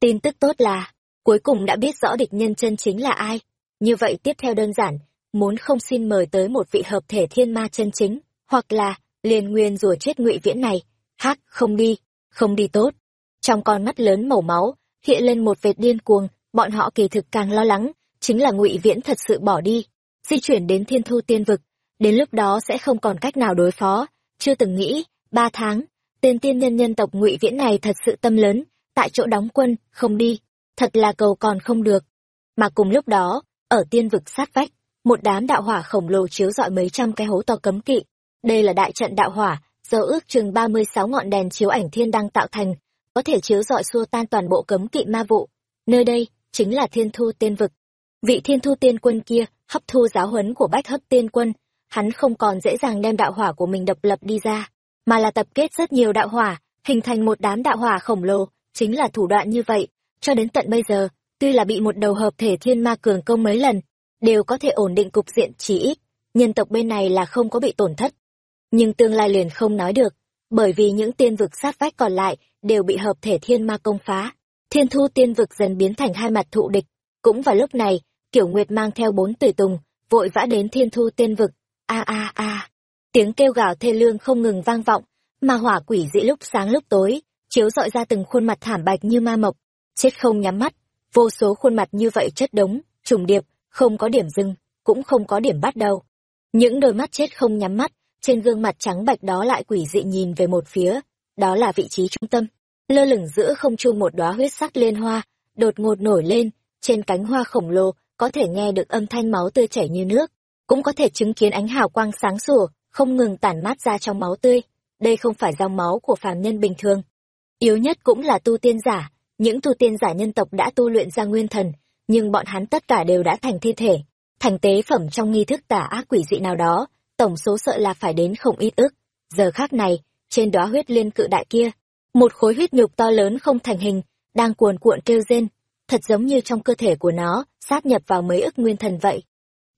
Tin tức tốt là, cuối cùng đã biết rõ địch nhân chân chính là ai. Như vậy tiếp theo đơn giản, muốn không xin mời tới một vị hợp thể thiên ma chân chính, hoặc là liền nguyên rùa chết ngụy viễn này. Hắc, không đi, không đi tốt. Trong con mắt lớn màu máu, hiện lên một vệt điên cuồng, bọn họ kỳ thực càng lo lắng, chính là ngụy viễn thật sự bỏ đi, di chuyển đến thiên thu tiên vực, đến lúc đó sẽ không còn cách nào đối phó, chưa từng nghĩ, ba tháng, tên tiên nhân nhân tộc ngụy viễn này thật sự tâm lớn, tại chỗ đóng quân, không đi, thật là cầu còn không được. Mà cùng lúc đó, ở tiên vực sát vách, một đám đạo hỏa khổng lồ chiếu rọi mấy trăm cái hố to cấm kỵ. Đây là đại trận đạo hỏa, do ước chừng 36 ngọn đèn chiếu ảnh thiên đăng tạo thành, có thể chiếu rọi xua tan toàn bộ cấm kỵ ma vụ. Nơi đây, chính là thiên thu tiên vực. Vị thiên thu tiên quân kia, hấp thu giáo huấn của bách hấp tiên quân, hắn không còn dễ dàng đem đạo hỏa của mình độc lập đi ra, mà là tập kết rất nhiều đạo hỏa, hình thành một đám đạo hỏa khổng lồ, chính là thủ đoạn như vậy. Cho đến tận bây giờ, tuy là bị một đầu hợp thể thiên ma cường công mấy lần, đều có thể ổn định cục diện chỉ ít, nhân tộc bên này là không có bị tổn thất. Nhưng tương lai liền không nói được, bởi vì những tiên vực sát vách còn lại đều bị hợp thể thiên ma công phá. Thiên thu tiên vực dần biến thành hai mặt thụ địch. Cũng vào lúc này, Kiểu Nguyệt mang theo bốn tùy tùng, vội vã đến thiên thu tiên vực. A a a. Tiếng kêu gào thê lương không ngừng vang vọng, mà hỏa quỷ dị lúc sáng lúc tối, chiếu dọi ra từng khuôn mặt thảm bạch như ma mộc, chết không nhắm mắt, vô số khuôn mặt như vậy chất đống, trùng điệp, không có điểm dừng, cũng không có điểm bắt đầu. Những đôi mắt chết không nhắm mắt, trên gương mặt trắng bạch đó lại quỷ dị nhìn về một phía, đó là vị trí trung tâm. Lơ lửng giữa không trung một đóa huyết sắc liên hoa, đột ngột nổi lên, trên cánh hoa khổng lồ, có thể nghe được âm thanh máu tươi chảy như nước, cũng có thể chứng kiến ánh hào quang sáng sủa, không ngừng tản mát ra trong máu tươi. Đây không phải dòng máu của phàm nhân bình thường. Yếu nhất cũng là tu tiên giả, những tu tiên giả nhân tộc đã tu luyện ra nguyên thần, nhưng bọn hắn tất cả đều đã thành thi thể, thành tế phẩm trong nghi thức tả ác quỷ dị nào đó, tổng số sợ là phải đến không ít ức. Giờ khác này, trên đóa huyết liên cự đại kia, một khối huyết nhục to lớn không thành hình, đang cuồn cuộn kêu rên, thật giống như trong cơ thể của nó, sáp nhập vào mấy ức nguyên thần vậy.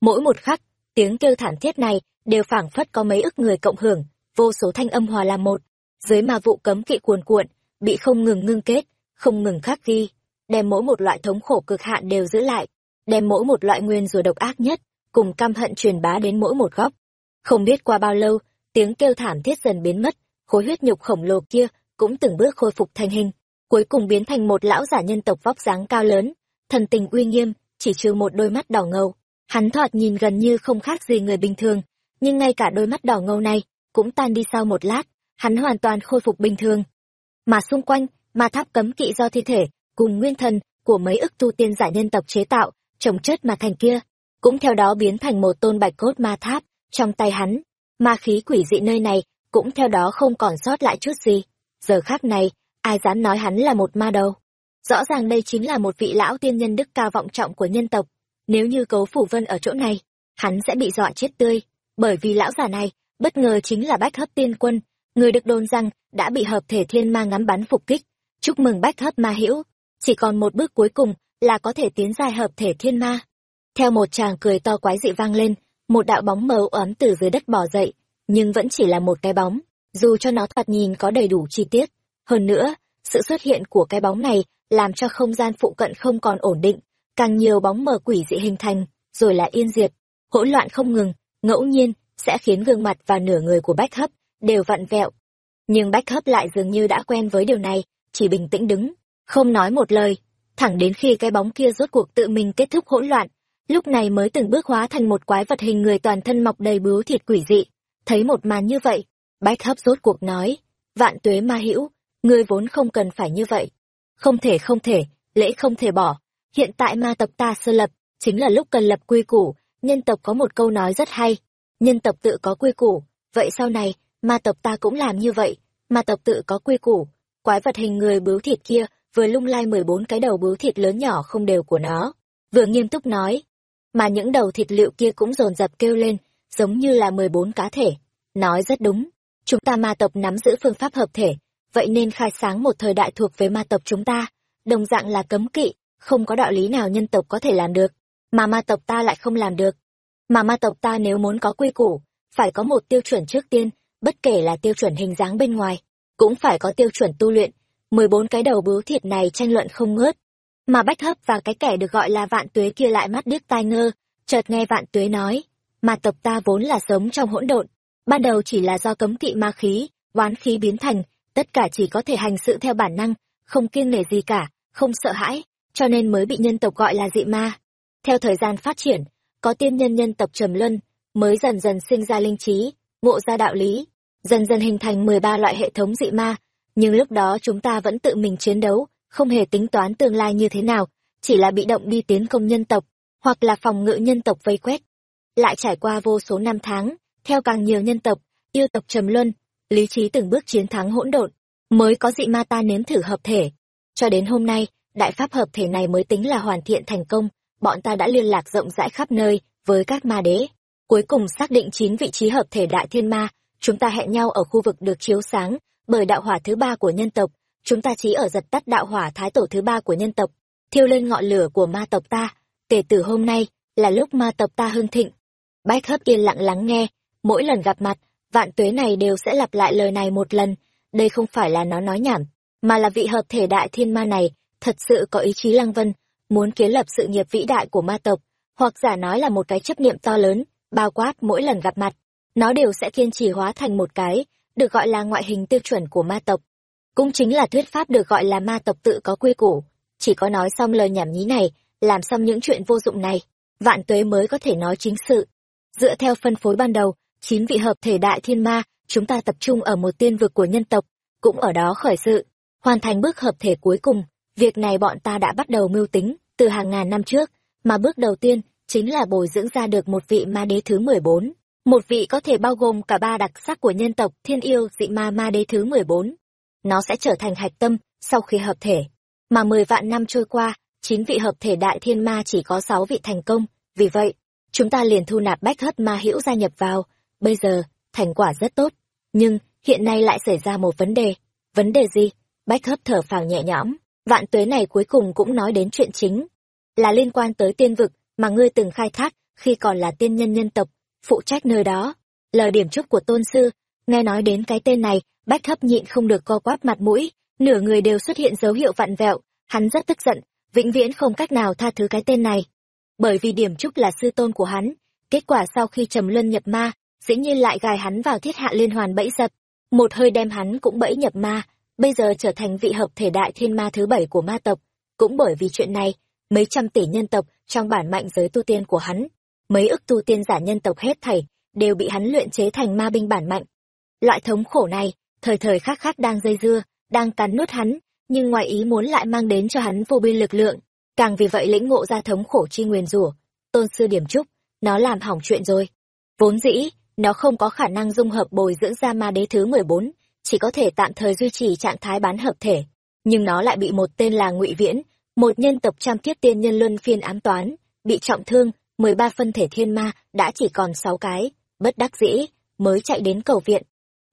Mỗi một khắc, tiếng kêu thảm thiết này đều phảng phất có mấy ức người cộng hưởng, vô số thanh âm hòa làm một. Dưới mà vụ cấm kỵ cuồn cuộn, bị không ngừng ngưng kết, không ngừng khắc ghi, đem mỗi một loại thống khổ cực hạn đều giữ lại, đem mỗi một loại nguyên rùa độc ác nhất, cùng căm hận truyền bá đến mỗi một góc. Không biết qua bao lâu, tiếng kêu thảm thiết dần biến mất, khối huyết nhục khổng lồ kia cũng từng bước khôi phục thành hình, cuối cùng biến thành một lão giả nhân tộc vóc dáng cao lớn, thần tình uy nghiêm, chỉ trừ một đôi mắt đỏ ngầu. Hắn thoạt nhìn gần như không khác gì người bình thường, nhưng ngay cả đôi mắt đỏ ngầu này cũng tan đi sau một lát, hắn hoàn toàn khôi phục bình thường. Mà xung quanh, ma tháp cấm kỵ do thi thể cùng nguyên thần của mấy ức tu tiên giả nhân tộc chế tạo, trồng chất mà thành kia, cũng theo đó biến thành một tôn bạch cốt ma tháp trong tay hắn. Ma khí quỷ dị nơi này cũng theo đó không còn sót lại chút gì. Giờ khác này, ai dám nói hắn là một ma đầu. Rõ ràng đây chính là một vị lão tiên nhân đức cao vọng trọng của nhân tộc. Nếu như cấu phủ vân ở chỗ này, hắn sẽ bị dọa chết tươi. Bởi vì lão già này, bất ngờ chính là bách hấp tiên quân, người được đồn rằng đã bị hợp thể thiên ma ngắm bắn phục kích. Chúc mừng bách hấp ma hữu chỉ còn một bước cuối cùng là có thể tiến dài hợp thể thiên ma. Theo một chàng cười to quái dị vang lên, một đạo bóng mờ ấm từ dưới đất bò dậy, nhưng vẫn chỉ là một cái bóng, dù cho nó thoạt nhìn có đầy đủ chi tiết. Hơn nữa, sự xuất hiện của cái bóng này làm cho không gian phụ cận không còn ổn định, càng nhiều bóng mờ quỷ dị hình thành, rồi là yên diệt, hỗn loạn không ngừng, ngẫu nhiên sẽ khiến gương mặt và nửa người của Bách Hấp đều vặn vẹo. Nhưng Bách Hấp lại dường như đã quen với điều này, chỉ bình tĩnh đứng, không nói một lời, thẳng đến khi cái bóng kia rốt cuộc tự mình kết thúc hỗn loạn, lúc này mới từng bước hóa thành một quái vật hình người toàn thân mọc đầy bướu thịt quỷ dị. Thấy một màn như vậy, Bách Hấp rốt cuộc nói, vạn tuế ma hữu, ngươi vốn không cần phải như vậy. Không thể không thể, lễ không thể bỏ. hiện tại ma tộc ta sơ lập, chính là lúc cần lập quy củ, nhân tộc có một câu nói rất hay, nhân tộc tự có quy củ, vậy sau này, ma tộc ta cũng làm như vậy, ma tộc tự có quy củ, quái vật hình người bướu thịt kia vừa lung lai mười bốn cái đầu bướu thịt lớn nhỏ không đều của nó, vừa nghiêm túc nói, mà những đầu thịt liệu kia cũng dồn dập kêu lên, giống như là mười bốn cá thể. Nói rất đúng, chúng ta ma tộc nắm giữ phương pháp hợp thể, vậy nên khai sáng một thời đại thuộc về ma tộc chúng ta, đồng dạng là cấm kỵ, không có đạo lý nào nhân tộc có thể làm được, mà ma tộc ta lại không làm được. Mà ma tộc ta nếu muốn có quy củ, phải có một tiêu chuẩn trước tiên, bất kể là tiêu chuẩn hình dáng bên ngoài, cũng phải có tiêu chuẩn tu luyện. mười bốn cái đầu bướu thịt này tranh luận không ngớt. Mà bách hấp và cái kẻ được gọi là vạn tuế kia lại mắt điếc tai ngơ, chợt nghe vạn tuế nói, mà tộc ta vốn là sống trong hỗn độn, ban đầu chỉ là do cấm kỵ ma khí, oán khí biến thành, tất cả chỉ có thể hành sự theo bản năng, không kiêng nể gì cả, không sợ hãi, cho nên mới bị nhân tộc gọi là dị ma. Theo thời gian phát triển, có tiên nhân nhân tộc trầm luân, mới dần dần sinh ra linh trí, ngộ ra đạo lý, dần dần hình thành 13 loại hệ thống dị ma, nhưng lúc đó chúng ta vẫn tự mình chiến đấu, không hề tính toán tương lai như thế nào, chỉ là bị động đi tiến công nhân tộc, hoặc là phòng ngự nhân tộc vây quét. Lại trải qua vô số năm tháng, theo càng nhiều nhân tộc, yêu tộc trầm luân, lý trí từng bước chiến thắng hỗn độn, mới có dị ma ta nếm thử hợp thể. Cho đến hôm nay, đại pháp hợp thể này mới tính là hoàn thiện thành công, bọn ta đã liên lạc rộng rãi khắp nơi với các ma đế. Cuối cùng xác định chín vị trí hợp thể đại thiên ma, chúng ta hẹn nhau ở khu vực được chiếu sáng bởi đạo hỏa thứ ba của nhân tộc, chúng ta chỉ ở giật tắt đạo hỏa thái tổ thứ ba của nhân tộc, thiêu lên ngọn lửa của ma tộc ta. Kể từ hôm nay, là lúc ma tộc ta hưng thịnh. Bách hấp yên lặng lắng nghe, mỗi lần gặp mặt, vạn tuế này đều sẽ lặp lại lời này một lần. Đây không phải là nó nói nhảm, mà là vị hợp thể đại thiên ma này thật sự có ý chí lăng vân, muốn kiến lập sự nghiệp vĩ đại của ma tộc, hoặc giả nói là một cái chấp niệm to lớn, bao quát mỗi lần gặp mặt, nó đều sẽ kiên trì hóa thành một cái, được gọi là ngoại hình tiêu chuẩn của ma tộc. Cũng chính là thuyết pháp được gọi là ma tộc tự có quy củ, chỉ có nói xong lời nhảm nhí này, làm xong những chuyện vô dụng này, vạn tuế mới có thể nói chính sự. Dựa theo phân phối ban đầu, chín vị hợp thể đại thiên ma, chúng ta tập trung ở một tiên vực của nhân tộc, cũng ở đó khởi sự, hoàn thành bước hợp thể cuối cùng. Việc này bọn ta đã bắt đầu mưu tính, từ hàng ngàn năm trước, mà bước đầu tiên chính là bồi dưỡng ra được một vị ma đế thứ 14. Một vị có thể bao gồm cả ba đặc sắc của nhân tộc thiên yêu dị ma ma đế thứ 14. Nó sẽ trở thành hạch tâm sau khi hợp thể. Mà 10 vạn năm trôi qua, chín vị hợp thể đại thiên ma chỉ có 6 vị thành công. Vì vậy, chúng ta liền thu nạp bách hất ma hữu gia nhập vào. Bây giờ, thành quả rất tốt. Nhưng, hiện nay lại xảy ra một vấn đề. Vấn đề gì? Bách hấp thở phào nhẹ nhõm. Vạn tuế này cuối cùng cũng nói đến chuyện chính. Là liên quan tới tiên vực mà ngươi từng khai thác khi còn là tiên nhân nhân tộc, phụ trách nơi đó. Lời điểm chúc của tôn sư, nghe nói đến cái tên này, bách Thấp nhịn không được co quắp mặt mũi, nửa người đều xuất hiện dấu hiệu vặn vẹo, hắn rất tức giận, vĩnh viễn không cách nào tha thứ cái tên này. Bởi vì điểm trúc là sư tôn của hắn, kết quả sau khi trầm luân nhập ma, dĩ nhiên lại gài hắn vào thiết hạ liên hoàn bẫy dập, một hơi đem hắn cũng bẫy nhập ma, bây giờ trở thành vị hợp thể đại thiên ma thứ bảy của ma tộc. Cũng bởi vì chuyện này, mấy trăm tỷ nhân tộc trong bản mạnh giới tu tiên của hắn, mấy ức tu tiên giả nhân tộc hết thảy, đều bị hắn luyện chế thành ma binh bản mạnh. Loại thống khổ này, thời thời khắc khắc đang dây dưa, đang cắn nuốt hắn, nhưng ngoài ý muốn lại mang đến cho hắn vô biên lực lượng, càng vì vậy lĩnh ngộ ra thống khổ chi nguyền rủa. Tôn sư điểm trúc, nó làm hỏng chuyện rồi. Vốn dĩ, nó không có khả năng dung hợp bồi dưỡng ra ma đế thứ 14, chỉ có thể tạm thời duy trì trạng thái bán hợp thể, nhưng nó lại bị một tên là Ngụy Viễn, một nhân tộc trăm kiếp tiên nhân luân phiên ám toán, bị trọng thương, 13 phân thể thiên ma đã chỉ còn sáu cái, bất đắc dĩ, mới chạy đến cầu viện.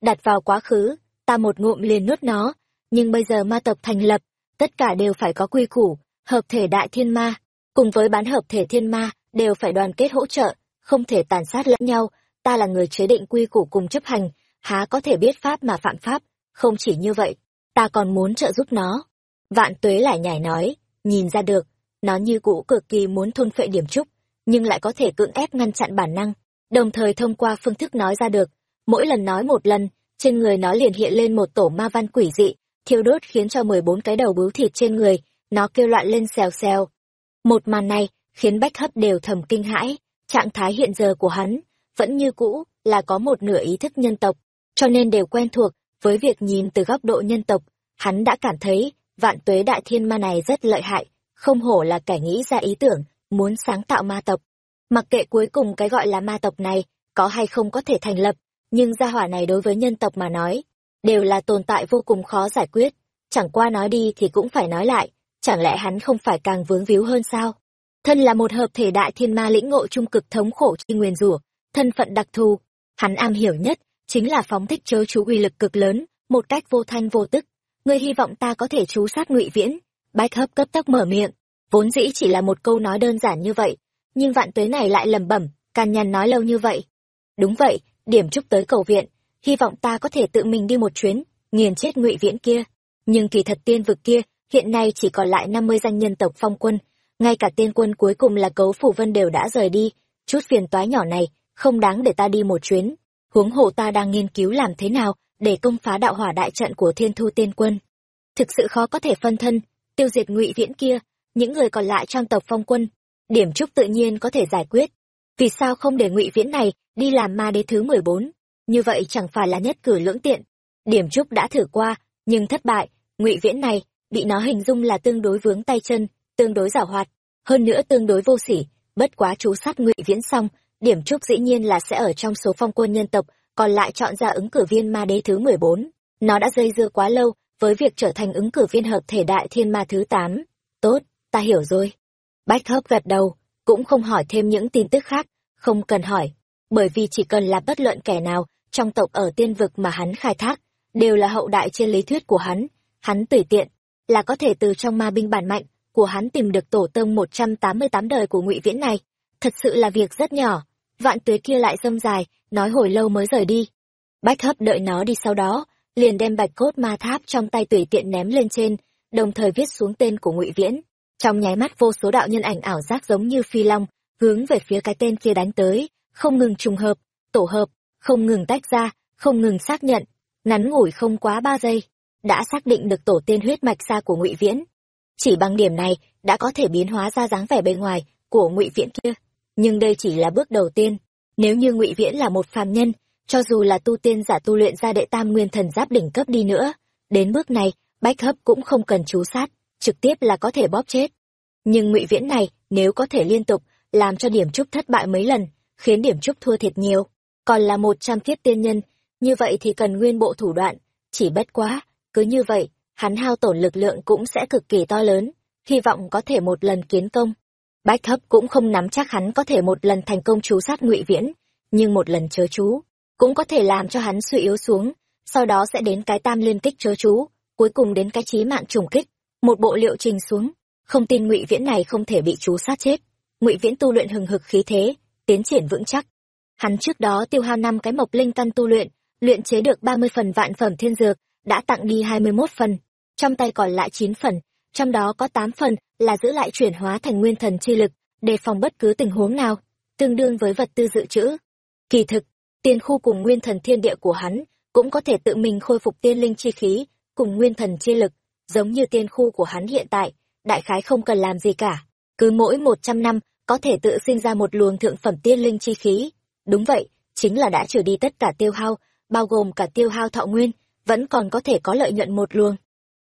Đặt vào quá khứ, ta một ngụm liền nuốt nó, nhưng bây giờ ma tộc thành lập, tất cả đều phải có quy củ, hợp thể đại thiên ma, cùng với bán hợp thể thiên ma, đều phải đoàn kết hỗ trợ, không thể tàn sát lẫn nhau, ta là người chế định quy củ cùng chấp hành, há có thể biết pháp mà phạm pháp, không chỉ như vậy, ta còn muốn trợ giúp nó. Vạn tuế lại nhảy nói, nhìn ra được, nó như cũ cực kỳ muốn thôn phệ điểm trúc, nhưng lại có thể cưỡng ép ngăn chặn bản năng, đồng thời thông qua phương thức nói ra được. Mỗi lần nói một lần, trên người nó liền hiện lên một tổ ma văn quỷ dị, thiêu đốt khiến cho mười bốn cái đầu bướu thịt trên người, nó kêu loạn lên xèo xèo. Một màn này, khiến bách hấp đều thầm kinh hãi, trạng thái hiện giờ của hắn, vẫn như cũ, là có một nửa ý thức nhân tộc, cho nên đều quen thuộc với việc nhìn từ góc độ nhân tộc. Hắn đã cảm thấy, vạn tuế đại thiên ma này rất lợi hại, không hổ là kẻ nghĩ ra ý tưởng, muốn sáng tạo ma tộc. Mặc kệ cuối cùng cái gọi là ma tộc này, có hay không có thể thành lập, nhưng gia hỏa này đối với nhân tộc mà nói, đều là tồn tại vô cùng khó giải quyết. Chẳng qua nói đi thì cũng phải nói lại, chẳng lẽ hắn không phải càng vướng víu hơn sao? Thân là một hợp thể đại thiên ma lĩnh ngộ trung cực thống khổ chi nguyền rủa, thân phận đặc thù, hắn am hiểu nhất chính là phóng thích chớ chú uy lực cực lớn, một cách vô thanh vô tức. Ngươi hy vọng ta có thể chú sát ngụy viễn. Bách hấp cấp tốc mở miệng, vốn dĩ chỉ là một câu nói đơn giản như vậy, nhưng vạn tuế này lại lẩm bẩm, càn nhằn nói lâu như vậy. Đúng vậy, điểm chúc tới cầu viện, hy vọng ta có thể tự mình đi một chuyến, nghiền chết ngụy viễn kia. Nhưng kỳ thật tiên vực kia, hiện nay chỉ còn lại năm mươi danh nhân tộc phong quân, ngay cả tiên quân cuối cùng là cấu phủ vân đều đã rời đi, chút phiền toái nhỏ này, không đáng để ta đi một chuyến. Huống hộ ta đang nghiên cứu làm thế nào để công phá đạo hỏa đại trận của thiên thu tiên quân. Thực sự khó có thể phân thân, tiêu diệt ngụy viễn kia, những người còn lại trong tộc phong quân, điểm trúc tự nhiên có thể giải quyết. Vì sao không để ngụy viễn này đi làm ma đế thứ mười bốn Như vậy chẳng phải là nhất cử lưỡng tiện. Điểm trúc đã thử qua, nhưng thất bại, ngụy viễn này bị nó hình dung là tương đối vướng tay chân, tương đối giảo hoạt, hơn nữa tương đối vô sỉ, bất quá chú sát ngụy viễn xong, điểm trúc dĩ nhiên là sẽ ở trong số phong quân nhân tộc, còn lại chọn ra ứng cử viên ma đế thứ mười bốn Nó đã dây dưa quá lâu với việc trở thành ứng cử viên hợp thể đại thiên ma thứ tám Tốt, ta hiểu rồi. Bách hấp gật đầu, cũng không hỏi thêm những tin tức khác, không cần hỏi, bởi vì chỉ cần là bất luận kẻ nào trong tộc ở tiên vực mà hắn khai thác, đều là hậu đại trên lý thuyết của hắn, hắn tùy tiện, là có thể từ trong ma binh bản mạnh của hắn tìm được tổ tông một trăm tám mươi tám đời của ngụy Viễn này. Thật sự là việc rất nhỏ, vạn tuế kia lại dâm dài, nói hồi lâu mới rời đi. Bách hấp đợi nó đi sau đó, liền đem bạch cốt ma tháp trong tay tùy tiện ném lên trên, đồng thời viết xuống tên của ngụy Viễn. Trong nháy mắt vô số đạo nhân ảnh ảo giác giống như phi long, hướng về phía cái tên kia đánh tới, không ngừng trùng hợp, tổ hợp, không ngừng tách ra, không ngừng xác nhận, ngắn ngủi không quá ba giây, đã xác định được tổ tiên huyết mạch xa của ngụy Viễn. Chỉ bằng điểm này, đã có thể biến hóa ra dáng vẻ bề ngoài của ngụy Viễn kia nhưng đây chỉ là bước đầu tiên. Nếu như ngụy viễn là một phàm nhân, cho dù là tu tiên giả tu luyện ra đệ tam nguyên thần giáp đỉnh cấp đi nữa, đến bước này, bách hấp cũng không cần chú sát, trực tiếp là có thể bóp chết. Nhưng ngụy viễn này, nếu có thể liên tục, làm cho điểm trúc thất bại mấy lần, khiến điểm trúc thua thiệt nhiều. Còn là một trăm thiết tiên nhân, như vậy thì cần nguyên bộ thủ đoạn. Chỉ bất quá, cứ như vậy, hắn hao tổn lực lượng cũng sẽ cực kỳ to lớn, hy vọng có thể một lần kiến công. Bách hấp cũng không nắm chắc hắn có thể một lần thành công chú sát ngụy viễn, nhưng một lần chớ chú, cũng có thể làm cho hắn suy yếu xuống, sau đó sẽ đến cái tam liên kích chớ chú, cuối cùng đến cái chí mạng trùng kích, một bộ liệu trình xuống, không tin ngụy viễn này không thể bị chú sát chết. Ngụy viễn tu luyện hừng hực khí thế, tiến triển vững chắc. Hắn trước đó tiêu hao năm cái mộc linh căn tu luyện, luyện chế được ba mươi phần vạn phẩm thiên dược, đã tặng đi hai mươi mốt phần, trong tay còn lại chín phần, trong đó có tám phần là giữ lại chuyển hóa thành nguyên thần chi lực, đề phòng bất cứ tình huống nào, tương đương với vật tư dự trữ. Kỳ thực, tiên khu cùng nguyên thần thiên địa của hắn cũng có thể tự mình khôi phục tiên linh chi khí, cùng nguyên thần chi lực, giống như tiên khu của hắn hiện tại, đại khái không cần làm gì cả. Cứ mỗi một trăm năm, có thể tự sinh ra một luồng thượng phẩm tiên linh chi khí. Đúng vậy, chính là đã trừ đi tất cả tiêu hao, bao gồm cả tiêu hao thọ nguyên, vẫn còn có thể có lợi nhuận một luồng.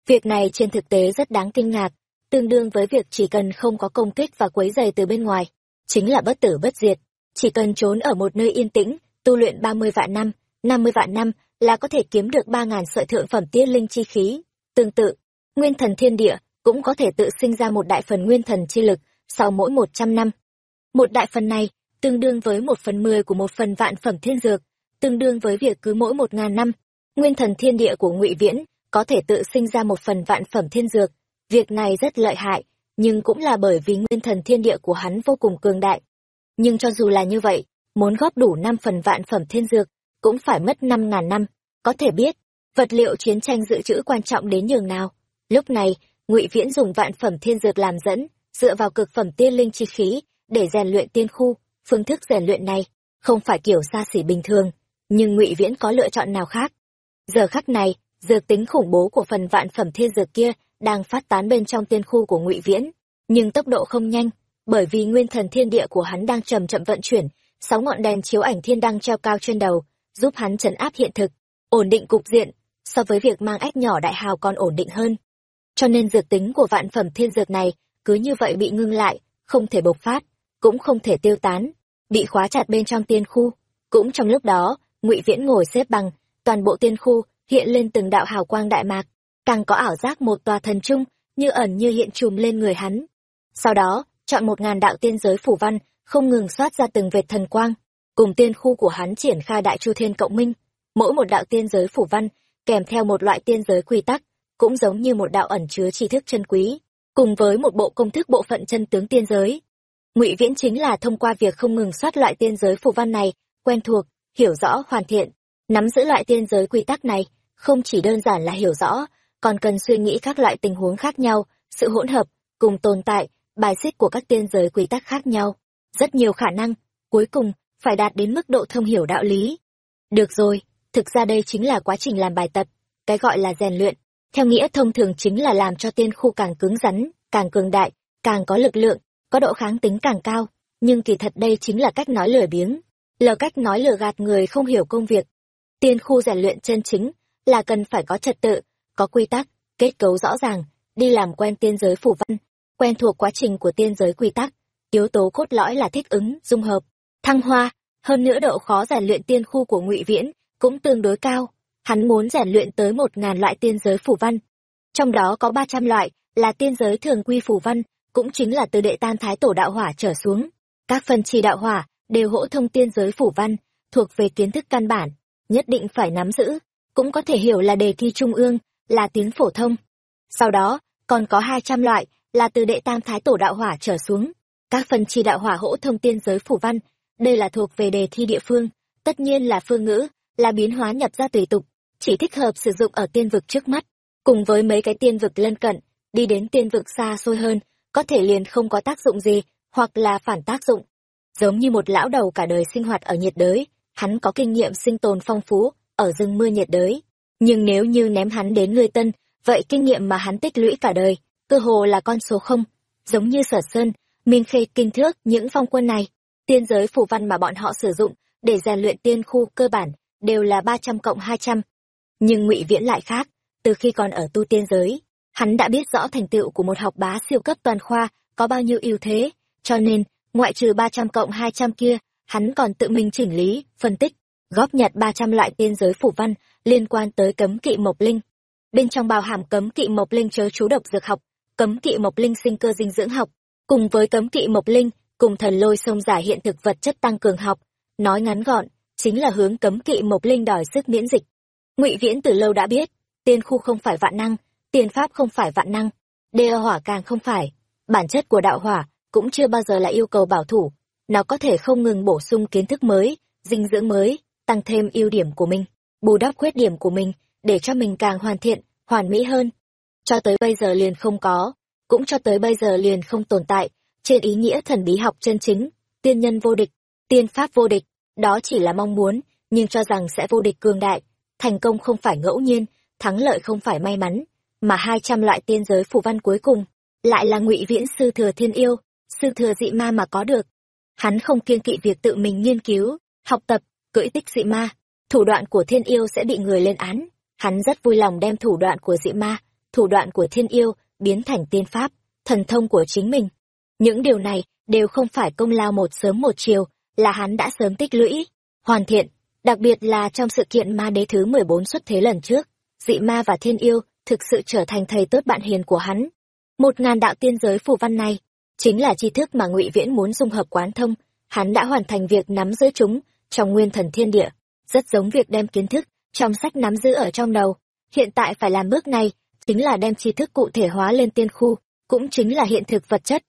Việc này trên thực tế rất đáng kinh ngạc, tương đương với việc chỉ cần không có công kích và quấy dày từ bên ngoài, chính là bất tử bất diệt. Chỉ cần trốn ở một nơi yên tĩnh, tu luyện ba mươi vạn năm, năm mươi vạn năm là có thể kiếm được ba ngàn sợi thượng phẩm tiên linh chi khí. Tương tự, nguyên thần thiên địa cũng có thể tự sinh ra một đại phần nguyên thần chi lực sau mỗi một trăm năm. Một đại phần này tương đương với một phần mười của một phần vạn phẩm thiên dược, tương đương với việc cứ mỗi một ngàn năm, nguyên thần thiên địa của ngụy Viễn có thể tự sinh ra một phần vạn phẩm thiên dược. Việc này rất lợi hại, nhưng cũng là bởi vì nguyên thần thiên địa của hắn vô cùng cường đại. Nhưng cho dù là như vậy, muốn góp đủ năm phần vạn phẩm thiên dược, cũng phải mất năm ngàn năm. Có thể biết, vật liệu chiến tranh dự trữ quan trọng đến nhường nào. Lúc này, ngụy Viễn dùng vạn phẩm thiên dược làm dẫn, dựa vào cực phẩm tiên linh chi khí, để rèn luyện tiên khu. Phương thức rèn luyện này, không phải kiểu xa xỉ bình thường, nhưng ngụy Viễn có lựa chọn nào khác. Giờ khắc này, dược tính khủng bố của phần vạn phẩm thiên dược kia đang phát tán bên trong tiên khu của ngụy viễn nhưng tốc độ không nhanh bởi vì nguyên thần thiên địa của hắn đang chậm chậm vận chuyển sáu ngọn đèn chiếu ảnh thiên đăng treo cao trên đầu giúp hắn chấn áp hiện thực ổn định cục diện so với việc mang ách nhỏ đại hào còn ổn định hơn cho nên dược tính của vạn phẩm thiên dược này cứ như vậy bị ngưng lại, không thể bộc phát, cũng không thể tiêu tán, bị khóa chặt bên trong tiên khu. Cũng trong lúc đó, Ngụy Viễn ngồi xếp bằng, toàn bộ tiên khu hiện lên từng đạo hào quang đại mạc, càng có ảo giác một tòa thần trung như ẩn như hiện trùm lên người hắn. Sau đó, chọn một ngàn đạo tiên giới phủ văn, không ngừng xoát ra từng vệt thần quang, cùng tiên khu của hắn triển khai đại chu thiên cộng minh. Mỗi một đạo tiên giới phủ văn, kèm theo một loại tiên giới quy tắc, cũng giống như một đạo ẩn chứa tri thức chân quý, cùng với một bộ công thức bộ phận chân tướng tiên giới. Ngụy Viễn chính là thông qua việc không ngừng soát loại tiên giới phủ văn này, quen thuộc, hiểu rõ, hoàn thiện, nắm giữ loại tiên giới quy tắc này, không chỉ đơn giản là hiểu rõ, còn cần suy nghĩ các loại tình huống khác nhau, sự hỗn hợp, cùng tồn tại, bài xích của các tiên giới quy tắc khác nhau. Rất nhiều khả năng, cuối cùng, phải đạt đến mức độ thông hiểu đạo lý. Được rồi, thực ra đây chính là quá trình làm bài tập, cái gọi là rèn luyện, theo nghĩa thông thường chính là làm cho tiên khu càng cứng rắn, càng cường đại, càng có lực lượng, có độ kháng tính càng cao, nhưng kỳ thật đây chính là cách nói lười biếng, lờ cách nói lừa gạt người không hiểu công việc. Tiên khu rèn luyện chân chính là cần phải có trật tự, có quy tắc, kết cấu rõ ràng, đi làm quen tiên giới phủ văn, quen thuộc quá trình của tiên giới quy tắc, yếu tố cốt lõi là thích ứng, dung hợp, thăng hoa, hơn nữa độ khó rèn luyện tiên khu của Ngụy Viễn cũng tương đối cao. Hắn muốn rèn luyện tới một ngàn loại tiên giới phủ văn, trong đó có ba trăm loại là tiên giới thường quy phủ văn, cũng chính là từ đệ tam thái tổ đạo hỏa trở xuống. Các phần chi đạo hỏa đều hỗ thông tiên giới phủ văn, thuộc về kiến thức căn bản, nhất định phải nắm giữ, cũng có thể hiểu là đề thi trung ương, là tiếng phổ thông. Sau đó, còn có hai trăm loại là từ đệ tam thái tổ đạo hỏa trở xuống. Các phần chi đạo hỏa hỗ thông tiên giới phủ văn, đây là thuộc về đề thi địa phương, tất nhiên là phương ngữ, là biến hóa nhập ra tùy tục, chỉ thích hợp sử dụng ở tiên vực trước mắt, cùng với mấy cái tiên vực lân cận, đi đến tiên vực xa xôi hơn, có thể liền không có tác dụng gì, hoặc là phản tác dụng. Giống như một lão đầu cả đời sinh hoạt ở nhiệt đới, hắn có kinh nghiệm sinh tồn phong phú, ở rừng mưa nhiệt đới. Nhưng nếu như ném hắn đến người tân, vậy kinh nghiệm mà hắn tích lũy cả đời, cơ hồ là con số không. Giống như sở sơn, minh khê kinh thước những phong quân này, tiên giới phù văn mà bọn họ sử dụng để rèn luyện tiên khu cơ bản đều là ba trăm cộng hai trăm nhưng ngụy viễn lại khác từ khi còn ở tu tiên giới hắn đã biết rõ thành tựu của một học bá siêu cấp toàn khoa có bao nhiêu ưu thế cho nên ngoại trừ ba trăm cộng hai trăm kia hắn còn tự mình chỉnh lý phân tích góp nhặt ba trăm loại tiên giới phủ văn liên quan tới cấm kỵ mộc linh. Bên trong bao hàm cấm kỵ mộc linh chớ chú độc dược học, cấm kỵ mộc linh sinh cơ dinh dưỡng học. Cùng với cấm kỵ mộc linh, cùng thần lôi sông giải hiện thực vật chất tăng cường học, nói ngắn gọn, chính là hướng cấm kỵ mộc linh đòi sức miễn dịch. Ngụy viễn từ lâu đã biết, tiên khu không phải vạn năng, tiên pháp không phải vạn năng, đê hỏa càng không phải. Bản chất của đạo hỏa cũng chưa bao giờ là yêu cầu bảo thủ, nó có thể không ngừng bổ sung kiến thức mới, dinh dưỡng mới tăng thêm ưu điểm của mình, bù đắp khuyết điểm của mình để cho mình càng hoàn thiện, hoàn mỹ hơn. Cho tới bây giờ liền không có, cũng cho tới bây giờ liền không tồn tại trên ý nghĩa thần bí học chân chính, tiên nhân vô địch, tiên pháp vô địch. Đó chỉ là mong muốn, nhưng cho rằng sẽ vô địch cường đại, thành công không phải ngẫu nhiên, thắng lợi không phải may mắn, mà hai trăm loại tiên giới phù văn cuối cùng lại là ngụy viễn sư thừa thiên yêu, sư thừa dị ma mà có được. Hắn không kiêng kỵ việc tự mình nghiên cứu, học tập cưỡi tích dị ma, thủ đoạn của thiên yêu sẽ bị người lên án. Hắn rất vui lòng đem thủ đoạn của dị ma, thủ đoạn của thiên yêu biến thành tiên pháp, thần thông của chính mình. Những điều này đều không phải công lao một sớm một chiều là hắn đã sớm tích lũy. Hoàn thiện, đặc biệt là trong sự kiện ma đế thứ mười bốn xuất thế lần trước, dị ma và thiên yêu thực sự trở thành thầy tốt bạn hiền của hắn. Một ngàn đạo tiên giới phù văn này chính là tri thức mà ngụy viễn muốn dung hợp quán thông. Hắn đã hoàn thành việc nắm giữ chúng trong nguyên thần thiên địa, rất giống việc đem kiến thức trong sách nắm giữ ở trong đầu. Hiện tại phải làm bước này chính là đem tri thức cụ thể hóa lên tiên khu, cũng chính là hiện thực vật chất.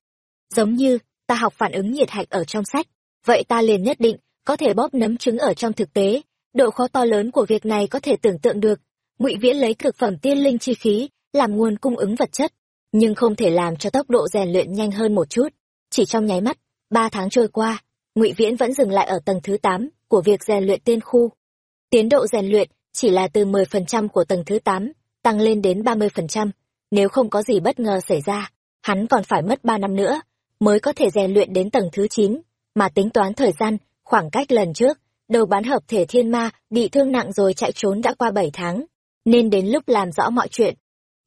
Giống như, ta học phản ứng nhiệt hạch ở trong sách, vậy ta liền nhất định có thể bóp nấm trứng ở trong thực tế. Độ khó to lớn của việc này có thể tưởng tượng được. Ngụy viễn lấy cực phẩm tiên linh chi khí làm nguồn cung ứng vật chất, nhưng không thể làm cho tốc độ rèn luyện nhanh hơn một chút. Chỉ trong nháy mắt, ba tháng trôi qua ngụy viễn vẫn dừng lại ở tầng thứ tám của việc rèn luyện tiên khu. Tiến độ rèn luyện chỉ là từ mười phần trăm của tầng thứ tám tăng lên đến ba mươi phần trăm. Nếu không có gì bất ngờ xảy ra hắn còn phải mất ba năm nữa mới có thể rèn luyện đến tầng thứ chín. Mà tính toán thời gian khoảng cách lần trước đầu bán hợp thể thiên ma bị thương nặng rồi chạy trốn đã qua bảy tháng nên đến lúc làm rõ mọi chuyện.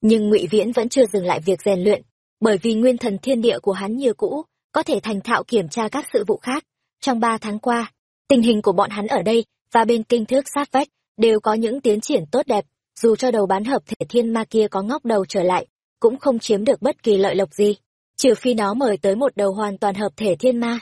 Nhưng ngụy viễn vẫn chưa dừng lại việc rèn luyện bởi vì nguyên thần thiên địa của hắn như cũ, có thể thành thạo kiểm tra các sự vụ khác. Trong ba tháng qua, tình hình của bọn hắn ở đây và bên kinh thước sát vách đều có những tiến triển tốt đẹp, dù cho đầu bán hợp thể thiên ma kia có ngóc đầu trở lại, cũng không chiếm được bất kỳ lợi lộc gì, trừ phi nó mời tới một đầu hoàn toàn hợp thể thiên ma.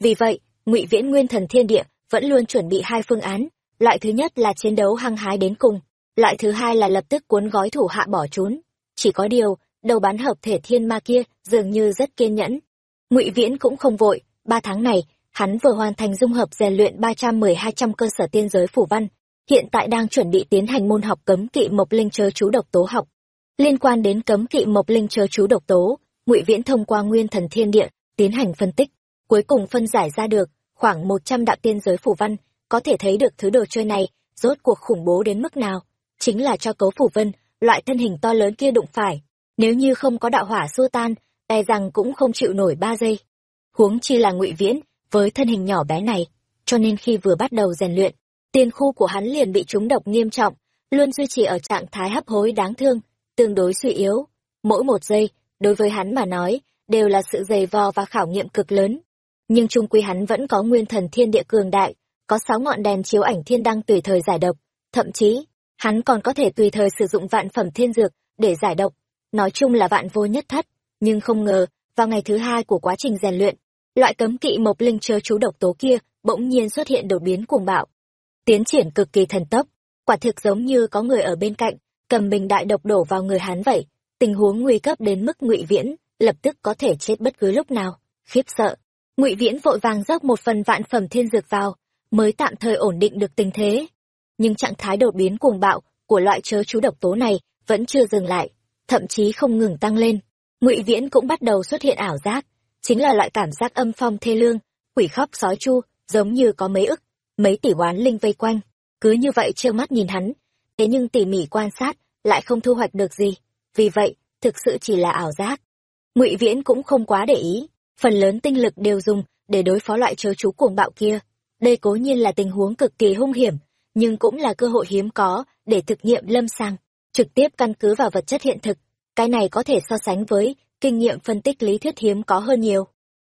Vì vậy, Ngụy Viễn Nguyên Thần Thiên Địa vẫn luôn chuẩn bị hai phương án, loại thứ nhất là chiến đấu hăng hái đến cùng, loại thứ hai là lập tức cuốn gói thủ hạ bỏ trốn. Chỉ có điều, đầu bán hợp thể thiên ma kia dường như rất kiên nhẫn. Ngụy Viễn cũng không vội, ba tháng này, hắn vừa hoàn thành dung hợp rèn luyện ba trăm mười hai trăm cơ sở tiên giới phủ văn, hiện tại đang chuẩn bị tiến hành môn học cấm kỵ mộc linh chớ chú độc tố học. Liên quan đến cấm kỵ mộc linh chớ chú độc tố, Ngụy Viễn thông qua nguyên thần thiên địa tiến hành phân tích, cuối cùng phân giải ra được khoảng một trăm đạo tiên giới phủ văn, có thể thấy được thứ đồ chơi này rốt cuộc khủng bố đến mức nào, chính là cho cấu phủ vân, loại thân hình to lớn kia đụng phải, nếu như không có đạo hỏa xua tan, e rằng cũng không chịu nổi ba giây. Huống chi là Ngụy Viễn, với thân hình nhỏ bé này, cho nên khi vừa bắt đầu rèn luyện, tiên khu của hắn liền bị trúng độc nghiêm trọng, luôn duy trì ở trạng thái hấp hối đáng thương, tương đối suy yếu. Mỗi một giây, đối với hắn mà nói, đều là sự dày vò và khảo nghiệm cực lớn. Nhưng trung quy hắn vẫn có nguyên thần thiên địa cường đại, có sáu ngọn đèn chiếu ảnh thiên đăng tùy thời giải độc, thậm chí, hắn còn có thể tùy thời sử dụng vạn phẩm thiên dược để giải độc. Nói chung là vạn vô nhất thất, nhưng không ngờ, vào ngày thứ hai của quá trình rèn luyện, loại cấm kỵ mộc linh chớ chú độc tố kia bỗng nhiên xuất hiện đột biến cuồng bạo. Tiến triển cực kỳ thần tốc, quả thực giống như có người ở bên cạnh, cầm bình đại độc đổ vào người hắn vậy. Tình huống nguy cấp đến mức ngụy viễn, lập tức có thể chết bất cứ lúc nào. Khiếp sợ, ngụy viễn vội vàng dốc một phần vạn phẩm thiên dược vào, mới tạm thời ổn định được tình thế. Nhưng trạng thái đột biến cuồng bạo của loại chớ chú độc tố này vẫn chưa dừng lại, thậm chí không ngừng tăng lên. Ngụy Viễn cũng bắt đầu xuất hiện ảo giác, chính là loại cảm giác âm phong thê lương, quỷ khóc sói chu, giống như có mấy ức, mấy tỷ oán linh vây quanh, cứ như vậy trơ mắt nhìn hắn, thế nhưng tỉ mỉ quan sát lại không thu hoạch được gì, vì vậy, thực sự chỉ là ảo giác. Ngụy Viễn cũng không quá để ý, phần lớn tinh lực đều dùng để đối phó loại chớ chú cuồng bạo kia. Đây cố nhiên là tình huống cực kỳ hung hiểm, nhưng cũng là cơ hội hiếm có để thực nghiệm lâm sàng, trực tiếp căn cứ vào vật chất hiện thực. Cái này có thể so sánh với kinh nghiệm phân tích lý thuyết hiếm có hơn nhiều.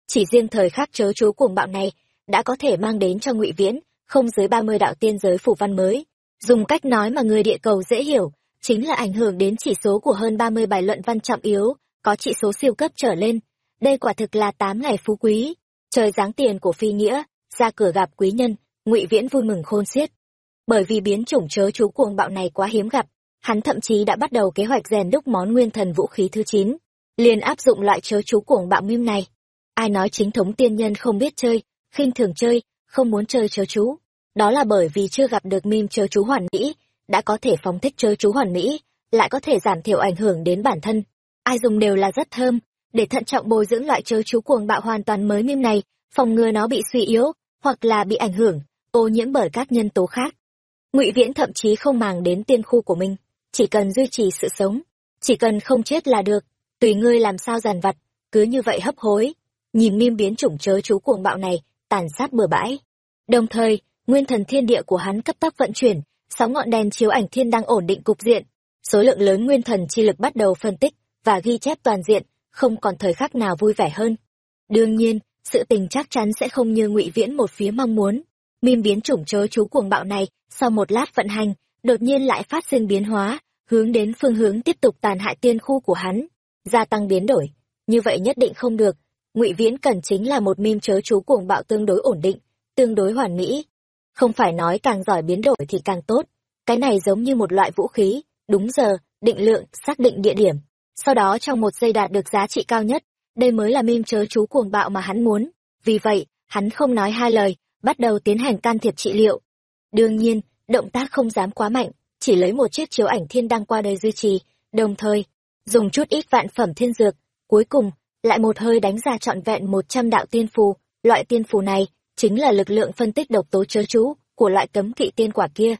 Chỉ riêng thời khắc chớ chú cuồng bạo này đã có thể mang đến cho Ngụy Viễn không dưới ba mươi đạo tiên giới phủ văn mới. Dùng cách nói mà người địa cầu dễ hiểu, chính là ảnh hưởng đến chỉ số của hơn ba mươi bài luận văn trọng yếu, có chỉ số siêu cấp trở lên. Đây quả thực là tám ngày phú quý, trời giáng tiền của phi nghĩa, ra cửa gặp quý nhân, Ngụy Viễn vui mừng khôn xiết. Bởi vì biến chủng chớ chú cuồng bạo này quá hiếm gặp, hắn thậm chí đã bắt đầu kế hoạch rèn đúc món nguyên thần vũ khí thứ chín liền áp dụng loại chớ chú cuồng bạo mim này. Ai nói chính thống tiên nhân không biết chơi, khinh thường chơi, không muốn chơi chớ chú. Đó là bởi vì chưa gặp được mim chớ chú hoàn mỹ, đã có thể phóng thích chớ chú hoàn mỹ, lại có thể giảm thiểu ảnh hưởng đến bản thân. Ai dùng đều là rất thơm, để thận trọng bồi dưỡng loại chớ chú cuồng bạo hoàn toàn mới mim này, phòng ngừa nó bị suy yếu, hoặc là bị ảnh hưởng, ô nhiễm bởi các nhân tố khác. Ngụy Viễn thậm chí không màng đến tiên khu của mình, chỉ cần duy trì sự sống, chỉ cần không chết là được, tùy ngươi làm sao giàn vặt, cứ như vậy hấp hối. Nhìn mim biến chủng chớ chú cuồng bạo này, tàn sát bừa bãi. Đồng thời, nguyên thần thiên địa của hắn cấp tốc vận chuyển, sáu ngọn đèn chiếu ảnh thiên đang ổn định cục diện. Số lượng lớn nguyên thần chi lực bắt đầu phân tích và ghi chép toàn diện, không còn thời khắc nào vui vẻ hơn. Đương nhiên, sự tình chắc chắn sẽ không như ngụy viễn một phía mong muốn. Mim biến chủng chớ chú cuồng bạo này, sau một lát vận hành, đột nhiên lại phát sinh biến hóa, hướng đến phương hướng tiếp tục tàn hại tiên khu của hắn gia tăng biến đổi. Như vậy nhất định không được. Ngụy viễn cần chính là một mim chớ chú cuồng bạo tương đối ổn định, tương đối hoàn mỹ. Không phải nói càng giỏi biến đổi thì càng tốt. Cái này giống như một loại vũ khí. Đúng giờ, định lượng, xác định địa điểm. Sau đó trong một giây đạt được giá trị cao nhất, đây mới là mim chớ chú cuồng bạo mà hắn muốn. Vì vậy, hắn không nói hai lời, bắt đầu tiến hành can thiệp trị liệu. Đương nhiên, động tác không dám quá mạnh, chỉ lấy một chiếc chiếu ảnh thiên đăng qua đây duy trì, đồng thời dùng chút ít vạn phẩm thiên dược, cuối cùng, lại một hơi đánh ra trọn vẹn một trăm đạo tiên phù, loại tiên phù này chính là lực lượng phân tích độc tố chớ chú của loại cấm kỵ tiên quả kia.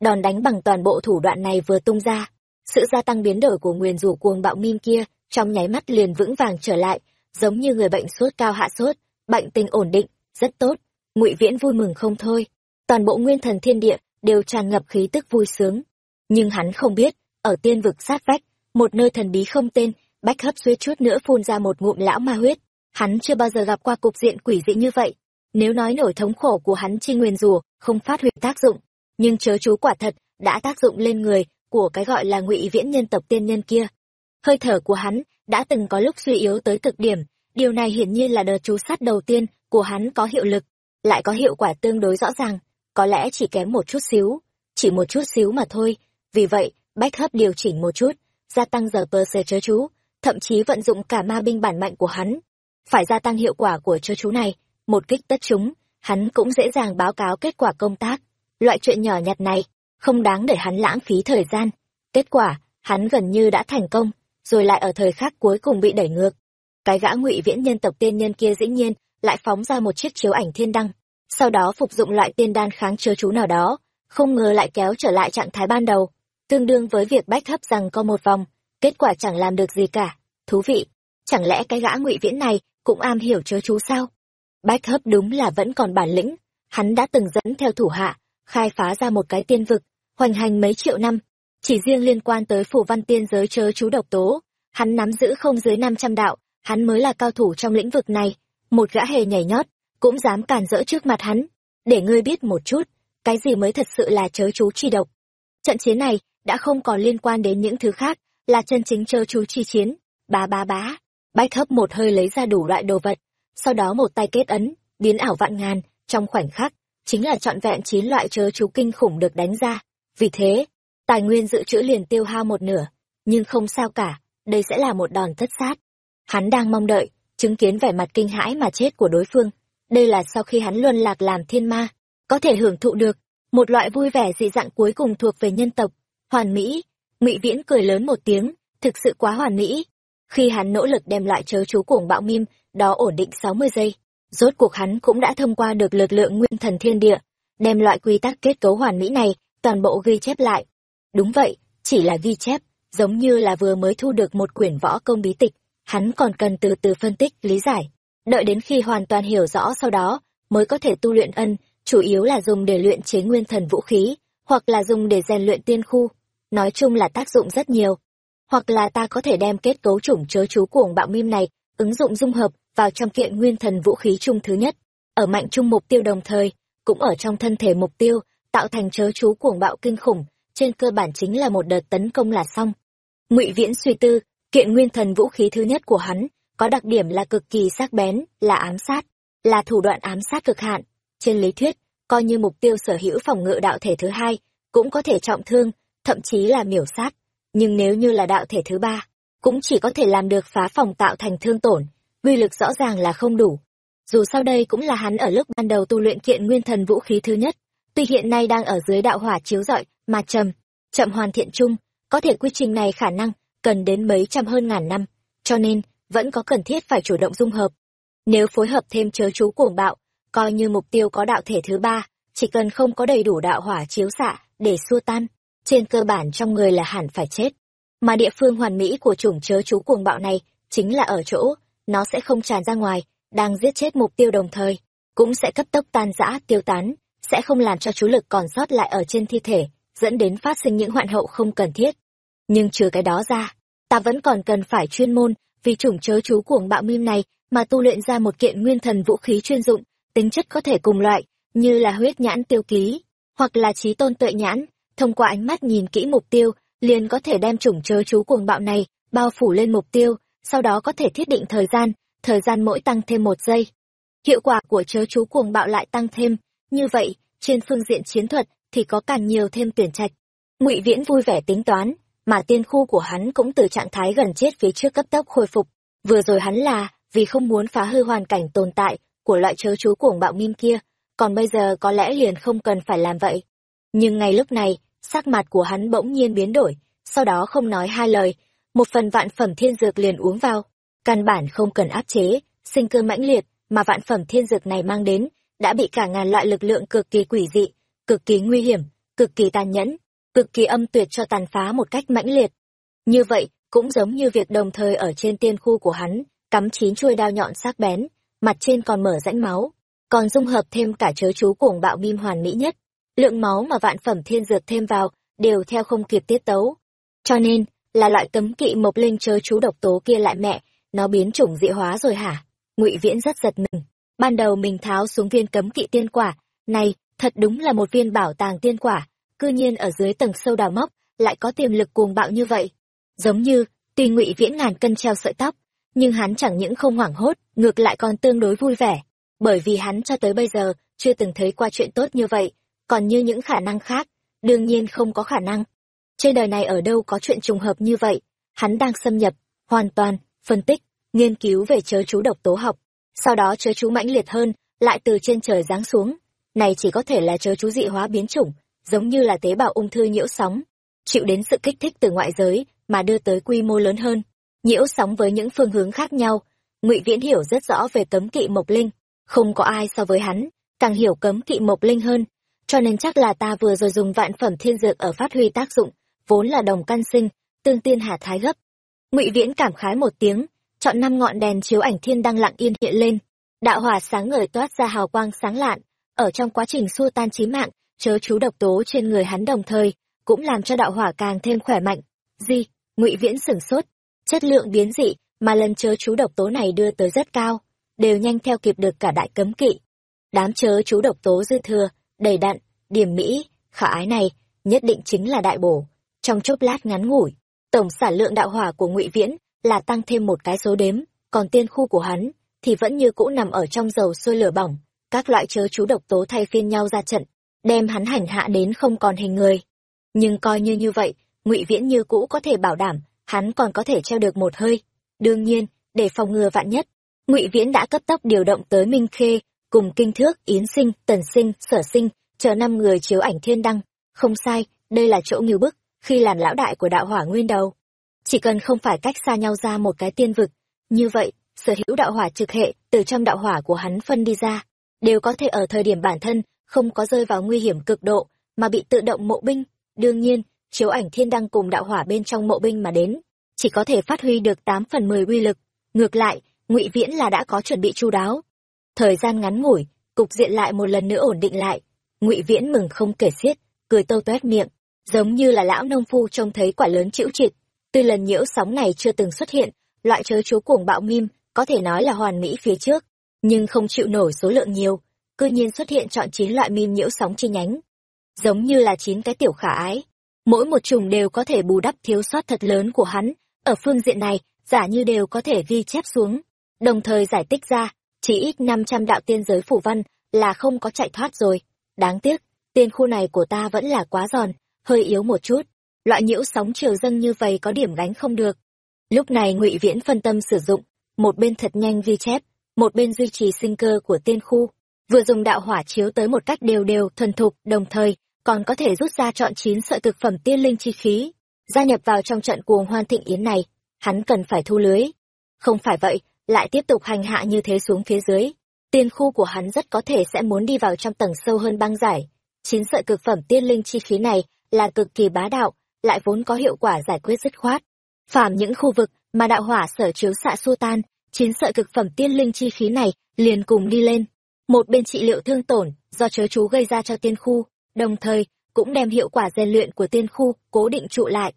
Đòn đánh bằng toàn bộ thủ đoạn này vừa tung ra, sự gia tăng biến đổi của nguyền rủ cuồng bạo mim kia trong nháy mắt liền vững vàng trở lại, giống như người bệnh sốt cao hạ sốt, bệnh tình ổn định, rất tốt. Ngụy Viễn vui mừng không thôi, toàn bộ nguyên thần thiên địa đều tràn ngập khí tức vui sướng. Nhưng hắn không biết, ở tiên vực sát vách, một nơi thần bí không tên, bách hấp suýt chút nữa phun ra một ngụm lão ma huyết. Hắn chưa bao giờ gặp qua cục diện quỷ dị như vậy. Nếu nói nổi thống khổ của hắn chi nguyền rủa, không phát huy tác dụng. Nhưng chớ chú quả thật, đã tác dụng lên người của cái gọi là ngụy viễn nhân tộc tiên nhân kia. Hơi thở của hắn đã từng có lúc suy yếu tới cực điểm. Điều này hiển nhiên là đợt chú sát đầu tiên của hắn có hiệu lực. Lại có hiệu quả tương đối rõ ràng. Có lẽ chỉ kém một chút xíu. Chỉ một chút xíu mà thôi. Vì vậy, bách hấp điều chỉnh một chút gia tăng giờ pơ sơ chớ chú, thậm chí vận dụng cả ma binh bản mạnh của hắn. Phải gia tăng hiệu quả của chớ chú này, một kích tất chúng hắn cũng dễ dàng báo cáo kết quả công tác. Loại chuyện nhỏ nhặt này, không đáng để hắn lãng phí thời gian. Kết quả, hắn gần như đã thành công, rồi lại ở thời khắc cuối cùng bị đẩy ngược. Cái gã ngụy viễn nhân tộc tiên nhân kia dĩ nhiên lại phóng ra một chiếc chiếu ảnh thiên đăng, sau đó phục dụng loại tiên đan kháng chớ chú nào đó, không ngờ lại kéo trở lại trạng thái ban đầu tương đương với việc bách hấp rằng có một vòng, kết quả chẳng làm được gì cả. Thú vị, chẳng lẽ cái gã ngụy viễn này cũng am hiểu chớ chú sao? Bách hấp đúng là vẫn còn bản lĩnh, hắn đã từng dẫn theo thủ hạ, khai phá ra một cái tiên vực, hoành hành mấy triệu năm. Chỉ riêng liên quan tới phủ văn tiên giới chớ chú độc tố, hắn nắm giữ không dưới năm trăm đạo, hắn mới là cao thủ trong lĩnh vực này. Một gã hề nhảy nhót cũng dám càn rỡ trước mặt hắn. Để ngươi biết một chút, cái gì mới thật sự là chớ chú chi độc? Trận chiến này đã không còn liên quan đến những thứ khác, là chân chính chớ chú chi chiến. Bá bá bá bách hấp một hơi lấy ra đủ loại đồ vật, sau đó một tay kết ấn, biến ảo vạn ngàn, trong khoảnh khắc, chính là trọn vẹn chín loại chớ chú kinh khủng được đánh ra. Vì thế, tài nguyên dự trữ liền tiêu hao một nửa, nhưng không sao cả, đây sẽ là một đòn thất sát. Hắn đang mong đợi, chứng kiến vẻ mặt kinh hãi mà chết của đối phương. Đây là sau khi hắn luân lạc làm thiên ma, có thể hưởng thụ được một loại vui vẻ dị dạng cuối cùng thuộc về nhân tộc hoàn mỹ. Ngụy viễn cười lớn một tiếng, thực sự quá hoàn mỹ. Khi hắn nỗ lực đem lại chớ chú cuồng bạo mim, đó ổn định sáu mươi giây. Rốt cuộc hắn cũng đã thông qua được lực lượng nguyên thần thiên địa, đem loại quy tắc kết cấu hoàn mỹ này toàn bộ ghi chép lại. Đúng vậy, chỉ là ghi chép, giống như là vừa mới thu được một quyển võ công bí tịch, hắn còn cần từ từ phân tích, lý giải. Đợi đến khi hoàn toàn hiểu rõ sau đó, mới có thể tu luyện ân, chủ yếu là dùng để luyện chế nguyên thần vũ khí, hoặc là dùng để rèn luyện tiên khu nói chung là tác dụng rất nhiều. Hoặc là ta có thể đem kết cấu chủng chớ chú cuồng bạo mim này ứng dụng dung hợp vào trong kiện nguyên thần vũ khí chung thứ nhất, ở mạnh chung mục tiêu đồng thời, cũng ở trong thân thể mục tiêu, tạo thành chớ chú cuồng bạo kinh khủng, trên cơ bản chính là một đợt tấn công là xong. Ngụy viễn suy tư, kiện nguyên thần vũ khí thứ nhất của hắn, có đặc điểm là cực kỳ sắc bén, là ám sát, là thủ đoạn ám sát cực hạn. Trên lý thuyết, coi như mục tiêu sở hữu phòng ngự đạo thể thứ hai, cũng có thể trọng thương thậm chí là miểu sát. Nhưng nếu như là đạo thể thứ ba, cũng chỉ có thể làm được phá phòng tạo thành thương tổn, uy lực rõ ràng là không đủ. Dù sau đây cũng là hắn ở lúc ban đầu tu luyện kiện nguyên thần vũ khí thứ nhất, tuy hiện nay đang ở dưới đạo hỏa chiếu rọi mà trầm chậm hoàn thiện chung, có thể quy trình này khả năng cần đến mấy trăm hơn ngàn năm, cho nên vẫn có cần thiết phải chủ động dung hợp. Nếu phối hợp thêm chớ chú cuồng bạo, coi như mục tiêu có đạo thể thứ ba, chỉ cần không có đầy đủ đạo hỏa chiếu xạ để xua tan trên cơ bản trong người là hẳn phải chết. Mà địa phương hoàn mỹ của chủng chớ chú cuồng bạo này chính là ở chỗ, nó sẽ không tràn ra ngoài, đang giết chết mục tiêu đồng thời, cũng sẽ cấp tốc tan rã, tiêu tán, sẽ không làm cho chú lực còn sót lại ở trên thi thể, dẫn đến phát sinh những hoạn hậu không cần thiết. Nhưng trừ cái đó ra, ta vẫn còn cần phải chuyên môn, vì chủng chớ chú cuồng bạo mim này mà tu luyện ra một kiện nguyên thần vũ khí chuyên dụng, tính chất có thể cùng loại, như là huyết nhãn tiêu ký, hoặc là trí tôn tuệ nhãn thông qua ánh mắt nhìn kỹ mục tiêu, liền có thể đem chủng chớ chú cuồng bạo này bao phủ lên mục tiêu, sau đó có thể thiết định thời gian thời gian mỗi tăng thêm một giây. Hiệu quả của chớ chú cuồng bạo lại tăng thêm, như vậy, trên phương diện chiến thuật thì có càng nhiều thêm tuyển trạch. Ngụy viễn vui vẻ tính toán, mà tiên khu của hắn cũng từ trạng thái gần chết phía trước cấp tốc khôi phục. Vừa rồi hắn là, vì không muốn phá hư hoàn cảnh tồn tại của loại chớ chú cuồng bạo nghiêm kia, còn bây giờ có lẽ liền không cần phải làm vậy. Nhưng ngay lúc này sắc mặt của hắn bỗng nhiên biến đổi, sau đó không nói hai lời, một phần vạn phẩm thiên dược liền uống vào. Căn bản không cần áp chế, sinh cơ mãnh liệt, mà vạn phẩm thiên dược này mang đến, đã bị cả ngàn loại lực lượng cực kỳ quỷ dị, cực kỳ nguy hiểm, cực kỳ tàn nhẫn, cực kỳ âm tuyệt cho tàn phá một cách mãnh liệt. Như vậy, cũng giống như việc đồng thời ở trên tiên khu của hắn, cắm chín chuôi đao nhọn sắc bén, mặt trên còn mở rãnh máu, còn dung hợp thêm cả chớ chú cuồng bạo bim hoàn mỹ nhất lượng máu mà vạn phẩm thiên dược thêm vào đều theo không kịp tiết tấu. Cho nên là loại cấm kỵ mộc linh chớ chú độc tố kia lại mẹ, nó biến chủng dị hóa rồi hả? Ngụy viễn rất giật mình. Ban đầu mình tháo xuống viên cấm kỵ tiên quả, này, thật đúng là một viên bảo tàng tiên quả, cư nhiên ở dưới tầng sâu đào móc lại có tiềm lực cuồng bạo như vậy. Giống như, tuy ngụy viễn ngàn cân treo sợi tóc, nhưng hắn chẳng những không hoảng hốt, ngược lại còn tương đối vui vẻ. Bởi vì hắn cho tới bây giờ chưa từng thấy qua chuyện tốt như vậy còn như những khả năng khác, đương nhiên không có khả năng. Trên đời này ở đâu có chuyện trùng hợp như vậy? Hắn đang xâm nhập, hoàn toàn, phân tích, nghiên cứu về chớ chú độc tố học. Sau đó chớ chú mãnh liệt hơn, lại từ trên trời giáng xuống. Này chỉ có thể là chớ chú dị hóa biến chủng, giống như là tế bào ung thư nhiễu sóng, chịu đến sự kích thích từ ngoại giới mà đưa tới quy mô lớn hơn. Nhiễu sóng với những phương hướng khác nhau, ngụy viễn hiểu rất rõ về cấm kỵ mộc linh. Không có ai so với hắn, càng hiểu cấm kỵ mộc linh hơn cho nên chắc là ta vừa rồi dùng vạn phẩm thiên dược ở phát huy tác dụng, vốn là đồng căn sinh, tương tiên hà thái gấp. Ngụy viễn cảm khái một tiếng, chọn năm ngọn đèn chiếu ảnh thiên đăng lặng yên hiện lên. Đạo hỏa sáng ngời toát ra hào quang sáng lạn, ở trong quá trình xua tan chí mạng, chớ chú độc tố trên người hắn đồng thời, cũng làm cho đạo hỏa càng thêm khỏe mạnh. Di, ngụy viễn sửng sốt. Chất lượng biến dị mà lần chớ chú độc tố này đưa tới rất cao, đều nhanh theo kịp được cả đại cấm kỵ. Đám chớ chú độc tố dư thừa đầy đặn, điểm mỹ, khả ái này nhất định chính là đại bổ. Trong chốc lát ngắn ngủi, tổng sản lượng đạo hỏa của ngụy viễn là tăng thêm một cái số đếm, còn tiên khu của hắn thì vẫn như cũ nằm ở trong dầu sôi lửa bỏng. Các loại chớ chú độc tố thay phiên nhau ra trận, đem hắn hành hạ đến không còn hình người. Nhưng coi như như vậy, ngụy viễn như cũ có thể bảo đảm hắn còn có thể treo được một hơi. Đương nhiên, để phòng ngừa vạn nhất, ngụy viễn đã cấp tốc điều động tới minh khê cùng kinh thước, yến sinh, tần sinh, sở sinh, chờ năm người chiếu ảnh thiên đăng. Không sai, đây là chỗ ngưu bức, khi làm lão đại của đạo hỏa nguyên đầu. Chỉ cần không phải cách xa nhau ra một cái tiên vực, như vậy, sở hữu đạo hỏa trực hệ từ trong đạo hỏa của hắn phân đi ra, đều có thể ở thời điểm bản thân không có rơi vào nguy hiểm cực độ, mà bị tự động mộ binh. Đương nhiên, chiếu ảnh thiên đăng cùng đạo hỏa bên trong mộ binh mà đến, chỉ có thể phát huy được tám phần mười uy lực. Ngược lại, ngụy viễn là đã có chuẩn bị chu đáo thời gian ngắn ngủi, cục diện lại một lần nữa ổn định lại. Ngụy viễn mừng không kể xiết, cười tâu toét miệng, giống như là lão nông phu trông thấy quả lớn chịu trịt tuy lần nhiễu sóng này chưa từng xuất hiện, loại chớ chú cuồng bạo mim có thể nói là hoàn mỹ phía trước, nhưng không chịu nổi số lượng nhiều, cư nhiên xuất hiện chọn chín loại mim nhiễu sóng chi nhánh. Giống như là chín cái tiểu khả ái, mỗi một chủng đều có thể bù đắp thiếu sót thật lớn của hắn, ở phương diện này, giả như đều có thể ghi chép xuống, đồng thời giải tích ra chỉ ít năm trăm đạo tiên giới phủ văn là không có chạy thoát rồi. Đáng tiếc, tiên khu này của ta vẫn là quá giòn, hơi yếu một chút. Loại nhiễu sóng triều dâng như vậy có điểm gánh không được. Lúc này ngụy viễn phân tâm sử dụng, một bên thật nhanh ghi chép, một bên duy trì sinh cơ của tiên khu. Vừa dùng đạo hỏa chiếu tới một cách đều đều, thuần thục, đồng thời, còn có thể rút ra chọn chín sợi thực phẩm tiên linh chi khí. Gia nhập vào trong trận cuồng hoan thịnh yến này, hắn cần phải thu lưới. Không phải vậy lại tiếp tục hành hạ như thế xuống phía dưới. Tiên khu của hắn rất có thể sẽ muốn đi vào trong tầng sâu hơn băng giải. Chín sợi cực phẩm tiên linh chi khí này là cực kỳ bá đạo, lại vốn có hiệu quả giải quyết dứt khoát. Phàm những khu vực mà đạo hỏa sở chiếu xạ xua tan, chín sợi cực phẩm tiên linh chi khí này liền cùng đi lên. Một bên trị liệu thương tổn do chớ chú gây ra cho tiên khu, đồng thời cũng đem hiệu quả rèn luyện của tiên khu cố định trụ lại.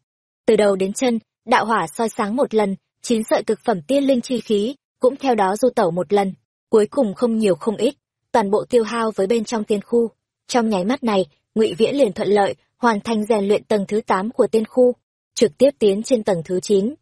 Từ đầu đến chân, đạo hỏa soi sáng một lần, chín sợi cực phẩm tiên linh chi khí cũng theo đó du tẩu một lần, cuối cùng không nhiều không ít, toàn bộ tiêu hao với bên trong tiên khu. Trong nháy mắt này, ngụy viễn liền thuận lợi hoàn thành rèn luyện tầng thứ tám của tiên khu, trực tiếp tiến trên tầng thứ chín.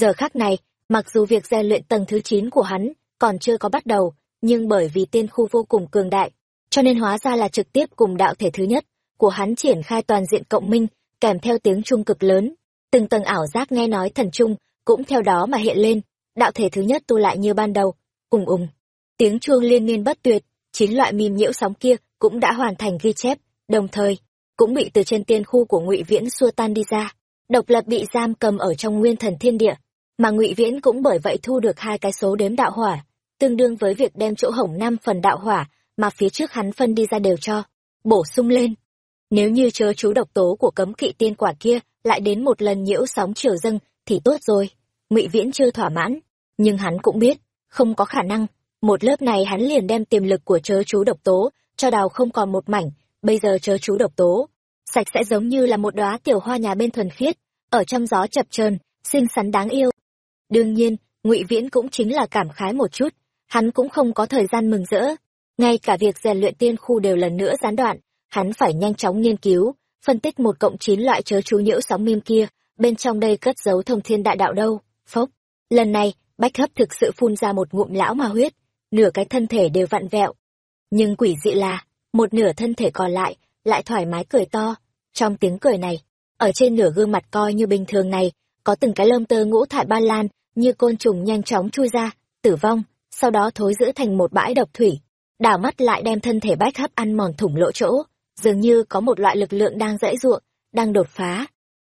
Giờ khắc này, mặc dù việc rèn luyện tầng thứ chín của hắn còn chưa có bắt đầu, nhưng bởi vì tiên khu vô cùng cường đại, cho nên hóa ra là trực tiếp cùng đạo thể thứ nhất của hắn triển khai toàn diện cộng minh, kèm theo tiếng trung cực lớn. Từng tầng ảo giác nghe nói thần trung cũng theo đó mà hiện lên đạo thể thứ nhất tu lại như ban đầu. Ùng ùng. Tiếng chuông liên miên bất tuyệt, chín loại mìm nhiễu sóng kia cũng đã hoàn thành ghi chép, đồng thời, cũng bị từ trên tiên khu của ngụy viễn xua tan đi ra. Độc lập bị giam cầm ở trong nguyên thần thiên địa, mà ngụy viễn cũng bởi vậy thu được hai cái số đếm đạo hỏa, tương đương với việc đem chỗ hổng năm phần đạo hỏa mà phía trước hắn phân đi ra đều cho, bổ sung lên. Nếu như chớ chú độc tố của cấm kỵ tiên quả kia lại đến một lần nhiễu sóng triều dâng, thì tốt rồi. Ngụy viễn chưa thỏa mãn nhưng hắn cũng biết, không có khả năng. Một lớp này hắn liền đem tiềm lực của chớ chú độc tố, cho đào không còn một mảnh. Bây giờ chớ chú độc tố, sạch sẽ giống như là một đóa tiểu hoa nhà bên thuần khiết, ở trong gió chập chờn, xinh xắn đáng yêu. Đương nhiên, ngụy viễn cũng chính là cảm khái một chút. Hắn cũng không có thời gian mừng rỡ. Ngay cả việc rèn luyện tiên khu đều lần nữa gián đoạn. Hắn phải nhanh chóng nghiên cứu, phân tích một cộng chín loại chớ chú nhiễu sóng mim kia, bên trong đây cất giấu thông thiên đại đạo đâu. Phốc. Lần này bách hấp thực sự phun ra một ngụm lão ma huyết, nửa cái thân thể đều vặn vẹo. Nhưng quỷ dị là, một nửa thân thể còn lại lại thoải mái cười to. Trong tiếng cười này, ở trên nửa gương mặt coi như bình thường này, có từng cái lông tơ ngũ thải ban lan, như côn trùng nhanh chóng chui ra, tử vong, sau đó thối giữ thành một bãi độc thủy. Đảo mắt lại đem thân thể bách hấp ăn mòn thủng lỗ chỗ, dường như có một loại lực lượng đang dãy ruộng, đang đột phá.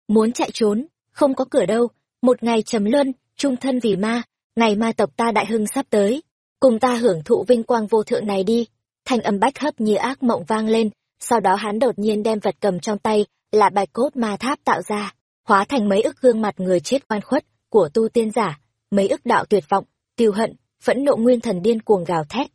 Muốn chạy trốn, không có cửa đâu, một ngày trầm luân, trung thân vì ma ngày ma tộc ta đại hưng sắp tới, cùng ta hưởng thụ vinh quang vô thượng này đi. Thanh âm bách hấp như ác mộng vang lên, sau đó hắn đột nhiên đem vật cầm trong tay, là bạch cốt ma tháp tạo ra, hóa thành mấy ức gương mặt người chết oan khuất của tu tiên giả, mấy ức đạo tuyệt vọng tiêu hận, phẫn nộ nguyên thần điên cuồng gào thét.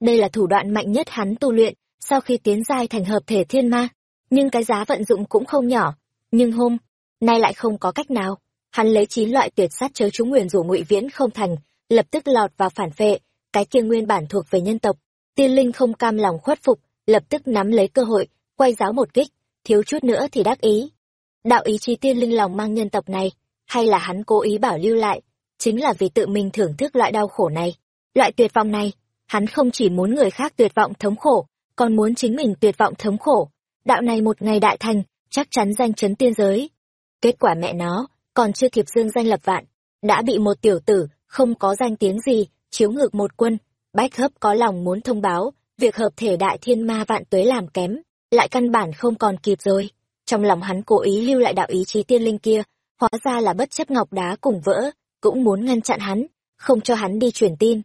Đây là thủ đoạn mạnh nhất hắn tu luyện sau khi tiến giai thành hợp thể thiên ma, nhưng cái giá vận dụng cũng không nhỏ, nhưng hôm nay lại không có cách nào hắn lấy chín loại tuyệt sát chớ chúng nguyền rủa ngụy viễn không thành, lập tức lọt vào phản vệ, cái kia nguyên bản thuộc về nhân tộc. Tiên linh không cam lòng khuất phục, lập tức nắm lấy cơ hội, quay giáo một kích, thiếu chút nữa thì đắc ý. Đạo ý chí tiên linh lòng mang nhân tộc này, hay là hắn cố ý bảo lưu lại, chính là vì tự mình thưởng thức loại đau khổ này. Loại tuyệt vọng này, hắn không chỉ muốn người khác tuyệt vọng thống khổ, còn muốn chính mình tuyệt vọng thống khổ. Đạo này một ngày đại thành, chắc chắn danh chấn tiên giới. Kết quả mẹ nó còn chưa kịp dương danh lập vạn, đã bị một tiểu tử không có danh tiếng gì chiếu ngược một quân. Bách hấp có lòng muốn thông báo, việc hợp thể đại thiên ma vạn tuế làm kém, lại căn bản không còn kịp rồi. Trong lòng hắn cố ý lưu lại đạo ý chí tiên linh kia, hóa ra là bất chấp ngọc đá cùng vỡ, cũng muốn ngăn chặn hắn, không cho hắn đi truyền tin.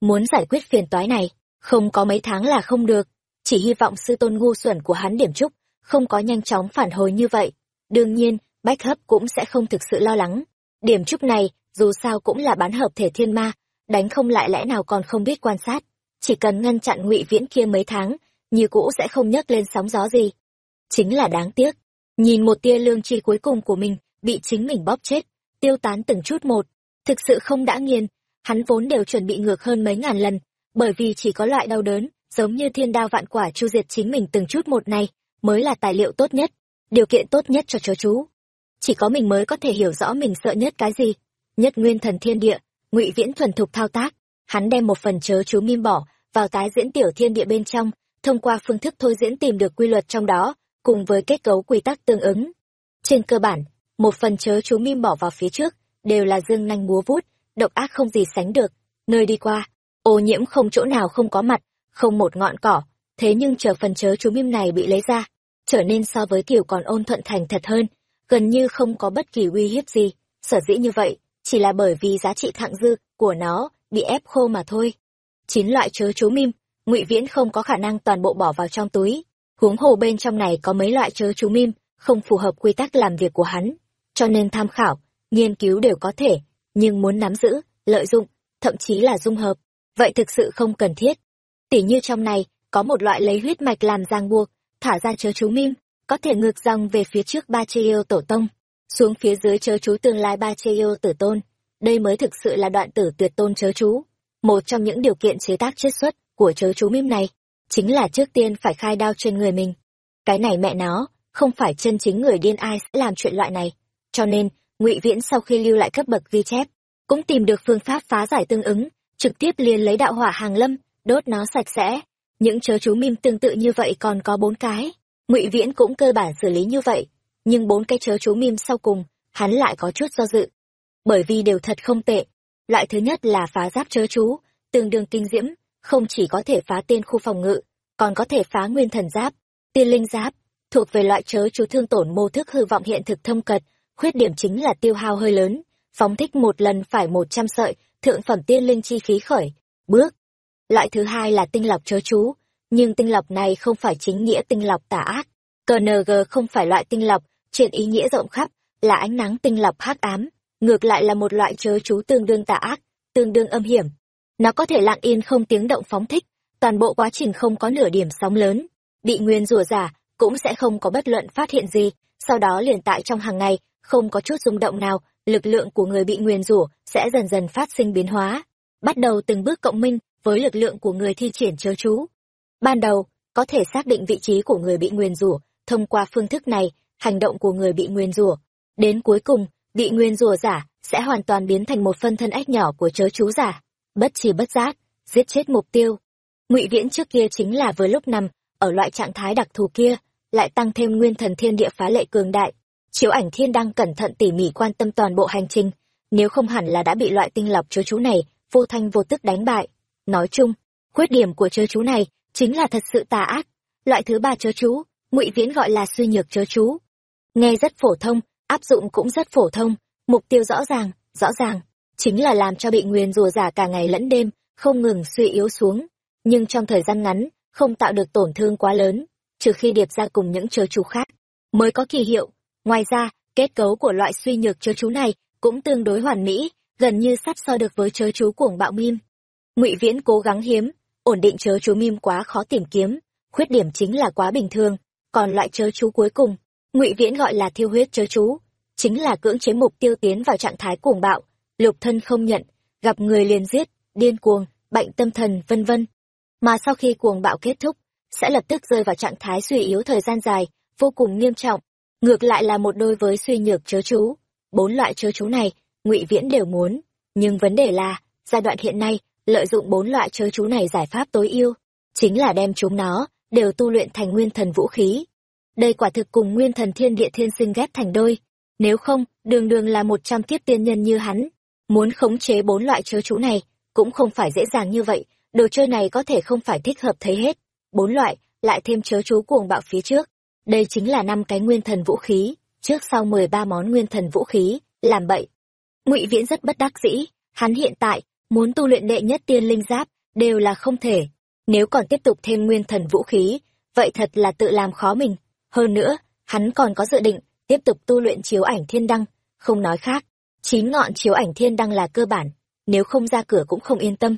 Muốn giải quyết phiền toái này, không có mấy tháng là không được. Chỉ hy vọng sư tôn ngu xuẩn của hắn điểm trúc, không có nhanh chóng phản hồi như vậy. Đương nhiên bách hấp cũng sẽ không thực sự lo lắng. Điểm trúc này, dù sao cũng là bán hợp thể thiên ma, đánh không lại lẽ nào còn không biết quan sát. Chỉ cần ngăn chặn ngụy viễn kia mấy tháng, như cũ sẽ không nhấc lên sóng gió gì. Chính là đáng tiếc. Nhìn một tia lương tri cuối cùng của mình, bị chính mình bóp chết, tiêu tán từng chút một. Thực sự không đã nghiền, hắn vốn đều chuẩn bị ngược hơn mấy ngàn lần, bởi vì chỉ có loại đau đớn, giống như thiên đao vạn quả chu diệt chính mình từng chút một này, mới là tài liệu tốt nhất, điều kiện tốt nhất cho chó chú chỉ có mình mới có thể hiểu rõ mình sợ nhất cái gì. Nhất nguyên thần thiên địa, ngụy viễn thuần thục thao tác. Hắn đem một phần chớ chú mim bỏ vào tái diễn tiểu thiên địa bên trong, thông qua phương thức thôi diễn tìm được quy luật trong đó, cùng với kết cấu quy tắc tương ứng. Trên cơ bản, một phần chớ chú mim bỏ vào phía trước đều là dương nanh múa vút, độc ác không gì sánh được. Nơi đi qua, ô nhiễm không chỗ nào không có mặt, không một ngọn cỏ. Thế nhưng chờ phần chớ chú mim này bị lấy ra, trở nên so với kiểu còn ôn thuận thành thật hơn gần như không có bất kỳ uy hiếp gì. Sở dĩ như vậy, chỉ là bởi vì giá trị thặng dư của nó bị ép khô mà thôi. Chín loại chớ chú mim, ngụy viễn không có khả năng toàn bộ bỏ vào trong túi. Huống hồ bên trong này có mấy loại chớ chú mim, không phù hợp quy tắc làm việc của hắn. Cho nên tham khảo, nghiên cứu đều có thể, nhưng muốn nắm giữ, lợi dụng, thậm chí là dung hợp, vậy thực sự không cần thiết. Tỉ như trong này, có một loại lấy huyết mạch làm ràng buộc, thả ra chớ chú mim có thể ngược dòng về phía trước ba chê yêu tổ tông, xuống phía dưới chớ chú tương lai ba chê yêu tử tôn. Đây mới thực sự là đoạn tử tuyệt tôn chớ chú, một trong những điều kiện chế tác chiết xuất của chớ chú mim này, chính là trước tiên phải khai đao trên người mình. Cái này mẹ nó, không phải chân chính người điên ai sẽ làm chuyện loại này. Cho nên, ngụy viễn sau khi lưu lại cấp bậc ghi chép, cũng tìm được phương pháp phá giải tương ứng, trực tiếp liền lấy đạo hỏa hàng lâm, đốt nó sạch sẽ. Những chớ chú mim tương tự như vậy còn có bốn cái ngụy viễn cũng cơ bản xử lý như vậy, nhưng bốn cái chớ chú mim sau cùng, hắn lại có chút do dự. Bởi vì đều thật không tệ, loại thứ nhất là phá giáp chớ chú, tương đương kinh diễm, không chỉ có thể phá tiên khu phòng ngự, còn có thể phá nguyên thần giáp, tiên linh giáp, thuộc về loại chớ chú thương tổn mô thức hư vọng hiện thực thông cật, khuyết điểm chính là tiêu hao hơi lớn, phóng thích một lần phải một trăm sợi, thượng phẩm tiên linh chi phí khởi, bước. Loại thứ hai là tinh lọc chớ chú nhưng tinh lọc này không phải chính nghĩa tinh lọc tà ác. Cng không phải loại tinh lọc chuyện ý nghĩa rộng khắp là ánh nắng tinh lọc hắc ám ngược lại là một loại chớ chú tương đương tà ác tương đương âm hiểm. Nó có thể lặng yên không tiếng động phóng thích toàn bộ quá trình không có nửa điểm sóng lớn bị nguyên rủa giả cũng sẽ không có bất luận phát hiện gì sau đó liền tại trong hàng ngày không có chút rung động nào, lực lượng của người bị nguyền rủa sẽ dần dần phát sinh biến hóa, bắt đầu từng bước cộng minh với lực lượng của người thi triển chớ chú. Ban đầu, có thể xác định vị trí của người bị nguyền rủa thông qua phương thức này, hành động của người bị nguyền rủa. Đến cuối cùng, bị nguyền rủa giả sẽ hoàn toàn biến thành một phân thân ách nhỏ của chớ chú giả, bất chi bất giác, giết chết mục tiêu. Ngụy Viễn trước kia chính là với lúc nằm ở loại trạng thái đặc thù kia, lại tăng thêm nguyên thần thiên địa phá lệ cường đại, chiếu ảnh thiên đang cẩn thận tỉ mỉ quan tâm toàn bộ hành trình, nếu không hẳn là đã bị loại tinh lọc chớ chú này vô thanh vô tức đánh bại. Nói chung, khuyết điểm của chớ chú này chính là thật sự tà ác. Loại thứ ba chớ chú, Ngụy Viễn gọi là suy nhược chớ chú. Nghe rất phổ thông, áp dụng cũng rất phổ thông, mục tiêu rõ ràng, rõ ràng, chính là làm cho bị nguyền rùa giả cả ngày lẫn đêm, không ngừng suy yếu xuống, nhưng trong thời gian ngắn, không tạo được tổn thương quá lớn, trừ khi điệp ra cùng những chớ chú khác, mới có kỳ hiệu. Ngoài ra, kết cấu của loại suy nhược chớ chú này cũng tương đối hoàn mỹ, gần như sắp so được với chớ chú cuồng bạo mim. Ngụy Viễn cố gắng hiếm, ổn định chớ chú mim quá khó tìm kiếm, khuyết điểm chính là quá bình thường, còn loại chớ chú cuối cùng, Ngụy Viễn gọi là thiêu huyết chớ chú, chính là cưỡng chế mục tiêu tiến vào trạng thái cuồng bạo, lục thân không nhận, gặp người liền giết, điên cuồng, bệnh tâm thần, vân vân. Mà sau khi cuồng bạo kết thúc, sẽ lập tức rơi vào trạng thái suy yếu thời gian dài, vô cùng nghiêm trọng. Ngược lại là một đôi với suy nhược chớ chú. Bốn loại chớ chú này, ngụy Viễn đều muốn. Nhưng vấn đề là, giai đoạn hiện nay, lợi dụng bốn loại chớ chú này giải pháp tối ưu, chính là đem chúng nó, đều tu luyện thành nguyên thần vũ khí. Đây quả thực cùng nguyên thần thiên địa thiên sinh ghép thành đôi. Nếu không, đường đường là một trăm kiếp tiên nhân như hắn. Muốn khống chế bốn loại chớ chú này, cũng không phải dễ dàng như vậy, đồ chơi này có thể không phải thích hợp thấy hết. Bốn loại, lại thêm chớ chú cuồng bạo phía trước. Đây chính là năm cái nguyên thần vũ khí, trước sau mười ba món nguyên thần vũ khí, làm bậy. Ngụy Viễn rất bất đắc dĩ, hắn hiện tại, muốn tu luyện đệ nhất tiên linh giáp, đều là không thể. Nếu còn tiếp tục thêm nguyên thần vũ khí, vậy thật là tự làm khó mình. Hơn nữa, hắn còn có dự định, tiếp tục tu luyện chiếu ảnh thiên đăng, không nói khác. Chín ngọn chiếu ảnh thiên đăng là cơ bản, nếu không ra cửa cũng không yên tâm.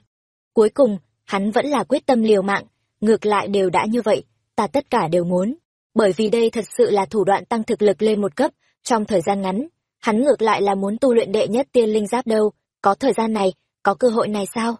Cuối cùng, hắn vẫn là quyết tâm liều mạng, ngược lại đều đã như vậy, ta tất cả đều muốn. Bởi vì đây thật sự là thủ đoạn tăng thực lực lên một cấp, trong thời gian ngắn, hắn ngược lại là muốn tu luyện đệ nhất tiên linh giáp đâu, có thời gian này, có cơ hội này sao?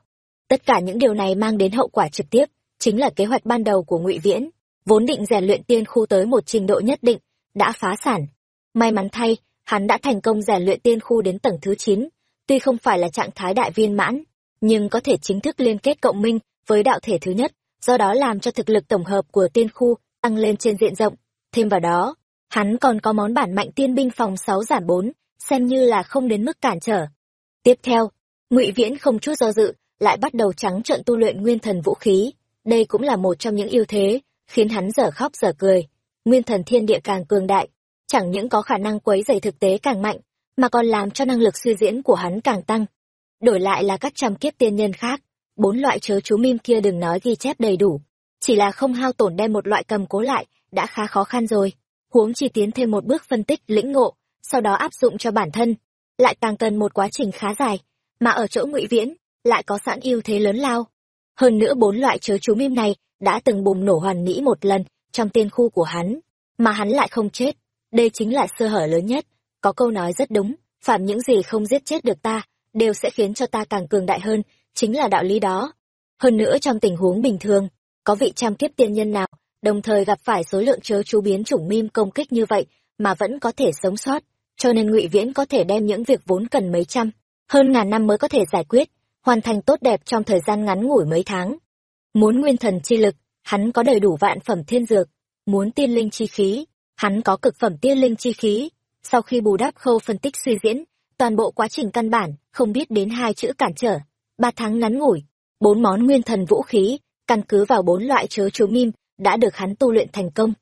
Tất cả những điều này mang đến hậu quả trực tiếp, chính là kế hoạch ban đầu của ngụy Viễn, vốn định rèn luyện tiên khu tới một trình độ nhất định, đã phá sản. May mắn thay, hắn đã thành công rèn luyện tiên khu đến tầng thứ chín, tuy không phải là trạng thái đại viên mãn, nhưng có thể chính thức liên kết cộng minh với đạo thể thứ nhất, do đó làm cho thực lực tổng hợp của tiên khu tăng lên trên diện rộng. Thêm vào đó, hắn còn có món bản mạnh tiên binh phòng sáu giảm bốn, xem như là không đến mức cản trở. Tiếp theo, Ngụy Viễn không chút do dự, lại bắt đầu trắng trợn tu luyện nguyên thần vũ khí. Đây cũng là một trong những ưu thế, khiến hắn dở khóc dở cười. Nguyên thần thiên địa càng cường đại, chẳng những có khả năng quấy dày thực tế càng mạnh, mà còn làm cho năng lực suy diễn của hắn càng tăng. Đổi lại là các trăm kiếp tiên nhân khác, bốn loại chớ chú mim kia đừng nói ghi chép đầy đủ, chỉ là không hao tổn đem một loại cầm cố lại, đã khá khó khăn rồi. Huống chi tiến thêm một bước phân tích lĩnh ngộ, sau đó áp dụng cho bản thân, lại càng cần một quá trình khá dài, mà ở chỗ ngụy viễn, lại có sẵn ưu thế lớn lao. Hơn nữa bốn loại chớ chú mim này đã từng bùng nổ hoàn mỹ một lần trong tiên khu của hắn, mà hắn lại không chết. Đây chính là sơ hở lớn nhất. Có câu nói rất đúng, phạm những gì không giết chết được ta, đều sẽ khiến cho ta càng cường đại hơn, chính là đạo lý đó. Hơn nữa trong tình huống bình thường, có vị trăm kiếp tiên nhân nào, đồng thời gặp phải số lượng chớ chú biến chủng mim công kích như vậy, mà vẫn có thể sống sót, cho nên ngụy Viễn có thể đem những việc vốn cần mấy trăm, hơn ngàn năm mới có thể giải quyết, hoàn thành tốt đẹp trong thời gian ngắn ngủi mấy tháng. Muốn nguyên thần chi lực, hắn có đầy đủ vạn phẩm thiên dược, muốn tiên linh chi khí, hắn có cực phẩm tiên linh chi khí. Sau khi bù đắp khâu phân tích suy diễn, toàn bộ quá trình căn bản, không biết đến hai chữ cản trở. Ba tháng ngắn ngủi, bốn món nguyên thần vũ khí, căn cứ vào bốn loại chớ chú mim, đã được hắn tu luyện thành công.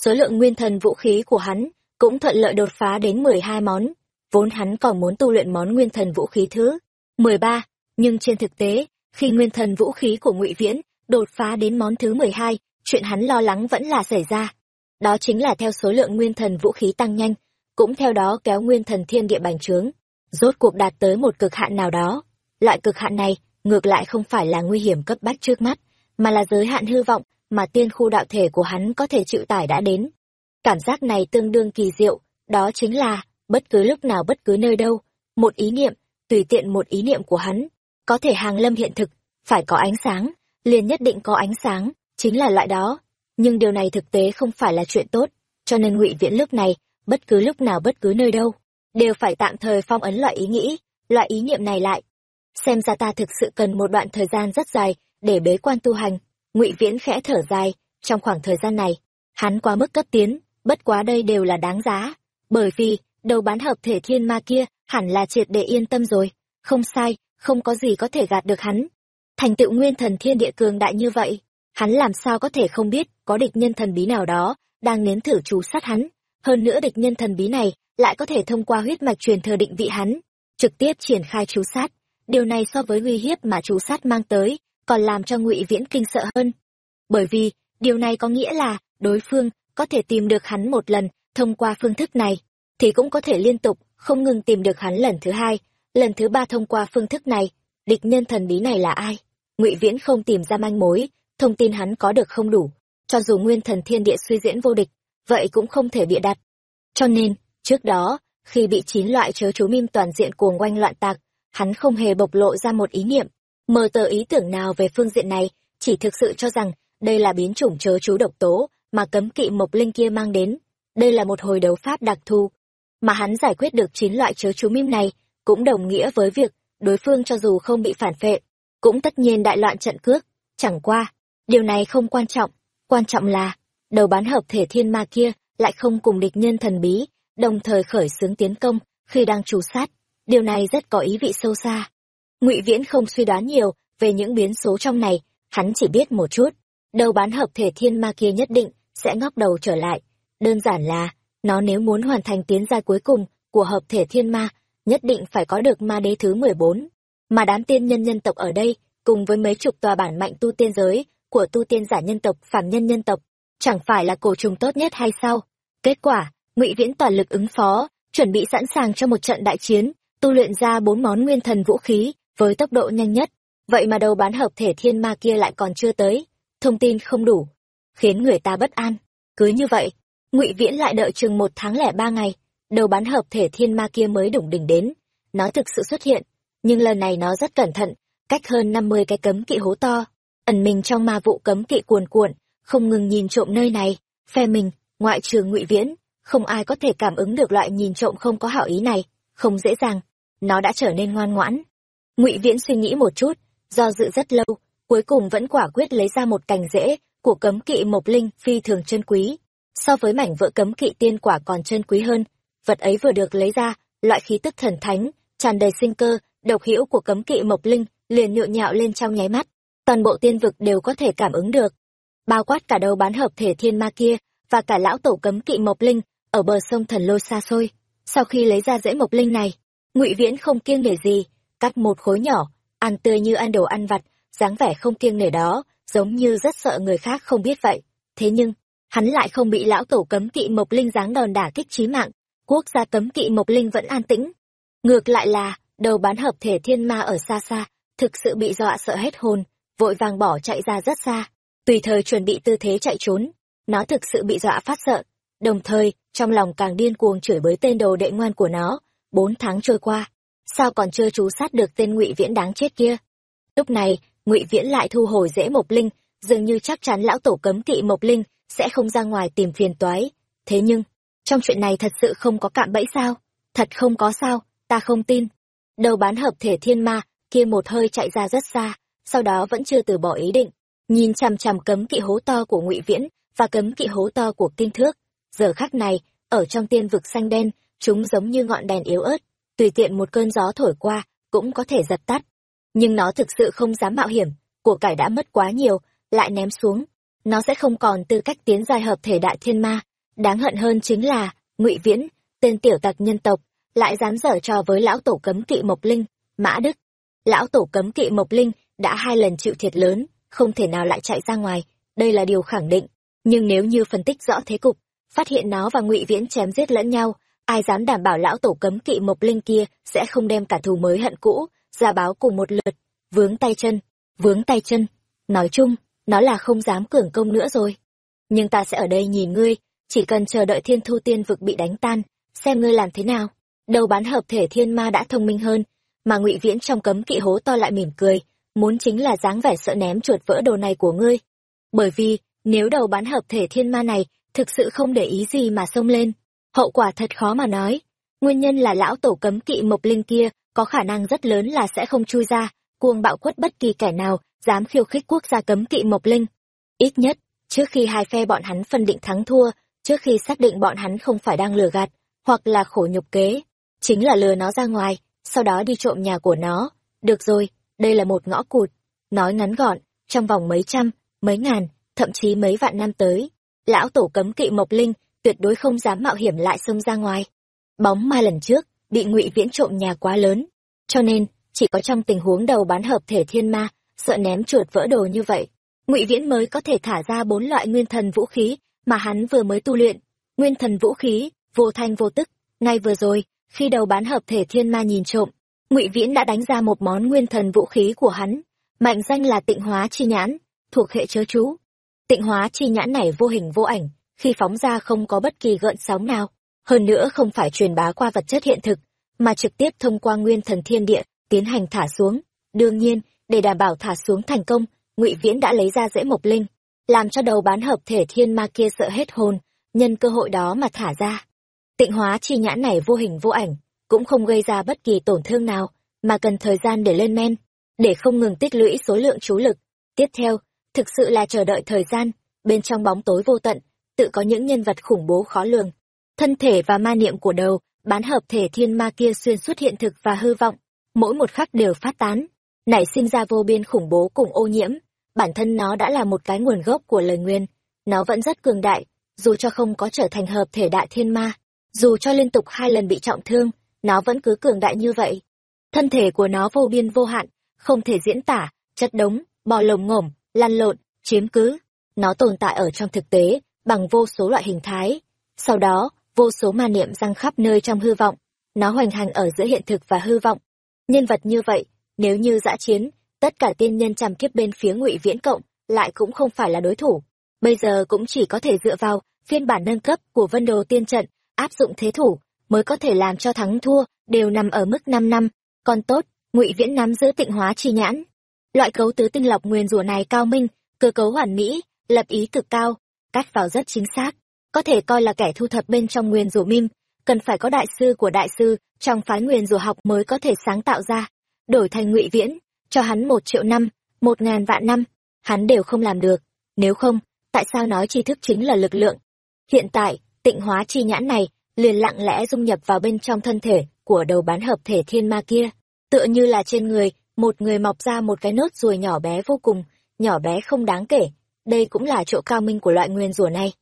Số lượng nguyên thần vũ khí của hắn cũng thuận lợi đột phá đến 12 món. Vốn hắn còn muốn tu luyện món nguyên thần vũ khí thứ 13, nhưng trên thực tế, khi nguyên thần vũ khí của Ngụy Viễn đột phá đến món thứ 12, chuyện hắn lo lắng vẫn là xảy ra. Đó chính là theo số lượng nguyên thần vũ khí tăng nhanh, cũng theo đó kéo nguyên thần thiên địa bành trướng, rốt cuộc đạt tới một cực hạn nào đó. Loại cực hạn này, ngược lại không phải là nguy hiểm cấp bách trước mắt, mà là giới hạn hư vọng mà tiên khu đạo thể của hắn có thể chịu tải đã đến. Cảm giác này tương đương kỳ diệu, đó chính là bất cứ lúc nào bất cứ nơi đâu, một ý niệm, tùy tiện một ý niệm của hắn, có thể hàng lâm hiện thực, phải có ánh sáng, liền nhất định có ánh sáng, chính là loại đó. Nhưng điều này thực tế không phải là chuyện tốt, cho nên ngụy Viễn lúc này, bất cứ lúc nào bất cứ nơi đâu, đều phải tạm thời phong ấn loại ý nghĩ, loại ý niệm này lại. Xem ra ta thực sự cần một đoạn thời gian rất dài để bế quan tu hành. Ngụy Viễn khẽ thở dài, trong khoảng thời gian này, hắn quá mức cấp tiến, bất quá đây đều là đáng giá, bởi vì đầu bán hợp thể thiên ma kia hẳn là triệt để yên tâm rồi, không sai, không có gì có thể gạt được hắn. Thành tựu nguyên thần thiên địa cường đại như vậy, hắn làm sao có thể không biết có địch nhân thần bí nào đó đang nếm thử chú sát hắn, hơn nữa địch nhân thần bí này lại có thể thông qua huyết mạch truyền thừa định vị hắn, trực tiếp triển khai chú sát. Điều này so với uy hiếp mà chú sát mang tới, còn làm cho Ngụy Viễn kinh sợ hơn. Bởi vì, điều này có nghĩa là đối phương có thể tìm được hắn một lần thông qua phương thức này, thì cũng có thể liên tục không ngừng tìm được hắn lần thứ hai, lần thứ ba thông qua phương thức này. Địch nhân thần bí này là ai? Ngụy Viễn không tìm ra manh mối, thông tin hắn có được không đủ, cho dù nguyên thần thiên địa suy diễn vô địch, vậy cũng không thể bịa đặt. Cho nên, trước đó, khi bị chín loại chớ chú mim toàn diện cuồng oanh loạn tạc, hắn không hề bộc lộ ra một ý niệm, mờ tờ ý tưởng nào về phương diện này, chỉ thực sự cho rằng đây là biến chủng chớ chú độc tố mà cấm kỵ mộc linh kia mang đến. Đây là một hồi đấu pháp đặc thù, mà hắn giải quyết được chín loại chớ chú mim này, cũng đồng nghĩa với việc đối phương cho dù không bị phản phệ, cũng tất nhiên đại loạn trận cước. Chẳng qua, điều này không quan trọng, quan trọng là đầu bán hợp thể thiên ma kia lại không cùng địch nhân thần bí, đồng thời khởi xướng tiến công khi đang trù sát. Điều này rất có ý vị sâu xa. Ngụy Viễn không suy đoán nhiều về những biến số trong này, hắn chỉ biết một chút. Đầu bán hợp thể thiên ma kia nhất định sẽ ngóc đầu trở lại. Đơn giản là, nó nếu muốn hoàn thành tiến giai cuối cùng của hợp thể thiên ma, nhất định phải có được ma đế thứ 14. Mà đám tiên nhân nhân tộc ở đây, cùng với mấy chục tòa bản mạnh tu tiên giới của tu tiên giả nhân tộc phàm nhân nhân tộc, chẳng phải là cổ trùng tốt nhất hay sao? Kết quả, Ngụy Viễn toàn lực ứng phó, chuẩn bị sẵn sàng cho một trận đại chiến, tu luyện ra bốn món nguyên thần vũ khí với tốc độ nhanh nhất. Vậy mà đầu bán hợp thể thiên ma kia lại còn chưa tới, thông tin không đủ, khiến người ta bất an. Cứ như vậy, Ngụy Viễn lại đợi chừng một tháng lẻ ba ngày, đầu bán hợp thể thiên ma kia mới đủng đỉnh đến. Nó thực sự xuất hiện, nhưng lần này nó rất cẩn thận, cách hơn năm mươi cái cấm kỵ hố to, ẩn mình trong ma vụ cấm kỵ cuồn cuộn, không ngừng nhìn trộm nơi này, phe mình, ngoại trừ Ngụy Viễn, không ai có thể cảm ứng được loại nhìn trộm không có hảo ý này, không dễ dàng, nó đã trở nên ngoan ngoãn. Ngụy Viễn suy nghĩ một chút, do dự rất lâu, cuối cùng vẫn quả quyết lấy ra một cành rễ của cấm kỵ mộc linh phi thường chân quý. So với mảnh vỡ cấm kỵ tiên quả còn chân quý hơn, vật ấy vừa được lấy ra, loại khí tức thần thánh, tràn đầy sinh cơ, độc hữu của cấm kỵ mộc linh liền nhộn nhạo lên trong nháy mắt, toàn bộ tiên vực đều có thể cảm ứng được. Bao quát cả đầu bán hợp thể thiên ma kia và cả lão tổ cấm kỵ mộc linh ở bờ sông thần lôi xa xôi. Sau khi lấy ra rễ mộc linh này, Ngụy Viễn không kiêng nể gì, cắt một khối nhỏ, ăn tươi như ăn đồ ăn vặt, dáng vẻ không kiêng nể đó, giống như rất sợ người khác không biết vậy. Thế nhưng, hắn lại không bị lão tổ cấm kỵ mộc linh dáng đòn đả kích chí mạng, quốc gia cấm kỵ mộc linh vẫn an tĩnh. Ngược lại là, đầu bán hợp thể thiên ma ở xa xa, thực sự bị dọa sợ hết hồn, vội vàng bỏ chạy ra rất xa, tùy thời chuẩn bị tư thế chạy trốn. Nó thực sự bị dọa phát sợ, đồng thời, trong lòng càng điên cuồng chửi bới tên đồ đệ ngoan của nó. Bốn tháng trôi qua, sao còn chưa chú sát được tên ngụy Viễn đáng chết kia? Lúc này, ngụy Viễn lại thu hồi dễ Mộc Linh, dường như chắc chắn lão tổ cấm kỵ Mộc Linh sẽ không ra ngoài tìm phiền toái. Thế nhưng, trong chuyện này thật sự không có cạm bẫy sao? Thật không có sao, ta không tin. Đầu bán hợp thể thiên ma, kia một hơi chạy ra rất xa, sau đó vẫn chưa từ bỏ ý định, nhìn chằm chằm cấm kỵ hố to của ngụy Viễn và cấm kỵ hố to của kinh thước. Giờ khắc này, ở trong tiên vực xanh đen, chúng giống như ngọn đèn yếu ớt, tùy tiện một cơn gió thổi qua, cũng có thể giật tắt. Nhưng nó thực sự không dám mạo hiểm, của cải đã mất quá nhiều, lại ném xuống. Nó sẽ không còn tư cách tiến dài hợp thể đại thiên ma. Đáng hận hơn chính là, ngụy Viễn, tên tiểu tặc nhân tộc, lại dám dở trò với lão tổ cấm kỵ Mộc Linh, Mã Đức. Lão tổ cấm kỵ Mộc Linh đã hai lần chịu thiệt lớn, không thể nào lại chạy ra ngoài, đây là điều khẳng định. Nhưng nếu như phân tích rõ thế cục, phát hiện nó và ngụy Viễn chém giết lẫn nhau, ai dám đảm bảo lão tổ cấm kỵ Mộc Linh kia sẽ không đem cả thù mới hận cũ, ra báo cùng một lượt, vướng tay chân, vướng tay chân. Nói chung, nó là không dám cường công nữa rồi. Nhưng ta sẽ ở đây nhìn ngươi, chỉ cần chờ đợi thiên thu tiên vực bị đánh tan, xem ngươi làm thế nào. đầu bán hợp thể thiên ma đã thông minh hơn mà ngụy viễn trong cấm kỵ hố to lại mỉm cười muốn chính là dáng vẻ sợ ném chuột vỡ đồ này của ngươi bởi vì nếu đầu bán hợp thể thiên ma này thực sự không để ý gì mà xông lên hậu quả thật khó mà nói nguyên nhân là lão tổ cấm kỵ mộc linh kia có khả năng rất lớn là sẽ không chui ra cuồng bạo quất bất kỳ kẻ nào dám khiêu khích quốc gia cấm kỵ mộc linh. Ít nhất, trước khi hai phe bọn hắn phân định thắng thua, trước khi xác định bọn hắn không phải đang lừa gạt, hoặc là khổ nhục kế, chính là lừa nó ra ngoài, sau đó đi trộm nhà của nó. Được rồi, đây là một ngõ cụt, nói ngắn gọn, trong vòng mấy trăm, mấy ngàn, thậm chí mấy vạn năm tới, lão tổ cấm kỵ mộc linh tuyệt đối không dám mạo hiểm lại xông ra ngoài. Bóng ma lần trước, bị ngụy viễn trộm nhà quá lớn, cho nên chỉ có trong tình huống đầu bán hợp thể thiên ma sợ ném chuột vỡ đồ như vậy. Ngụy viễn mới có thể thả ra bốn loại nguyên thần vũ khí mà hắn vừa mới tu luyện. Nguyên thần vũ khí, vô thanh vô tức. Ngay vừa rồi, khi đầu bán hợp thể thiên ma nhìn trộm, ngụy viễn đã đánh ra một món nguyên thần vũ khí của hắn mạnh danh là tịnh hóa chi nhãn, thuộc hệ chớ chú. Tịnh hóa chi nhãn này vô hình vô ảnh, khi phóng ra không có bất kỳ gợn sóng nào. Hơn nữa không phải truyền bá qua vật chất hiện thực, mà trực tiếp thông qua nguyên thần thiên địa tiến hành thả xuống. Đương nhiên để đảm bảo thả xuống thành công, ngụy viễn đã lấy ra dễ mộc linh, làm cho đầu bán hợp thể thiên ma kia sợ hết hồn, nhân cơ hội đó mà thả ra. Tịnh hóa chi nhãn này vô hình vô ảnh, cũng không gây ra bất kỳ tổn thương nào, mà cần thời gian để lên men, để không ngừng tích lũy số lượng chú lực. Tiếp theo, thực sự là chờ đợi thời gian, bên trong bóng tối vô tận, tự có những nhân vật khủng bố khó lường. Thân thể và ma niệm của đầu, bán hợp thể thiên ma kia xuyên suốt hiện thực và hư vọng, mỗi một khắc đều phát tán nảy sinh ra vô biên khủng bố cùng ô nhiễm. Bản thân nó đã là một cái nguồn gốc của lời nguyên nó vẫn rất cường đại, dù cho không có trở thành hợp thể đại thiên ma. Dù cho liên tục hai lần bị trọng thương, nó vẫn cứ cường đại như vậy. Thân thể của nó vô biên vô hạn, không thể diễn tả, chất đống, bò lồng ngổm, lăn lộn, chiếm cứ. Nó tồn tại ở trong thực tế, bằng vô số loại hình thái. Sau đó, vô số ma niệm răng khắp nơi trong hư vọng. Nó hoành hành ở giữa hiện thực và hư vọng. Nhân vật như vậy nếu như dã chiến, tất cả tiên nhân trăm kiếp bên phía ngụy viễn cộng lại cũng không phải là đối thủ. Bây giờ cũng chỉ có thể dựa vào phiên bản nâng cấp của vân đồ tiên trận áp dụng thế thủ mới có thể làm cho thắng thua, đều nằm ở mức năm năm. Còn tốt, ngụy viễn nắm giữ tịnh hóa chi nhãn. Loại cấu tứ tinh lọc nguyên rủa này cao minh, cơ cấu hoàn mỹ, lập ý cực cao, cắt vào rất chính xác. Có thể coi là kẻ thu thập bên trong nguyên rủa mim, cần phải có đại sư của đại sư trong phái nguyên rủa học mới có thể sáng tạo ra đổi thành ngụy viễn, cho hắn một triệu năm, một ngàn vạn năm, hắn đều không làm được. Nếu không, tại sao nói tri thức chính là lực lượng? Hiện tại, tịnh hóa chi nhãn này liền lặng lẽ dung nhập vào bên trong thân thể của đầu bán hợp thể thiên ma kia. Tựa như là trên người, một người mọc ra một cái nốt ruồi nhỏ bé vô cùng, nhỏ bé không đáng kể. Đây cũng là chỗ cao minh của loại nguyên rủa này.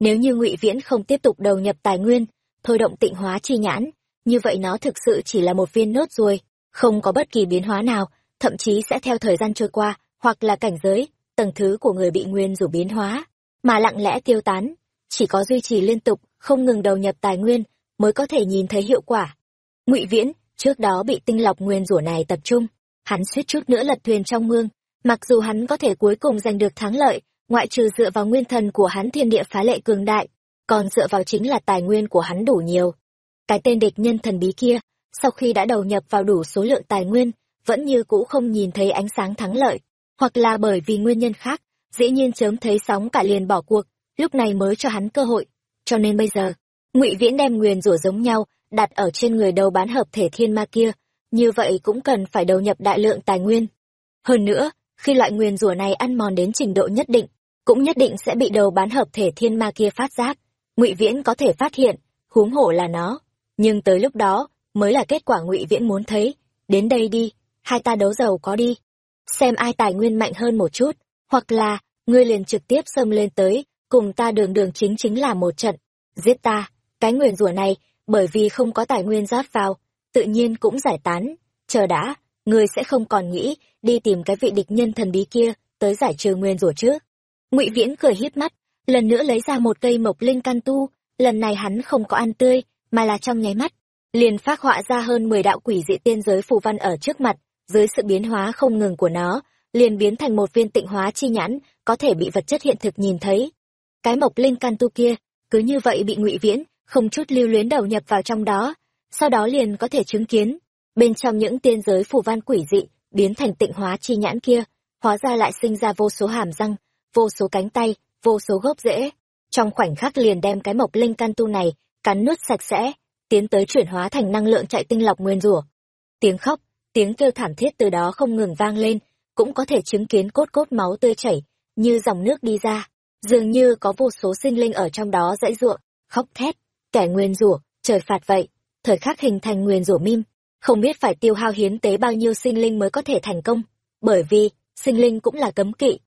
Nếu như ngụy viễn không tiếp tục đầu nhập tài nguyên, thôi động tịnh hóa chi nhãn, như vậy nó thực sự chỉ là một viên nốt ruồi không có bất kỳ biến hóa nào, thậm chí sẽ theo thời gian trôi qua, hoặc là cảnh giới, tầng thứ của người bị nguyên rủ biến hóa, mà lặng lẽ tiêu tán. Chỉ có duy trì liên tục, không ngừng đầu nhập tài nguyên, mới có thể nhìn thấy hiệu quả. Ngụy viễn, trước đó bị tinh lọc nguyên rủa này tập trung, hắn suýt chút nữa lật thuyền trong mương. Mặc dù hắn có thể cuối cùng giành được thắng lợi, ngoại trừ dựa vào nguyên thần của hắn thiên địa phá lệ cường đại, còn dựa vào chính là tài nguyên của hắn đủ nhiều. Cái tên địch nhân thần bí kia sau khi đã đầu nhập vào đủ số lượng tài nguyên, vẫn như cũ không nhìn thấy ánh sáng thắng lợi. Hoặc là bởi vì nguyên nhân khác, dĩ nhiên chớm thấy sóng cả liền bỏ cuộc, lúc này mới cho hắn cơ hội. Cho nên bây giờ, ngụy viễn đem nguyền rủa giống nhau, đặt ở trên người đầu bán hợp thể thiên ma kia, như vậy cũng cần phải đầu nhập đại lượng tài nguyên. Hơn nữa, khi loại nguyền rủa này ăn mòn đến trình độ nhất định, cũng nhất định sẽ bị đầu bán hợp thể thiên ma kia phát giác. Ngụy viễn có thể phát hiện, huống hổ là nó. Nhưng tới lúc đó mới là kết quả ngụy viễn muốn thấy. Đến đây đi, hai ta đấu giàu có đi. Xem ai tài nguyên mạnh hơn một chút, hoặc là ngươi liền trực tiếp xâm lên tới, cùng ta đường đường chính chính là một trận. Giết ta, cái nguyền rủa này, bởi vì không có tài nguyên rót vào, tự nhiên cũng giải tán. Chờ đã, ngươi sẽ không còn nghĩ đi tìm cái vị địch nhân thần bí kia, tới giải trừ nguyên rủa chứ? ngụy viễn cười hít mắt, lần nữa lấy ra một cây mộc linh can tu, lần này hắn không có ăn tươi, mà là trong nháy mắt liền phát họa ra hơn mười đạo quỷ dị tiên giới phù văn ở trước mặt, dưới sự biến hóa không ngừng của nó, liền biến thành một viên tịnh hóa chi nhãn, có thể bị vật chất hiện thực nhìn thấy. Cái mộc linh can tu kia, cứ như vậy bị ngụy viễn, không chút lưu luyến đầu nhập vào trong đó, sau đó liền có thể chứng kiến. Bên trong những tiên giới phù văn quỷ dị, biến thành tịnh hóa chi nhãn kia, hóa ra lại sinh ra vô số hàm răng, vô số cánh tay, vô số gốc rễ. Trong khoảnh khắc liền đem cái mộc linh căn tu này cắn nuốt sạch sẽ tiến tới chuyển hóa thành năng lượng chạy tinh lọc nguyên rủa. Tiếng khóc, tiếng kêu thảm thiết từ đó không ngừng vang lên, cũng có thể chứng kiến cốt cốt máu tươi chảy như dòng nước đi ra. Dường như có vô số sinh linh ở trong đó dãy ruộng, khóc thét, kẻ nguyên rủa, trời phạt vậy. Thời khắc hình thành nguyên rủa mim, không biết phải tiêu hao hiến tế bao nhiêu sinh linh mới có thể thành công, bởi vì sinh linh cũng là cấm kỵ.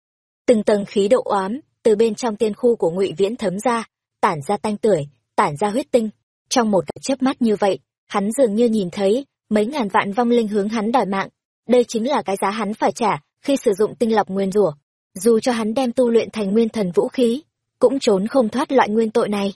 Từng tầng khí độ oám từ bên trong tiên khu của ngụy viễn thấm ra, tản ra tanh tưởi, tản ra huyết tinh trong một cái chớp mắt như vậy, hắn dường như nhìn thấy mấy ngàn vạn vong linh hướng hắn đòi mạng. Đây chính là cái giá hắn phải trả khi sử dụng tinh lọc nguyên rủa. Dù cho hắn đem tu luyện thành nguyên thần vũ khí, cũng trốn không thoát loại nguyên tội này.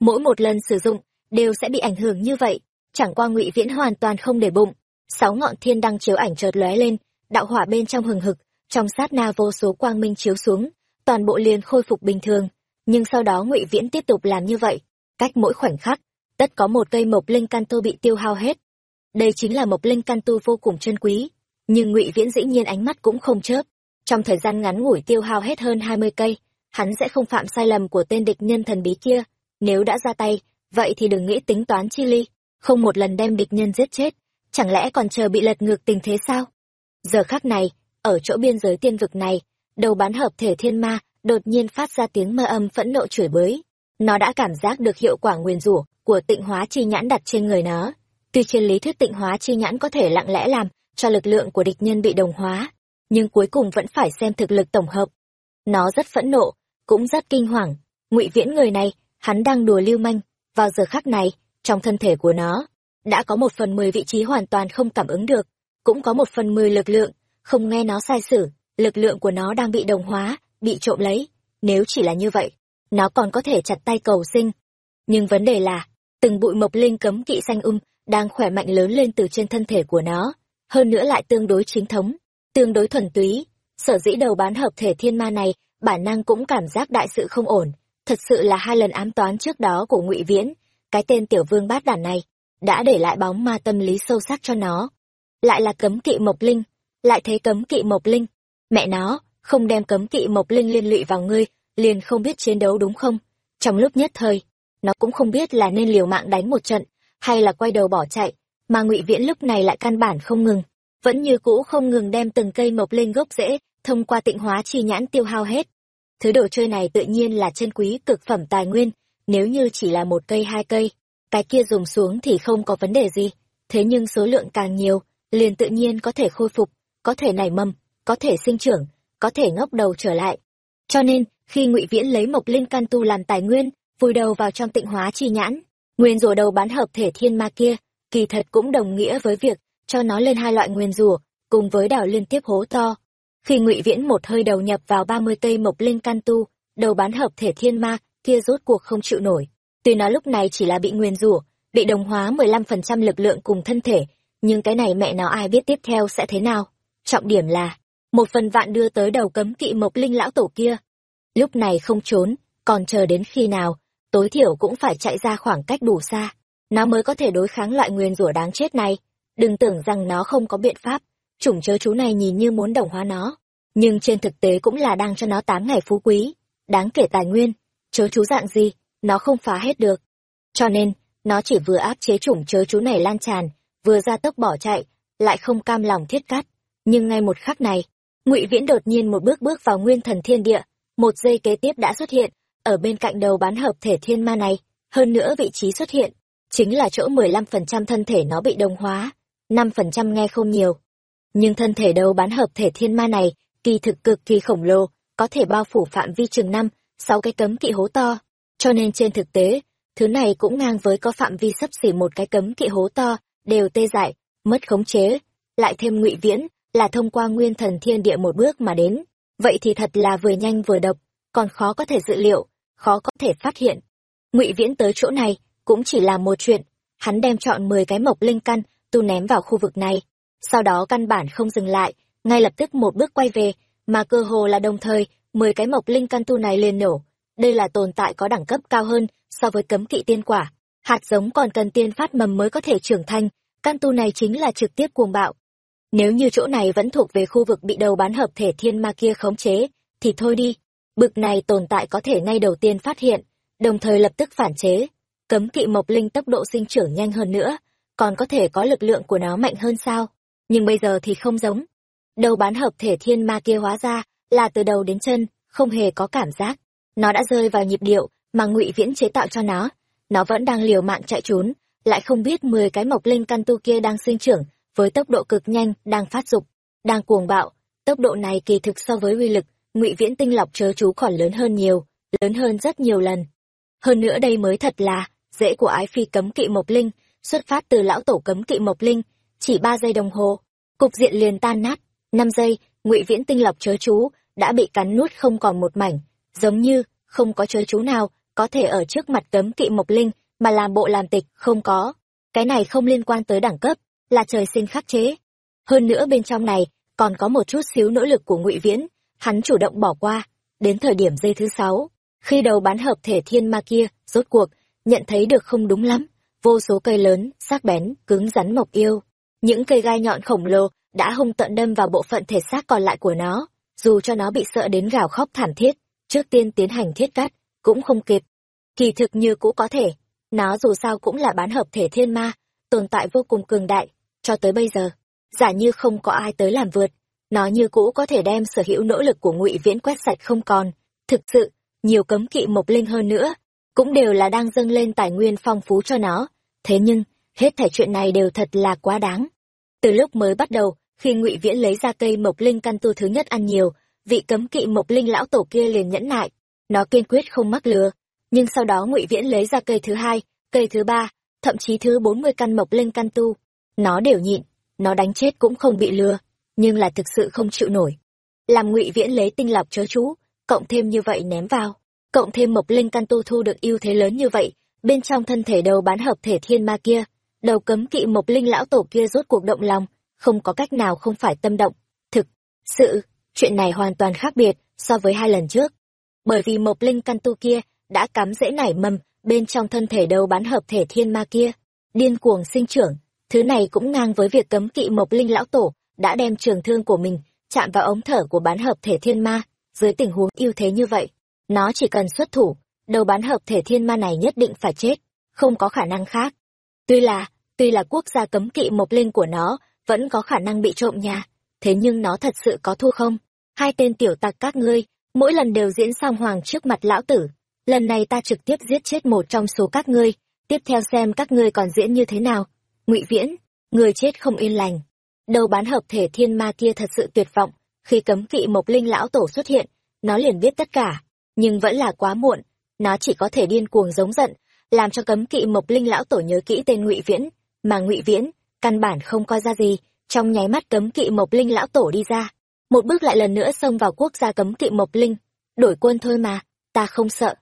Mỗi một lần sử dụng đều sẽ bị ảnh hưởng như vậy, chẳng qua ngụy viễn hoàn toàn không để bụng. Sáu ngọn thiên đăng chiếu ảnh chợt lóe lên, đạo hỏa bên trong hừng hực, trong sát na vô số quang minh chiếu xuống, toàn bộ liền khôi phục bình thường. Nhưng sau đó ngụy viễn tiếp tục làm như vậy, cách mỗi khoảnh khắc tất có một cây mộc linh căn tu bị tiêu hao hết. Đây chính là mộc linh căn tu vô cùng chân quý, nhưng ngụy viễn dĩ nhiên ánh mắt cũng không chớp. Trong thời gian ngắn ngủi tiêu hao hết hơn hai mươi cây, hắn sẽ không phạm sai lầm của tên địch nhân thần bí kia. Nếu đã ra tay, vậy thì đừng nghĩ tính toán chi ly. Không một lần đem địch nhân giết chết, chẳng lẽ còn chờ bị lật ngược tình thế sao? Giờ khắc này, ở chỗ biên giới tiên vực này, đầu bán hợp thể thiên ma đột nhiên phát ra tiếng mơ âm phẫn nộ chửi bới. Nó đã cảm giác được hiệu quả nguyền rủa của tịnh hóa chi nhãn đặt trên người nó. Tuy trên lý thuyết tịnh hóa chi nhãn có thể lặng lẽ làm cho lực lượng của địch nhân bị đồng hóa, nhưng cuối cùng vẫn phải xem thực lực tổng hợp. Nó rất phẫn nộ, cũng rất kinh hoàng. Ngụy viễn người này, hắn đang đùa lưu manh. Vào giờ khắc này, trong thân thể của nó, đã có một phần mười vị trí hoàn toàn không cảm ứng được. Cũng có một phần mười lực lượng, không nghe nó sai sử lực lượng của nó đang bị đồng hóa, bị trộm lấy. Nếu chỉ là như vậy, nó còn có thể chặt tay cầu sinh. Nhưng vấn đề là từng bụi mộc linh cấm kỵ xanh um đang khỏe mạnh lớn lên từ trên thân thể của nó. Hơn nữa lại tương đối chính thống, tương đối thuần túy. Sở dĩ đầu bán hợp thể thiên ma này, bản năng cũng cảm giác đại sự không ổn. Thật sự là hai lần ám toán trước đó của ngụy viễn, cái tên tiểu vương bát đản này, đã để lại bóng ma tâm lý sâu sắc cho nó. Lại là cấm kỵ mộc linh, lại thấy cấm kỵ mộc linh. Mẹ nó, không đem cấm kỵ mộc linh liên lụy vào ngươi, liền không biết chiến đấu đúng không? Trong lúc nhất thời nó cũng không biết là nên liều mạng đánh một trận, hay là quay đầu bỏ chạy, mà ngụy viễn lúc này lại căn bản không ngừng, vẫn như cũ không ngừng đem từng cây mộc lên gốc rễ, thông qua tịnh hóa chi nhãn tiêu hao hết. Thứ đồ chơi này tự nhiên là chân quý cực phẩm tài nguyên, nếu như chỉ là một cây, hai cây, cái kia dùng xuống thì không có vấn đề gì. Thế nhưng số lượng càng nhiều, liền tự nhiên có thể khôi phục, có thể nảy mầm, có thể sinh trưởng, có thể ngóc đầu trở lại. Cho nên, khi ngụy viễn lấy mộc linh căn tu làm tài nguyên vùi đầu vào trong tịnh hóa chi nhãn. Nguyên rủa đầu bán hợp thể thiên ma kia, kỳ thật cũng đồng nghĩa với việc cho nó lên hai loại nguyên rủa cùng với đảo liên tiếp hố to. Khi ngụy viễn một hơi đầu nhập vào ba mươi cây mộc linh căn tu, đầu bán hợp thể thiên ma kia rốt cuộc không chịu nổi. Tuy nó lúc này chỉ là bị nguyên rủa bị đồng hóa mười lăm phần trăm lực lượng cùng thân thể, nhưng cái này mẹ nó ai biết tiếp theo sẽ thế nào. Trọng điểm là, một phần vạn đưa tới đầu cấm kỵ mộc linh lão tổ kia. Lúc này không trốn, còn chờ đến khi nào tối thiểu cũng phải chạy ra khoảng cách đủ xa. Nó mới có thể đối kháng loại nguyên rủa đáng chết này. Đừng tưởng rằng nó không có biện pháp. Chủng chớ chú này nhìn như muốn đồng hóa nó. Nhưng trên thực tế cũng là đang cho nó tám ngày phú quý. Đáng kể tài nguyên. Chớ chú dạng gì, nó không phá hết được. Cho nên, nó chỉ vừa áp chế chủng chớ chú này lan tràn, vừa ra tốc bỏ chạy, lại không cam lòng thiết cắt. Nhưng ngay một khắc này, ngụy viễn đột nhiên một bước bước vào nguyên thần thiên địa. Một giây kế tiếp đã xuất hiện ở bên cạnh đầu bán hợp thể thiên ma này, hơn nữa vị trí xuất hiện, chính là chỗ mười lăm phần trăm thân thể nó bị đồng hóa, năm phần trăm nghe không nhiều. Nhưng thân thể đầu bán hợp thể thiên ma này, kỳ thực cực kỳ khổng lồ, có thể bao phủ phạm vi chừng năm, sáu cái cấm kỵ hố to. Cho nên trên thực tế, thứ này cũng ngang với có phạm vi sấp xỉ một cái cấm kỵ hố to, đều tê dại, mất khống chế. Lại thêm ngụy viễn, là thông qua nguyên thần thiên địa một bước mà đến. Vậy thì thật là vừa nhanh vừa độc, còn khó có thể dự liệu khó có thể phát hiện. Ngụy viễn tới chỗ này cũng chỉ là một chuyện, hắn đem chọn mười cái mộc linh căn tu ném vào khu vực này, sau đó căn bản không dừng lại, ngay lập tức một bước quay về, mà cơ hồ là đồng thời, mười cái mộc linh căn tu này liền nổ. Đây là tồn tại có đẳng cấp cao hơn so với cấm kỵ tiên quả, hạt giống còn cần tiên phát mầm mới có thể trưởng thành, căn tu này chính là trực tiếp cuồng bạo. Nếu như chỗ này vẫn thuộc về khu vực bị đầu bán hợp thể thiên ma kia khống chế, thì thôi đi bực này tồn tại có thể ngay đầu tiên phát hiện, đồng thời lập tức phản chế. Cấm kỵ mộc linh tốc độ sinh trưởng nhanh hơn nữa, còn có thể có lực lượng của nó mạnh hơn sao? Nhưng bây giờ thì không giống. Đầu bán hợp thể thiên ma kia hóa ra là từ đầu đến chân, không hề có cảm giác. Nó đã rơi vào nhịp điệu mà ngụy viễn chế tạo cho nó. Nó vẫn đang liều mạng chạy trốn, lại không biết mười cái mộc linh căn tu kia đang sinh trưởng với tốc độ cực nhanh đang phát dục, đang cuồng bạo. Tốc độ này kỳ thực so với uy lực ngụy viễn tinh lọc chớ chú còn lớn hơn nhiều, lớn hơn rất nhiều lần. Hơn nữa đây mới thật là dễ của ái phi cấm kỵ mộc linh, xuất phát từ lão tổ cấm kỵ mộc linh, chỉ ba giây đồng hồ, cục diện liền tan nát. Năm giây, ngụy viễn tinh lọc chớ chú đã bị cắn nuốt không còn một mảnh, giống như không có chớ chú nào có thể ở trước mặt cấm kỵ mộc linh, mà làm bộ làm tịch không có. Cái này không liên quan tới đẳng cấp, là trời sinh khắc chế. Hơn nữa bên trong này còn có một chút xíu nỗ lực của ngụy viễn hắn chủ động bỏ qua. Đến thời điểm giây thứ sáu, khi đầu bán hợp thể thiên ma kia, rốt cuộc, nhận thấy được không đúng lắm. Vô số cây lớn, sắc bén, cứng rắn mộc yêu. Những cây gai nhọn khổng lồ đã hung tận đâm vào bộ phận thể xác còn lại của nó. Dù cho nó bị sợ đến gào khóc thảm thiết, trước tiên tiến hành thiết cắt, cũng không kịp. Kỳ thực như cũ có thể, nó dù sao cũng là bán hợp thể thiên ma, tồn tại vô cùng cường đại, cho tới bây giờ, giả như không có ai tới làm vượt nó như cũ có thể đem sở hữu nỗ lực của ngụy viễn quét sạch không còn. Thực sự, nhiều cấm kỵ mộc linh hơn nữa, cũng đều là đang dâng lên tài nguyên phong phú cho nó. Thế nhưng, hết thảy chuyện này đều thật là quá đáng. Từ lúc mới bắt đầu, khi ngụy viễn lấy ra cây mộc linh căn tu thứ nhất ăn nhiều, vị cấm kỵ mộc linh lão tổ kia liền nhẫn nại. Nó kiên quyết không mắc lừa. Nhưng sau đó ngụy viễn lấy ra cây thứ hai, cây thứ ba, thậm chí thứ bốn mươi căn mộc linh căn tu. Nó đều nhịn, nó đánh chết cũng không bị lừa nhưng là thực sự không chịu nổi. Làm ngụy viễn lấy tinh lọc chớ chú, cộng thêm như vậy ném vào, cộng thêm mộc linh căn tu thu được ưu thế lớn như vậy, bên trong thân thể đầu bán hợp thể thiên ma kia, đầu cấm kỵ mộc linh lão tổ kia rốt cuộc động lòng, không có cách nào không phải tâm động. Thực, sự, chuyện này hoàn toàn khác biệt so với hai lần trước. Bởi vì mộc linh căn tu kia đã cắm rễ nảy mầm bên trong thân thể đầu bán hợp thể thiên ma kia. Điên cuồng sinh trưởng, thứ này cũng ngang với việc cấm kỵ mộc linh lão tổ đã đem trường thương của mình chạm vào ống thở của bán hợp thể thiên ma. Dưới tình huống ưu thế như vậy, nó chỉ cần xuất thủ, đầu bán hợp thể thiên ma này nhất định phải chết, không có khả năng khác. Tuy là tuy là quốc gia cấm kỵ mộc linh của nó vẫn có khả năng bị trộm nhà, thế nhưng nó thật sự có thua không? Hai tên tiểu tặc các ngươi, mỗi lần đều diễn song hoàng trước mặt lão tử, lần này ta trực tiếp giết chết một trong số các ngươi. Tiếp theo xem các ngươi còn diễn như thế nào. Ngụy viễn, người chết không yên lành đầu bán hợp thể thiên ma kia thật sự tuyệt vọng, khi cấm kỵ mộc linh lão tổ xuất hiện, nó liền biết tất cả. Nhưng vẫn là quá muộn, nó chỉ có thể điên cuồng giống giận, làm cho cấm kỵ mộc linh lão tổ nhớ kỹ tên ngụy viễn. Mà ngụy viễn, căn bản không coi ra gì, trong nháy mắt cấm kỵ mộc linh lão tổ đi ra. Một bước lại lần nữa xông vào quốc gia cấm kỵ mộc linh. Đổi quân thôi mà, ta không sợ.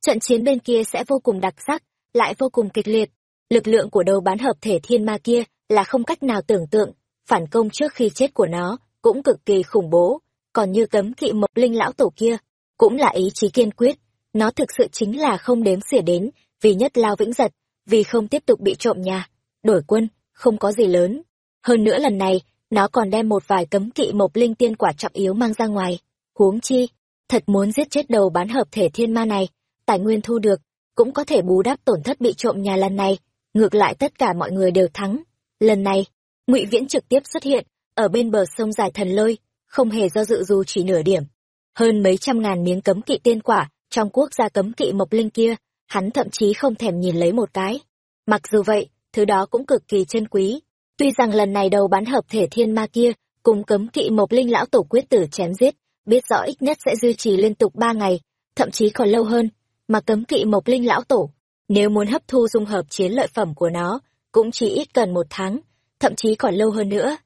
Trận chiến bên kia sẽ vô cùng đặc sắc, lại vô cùng kịch liệt. Lực lượng của đầu bán hợp thể thiên ma kia là không cách nào tưởng tượng phản công trước khi chết của nó cũng cực kỳ khủng bố. Còn như cấm kỵ mộc linh lão tổ kia cũng là ý chí kiên quyết. Nó thực sự chính là không đếm xỉa đến vì nhất lao vĩnh giật, vì không tiếp tục bị trộm nhà, đổi quân, không có gì lớn. Hơn nữa lần này, nó còn đem một vài cấm kỵ mộc linh tiên quả trọng yếu mang ra ngoài. Huống chi, thật muốn giết chết đầu bán hợp thể thiên ma này, tài nguyên thu được, cũng có thể bù đắp tổn thất bị trộm nhà lần này. Ngược lại tất cả mọi người đều thắng. Lần này ngụy viễn trực tiếp xuất hiện, ở bên bờ sông dài thần lôi, không hề do dự dù chỉ nửa điểm. Hơn mấy trăm ngàn miếng cấm kỵ tiên quả trong quốc gia cấm kỵ mộc linh kia, hắn thậm chí không thèm nhìn lấy một cái. Mặc dù vậy, thứ đó cũng cực kỳ chân quý. Tuy rằng lần này đầu bán hợp thể thiên ma kia cùng cấm kỵ mộc linh lão tổ quyết tử chém giết, biết rõ ít nhất sẽ duy trì liên tục ba ngày, thậm chí còn lâu hơn, mà cấm kỵ mộc linh lão tổ, nếu muốn hấp thu dung hợp chiến lợi phẩm của nó, cũng chỉ ít cần một tháng thậm chí còn lâu hơn nữa.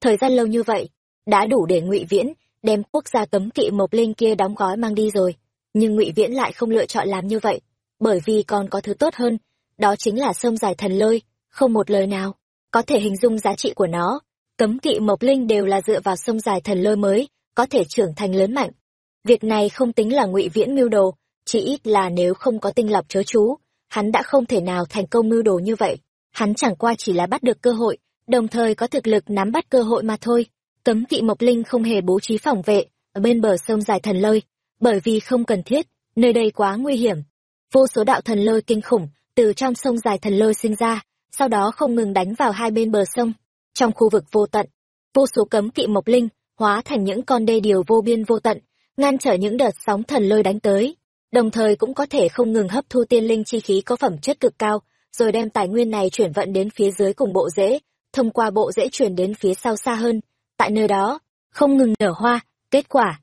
Thời gian lâu như vậy đã đủ để ngụy viễn đem quốc gia cấm kỵ mộc linh kia đóng gói mang đi rồi. Nhưng ngụy viễn lại không lựa chọn làm như vậy bởi vì còn có thứ tốt hơn đó chính là sông dài thần lôi. Không một lời nào có thể hình dung giá trị của nó. Cấm kỵ mộc linh đều là dựa vào sông dài thần lôi mới có thể trưởng thành lớn mạnh. Việc này không tính là ngụy viễn mưu đồ chỉ ít là nếu không có tinh lọc chớ chú hắn đã không thể nào thành công mưu đồ như vậy. Hắn chẳng qua chỉ là bắt được cơ hội, đồng thời có thực lực nắm bắt cơ hội mà thôi. Cấm kỵ Mộc Linh không hề bố trí phòng vệ, ở bên bờ sông dài thần lôi, bởi vì không cần thiết, nơi đây quá nguy hiểm. Vô số đạo thần lôi kinh khủng từ trong sông dài thần lôi sinh ra, sau đó không ngừng đánh vào hai bên bờ sông. Trong khu vực vô tận, vô số cấm kỵ Mộc Linh hóa thành những con đê điều vô biên vô tận, ngăn trở những đợt sóng thần lôi đánh tới đồng thời cũng có thể không ngừng hấp thu tiên linh chi khí có phẩm chất cực cao, rồi đem tài nguyên này chuyển vận đến phía dưới cùng bộ rễ, thông qua bộ rễ chuyển đến phía sau xa hơn, tại nơi đó, không ngừng nở hoa, kết quả.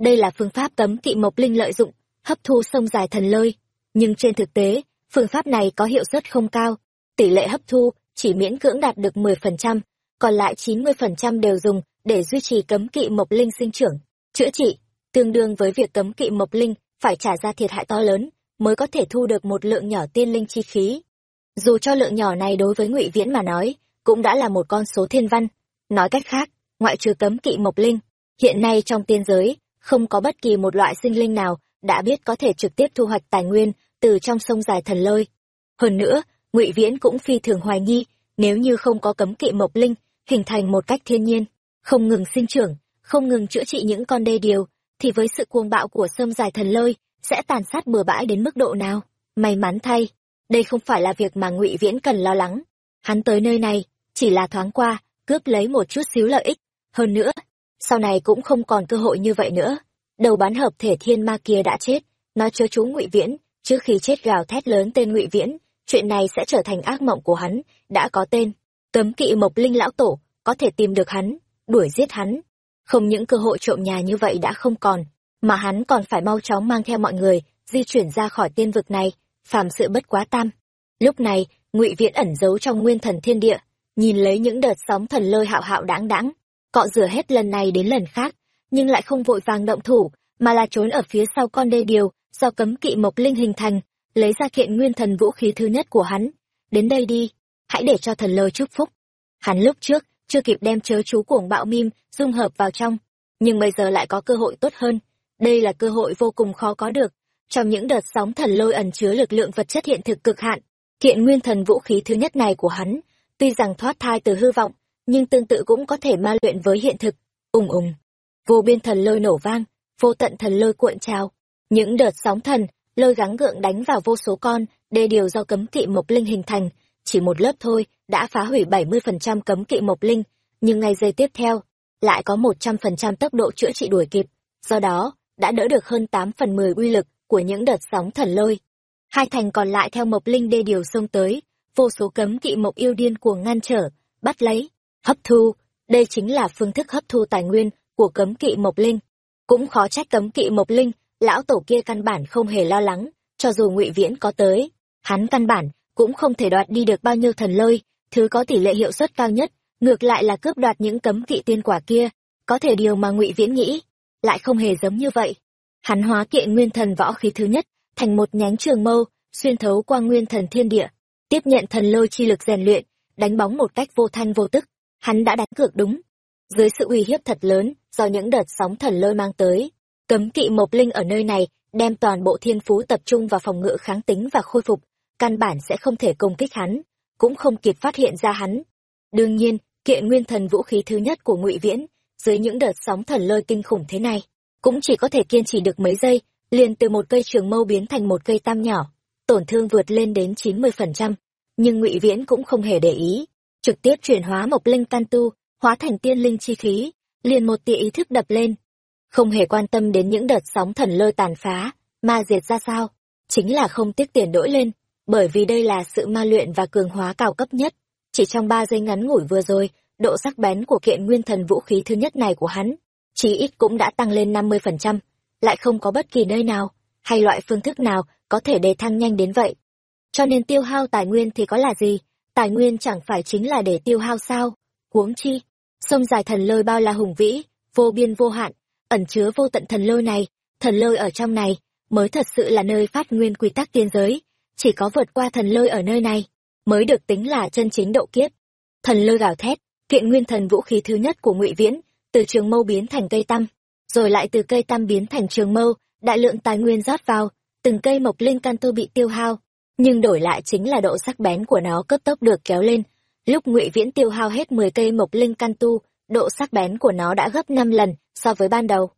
Đây là phương pháp cấm kỵ mộc linh lợi dụng, hấp thu sông dài thần lôi, nhưng trên thực tế, phương pháp này có hiệu suất không cao, tỷ lệ hấp thu chỉ miễn cưỡng đạt được 10%, còn lại 90% đều dùng để duy trì cấm kỵ mộc linh sinh trưởng, chữa trị, tương đương với việc cấm kỵ mộc linh phải trả ra thiệt hại to lớn mới có thể thu được một lượng nhỏ tiên linh chi khí. Dù cho lượng nhỏ này đối với ngụy viễn mà nói cũng đã là một con số thiên văn. Nói cách khác, ngoại trừ cấm kỵ mộc linh, hiện nay trong tiên giới, không có bất kỳ một loại sinh linh nào đã biết có thể trực tiếp thu hoạch tài nguyên từ trong sông dài thần lôi. Hơn nữa, ngụy viễn cũng phi thường hoài nghi, nếu như không có cấm kỵ mộc linh, hình thành một cách thiên nhiên, không ngừng sinh trưởng, không ngừng chữa trị những con đê điều, thì với sự cuồng bạo của sông dài thần lôi, sẽ tàn sát bừa bãi đến mức độ nào? May mắn thay, đây không phải là việc mà ngụy viễn cần lo lắng. Hắn tới nơi này chỉ là thoáng qua cướp lấy một chút xíu lợi ích. Hơn nữa sau này cũng không còn cơ hội như vậy nữa. Đầu bán hợp thể thiên ma kia đã chết. Nó chớ chú ngụy viễn. Trước khi chết gào thét lớn tên ngụy viễn chuyện này sẽ trở thành ác mộng của hắn đã có tên. Cấm kỵ mộc linh lão tổ có thể tìm được hắn đuổi giết hắn. Không những cơ hội trộm nhà như vậy đã không còn, mà hắn còn phải mau chóng mang theo mọi người, di chuyển ra khỏi tiên vực này, phàm sự bất quá tam. Lúc này, ngụy Viễn ẩn giấu trong nguyên thần thiên địa, nhìn lấy những đợt sóng thần lôi hạo hạo đáng đáng, cọ rửa hết lần này đến lần khác, nhưng lại không vội vàng động thủ, mà là trốn ở phía sau con đê điều, do cấm kỵ mộc linh hình thành, lấy ra kiện nguyên thần vũ khí thứ nhất của hắn. Đến đây đi, hãy để cho thần lôi chúc phúc. Hắn lúc trước chưa kịp đem chớ chú cuồng bạo mim dung hợp vào trong nhưng bây giờ lại có cơ hội tốt hơn đây là cơ hội vô cùng khó có được trong những đợt sóng thần lôi ẩn chứa lực lượng vật chất hiện thực cực hạn kiện nguyên thần vũ khí thứ nhất này của hắn tuy rằng thoát thai từ hư vọng nhưng tương tự cũng có thể ma luyện với hiện thực. Ùng ùng. Vô biên thần lôi nổ vang vô tận thần lôi cuộn trào. Những đợt sóng thần lôi gắng gượng đánh vào vô số con đê điều do cấm kỵ mộc linh hình thành. Chỉ một lớp thôi đã phá hủy 70% cấm kỵ mộc linh, nhưng ngay giây tiếp theo, lại có 100% tốc độ chữa trị đuổi kịp, do đó, đã đỡ được hơn tám phần 10 uy lực của những đợt sóng thần lôi. Hai thành còn lại theo mộc linh đê điều xông tới, vô số cấm kỵ mộc yêu điên cuồng ngăn trở, bắt lấy, hấp thu, đây chính là phương thức hấp thu tài nguyên của cấm kỵ mộc linh. Cũng khó trách cấm kỵ mộc linh, lão tổ kia căn bản không hề lo lắng, cho dù ngụy Viễn có tới, hắn căn bản cũng không thể đoạt đi được bao nhiêu thần lôi, thứ có tỷ lệ hiệu suất cao nhất, ngược lại là cướp đoạt những cấm kỵ tiên quả kia, có thể điều mà Ngụy Viễn nghĩ, lại không hề giống như vậy. Hắn hóa kiện nguyên thần võ khí thứ nhất, thành một nhánh trường mâu, xuyên thấu qua nguyên thần thiên địa, tiếp nhận thần lôi chi lực rèn luyện, đánh bóng một cách vô thanh vô tức, hắn đã đánh cược đúng. Dưới sự uy hiếp thật lớn do những đợt sóng thần lôi mang tới, cấm kỵ mộc linh ở nơi này đem toàn bộ thiên phú tập trung vào phòng ngự kháng tính và khôi phục, căn bản sẽ không thể công kích hắn, cũng không kịp phát hiện ra hắn. Đương nhiên, kiện nguyên thần vũ khí thứ nhất của Ngụy Viễn, dưới những đợt sóng thần lôi kinh khủng thế này, cũng chỉ có thể kiên trì được mấy giây, liền từ một cây trường mâu biến thành một cây tam nhỏ, tổn thương vượt lên đến 90%, nhưng Ngụy Viễn cũng không hề để ý, trực tiếp chuyển hóa Mộc Linh Can Tu, hóa thành tiên linh chi khí, liền một tia ý thức đập lên, không hề quan tâm đến những đợt sóng thần lôi tàn phá, ma diệt ra sao, chính là không tiếc tiền đổi lên, bởi vì đây là sự ma luyện và cường hóa cao cấp nhất. Chỉ trong ba giây ngắn ngủi vừa rồi, độ sắc bén của kiện nguyên thần vũ khí thứ nhất này của hắn, chí ít cũng đã tăng lên 50%, lại không có bất kỳ nơi nào, hay loại phương thức nào có thể đề thăng nhanh đến vậy. Cho nên tiêu hao tài nguyên thì có là gì, tài nguyên chẳng phải chính là để tiêu hao sao, huống chi. Sông dài thần lôi bao la hùng vĩ, vô biên vô hạn, ẩn chứa vô tận thần lôi này, thần lôi ở trong này, mới thật sự là nơi phát nguyên quy tắc tiên giới, chỉ có vượt qua thần lôi ở nơi này mới được tính là chân chính độ kiếp thần lôi gào thét kiện nguyên thần vũ khí thứ nhất của ngụy viễn từ trường mâu biến thành cây tăm rồi lại từ cây tăm biến thành trường mâu đại lượng tài nguyên rót vào từng cây mộc linh can tu bị tiêu hao nhưng đổi lại chính là độ sắc bén của nó cấp tốc được kéo lên. Lúc Ngụy Viễn tiêu hao hết 10 cây mộc linh căn tu, độ sắc bén của nó đã gấp 5 lần so với ban đầu.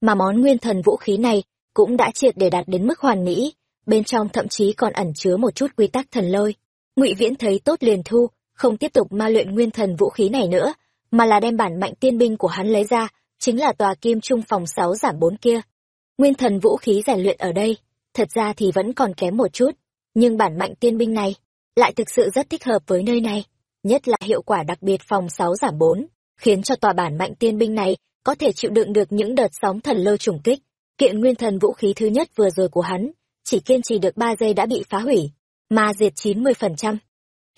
Mà món nguyên thần vũ khí này cũng đã triệt để đạt đến mức hoàn mỹ, bên trong thậm chí còn ẩn chứa một chút quy tắc thần lôi. Ngụy Viễn thấy tốt liền thu, không tiếp tục ma luyện nguyên thần vũ khí này nữa, mà là đem bản mạnh tiên binh của hắn lấy ra, chính là tòa kim trung phòng 6 giảm 4 kia. Nguyên thần vũ khí rèn luyện ở đây, thật ra thì vẫn còn kém một chút, nhưng bản mạnh tiên binh này lại thực sự rất thích hợp với nơi này, nhất là hiệu quả đặc biệt phòng 6 giảm 4, khiến cho tòa bản mạnh tiên binh này có thể chịu đựng được những đợt sóng thần lôi trùng kích. Kiện nguyên thần vũ khí thứ nhất vừa rồi của hắn, chỉ kiên trì được 3 giây đã bị phá hủy, mà diệt 90%.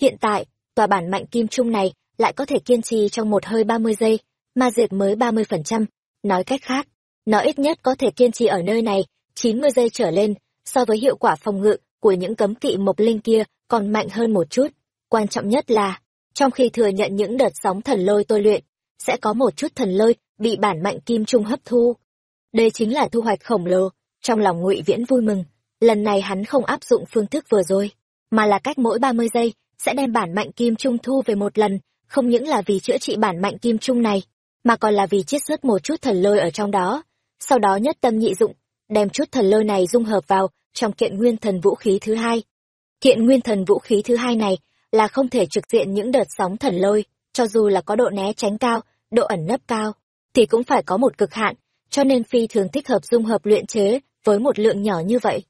Hiện tại, tòa bản mạnh kim trung này lại có thể kiên trì trong một hơi 30 giây, mà diệt mới 30%. Nói cách khác, nó ít nhất có thể kiên trì ở nơi này 90 giây trở lên, so với hiệu quả phòng ngự của những cấm kỵ mộc linh kia còn mạnh hơn một chút. Quan trọng nhất là, trong khi thừa nhận những đợt sóng thần lôi tôi luyện, sẽ có một chút thần lôi bị bản mạnh kim trung hấp thu. Đây chính là thu hoạch khổng lồ, trong lòng ngụy Viễn vui mừng, lần này hắn không áp dụng phương thức vừa rồi, mà là cách mỗi 30 giây sẽ đem bản mạnh kim trung thu về một lần, không những là vì chữa trị bản mạnh kim trung này, mà còn là vì chiết xuất một chút thần lôi ở trong đó, sau đó nhất tâm nhị dụng, đem chút thần lôi này dung hợp vào trong kiện nguyên thần vũ khí thứ hai. Kiện nguyên thần vũ khí thứ hai này là không thể trực diện những đợt sóng thần lôi, cho dù là có độ né tránh cao, độ ẩn nấp cao, thì cũng phải có một cực hạn, cho nên phi thường thích hợp dung hợp luyện chế với một lượng nhỏ như vậy.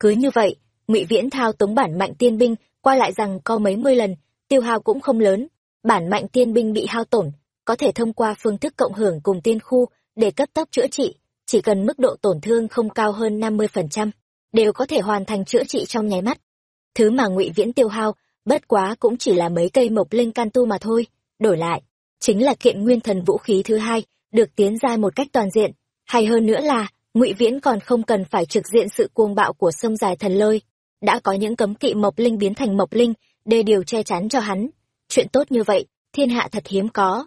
Cứ như vậy, ngụy Viễn thao tống bản mạnh tiên binh qua lại rằng có mấy mươi lần, tiêu hao cũng không lớn, bản mạnh tiên binh bị hao tổn, có thể thông qua phương thức cộng hưởng cùng tiên khu để cấp tốc chữa trị, chỉ cần mức độ tổn thương không cao hơn 50%, đều có thể hoàn thành chữa trị trong nháy mắt. Thứ mà ngụy Viễn tiêu hao, bất quá cũng chỉ là mấy cây mộc linh can tu mà thôi, đổi lại, chính là kiện nguyên thần vũ khí thứ hai, được tiến ra một cách toàn diện, hay hơn nữa là, ngụy Viễn còn không cần phải trực diện sự cuồng bạo của sông dài thần lôi, đã có những cấm kỵ mộc linh biến thành mộc linh, để điều che chắn cho hắn. Chuyện tốt như vậy, thiên hạ thật hiếm có.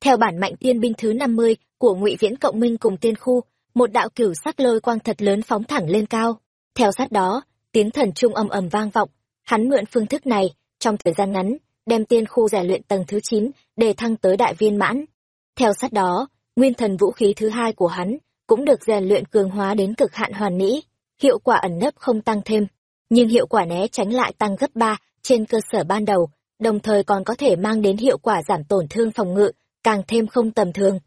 Theo bản mạnh tiên binh thứ 50 của ngụy Viễn cộng minh cùng tiên khu, một đạo cửu sắc lôi quang thật lớn phóng thẳng lên cao. Theo sát đó, tiếng thần trung ầm ầm vang vọng, hắn mượn phương thức này, trong thời gian ngắn, đem tiên khu rèn luyện tầng thứ chín để thăng tới đại viên mãn. Theo sát đó, nguyên thần vũ khí thứ hai của hắn cũng được rèn luyện cường hóa đến cực hạn hoàn mỹ, hiệu quả ẩn nấp không tăng thêm, nhưng hiệu quả né tránh lại tăng gấp ba trên cơ sở ban đầu, đồng thời còn có thể mang đến hiệu quả giảm tổn thương phòng ngự, càng thêm không tầm thường.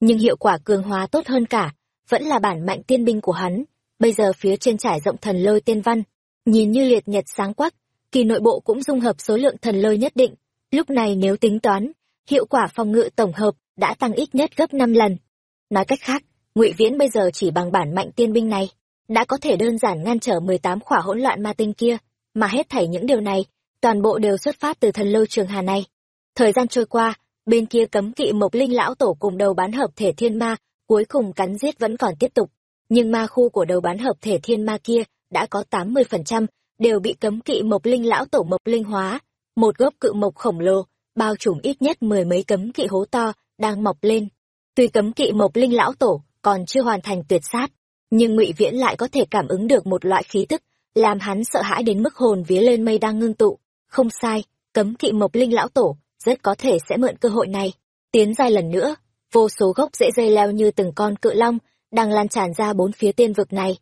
Nhưng hiệu quả cường hóa tốt hơn cả, vẫn là bản mạnh tiên binh của hắn, bây giờ phía trên trải rộng thần lôi tiên văn, nhìn như liệt nhật sáng quắc, kỳ nội bộ cũng dung hợp số lượng thần lôi nhất định, lúc này nếu tính toán, hiệu quả phòng ngự tổng hợp đã tăng ít nhất gấp 5 lần. Nói cách khác, Ngụy Viễn bây giờ chỉ bằng bản mạnh tiên binh này, đã có thể đơn giản ngăn trở 18 khỏa hỗn loạn ma tinh kia, mà hết thảy những điều này, toàn bộ đều xuất phát từ thần lôi trường hà này. Thời gian trôi qua, bên kia cấm kỵ Mộc Linh lão tổ cùng đầu bán hợp thể thiên ma, cuối cùng cắn giết vẫn còn tiếp tục, nhưng ma khu của đầu bán hợp thể thiên ma kia đã có 80% đều bị cấm kỵ Mộc Linh lão tổ Mộc Linh hóa, một gốc cự mộc khổng lồ, bao trùm ít nhất mười mấy cấm kỵ hố to đang mọc lên. Tuy cấm kỵ Mộc Linh lão tổ còn chưa hoàn thành tuyệt sát, nhưng Ngụy Viễn lại có thể cảm ứng được một loại khí tức, làm hắn sợ hãi đến mức hồn vía lên mây đang ngưng tụ. Không sai, cấm kỵ Mộc Linh lão tổ rất có thể sẽ mượn cơ hội này, tiến giai lần nữa, vô số gốc rễ dây leo như từng con cự long đang lan tràn ra bốn phía tiên vực này.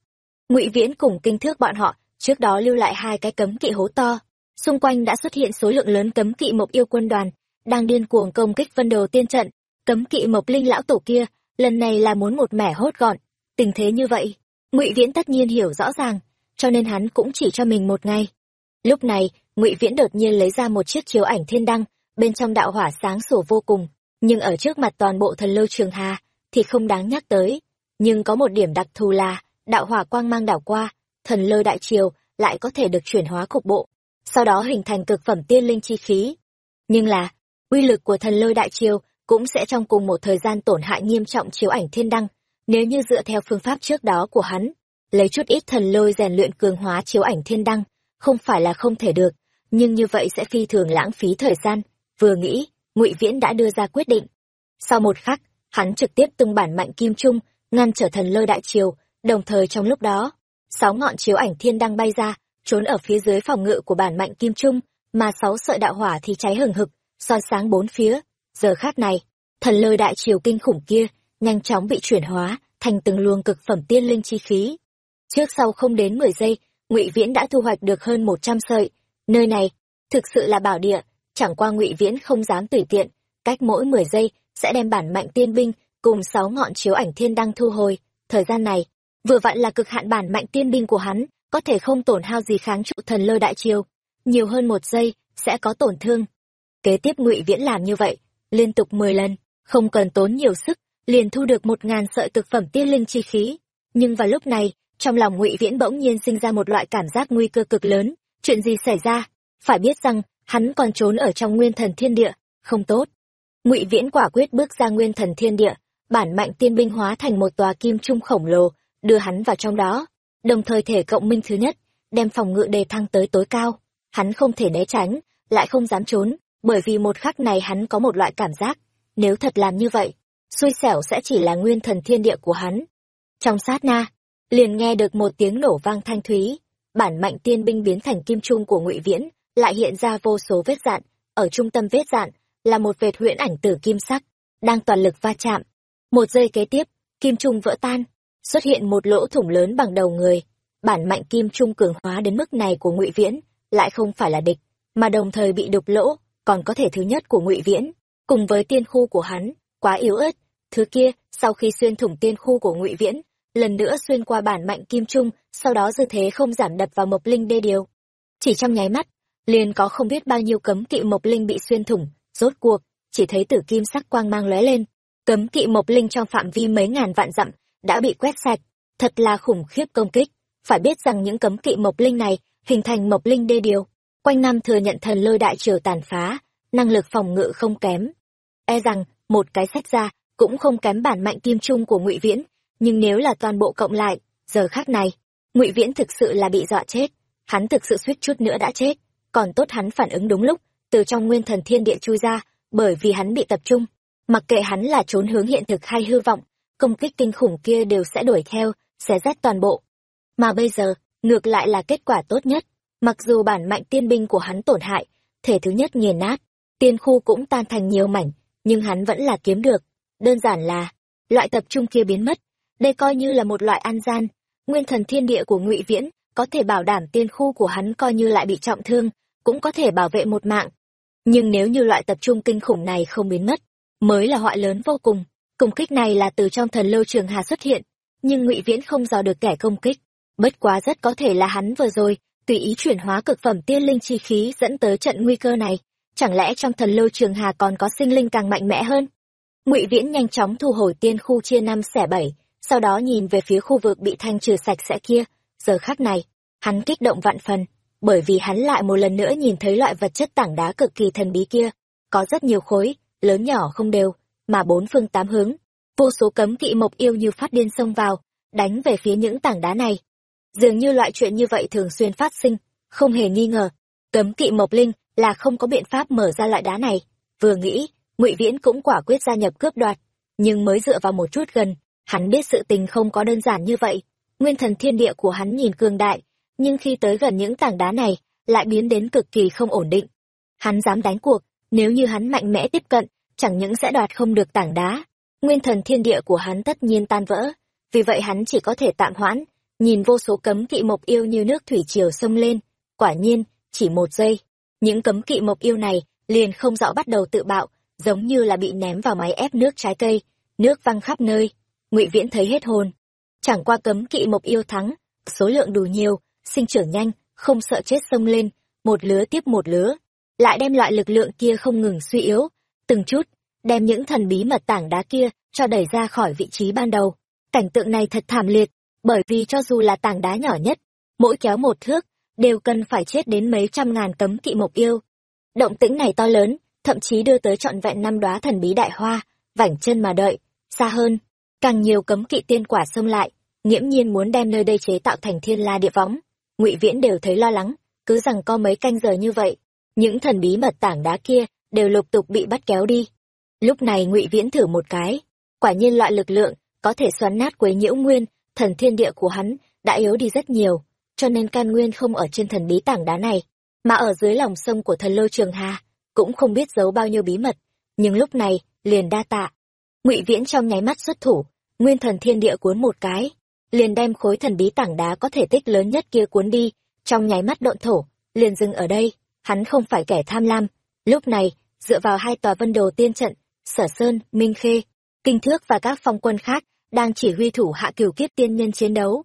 Ngụy Viễn cùng kinh thước bọn họ trước đó lưu lại hai cái cấm kỵ hố to, xung quanh đã xuất hiện số lượng lớn cấm kỵ mộc yêu quân đoàn đang điên cuồng công kích vân đồ tiên trận. Cấm kỵ mộc linh lão tổ kia lần này là muốn một mẻ hốt gọn. Tình thế như vậy ngụy viễn tất nhiên hiểu rõ ràng cho nên hắn cũng chỉ cho mình một ngày. Lúc này ngụy viễn đột nhiên lấy ra một chiếc chiếu ảnh thiên đăng bên trong đạo hỏa sáng sủa vô cùng nhưng ở trước mặt toàn bộ thần lâu trường hà thì không đáng nhắc tới nhưng có một điểm đặc thù là đạo hỏa quang mang đảo qua thần lôi đại triều lại có thể được chuyển hóa cục bộ sau đó hình thành cực phẩm tiên linh chi khí. Nhưng là, uy lực của thần lôi đại triều cũng sẽ trong cùng một thời gian tổn hại nghiêm trọng chiếu ảnh thiên đăng, nếu như dựa theo phương pháp trước đó của hắn, lấy chút ít thần lôi rèn luyện cường hóa chiếu ảnh thiên đăng, không phải là không thể được, nhưng như vậy sẽ phi thường lãng phí thời gian, vừa nghĩ, Ngụy Viễn đã đưa ra quyết định. Sau một khắc, hắn trực tiếp tung bản mạnh kim trung, ngăn trở thần lôi đại triều, đồng thời trong lúc đó, sáu ngọn chiếu ảnh thiên đang bay ra, trốn ở phía dưới phòng ngự của bản mạnh kim trung, mà sáu sợi đạo hỏa thì cháy hừng hực, soi sáng bốn phía. Giờ khác này, thần lôi đại triều kinh khủng kia nhanh chóng bị chuyển hóa thành từng luồng cực phẩm tiên linh chi khí. Trước sau không đến mười giây, Ngụy Viễn đã thu hoạch được hơn một trăm sợi. Nơi này thực sự là bảo địa, chẳng qua Ngụy Viễn không dám tùy tiện, cách mỗi mười giây sẽ đem bản mạnh tiên binh cùng sáu ngọn chiếu ảnh thiên đăng thu hồi. Thời gian này, vừa vặn là cực hạn bản mạnh tiên binh của hắn, có thể không tổn hao gì kháng trụ thần lôi đại triều. Nhiều hơn một giây sẽ có tổn thương. Kế tiếp Ngụy Viễn làm như vậy, liên tục mười lần, không cần tốn nhiều sức, liền thu được một ngàn sợi thực phẩm tiên linh chi khí. Nhưng vào lúc này, trong lòng Ngụy Viễn bỗng nhiên sinh ra một loại cảm giác nguy cơ cực lớn, chuyện gì xảy ra? Phải biết rằng, hắn còn trốn ở trong nguyên thần thiên địa, không tốt. Ngụy Viễn quả quyết bước ra nguyên thần thiên địa, bản mạnh tiên binh hóa thành một tòa kim trung khổng lồ, đưa hắn vào trong đó, đồng thời thể cộng minh thứ nhất, đem phòng ngự đề thăng tới tối cao. Hắn không thể né tránh, lại không dám trốn, bởi vì một khắc này hắn có một loại cảm giác, nếu thật làm như vậy, xui xẻo sẽ chỉ là nguyên thần thiên địa của hắn. Trong sát na, liền nghe được một tiếng nổ vang thanh thúy, bản mạnh tiên binh biến thành kim trung của Ngụy Viễn, lại hiện ra vô số vết dạn, ở trung tâm vết dạn là một vệt huyễn ảnh tử kim sắc, đang toàn lực va chạm. Một giây kế tiếp, kim trung vỡ tan, xuất hiện một lỗ thủng lớn bằng đầu người. Bản mạnh kim trung cường hóa đến mức này của Ngụy Viễn, lại không phải là địch, mà đồng thời bị đục lỗ, còn có thể thứ nhất của Ngụy Viễn, cùng với tiên khu của hắn, quá yếu ớt. Thứ kia, sau khi xuyên thủng tiên khu của Ngụy Viễn, lần nữa xuyên qua bản mạnh kim trung, sau đó dư thế không giảm đập vào mộc linh đê điều. Chỉ trong nháy mắt, liền có không biết bao nhiêu cấm kỵ mộc linh bị xuyên thủng, rốt cuộc, chỉ thấy tử kim sắc quang mang lóe lên, cấm kỵ mộc linh trong phạm vi mấy ngàn vạn dặm đã bị quét sạch, thật là khủng khiếp công kích. Phải biết rằng những cấm kỵ mộc linh này hình thành mộc linh đê điều, quanh năm thừa nhận thần lôi đại triều tàn phá, năng lực phòng ngự không kém. E rằng, một cái sách ra, cũng không kém bản mạnh kim trung của ngụy Viễn, nhưng nếu là toàn bộ cộng lại, giờ khác này, ngụy Viễn thực sự là bị dọa chết, hắn thực sự suýt chút nữa đã chết, còn tốt hắn phản ứng đúng lúc, từ trong nguyên thần thiên địa chui ra, bởi vì hắn bị tập trung. Mặc kệ hắn là trốn hướng hiện thực hay hư vọng, công kích kinh khủng kia đều sẽ đuổi theo, xé rách toàn bộ. Mà bây giờ, ngược lại là kết quả tốt nhất. Mặc dù bản mạnh tiên binh của hắn tổn hại, thể thứ nhất nghiền nát, tiên khu cũng tan thành nhiều mảnh, nhưng hắn vẫn là kiếm được. Đơn giản là, loại tập trung kia biến mất. Đây coi như là một loại an gian. Nguyên thần thiên địa của ngụy Viễn có thể bảo đảm tiên khu của hắn coi như lại bị trọng thương, cũng có thể bảo vệ một mạng. Nhưng nếu như loại tập trung kinh khủng này không biến mất, mới là họa lớn vô cùng. Công kích này là từ trong thần lâu trường hà xuất hiện, nhưng ngụy Viễn không dò được kẻ công kích. Bất quá rất có thể là hắn vừa rồi, tùy ý chuyển hóa cực phẩm tiên linh chi khí dẫn tới trận nguy cơ này. Chẳng lẽ trong thần lâu trường hà còn có sinh linh càng mạnh mẽ hơn? ngụy Viễn nhanh chóng thu hồi tiên khu chia năm xẻ bảy, sau đó nhìn về phía khu vực bị thanh trừ sạch sẽ kia. Giờ khắc này, hắn kích động vạn phần, bởi vì hắn lại một lần nữa nhìn thấy loại vật chất tảng đá cực kỳ thần bí kia. Có rất nhiều khối, lớn nhỏ không đều, mà bốn phương tám hướng, vô số cấm kỵ mộc yêu như phát điên xông vào, đánh về phía những tảng đá này. Dường như loại chuyện như vậy thường xuyên phát sinh, không hề nghi ngờ, cấm kỵ mộc linh là không có biện pháp mở ra loại đá này. Vừa nghĩ, Ngụy Viễn cũng quả quyết gia nhập cướp đoạt, nhưng mới dựa vào một chút gần, hắn biết sự tình không có đơn giản như vậy. Nguyên thần thiên địa của hắn nhìn cường đại, nhưng khi tới gần những tảng đá này, lại biến đến cực kỳ không ổn định. Hắn dám đánh cuộc, nếu như hắn mạnh mẽ tiếp cận, chẳng những sẽ đoạt không được tảng đá, nguyên thần thiên địa của hắn tất nhiên tan vỡ, vì vậy hắn chỉ có thể tạm hoãn, nhìn vô số cấm kỵ mộc yêu như nước thủy triều sông lên, quả nhiên, chỉ một giây, những cấm kỵ mộc yêu này liền không rõ bắt đầu tự bạo, giống như là bị ném vào máy ép nước trái cây, nước văng khắp nơi. Ngụy Viễn thấy hết hồn. Chẳng qua cấm kỵ mộc yêu thắng, số lượng đủ nhiều, sinh trưởng nhanh, không sợ chết sông lên, một lứa tiếp một lứa, lại đem loại lực lượng kia không ngừng suy yếu, từng chút, đem những thần bí mật tảng đá kia cho đẩy ra khỏi vị trí ban đầu. Cảnh tượng này thật thảm liệt, bởi vì cho dù là tảng đá nhỏ nhất, mỗi kéo một thước, đều cần phải chết đến mấy trăm ngàn cấm kỵ mộc yêu. Động tĩnh này to lớn, thậm chí đưa tới trọn vẹn năm đóa thần bí đại hoa, vảnh chân mà đợi, xa hơn, càng nhiều cấm kỵ tiên quả xông lại, nghiễm nhiên muốn đem nơi đây chế tạo thành thiên la địa võng. Ngụy Viễn đều thấy lo lắng, cứ rằng có mấy canh giờ như vậy, những thần bí mật tảng đá kia đều lục tục bị bắt kéo đi. Lúc này Ngụy Viễn thử một cái, quả nhiên loại lực lượng có thể xoắn nát quấy nhiễu nguyên, thần thiên địa của hắn đã yếu đi rất nhiều. cho nên can nguyên không ở trên thần bí tảng đá này, mà ở dưới lòng sông của thần lôi trường hà, cũng không biết giấu bao nhiêu bí mật. Nhưng lúc này, liền đa tạ. ngụy Viễn trong nháy mắt xuất thủ, nguyên thần thiên địa cuốn một cái, liền đem khối thần bí tảng đá có thể tích lớn nhất kia cuốn đi, trong nháy mắt độn thổ, liền dừng ở đây, hắn không phải kẻ tham lam. Lúc này, dựa vào hai tòa vân đồ tiên trận, Sở Sơn, Minh Khê, Kinh Thước và các phong quân khác, đang chỉ huy thủ hạ cửu kiếp tiên nhân chiến đấu.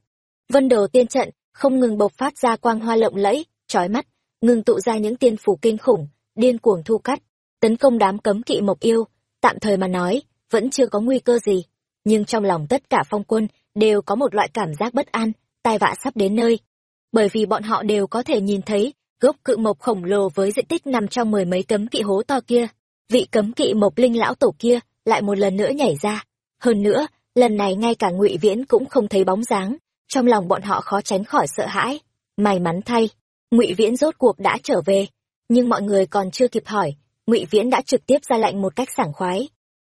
Vân đồ tiên trận không ngừng bộc phát ra quang hoa lộng lẫy, chói mắt, ngừng tụ ra những tiên phù kinh khủng, điên cuồng thu cắt, tấn công đám cấm kỵ mộc yêu, tạm thời mà nói, vẫn chưa có nguy cơ gì, nhưng trong lòng tất cả phong quân đều có một loại cảm giác bất an, tai vạ sắp đến nơi. Bởi vì bọn họ đều có thể nhìn thấy gốc cự mộc khổng lồ với diện tích nằm trong mười mấy cấm kỵ hố to kia, vị cấm kỵ mộc linh lão tổ kia lại một lần nữa nhảy ra. Hơn nữa, lần này ngay cả ngụy Viễn cũng không thấy bóng dáng, trong lòng bọn họ khó tránh khỏi sợ hãi. May mắn thay, ngụy Viễn rốt cuộc đã trở về, nhưng mọi người còn chưa kịp hỏi, ngụy Viễn đã trực tiếp ra lệnh một cách sảng khoái.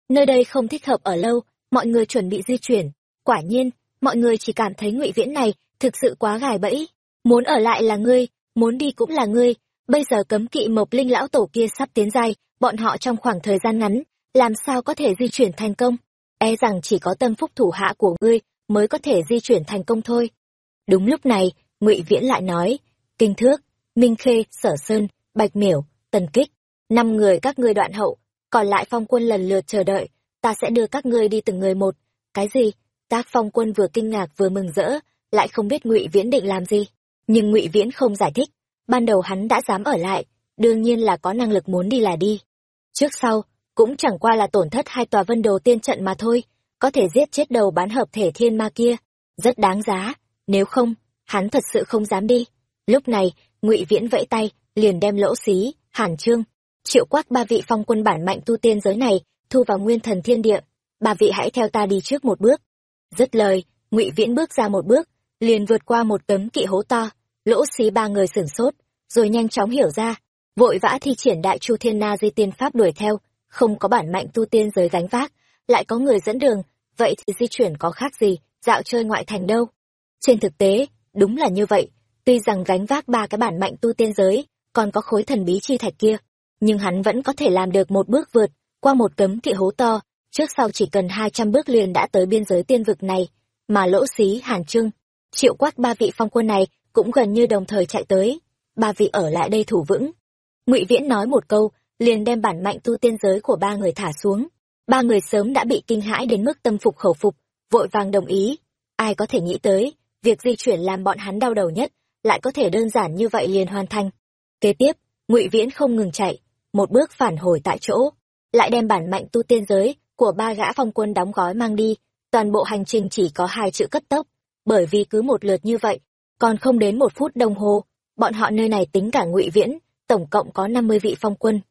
Nơi đây không thích hợp ở lâu, mọi người chuẩn bị di chuyển. Quả nhiên, mọi người chỉ cảm thấy ngụy Viễn này thực sự quá gài bẫy. Muốn ở lại là ngươi, muốn đi cũng là ngươi. Bây giờ cấm kỵ mộc linh lão tổ kia sắp tiến dài bọn họ trong khoảng thời gian ngắn, làm sao có thể di chuyển thành công? E rằng chỉ có tâm phúc thủ hạ của ngươi mới có thể di chuyển thành công thôi. Đúng lúc này, ngụy Viễn lại nói, Kinh Thước, Minh Khê, Sở Sơn, Bạch Miểu, Tần Kích, năm người các ngươi đoạn hậu, còn lại phong quân lần lượt chờ đợi, ta sẽ đưa các ngươi đi từng người một. Cái gì? Tác phong quân vừa kinh ngạc vừa mừng rỡ, lại không biết ngụy Viễn định làm gì. Nhưng ngụy Viễn không giải thích, ban đầu hắn đã dám ở lại, đương nhiên là có năng lực muốn đi là đi. Trước sau, cũng chẳng qua là tổn thất hai tòa vân đồ tiên trận mà thôi, có thể giết chết đầu bán hợp thể thiên ma kia, rất đáng giá, nếu không, hắn thật sự không dám đi. Lúc này, ngụy Viễn vẫy tay, liền đem lỗ xí, hàn trương, triệu quát ba vị phong quân bản mạnh tu tiên giới này, thu vào nguyên thần thiên địa, ba vị hãy theo ta đi trước một bước. Dứt lời, ngụy Viễn bước ra một bước, liền vượt qua một tấm kỵ hố to, lỗ xí ba người sửng sốt, rồi nhanh chóng hiểu ra, vội vã thi triển đại chu thiên na di tiên pháp đuổi theo, không có bản mạnh tu tiên giới gánh vác, lại có người dẫn đường, vậy thì di chuyển có khác gì, dạo chơi ngoại thành đâu. Trên thực tế, đúng là như vậy, tuy rằng gánh vác ba cái bản mạnh tu tiên giới, còn có khối thần bí chi thạch kia, nhưng hắn vẫn có thể làm được một bước vượt, qua một cấm kỵ hố to, trước sau chỉ cần hai trăm bước liền đã tới biên giới tiên vực này, mà lỗ xí hàn trưng, triệu quát ba vị phong quân này cũng gần như đồng thời chạy tới, ba vị ở lại đây thủ vững. ngụy Viễn nói một câu, liền đem bản mạnh tu tiên giới của ba người thả xuống. Ba người sớm đã bị kinh hãi đến mức tâm phục khẩu phục, vội vàng đồng ý. Ai có thể nghĩ tới, việc di chuyển làm bọn hắn đau đầu nhất, lại có thể đơn giản như vậy liền hoàn thành. Kế tiếp, ngụy Viễn không ngừng chạy, một bước phản hồi tại chỗ, lại đem bản mạnh tu tiên giới của ba gã phong quân đóng gói mang đi, toàn bộ hành trình chỉ có hai chữ cất tốc, bởi vì cứ một lượt như vậy, còn không đến một phút đồng hồ, bọn họ nơi này tính cả ngụy Viễn, tổng cộng có năm mươi vị phong quân,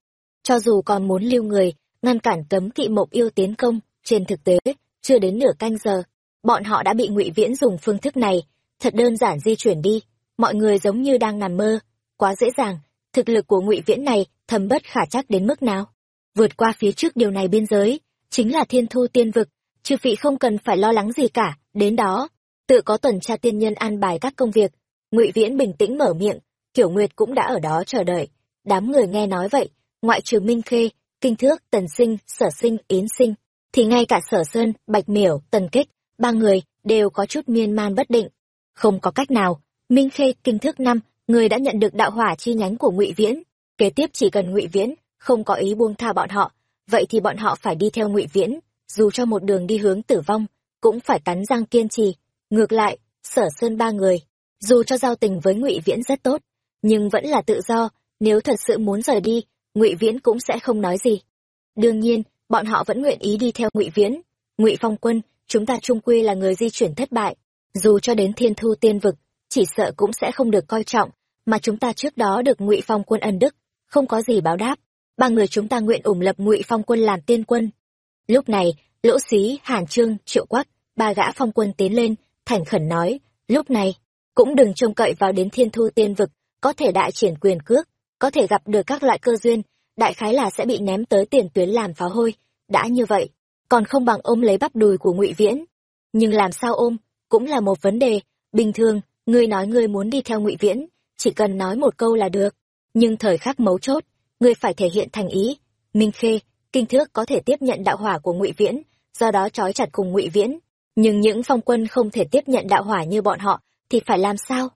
cho dù còn muốn lưu người, ngăn cản cấm kỵ mộc yêu tiến công, trên thực tế, chưa đến nửa canh giờ, bọn họ đã bị ngụy Viễn dùng phương thức này, thật đơn giản di chuyển đi, mọi người giống như đang nằm mơ, quá dễ dàng, thực lực của ngụy Viễn này thầm bất khả chắc đến mức nào. Vượt qua phía trước điều này biên giới, chính là thiên thu tiên vực, chư vị không cần phải lo lắng gì cả, đến đó, tự có tuần tra tiên nhân an bài các công việc. Ngụy Viễn bình tĩnh mở miệng, Kiểu Nguyệt cũng đã ở đó chờ đợi. Đám người nghe nói vậy, ngoại trừ Minh Khê, Kinh Thước, Tần Sinh, Sở Sinh, Yến Sinh, thì ngay cả Sở Sơn, Bạch Miểu, Tần Kích, ba người đều có chút miên man bất định. Không có cách nào, Minh Khê, Kinh Thước năm, người đã nhận được đạo hỏa chi nhánh của Ngụy Viễn, kế tiếp chỉ cần Ngụy Viễn không có ý buông tha bọn họ, vậy thì bọn họ phải đi theo Ngụy Viễn, dù cho một đường đi hướng tử vong, cũng phải cắn răng kiên trì. Ngược lại, Sở Sơn ba người, dù cho giao tình với Ngụy Viễn rất tốt, nhưng vẫn là tự do, nếu thật sự muốn rời đi, ngụy viễn cũng sẽ không nói gì. Đương nhiên bọn họ vẫn nguyện ý đi theo ngụy viễn. Ngụy phong quân chúng ta trung quy là người di chuyển thất bại. Dù cho đến thiên thu tiên vực chỉ sợ cũng sẽ không được coi trọng mà chúng ta trước đó được ngụy phong quân ân đức không có gì báo đáp ba người chúng ta nguyện ủng lập ngụy phong quân làm tiên quân lúc này lỗ xí hàn trương triệu quắc ba gã phong quân tiến lên thành khẩn nói lúc này cũng đừng trông cậy vào đến thiên thu tiên vực có thể đại triển quyền cước có thể gặp được các loại cơ duyên, đại khái là sẽ bị ném tới tiền tuyến làm phá hôi. Đã như vậy, còn không bằng ôm lấy bắp đùi của ngụy Viễn. Nhưng làm sao ôm, cũng là một vấn đề. Bình thường, ngươi nói ngươi muốn đi theo ngụy viễn chỉ cần nói một câu là được nhưng thời khắc mấu chốt ngươi phải thể hiện thành ý. Minh khê, kinh thước có thể tiếp nhận đạo hỏa của ngụy viễn, do đó trói chặt cùng ngụy viễn. Nhưng những phong quân không thể tiếp nhận đạo hỏa như bọn họ, thì phải làm sao?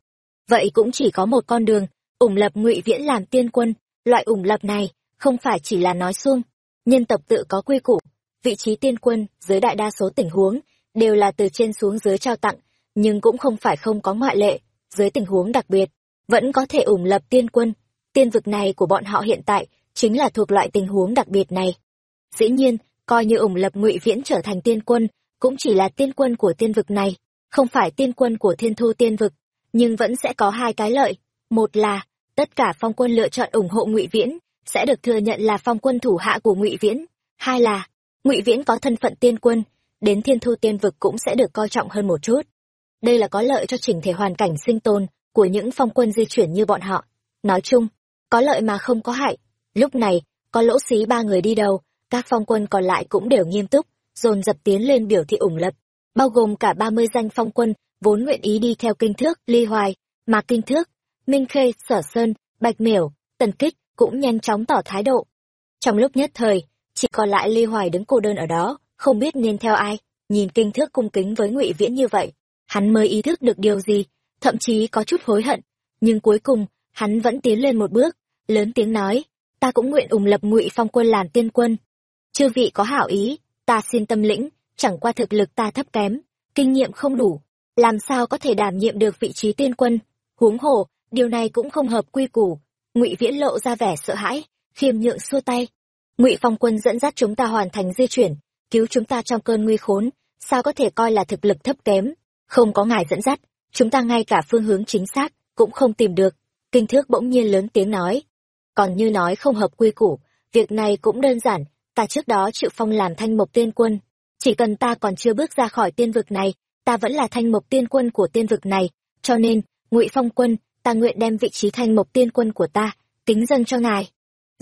Vậy cũng chỉ có một con đường, ủng lập ngụy viễn làm tiên quân. Loại ủng lập này không phải chỉ là nói xuông. Nhân tộc tự có quy củ, vị trí tiên quân dưới đại đa số tình huống đều là từ trên xuống dưới trao tặng, nhưng cũng không phải không có ngoại lệ, dưới tình huống đặc biệt, vẫn có thể ủng lập tiên quân tiên vực này của bọn họ hiện tại chính là thuộc loại tình huống đặc biệt này. Dĩ nhiên, coi như ủng lập ngụy viễn trở thành tiên quân, cũng chỉ là tiên quân của tiên vực này, không phải tiên quân của thiên thu tiên vực, nhưng vẫn sẽ có hai cái lợi. Một là, tất cả phong quân lựa chọn ủng hộ ngụy viễn, sẽ được thừa nhận là phong quân thủ hạ của ngụy viễn. Hai là, ngụy viễn có thân phận tiên quân, đến thiên thu tiên vực cũng sẽ được coi trọng hơn một chút. Đây là có lợi cho chỉnh thể hoàn cảnh sinh tồn của những phong quân di chuyển như bọn họ. Nói chung có lợi mà không có hại. Lúc này, có lỗ xí ba người đi đầu các phong quân còn lại cũng đều nghiêm túc, dồn dập tiến lên biểu thị ủng lập. Bao gồm cả ba mươi danh phong quân, vốn nguyện ý đi theo kinh thước, ly hoài, mà kinh thước, minh khê, sở sơn, bạch miểu, tần kích cũng nhanh chóng tỏ thái độ. Trong lúc nhất thời, chỉ còn lại ly hoài đứng cô đơn ở đó, không biết nên theo ai, nhìn kinh thước cung kính với ngụy viễn như vậy, hắn mới ý thức được điều gì, thậm chí có chút hối hận, nhưng cuối cùng, hắn vẫn tiến lên một bước lớn tiếng nói, ta cũng nguyện ủng lập ngụy phong quân làm tiên quân. Chư vị có hảo ý, ta xin tâm lĩnh, chẳng qua thực lực ta thấp kém, kinh nghiệm không đủ, làm sao có thể đảm nhiệm được vị trí tiên quân? Huống hồ, điều này cũng không hợp quy củ, ngụy viễn lộ ra vẻ sợ hãi, khiêm nhượng xua tay. Ngụy phong quân dẫn dắt chúng ta hoàn thành di chuyển, cứu chúng ta trong cơn nguy khốn, sao có thể coi là thực lực thấp kém? Không có ngài dẫn dắt, chúng ta ngay cả phương hướng chính xác cũng không tìm được. Kinh thước bỗng nhiên lớn tiếng nói còn như nói không hợp quy củ, việc này cũng đơn giản, ta trước đó chịu phong làm thanh mộc tiên quân. Chỉ cần ta còn chưa bước ra khỏi tiên vực này, ta vẫn là thanh mộc tiên quân của tiên vực này. Cho nên, ngụy phong quân, ta nguyện đem vị trí thanh mộc tiên quân của ta, kính dâng cho ngài.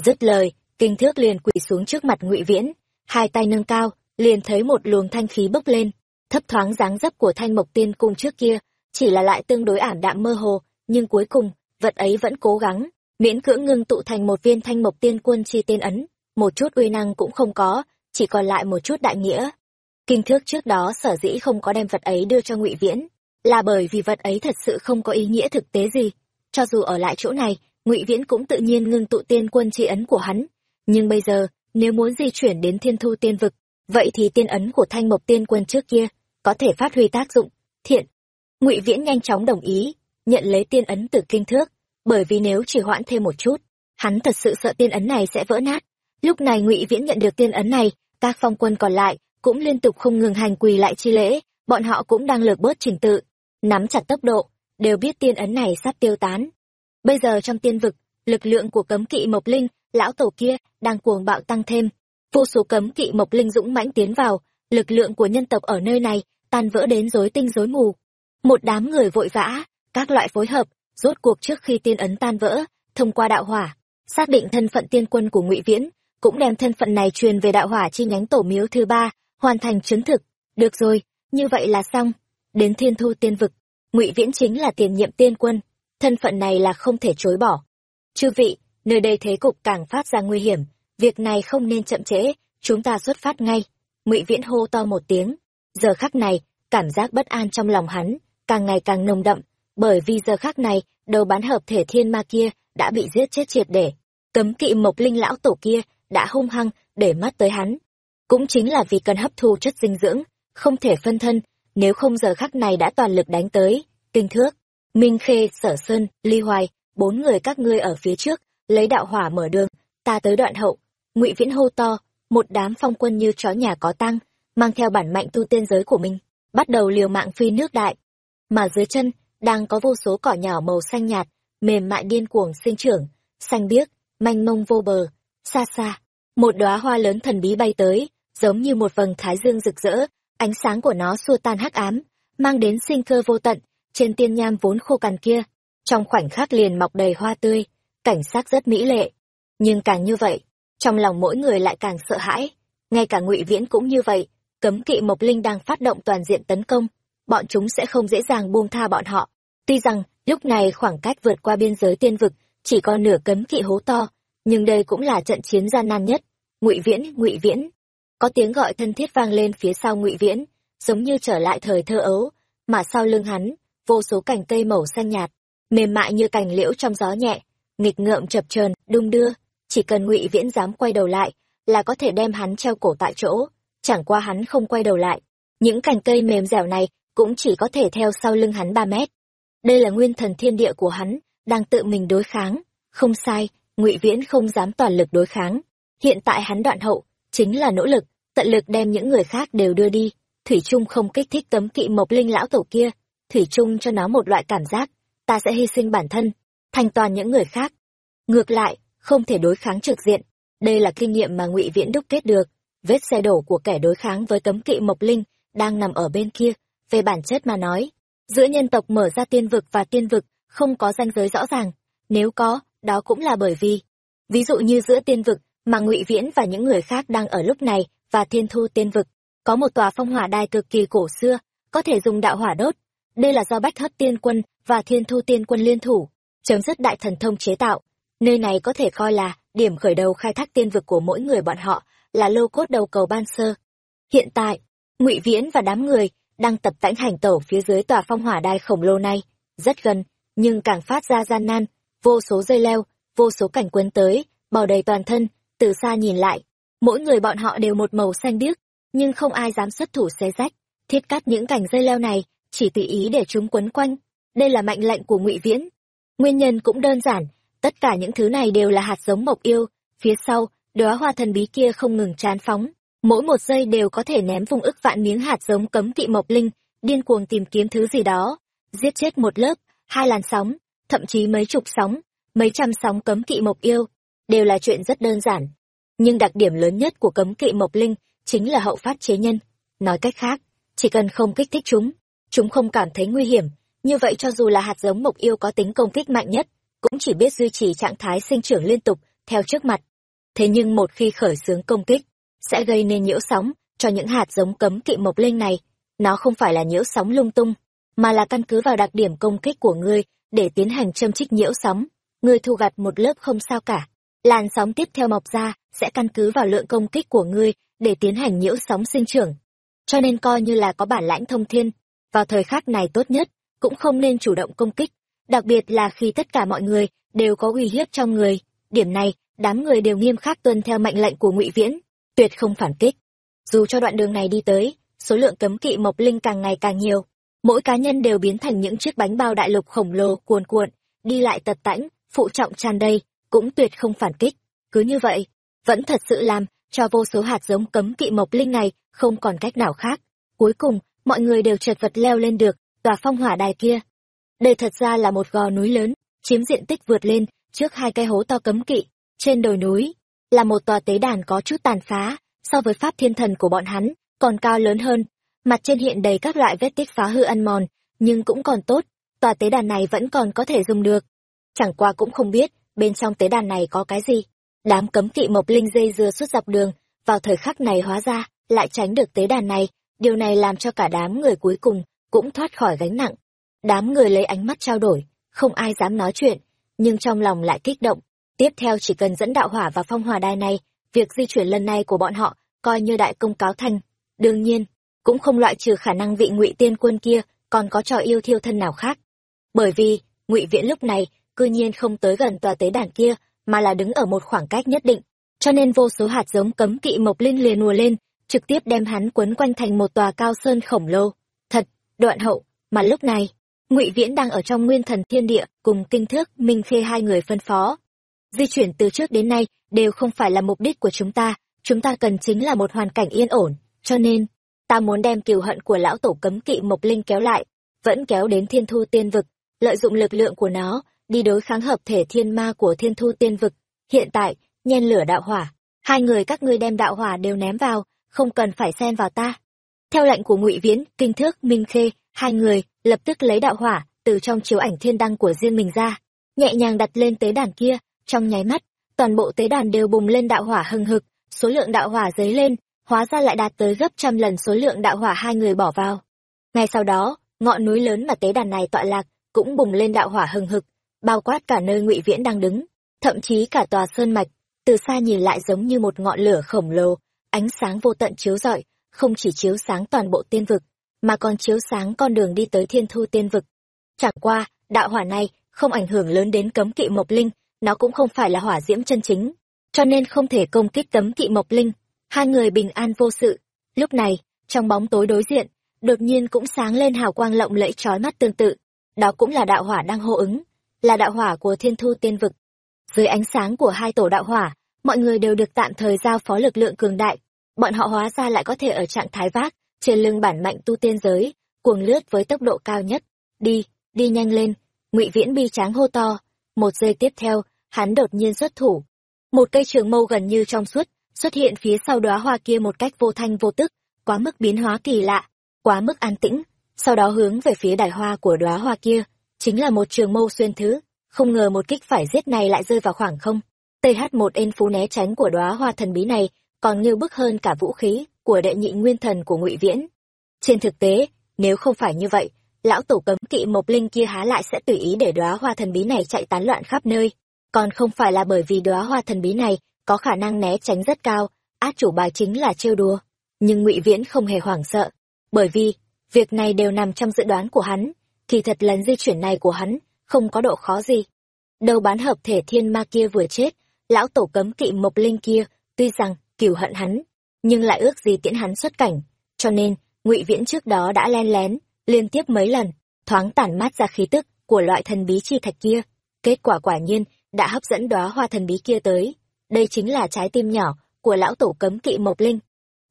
Dứt lời, kinh thước liền quỳ xuống trước mặt ngụy viễn. Hai tay nâng cao, liền thấy một luồng thanh khí bốc lên. Thấp thoáng dáng dấp của thanh mộc tiên cung trước kia, chỉ là lại tương đối ảm đạm mơ hồ, nhưng cuối cùng, vật ấy vẫn cố gắng miễn cưỡng ngưng tụ thành một viên thanh mộc tiên quân chi tiên ấn, một chút uy năng cũng không có, chỉ còn lại một chút đại nghĩa. Kinh thước trước đó sở dĩ không có đem vật ấy đưa cho ngụy viễn, là bởi vì vật ấy thật sự không có ý nghĩa thực tế gì. Cho dù ở lại chỗ này, ngụy viễn cũng tự nhiên ngưng tụ tiên quân chi ấn của hắn. Nhưng bây giờ, nếu muốn di chuyển đến thiên thu tiên vực, vậy thì tiên ấn của thanh mộc tiên quân trước kia có thể phát huy tác dụng. Thiện. Ngụy viễn nhanh chóng đồng ý, nhận lấy tiên ấn từ kinh thước bởi vì nếu chỉ hoãn thêm một chút, hắn thật sự sợ tiên ấn này sẽ vỡ nát. Lúc này ngụy viễn nhận được tiên ấn này, các phong quân còn lại cũng liên tục không ngừng hành quỳ lại chi lễ, bọn họ cũng đang lược bớt trình tự, nắm chặt tốc độ, đều biết tiên ấn này sắp tiêu tán. Bây giờ trong tiên vực, lực lượng của cấm kỵ mộc linh, lão tổ kia đang cuồng bạo tăng thêm. Vô số cấm kỵ mộc linh dũng mãnh tiến vào, lực lượng của nhân tộc ở nơi này tan vỡ đến rối tinh rối mù. Một đám người vội vã, các loại phối hợp rốt cuộc trước khi tiên ấn tan vỡ, thông qua đạo hỏa, xác định thân phận tiên quân của ngụy viễn, cũng đem thân phận này truyền về đạo hỏa chi nhánh tổ miếu thứ ba, hoàn thành chứng thực. Được rồi, như vậy là xong. Đến thiên thu tiên vực, ngụy viễn chính là tiền nhiệm tiên quân. Thân phận này là không thể chối bỏ. Chư vị, nơi đây thế cục càng phát ra nguy hiểm. Việc này không nên chậm trễ, chúng ta xuất phát ngay. Ngụy viễn hô to một tiếng. Giờ khắc này, cảm giác bất an trong lòng hắn càng ngày càng nồng đậm bởi vì giờ khắc này, đầu bán hợp thể thiên ma kia đã bị giết chết triệt để. Cấm kỵ mộc linh lão tổ kia đã hung hăng để mắt tới hắn. Cũng chính là vì cần hấp thu chất dinh dưỡng, không thể phân thân, nếu không giờ khắc này đã toàn lực đánh tới. Kinh thước, minh khê, sở sơn, ly hoài, bốn người các ngươi ở phía trước, lấy đạo hỏa mở đường, ta tới đoạn hậu. Ngụy viễn hô to, một đám phong quân như chó nhà có tăng mang theo bản mạnh tu tiên giới của mình, bắt đầu liều mạng phi nước đại. Mà dưới chân đang có vô số cỏ nhỏ màu xanh nhạt, mềm mại điên cuồng sinh trưởng, xanh biếc, manh mông vô bờ, xa xa. Một đóa hoa lớn thần bí bay tới, giống như một vầng thái dương rực rỡ, ánh sáng của nó xua tan hắc ám, mang đến sinh cơ vô tận trên tiên nham vốn khô cằn kia. Trong khoảnh khắc liền mọc đầy hoa tươi, cảnh sắc rất mỹ lệ. Nhưng càng như vậy, trong lòng mỗi người lại càng sợ hãi. Ngay cả ngụy viễn cũng như vậy, cấm kỵ mộc linh đang phát động toàn diện tấn công, bọn chúng sẽ không dễ dàng buông tha bọn họ. Tuy rằng, lúc này khoảng cách vượt qua biên giới tiên vực chỉ còn nửa cấm kỵ hố to, nhưng đây cũng là trận chiến gian nan nhất. Ngụy Viễn, Ngụy Viễn. Có tiếng gọi thân thiết vang lên phía sau Ngụy Viễn, giống như trở lại thời thơ ấu, mà sau lưng hắn, vô số cành cây màu xanh nhạt, mềm mại như cành liễu trong gió nhẹ, nghịch ngợm chập chờn, đung đưa, chỉ cần Ngụy Viễn dám quay đầu lại, là có thể đem hắn treo cổ tại chỗ, chẳng qua hắn không quay đầu lại. Những cành cây mềm dẻo này cũng chỉ có thể theo sau lưng hắn ba mét. Đây là nguyên thần thiên địa của hắn, đang tự mình đối kháng. Không sai, ngụy Viễn không dám toàn lực đối kháng. Hiện tại hắn đoạn hậu, chính là nỗ lực, tận lực đem những người khác đều đưa đi. Thủy Trung không kích thích tấm kỵ mộc linh lão tổ kia. Thủy Trung cho nó một loại cảm giác, ta sẽ hy sinh bản thân, thành toàn những người khác. Ngược lại, không thể đối kháng trực diện. Đây là kinh nghiệm mà ngụy Viễn đúc kết được. Vết xe đổ của kẻ đối kháng với tấm kỵ mộc linh đang nằm ở bên kia. Về bản chất mà nói, giữa nhân tộc mở ra tiên vực và tiên vực không có ranh giới rõ ràng. Nếu có, đó cũng là bởi vì, ví dụ như giữa tiên vực mà ngụy Viễn và những người khác đang ở lúc này và thiên thu tiên vực, có một tòa phong hỏa đài cực kỳ cổ xưa, có thể dùng đạo hỏa đốt. Đây là do Bách Hất Tiên Quân và Thiên Thu Tiên Quân liên thủ, chấm dứt đại thần thông chế tạo. Nơi này có thể coi là điểm khởi đầu khai thác tiên vực của mỗi người bọn họ, là lô cốt đầu cầu ban sơ. Hiện tại, ngụy Viễn và đám người đang tập tãnh hành tẩu phía dưới tòa phong hỏa đài khổng lồ này, rất gần, nhưng càng phát ra gian nan, vô số dây leo, vô số cảnh quấn tới, bò đầy toàn thân, từ xa nhìn lại, mỗi người bọn họ đều một màu xanh biếc, nhưng không ai dám xuất thủ xé rách, thiết cắt những cành dây leo này, chỉ tùy ý để chúng quấn quanh. Đây là mệnh lệnh của Ngụy Viễn. Nguyên nhân cũng đơn giản, tất cả những thứ này đều là hạt giống mộc yêu, phía sau, đóa hoa thần bí kia không ngừng tràn phóng, mỗi một giây đều có thể ném vùng ức vạn miếng hạt giống cấm kỵ mộc linh, điên cuồng tìm kiếm thứ gì đó, giết chết một lớp, hai làn sóng, thậm chí mấy chục sóng, mấy trăm sóng cấm kỵ mộc yêu, đều là chuyện rất đơn giản. Nhưng đặc điểm lớn nhất của cấm kỵ mộc linh chính là hậu phát chế nhân. Nói cách khác, chỉ cần không kích thích chúng, chúng không cảm thấy nguy hiểm, như vậy cho dù là hạt giống mộc yêu có tính công kích mạnh nhất, cũng chỉ biết duy trì trạng thái sinh trưởng liên tục, theo trước mặt. Thế nhưng một khi khởi xướng công kích, sẽ gây nên nhiễu sóng cho những hạt giống cấm kỵ mộc linh này. Nó không phải là nhiễu sóng lung tung, mà là căn cứ vào đặc điểm công kích của ngươi để tiến hành châm trích nhiễu sóng. Ngươi thu gặt một lớp không sao cả. Làn sóng tiếp theo mọc ra sẽ căn cứ vào lượng công kích của ngươi để tiến hành nhiễu sóng sinh trưởng. Cho nên coi như là có bản lãnh thông thiên, vào thời khắc này tốt nhất, cũng không nên chủ động công kích, đặc biệt là khi tất cả mọi người đều có uy hiếp trong người. Điểm này, đám người đều nghiêm khắc tuân theo mệnh lệnh của Ngụy Viễn, tuyệt không phản kích. Dù cho đoạn đường này đi tới, số lượng cấm kỵ mộc linh càng ngày càng nhiều, mỗi cá nhân đều biến thành những chiếc bánh bao đại lục khổng lồ cuồn cuộn, đi lại tật tãnh, phụ trọng tràn đầy, cũng tuyệt không phản kích. Cứ như vậy, vẫn thật sự làm cho vô số hạt giống cấm kỵ mộc linh này không còn cách nào khác. Cuối cùng, mọi người đều chật vật leo lên được tòa phong hỏa đài kia. Đây thật ra là một gò núi lớn, chiếm diện tích vượt lên trước hai cái hố to cấm kỵ. Trên đồi núi, là một tòa tế đàn có chút tàn phá, so với pháp thiên thần của bọn hắn, còn cao lớn hơn. Mặt trên hiện đầy các loại vết tích phá hư ăn mòn, nhưng cũng còn tốt, tòa tế đàn này vẫn còn có thể dùng được. Chẳng qua cũng không biết, bên trong tế đàn này có cái gì. Đám cấm kỵ mộc linh dây dưa suốt dọc đường, vào thời khắc này hóa ra, lại tránh được tế đàn này, điều này làm cho cả đám người cuối cùng cũng thoát khỏi gánh nặng. Đám người lấy ánh mắt trao đổi, không ai dám nói chuyện, nhưng trong lòng lại kích động. Tiếp theo chỉ cần dẫn đạo hỏa và phong hỏa đài này, việc di chuyển lần này của bọn họ coi như đại công cáo thành. Đương nhiên, cũng không loại trừ khả năng vị ngụy tiên quân kia còn có trò yêu thiêu thân nào khác. Bởi vì, ngụy viễn lúc này cư nhiên không tới gần tòa tế đàn kia, mà là đứng ở một khoảng cách nhất định. Cho nên vô số hạt giống cấm kỵ mộc linh liền ùa lên, trực tiếp đem hắn quấn quanh thành một tòa cao sơn khổng lồ. Thật, đoạn hậu, mà lúc này, ngụy Viễn đang ở trong nguyên thần thiên địa cùng kinh thước Minh Khê hai người phân phó. Di chuyển từ trước đến nay đều không phải là mục đích của chúng ta, chúng ta cần chính là một hoàn cảnh yên ổn, cho nên, ta muốn đem kiều hận của lão tổ cấm kỵ Mộc Linh kéo lại, vẫn kéo đến thiên thu tiên vực, lợi dụng lực lượng của nó, đi đối kháng hợp thể thiên ma của thiên thu tiên vực. Hiện tại, nhen lửa đạo hỏa, hai người các ngươi đem đạo hỏa đều ném vào, không cần phải xen vào ta. Theo lệnh của Ngụy Viễn, Kinh Thước, Minh Khê, hai người lập tức lấy đạo hỏa từ trong chiếu ảnh thiên đăng của riêng mình ra, nhẹ nhàng đặt lên tế đàn kia, trong nháy mắt, toàn bộ tế đàn đều bùng lên đạo hỏa hừng hực, số lượng đạo hỏa dấy lên, hóa ra lại đạt tới gấp trăm lần số lượng đạo hỏa hai người bỏ vào. Ngay sau đó, ngọn núi lớn mà tế đàn này tọa lạc cũng bùng lên đạo hỏa hừng hực bao quát cả nơi ngụy viễn đang đứng thậm chí cả tòa sơn mạch từ xa nhìn lại giống như một ngọn lửa khổng lồ ánh sáng vô tận chiếu rọi không chỉ chiếu sáng toàn bộ tiên vực mà còn chiếu sáng con đường đi tới thiên thu tiên vực chẳng qua đạo hỏa này không ảnh hưởng lớn đến cấm kỵ mộc linh nó cũng không phải là hỏa diễm chân chính, cho nên không thể công kích tấm kỵ mộc linh. Hai người bình an vô sự. Lúc này, trong bóng tối đối diện, đột nhiên cũng sáng lên hào quang lộng lẫy trói mắt tương tự. Đó cũng là đạo hỏa đang hô ứng, là đạo hỏa của thiên thu tiên vực. Dưới ánh sáng của hai tổ đạo hỏa, mọi người đều được tạm thời giao phó lực lượng cường đại. Bọn họ hóa ra lại có thể ở trạng thái vác, trên lưng bản mạnh tu tiên giới, cuồng lướt với tốc độ cao nhất. Đi đi nhanh lên, ngụy viễn bi tráng hô to một giây tiếp theo, hắn đột nhiên xuất thủ. Một cây trường mâu gần như trong suốt, xuất hiện phía sau đóa hoa kia một cách vô thanh vô tức, quá mức biến hóa kỳ lạ, quá mức an tĩnh. Sau đó hướng về phía đài hoa của đóa hoa kia, chính là một trường mâu xuyên thứ. Không ngờ một kích phải giết này lại rơi vào khoảng không. Th một ên phú né tránh của đóa hoa thần bí này còn như bức hơn cả vũ khí của đệ nhị nguyên thần của ngụy viễn. Trên thực tế, nếu không phải như vậy lão tổ cấm kỵ mộc linh kia há lại sẽ tùy ý để đóa hoa thần bí này chạy tán loạn khắp nơi. Còn không phải là bởi vì đóa hoa thần bí này có khả năng né tránh rất cao, át chủ bài chính là trêu đùa. Nhưng ngụy viễn không hề hoảng sợ, bởi vì việc này đều nằm trong dự đoán của hắn thì thật lần di chuyển này của hắn không có độ khó gì. Đầu bán hợp thể thiên ma kia vừa chết, lão tổ cấm kỵ mộc linh kia tuy rằng cừu hận hắn, nhưng lại ước gì tiễn hắn xuất cảnh, cho nên ngụy viễn trước đó đã len lén liên tiếp mấy lần, thoáng tản mát ra khí tức của loại thần bí chi thạch kia. Kết quả quả nhiên đã hấp dẫn đóa hoa thần bí kia tới. Đây chính là trái tim nhỏ của lão tổ cấm kỵ mộc linh.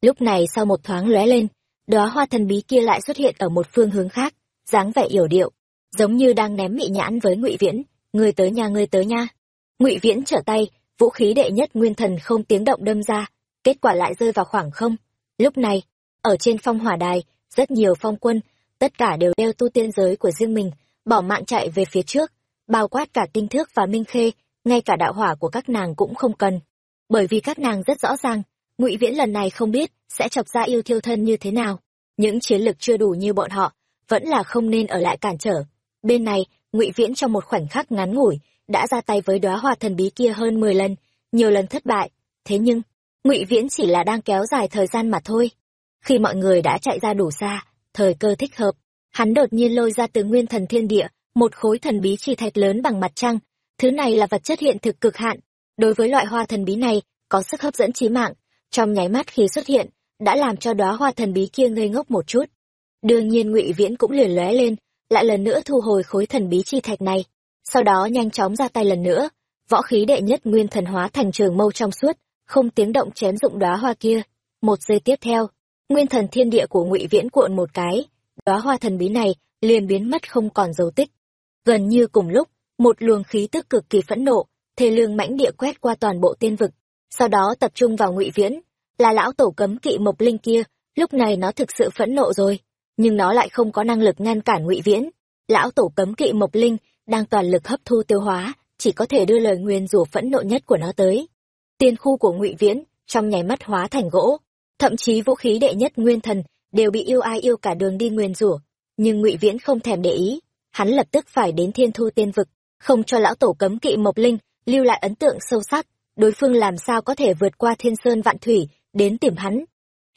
Lúc này sau một thoáng lóe lên, đóa hoa thần bí kia lại xuất hiện ở một phương hướng khác, dáng vẻ yểu điệu, giống như đang ném mị nhãn với ngụy viễn. Người tới nhà, người tới nha ngụy viễn trở tay, vũ khí đệ nhất nguyên thần không tiếng động đâm ra, kết quả lại rơi vào khoảng không. Lúc này, ở trên phong hỏa đài, rất nhiều phong quân tất cả đều đeo tu tiên giới của riêng mình, bỏ mạng chạy về phía trước, bao quát cả tinh thước và minh khê, ngay cả đạo hỏa của các nàng cũng không cần. Bởi vì các nàng rất rõ ràng, ngụy viễn lần này không biết sẽ chọc ra yêu thiêu thân như thế nào. Những chiến lực chưa đủ như bọn họ, vẫn là không nên ở lại cản trở. Bên này, ngụy viễn trong một khoảnh khắc ngắn ngủi, đã ra tay với đóa hoa thần bí kia hơn mười lần, nhiều lần thất bại. Thế nhưng, ngụy viễn chỉ là đang kéo dài thời gian mà thôi. Khi mọi người đã chạy ra đủ xa thời cơ thích hợp. Hắn đột nhiên lôi ra từ nguyên thần thiên địa, một khối thần bí chi thạch lớn bằng mặt trăng. Thứ này là vật chất hiện thực cực hạn. Đối với loại hoa thần bí này, có sức hấp dẫn trí mạng. Trong nháy mắt khi xuất hiện, đã làm cho đóa hoa thần bí kia ngây ngốc một chút. Đương nhiên ngụy viễn cũng liền lóe lên, lại lần nữa thu hồi khối thần bí chi thạch này. Sau đó nhanh chóng ra tay lần nữa. Võ khí đệ nhất nguyên thần hóa thành trường mâu trong suốt, không tiếng động chém dụng đóa hoa kia. Một giây tiếp theo nguyên thần thiên địa của ngụy viễn cuộn một cái, đóa hoa thần bí này liền biến mất không còn dấu tích. Gần như cùng lúc, một luồng khí tức cực kỳ phẫn nộ, thê lương mãnh địa quét qua toàn bộ tiên vực, sau đó tập trung vào ngụy viễn. Là lão tổ cấm kỵ mộc linh kia, lúc này nó thực sự phẫn nộ rồi, nhưng nó lại không có năng lực ngăn cản ngụy viễn. Lão tổ cấm kỵ mộc linh đang toàn lực hấp thu tiêu hóa, chỉ có thể đưa lời nguyền rủa phẫn nộ nhất của nó tới. Tiên khu của ngụy viễn trong nháy mắt hóa thành gỗ thậm chí vũ khí đệ nhất nguyên thần đều bị yêu ai yêu cả đường đi nguyền rủa, nhưng ngụy viễn không thèm để ý. Hắn lập tức phải đến thiên thu tiên vực, không cho lão tổ cấm kỵ mộc linh, lưu lại ấn tượng sâu sắc. Đối phương làm sao có thể vượt qua thiên sơn vạn thủy, đến tìm hắn?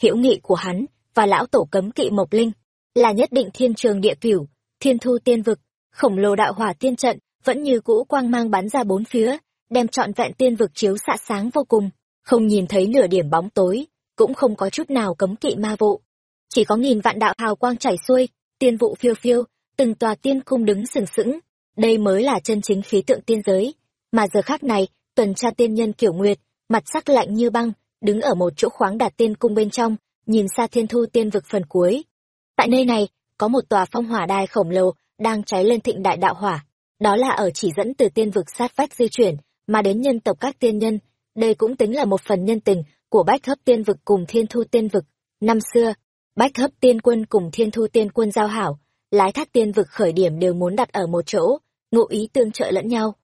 Hữu nghị của hắn và lão tổ cấm kỵ mộc linh là nhất định thiên trường địa cửu, thiên thu tiên vực. Khổng lồ đạo hỏa tiên trận vẫn như cũ quang mang bắn ra bốn phía, đem trọn vẹn tiên vực chiếu xạ sáng vô cùng. Không nhìn thấy nửa điểm bóng tối cũng không có chút nào cấm kỵ ma vụ. Chỉ có nghìn vạn đạo hào quang chảy xuôi, tiên vụ phiêu phiêu, từng tòa tiên cung đứng sừng sững. Đây mới là chân chính khí tượng tiên giới. Mà giờ khác này, tuần tra tiên nhân kiểu nguyệt, mặt sắc lạnh như băng, đứng ở một chỗ khoáng đạt tiên cung bên trong, nhìn xa thiên thu tiên vực phần cuối. Tại nơi này, có một tòa phong hỏa đài khổng lồ đang cháy lên thịnh đại đạo hỏa. Đó là ở chỉ dẫn từ tiên vực sát vách di chuyển, mà đến nhân tộc các tiên nhân. Đây cũng tính là một phần nhân tình của bách hấp tiên vực cùng thiên thu tiên vực. Năm xưa bách hấp tiên quân cùng thiên thu tiên quân giao hảo lái thác tiên vực khởi điểm đều muốn đặt ở một chỗ ngụ ý tương trợ lẫn nhau.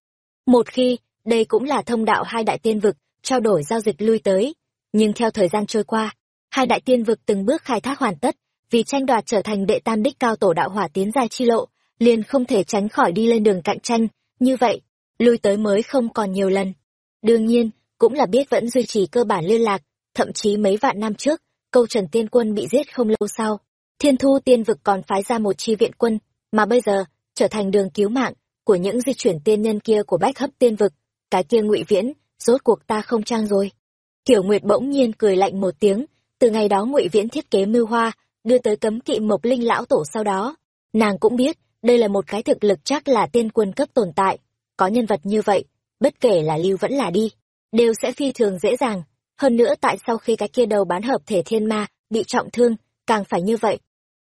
Một khi đây cũng là thông đạo hai đại tiên vực trao đổi giao dịch lui tới. Nhưng theo thời gian trôi qua hai đại tiên vực từng bước khai thác hoàn tất vì tranh đoạt trở thành đệ tam đích cao tổ đạo hỏa tiến giai chi lộ liền không thể tránh khỏi đi lên đường cạnh tranh, như vậy, lui tới mới không còn nhiều lần. Đương nhiên, cũng là biết vẫn duy trì cơ bản liên lạc, thậm chí mấy vạn năm trước, câu Trần Tiên Quân bị giết không lâu sau, Thiên Thu Tiên Vực còn phái ra một chi viện quân, mà bây giờ, trở thành đường cứu mạng của những di chuyển tiên nhân kia của bách hấp tiên vực, cái kia ngụy viễn, rốt cuộc ta không trang rồi. Kiểu Nguyệt bỗng nhiên cười lạnh một tiếng, từ ngày đó ngụy viễn thiết kế mưu hoa, đưa tới cấm kỵ mộc linh lão tổ sau đó. Nàng cũng biết, đây là một cái thực lực chắc là tiên quân cấp tồn tại. Có nhân vật như vậy, bất kể là lưu vẫn là đi, đều sẽ phi thường dễ dàng. Hơn nữa tại sau khi cái kia đầu bán hợp thể thiên ma, bị trọng thương, càng phải như vậy.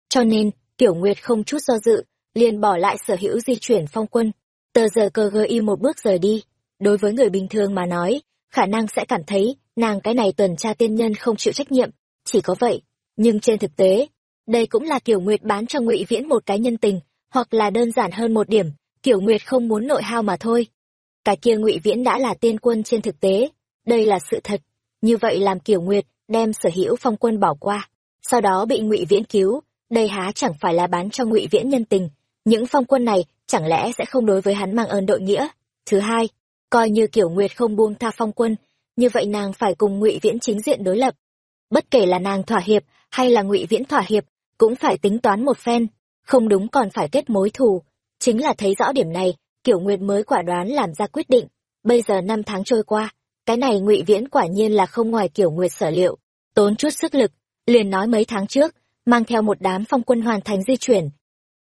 Cho nên, Tiểu Nguyệt không chút do dự, liền bỏ lại sở hữu di chuyển phong quân. Tờ giờ cờ gơ y một bước rời đi. Đối với người bình thường mà nói, khả năng sẽ cảm thấy nàng cái này tuần tra tiên nhân không chịu trách nhiệm, chỉ có vậy. Nhưng trên thực tế, đây cũng là tiểu Nguyệt bán cho ngụy Viễn một cái nhân tình, hoặc là đơn giản hơn một điểm, tiểu Nguyệt không muốn nội hao mà thôi. Cái kia ngụy Viễn đã là tiên quân trên thực tế, đây là sự thật. Như vậy làm kiểu Nguyệt đem sở hữu phong quân bỏ qua, sau đó bị ngụy Viễn cứu, đây há chẳng phải là bán cho ngụy Viễn nhân tình, những phong quân này chẳng lẽ sẽ không đối với hắn mang ơn đội nghĩa. Thứ hai, coi như kiểu Nguyệt không buông tha phong quân, như vậy nàng phải cùng ngụy Viễn chính diện đối lập. Bất kể là nàng thỏa hiệp hay là ngụy Viễn thỏa hiệp, cũng phải tính toán một phen, không đúng còn phải kết mối thù. Chính là thấy rõ điểm này, Kiểu Nguyệt mới quả đoán làm ra quyết định. Bây giờ năm tháng trôi qua, cái này ngụy Viễn quả nhiên là không ngoài Kiểu Nguyệt sở liệu. Tốn chút sức lực, liền nói mấy tháng trước, mang theo một đám phong quân hoàn thành di chuyển.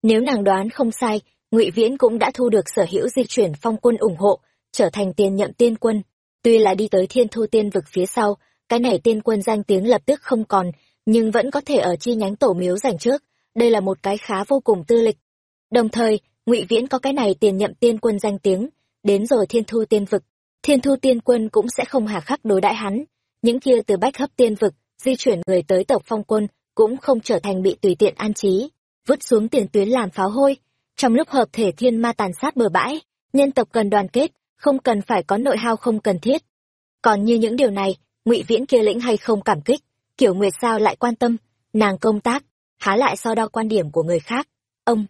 Nếu nàng đoán không sai, ngụy Viễn cũng đã thu được sở hữu di chuyển phong quân ủng hộ, trở thành tiền nhậm tiên quân. Tuy là đi tới thiên thu tiên vực phía sau, cái này tiên quân danh tiếng lập tức không còn, nhưng vẫn có thể ở chi nhánh tổ miếu giành trước đây là một cái khá vô cùng tư lịch đồng thời ngụy viễn có cái này tiền nhậm tiên quân danh tiếng đến rồi thiên thu tiên vực thiên thu tiên quân cũng sẽ không hà khắc đối đãi hắn. Những kia từ bách hấp tiên vực di chuyển người tới tộc phong quân cũng không trở thành bị tùy tiện an trí vứt xuống tiền tuyến làm pháo hôi. Trong lúc hợp thể thiên ma tàn sát bờ bãi nhân tộc cần đoàn kết không cần phải có nội hao không cần thiết. Còn như những điều này ngụy viễn kia lĩnh hay không cảm kích Kiểu Nguyệt sao lại quan tâm, nàng công tác, há lại so đo quan điểm của người khác. Ông,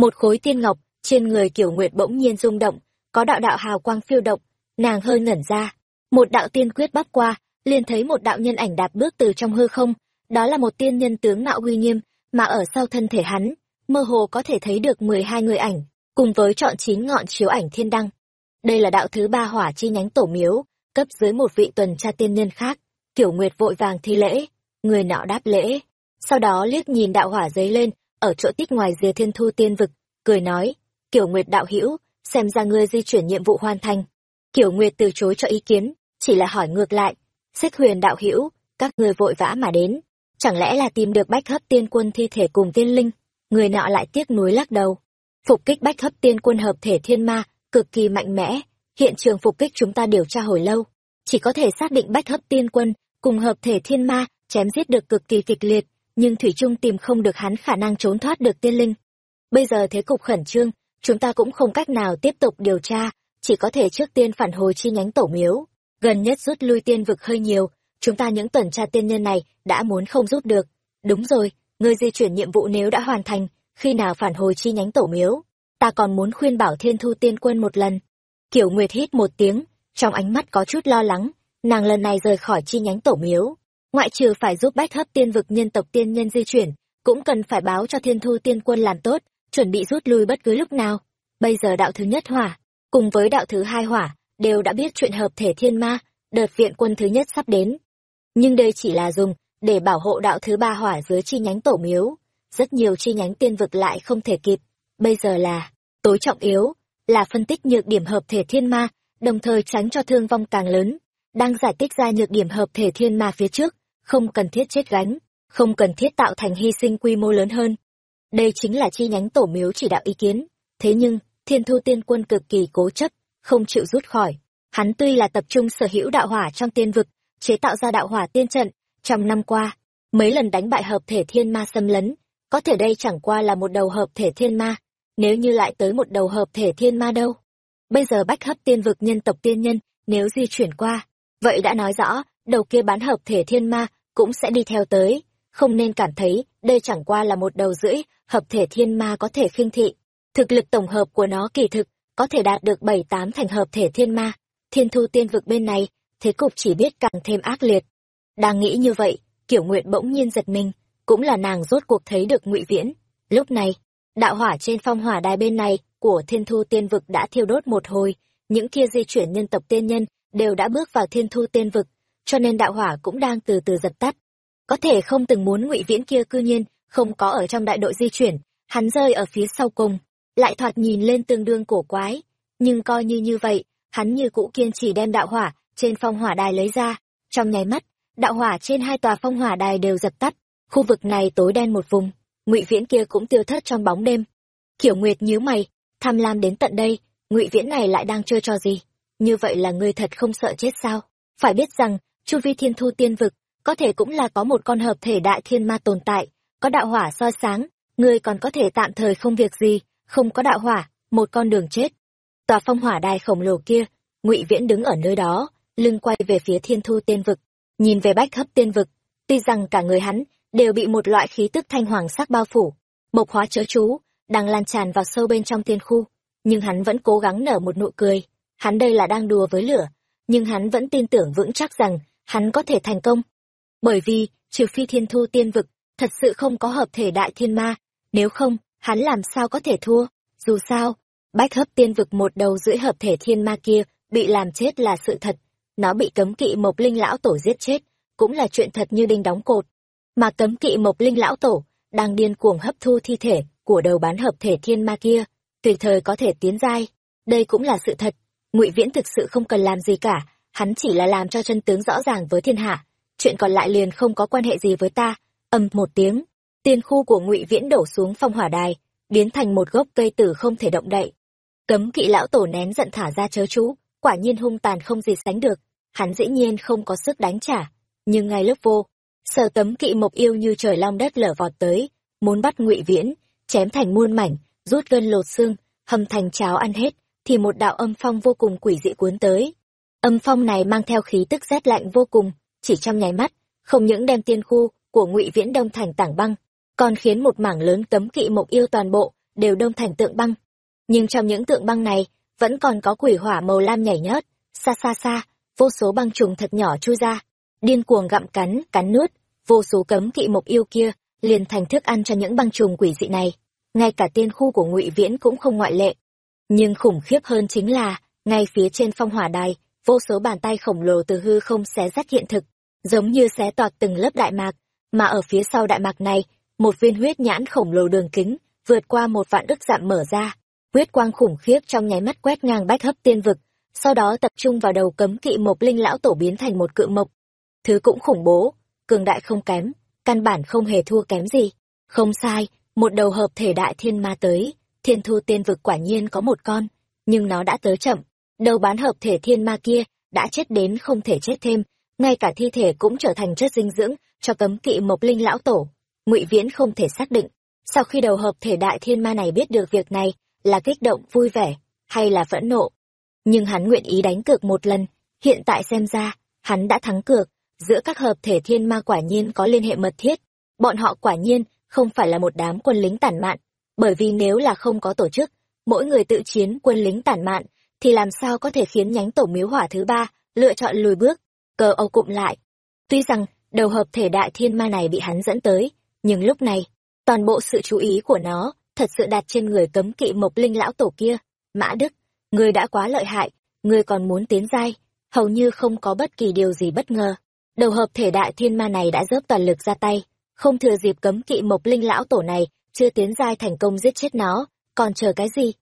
một khối tiên ngọc, trên người Kiểu Nguyệt bỗng nhiên rung động, có đạo đạo hào quang phiêu động, nàng hơi ngẩn ra. Một đạo tiên quyết bắp qua, liền thấy một đạo nhân ảnh đạp bước từ trong hư không, đó là một tiên nhân tướng mạo uy nghiêm, mà ở sau thân thể hắn, mơ hồ có thể thấy được mười hai người ảnh, cùng với chọn chín ngọn chiếu ảnh thiên đăng. Đây là đạo thứ ba hỏa chi nhánh tổ miếu, cấp dưới một vị tuần tra tiên nhân khác. Kiểu Nguyệt vội vàng thi lễ, người nọ đáp lễ, sau đó liếc nhìn đạo hỏa giấy lên, ở chỗ tích ngoài rìa thiên thu tiên vực, cười nói, Kiểu Nguyệt đạo hữu xem ra ngươi di chuyển nhiệm vụ hoàn thành. Kiểu Nguyệt từ chối cho ý kiến, chỉ là hỏi ngược lại, xích huyền đạo hữu các ngươi vội vã mà đến, chẳng lẽ là tìm được bách hấp tiên quân thi thể cùng tiên linh, người nọ lại tiếc nuối lắc đầu. Phục kích bách hấp tiên quân hợp thể thiên ma, cực kỳ mạnh mẽ, hiện trường phục kích chúng ta điều tra hồi lâu, chỉ có thể xác định bách hấp tiên quân cùng hợp thể thiên ma chém giết được cực kỳ kịch liệt nhưng thủy trung tìm không được hắn khả năng trốn thoát được tiên linh. Bây giờ thế cục khẩn trương, chúng ta cũng không cách nào tiếp tục điều tra, chỉ có thể trước tiên phản hồi chi nhánh tổ miếu. Gần nhất rút lui tiên vực hơi nhiều, chúng ta những tuần tra tiên nhân này đã muốn không rút được. Đúng rồi người di chuyển nhiệm vụ nếu đã hoàn thành, khi nào phản hồi chi nhánh tổ miếu? Ta còn muốn khuyên bảo thiên thu tiên quân một lần. Kiểu nguyệt hít một tiếng, trong ánh mắt có chút lo lắng, nàng lần này rời khỏi chi nhánh tổ miếu ngoại trừ phải giúp bách hấp tiên vực nhân tộc tiên nhân di chuyển, cũng cần phải báo cho thiên thu tiên quân làm tốt, chuẩn bị rút lui bất cứ lúc nào. Bây giờ đạo thứ nhất hỏa, cùng với đạo thứ hai hỏa, đều đã biết chuyện hợp thể thiên ma, đợt viện quân thứ nhất sắp đến. Nhưng đây chỉ là dùng để bảo hộ đạo thứ ba hỏa dưới chi nhánh tổ miếu. Rất nhiều chi nhánh tiên vực lại không thể kịp. Bây giờ là tối trọng yếu, là phân tích nhược điểm hợp thể thiên ma, đồng thời tránh cho thương vong càng lớn. Đang giải thích ra nhược điểm hợp thể thiên ma phía trước không cần thiết chết gánh, không cần thiết tạo thành hy sinh quy mô lớn hơn. Đây chính là chi nhánh tổ miếu chỉ đạo ý kiến. Thế nhưng, thiên thu tiên quân cực kỳ cố chấp, không chịu rút khỏi. Hắn tuy là tập trung sở hữu đạo hỏa trong tiên vực, chế tạo ra đạo hỏa tiên trận, trong năm qua, mấy lần đánh bại hợp thể thiên ma xâm lấn, có thể đây chẳng qua là một đầu hợp thể thiên ma, nếu như lại tới một đầu hợp thể thiên ma đâu. Bây giờ bách hấp tiên vực nhân tộc tiên nhân, nếu di chuyển qua, vậy đã nói rõ, đầu kia bán hợp thể thiên ma cũng sẽ đi theo tới, không nên cảm thấy đây chẳng qua là một đầu rưỡi hợp thể thiên ma có thể khinh thị. Thực lực tổng hợp của nó kỳ thực, có thể đạt được bảy tám thành hợp thể thiên ma. Thiên thu tiên vực bên này, thế cục chỉ biết càng thêm ác liệt. Đang nghĩ như vậy, kiểu nguyện bỗng nhiên giật mình, cũng là nàng rốt cuộc thấy được ngụy Viễn. Lúc này, đạo hỏa trên phong hỏa đài bên này của thiên thu tiên vực đã thiêu đốt một hồi, những kia di chuyển nhân tộc tiên nhân đều đã bước vào thiên thu tiên vực, cho nên đạo hỏa cũng đang từ từ dập tắt. Có thể không từng muốn ngụy Viễn kia cư nhiên, không có ở trong đại đội di chuyển, hắn rơi ở phía sau cùng, lại thoạt nhìn lên tương đương cổ quái. Nhưng coi như như vậy, hắn như cũ kiên trì đem đạo hỏa trên phong hỏa đài lấy ra. Trong nháy mắt, đạo hỏa trên hai tòa phong hỏa đài đều dập tắt, khu vực này tối đen một vùng, ngụy Viễn kia cũng tiêu thất trong bóng đêm. Kiểu Nguyệt nhíu mày, tham lam đến tận đây, ngụy Viễn này lại đang chơi trò gì? Như vậy là ngươi thật không sợ chết sao? Phải biết rằng, chu vi thiên thu tiên vực, có thể cũng là có một con hợp thể đại thiên ma tồn tại, có đạo hỏa soi sáng, ngươi còn có thể tạm thời không việc gì, không có đạo hỏa, một con đường chết. Tòa phong hỏa đài khổng lồ kia, Ngụy Viễn đứng ở nơi đó, lưng quay về phía Thiên Thu Tiên vực, nhìn về Bách Hấp Tiên vực, tuy rằng cả người hắn đều bị một loại khí tức thanh hoàng sắc bao phủ, mộc hóa chớ chú, đang lan tràn vào sâu bên trong tiên khu, nhưng hắn vẫn cố gắng nở một nụ cười, hắn đây là đang đùa với lửa, nhưng hắn vẫn tin tưởng vững chắc rằng hắn có thể thành công. Bởi vì, trừ phi Thiên Thu Tiên vực thật sự không có hợp thể đại thiên ma, nếu không, hắn làm sao có thể thua, dù sao, bách hấp tiên vực một đầu rưỡi hợp thể thiên ma kia bị làm chết là sự thật, nó bị cấm kỵ mộc linh lão tổ giết chết, cũng là chuyện thật như đinh đóng cột. Mà cấm kỵ mộc linh lão tổ, đang điên cuồng hấp thu thi thể của đầu bán hợp thể thiên ma kia, tùy thời có thể tiến giai, đây cũng là sự thật. Ngụy Viễn thực sự không cần làm gì cả, hắn chỉ là làm cho chân tướng rõ ràng với thiên hạ, chuyện còn lại liền không có quan hệ gì với ta, ầm một tiếng tiên khu của ngụy viễn đổ xuống phong hỏa đài biến thành một gốc cây tử không thể động đậy. Cấm kỵ lão tổ nén giận thả ra chớ chú quả nhiên hung tàn không gì sánh được. Hắn dĩ nhiên không có sức đánh trả nhưng ngay lúc vô sở tấm kỵ mộc yêu như trời long đất lở vọt tới muốn bắt ngụy viễn chém thành muôn mảnh rút gân lột xương hầm thành cháo ăn hết thì một đạo âm phong vô cùng quỷ dị cuốn tới âm phong này mang theo khí tức rét lạnh vô cùng, chỉ trong nháy mắt, không những đem tiên khu của ngụy viễn đông thành tảng băng, còn khiến một mảng lớn cấm kỵ mộc yêu toàn bộ đều đông thành tượng băng. Nhưng trong những tượng băng này, vẫn còn có quỷ hỏa màu lam nhảy nhớt xa xa xa, vô số băng trùng thật nhỏ chui ra, điên cuồng gặm cắn cắn nuốt, vô số cấm kỵ mộc yêu kia liền thành thức ăn cho những băng trùng quỷ dị này. Ngay cả tiên khu của ngụy viễn cũng không ngoại lệ. Nhưng khủng khiếp hơn chính là, ngay phía trên phong hỏa đài vô số bàn tay khổng lồ từ hư không xé rách hiện thực giống như xé toạc từng lớp đại mạc mà ở phía sau đại mạc này, một viên huyết nhãn khổng lồ đường kính, vượt qua một vạn đức dặm mở ra. Huyết quang khủng khiếp trong nháy mắt quét ngang bách hấp tiên vực, sau đó tập trung vào đầu cấm kỵ mộc linh lão tổ biến thành một cự mộc. Thứ cũng khủng bố, cường đại không kém, căn bản không hề thua kém gì. Không sai, một đầu hợp thể đại thiên ma tới, thiên thu tiên vực quả nhiên có một con, nhưng nó đã tới chậm. Đầu bán hợp thể thiên ma kia, đã chết đến không thể chết thêm, ngay cả thi thể cũng trở thành chất dinh dưỡng cho cấm kỵ mộc linh lão tổ. Ngụy viễn không thể xác định sau khi đầu hợp thể đại thiên ma này biết được việc này là kích động vui vẻ hay là phẫn nộ. Nhưng hắn nguyện ý đánh cược một lần hiện tại xem ra hắn đã thắng cược. Giữa các hợp thể thiên ma quả nhiên có liên hệ mật thiết bọn họ quả nhiên không phải là một đám quân lính tản mạn bởi vì nếu là không có tổ chức mỗi người tự chiến quân lính tản mạn thì làm sao có thể khiến nhánh tổ miếu hỏa thứ ba lựa chọn lùi bước cờ âu cụm lại tuy rằng đầu hợp thể đại thiên ma này bị hắn dẫn tới, nhưng lúc này, toàn bộ sự chú ý của nó thật sự đặt trên người cấm kỵ mộc linh lão tổ kia. Mã Đức, người đã quá lợi hại, người còn muốn tiến giai, hầu như không có bất kỳ điều gì bất ngờ. Đầu hợp thể đại thiên ma này đã dốc toàn lực ra tay, không thừa dịp cấm kỵ mộc linh lão tổ này chưa tiến giai thành công giết chết nó, còn chờ cái gì?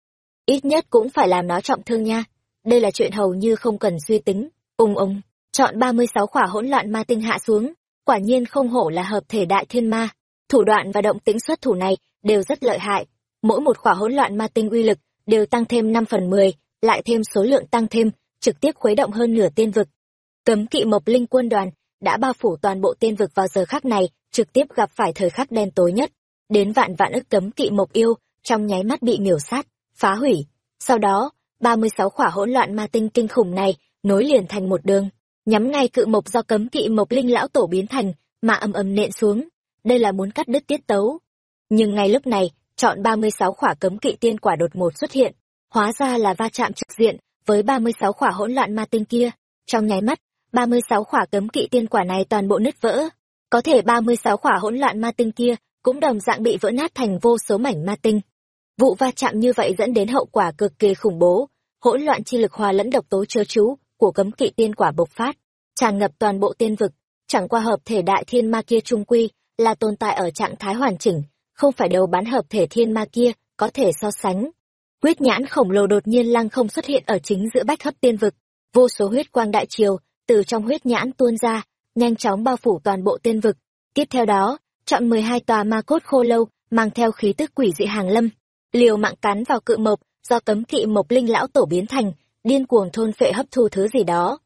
Ít nhất cũng phải làm nó trọng thương nha. Đây là chuyện hầu như không cần suy tính. Ung ung, chọn ba mươi sáu khỏa hỗn loạn ma tinh hạ xuống, quả nhiên không hổ là hợp thể đại thiên ma. Thủ đoạn và động tĩnh xuất thủ này đều rất lợi hại. Mỗi một khỏa hỗn loạn ma tinh uy lực đều tăng thêm năm phần mười lại thêm số lượng tăng thêm trực tiếp khuấy động hơn nửa tiên vực. Cấm kỵ mộc linh quân đoàn đã bao phủ toàn bộ tiên vực vào giờ khắc này trực tiếp gặp phải thời khắc đen tối nhất. Đến vạn vạn ức cấm kỵ mộc yêu trong nháy mắt bị miểu sát phá hủy sau đó ba mươi sáu khỏa hỗn loạn ma tinh kinh khủng này nối liền thành một đường nhắm ngay cự mộc do cấm kỵ mộc linh lão tổ biến thành mà ầm ầm nện xuống đây là muốn cắt đứt tiết tấu nhưng ngay lúc này chọn ba mươi sáu khỏa cấm kỵ tiên quả đột ngột xuất hiện, hóa ra là va chạm trực diện với ba mươi sáu khỏa hỗn loạn ma tinh kia. Trong nháy mắt, ba mươi sáu khỏa cấm kỵ tiên quả này toàn bộ nứt vỡ. Có thể ba mươi sáu khỏa hỗn loạn ma tinh kia cũng đồng dạng bị vỡ nát thành vô số mảnh ma tinh. Vụ va chạm như vậy dẫn đến hậu quả cực kỳ khủng bố, hỗn loạn chi lực hòa lẫn độc tố chớ chú của cấm kỵ tiên quả bộc phát, tràn ngập toàn bộ tiên vực, chẳng qua hợp thể đại thiên ma kia trung quy là tồn tại ở trạng thái hoàn chỉnh, không phải đầu bán hợp thể thiên ma kia có thể so sánh. Huyết nhãn khổng lồ đột nhiên lăng không xuất hiện ở chính giữa bách hấp tiên vực, vô số huyết quang đại triều từ trong huyết nhãn tuôn ra, nhanh chóng bao phủ toàn bộ tiên vực. Tiếp theo đó, chọn mười hai tòa ma cốt khô lâu, mang theo khí tức quỷ dị hàng lâm, liều mạng cắn vào cự mộc, do cấm kỵ mộc linh lão tổ biến thành, điên cuồng thôn phệ hấp thu thứ gì đó.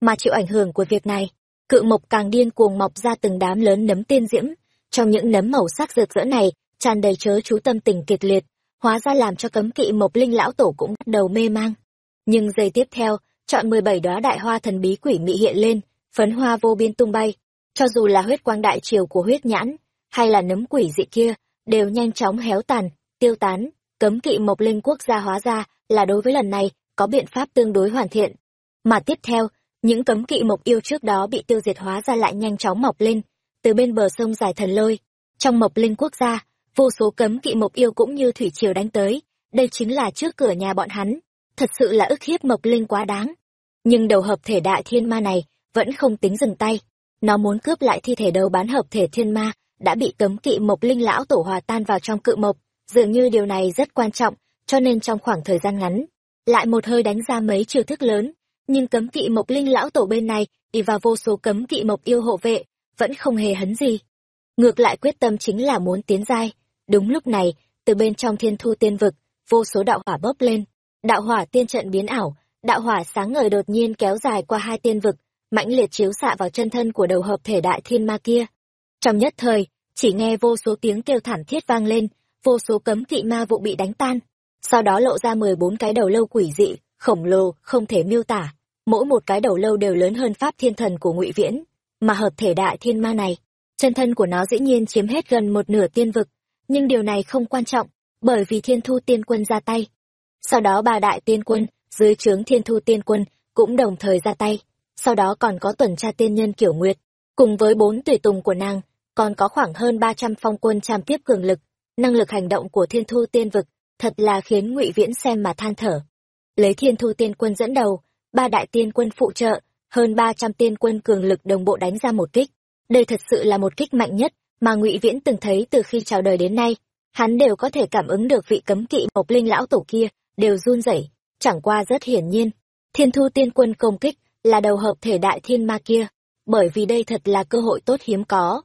Mà chịu ảnh hưởng của việc này, cự mộc càng điên cuồng mọc ra từng đám lớn nấm tiên diễm, trong những nấm màu sắc rực rỡ này, tràn đầy chớ chú tâm tình kiệt liệt, hóa ra làm cho cấm kỵ mộc linh lão tổ cũng bắt đầu mê mang. Nhưng giây tiếp theo, chọn mười bảy đóa đại hoa thần bí quỷ mị hiện lên, phấn hoa vô biên tung bay, cho dù là huyết quang đại triều của huyết nhãn, hay là nấm quỷ dị kia, đều nhanh chóng héo tàn, tiêu tán, cấm kỵ mộc linh quốc gia hóa ra là đối với lần này có biện pháp tương đối hoàn thiện. Mà tiếp theo, những cấm kỵ mộc yêu trước đó bị tiêu diệt hóa ra lại nhanh chóng mọc lên, từ bên bờ sông dài thần lôi, trong mộc linh quốc gia, vô số cấm kỵ mộc yêu cũng như thủy triều đánh tới, đây chính là trước cửa nhà bọn hắn, thật sự là ức hiếp mộc linh quá đáng. Nhưng đầu hợp thể đại thiên ma này vẫn không tính dừng tay, nó muốn cướp lại thi thể đầu bán hợp thể thiên ma, đã bị cấm kỵ mộc linh lão tổ hòa tan vào trong cự mộc, dường như điều này rất quan trọng, cho nên trong khoảng thời gian ngắn, lại một hơi đánh ra mấy chiêu thức lớn, nhưng cấm kỵ mộc linh lão tổ bên này đi vào vô số cấm kỵ mộc yêu hộ vệ, vẫn không hề hấn gì. Ngược lại quyết tâm chính là muốn tiến giai. Đúng lúc này, từ bên trong thiên thu tiên vực, vô số đạo hỏa bốc lên. Đạo hỏa tiên trận biến ảo, đạo hỏa sáng ngời đột nhiên kéo dài qua hai tiên vực, mãnh liệt chiếu xạ vào chân thân của đầu hợp thể đại thiên ma kia. Trong nhất thời, chỉ nghe vô số tiếng kêu thảm thiết vang lên, vô số cấm kỵ ma vụ bị đánh tan. Sau đó lộ ra mười bốn cái đầu lâu quỷ dị, khổng lồ, không thể miêu tả. Mỗi một cái đầu lâu đều lớn hơn pháp thiên thần của ngụy Viễn mà hợp thể đại thiên ma này, chân thân của nó dĩ nhiên chiếm hết gần một nửa tiên vực, nhưng điều này không quan trọng, bởi vì thiên thu tiên quân ra tay. Sau đó ba đại tiên quân, dưới trướng thiên thu tiên quân, cũng đồng thời ra tay. Sau đó còn có tuần tra tiên nhân kiểu nguyệt, cùng với bốn tùy tùng của nàng, còn có khoảng hơn ba trăm phong quân trăm tiếp cường lực. Năng lực hành động của thiên thu tiên vực, thật là khiến ngụy Viễn xem mà than thở. Lấy thiên thu tiên quân dẫn đầu, ba đại tiên quân phụ trợ, hơn ba trăm tiên quân cường lực đồng bộ đánh ra một kích. Đây thật sự là một kích mạnh nhất mà Ngụy Viễn từng thấy từ khi chào đời đến nay. Hắn đều có thể cảm ứng được vị cấm kỵ Mộc Linh lão tổ kia đều run rẩy, chẳng qua rất hiển nhiên, Thiên Thu Tiên Quân công kích là đầu hợp thể đại thiên ma kia, bởi vì đây thật là cơ hội tốt hiếm có.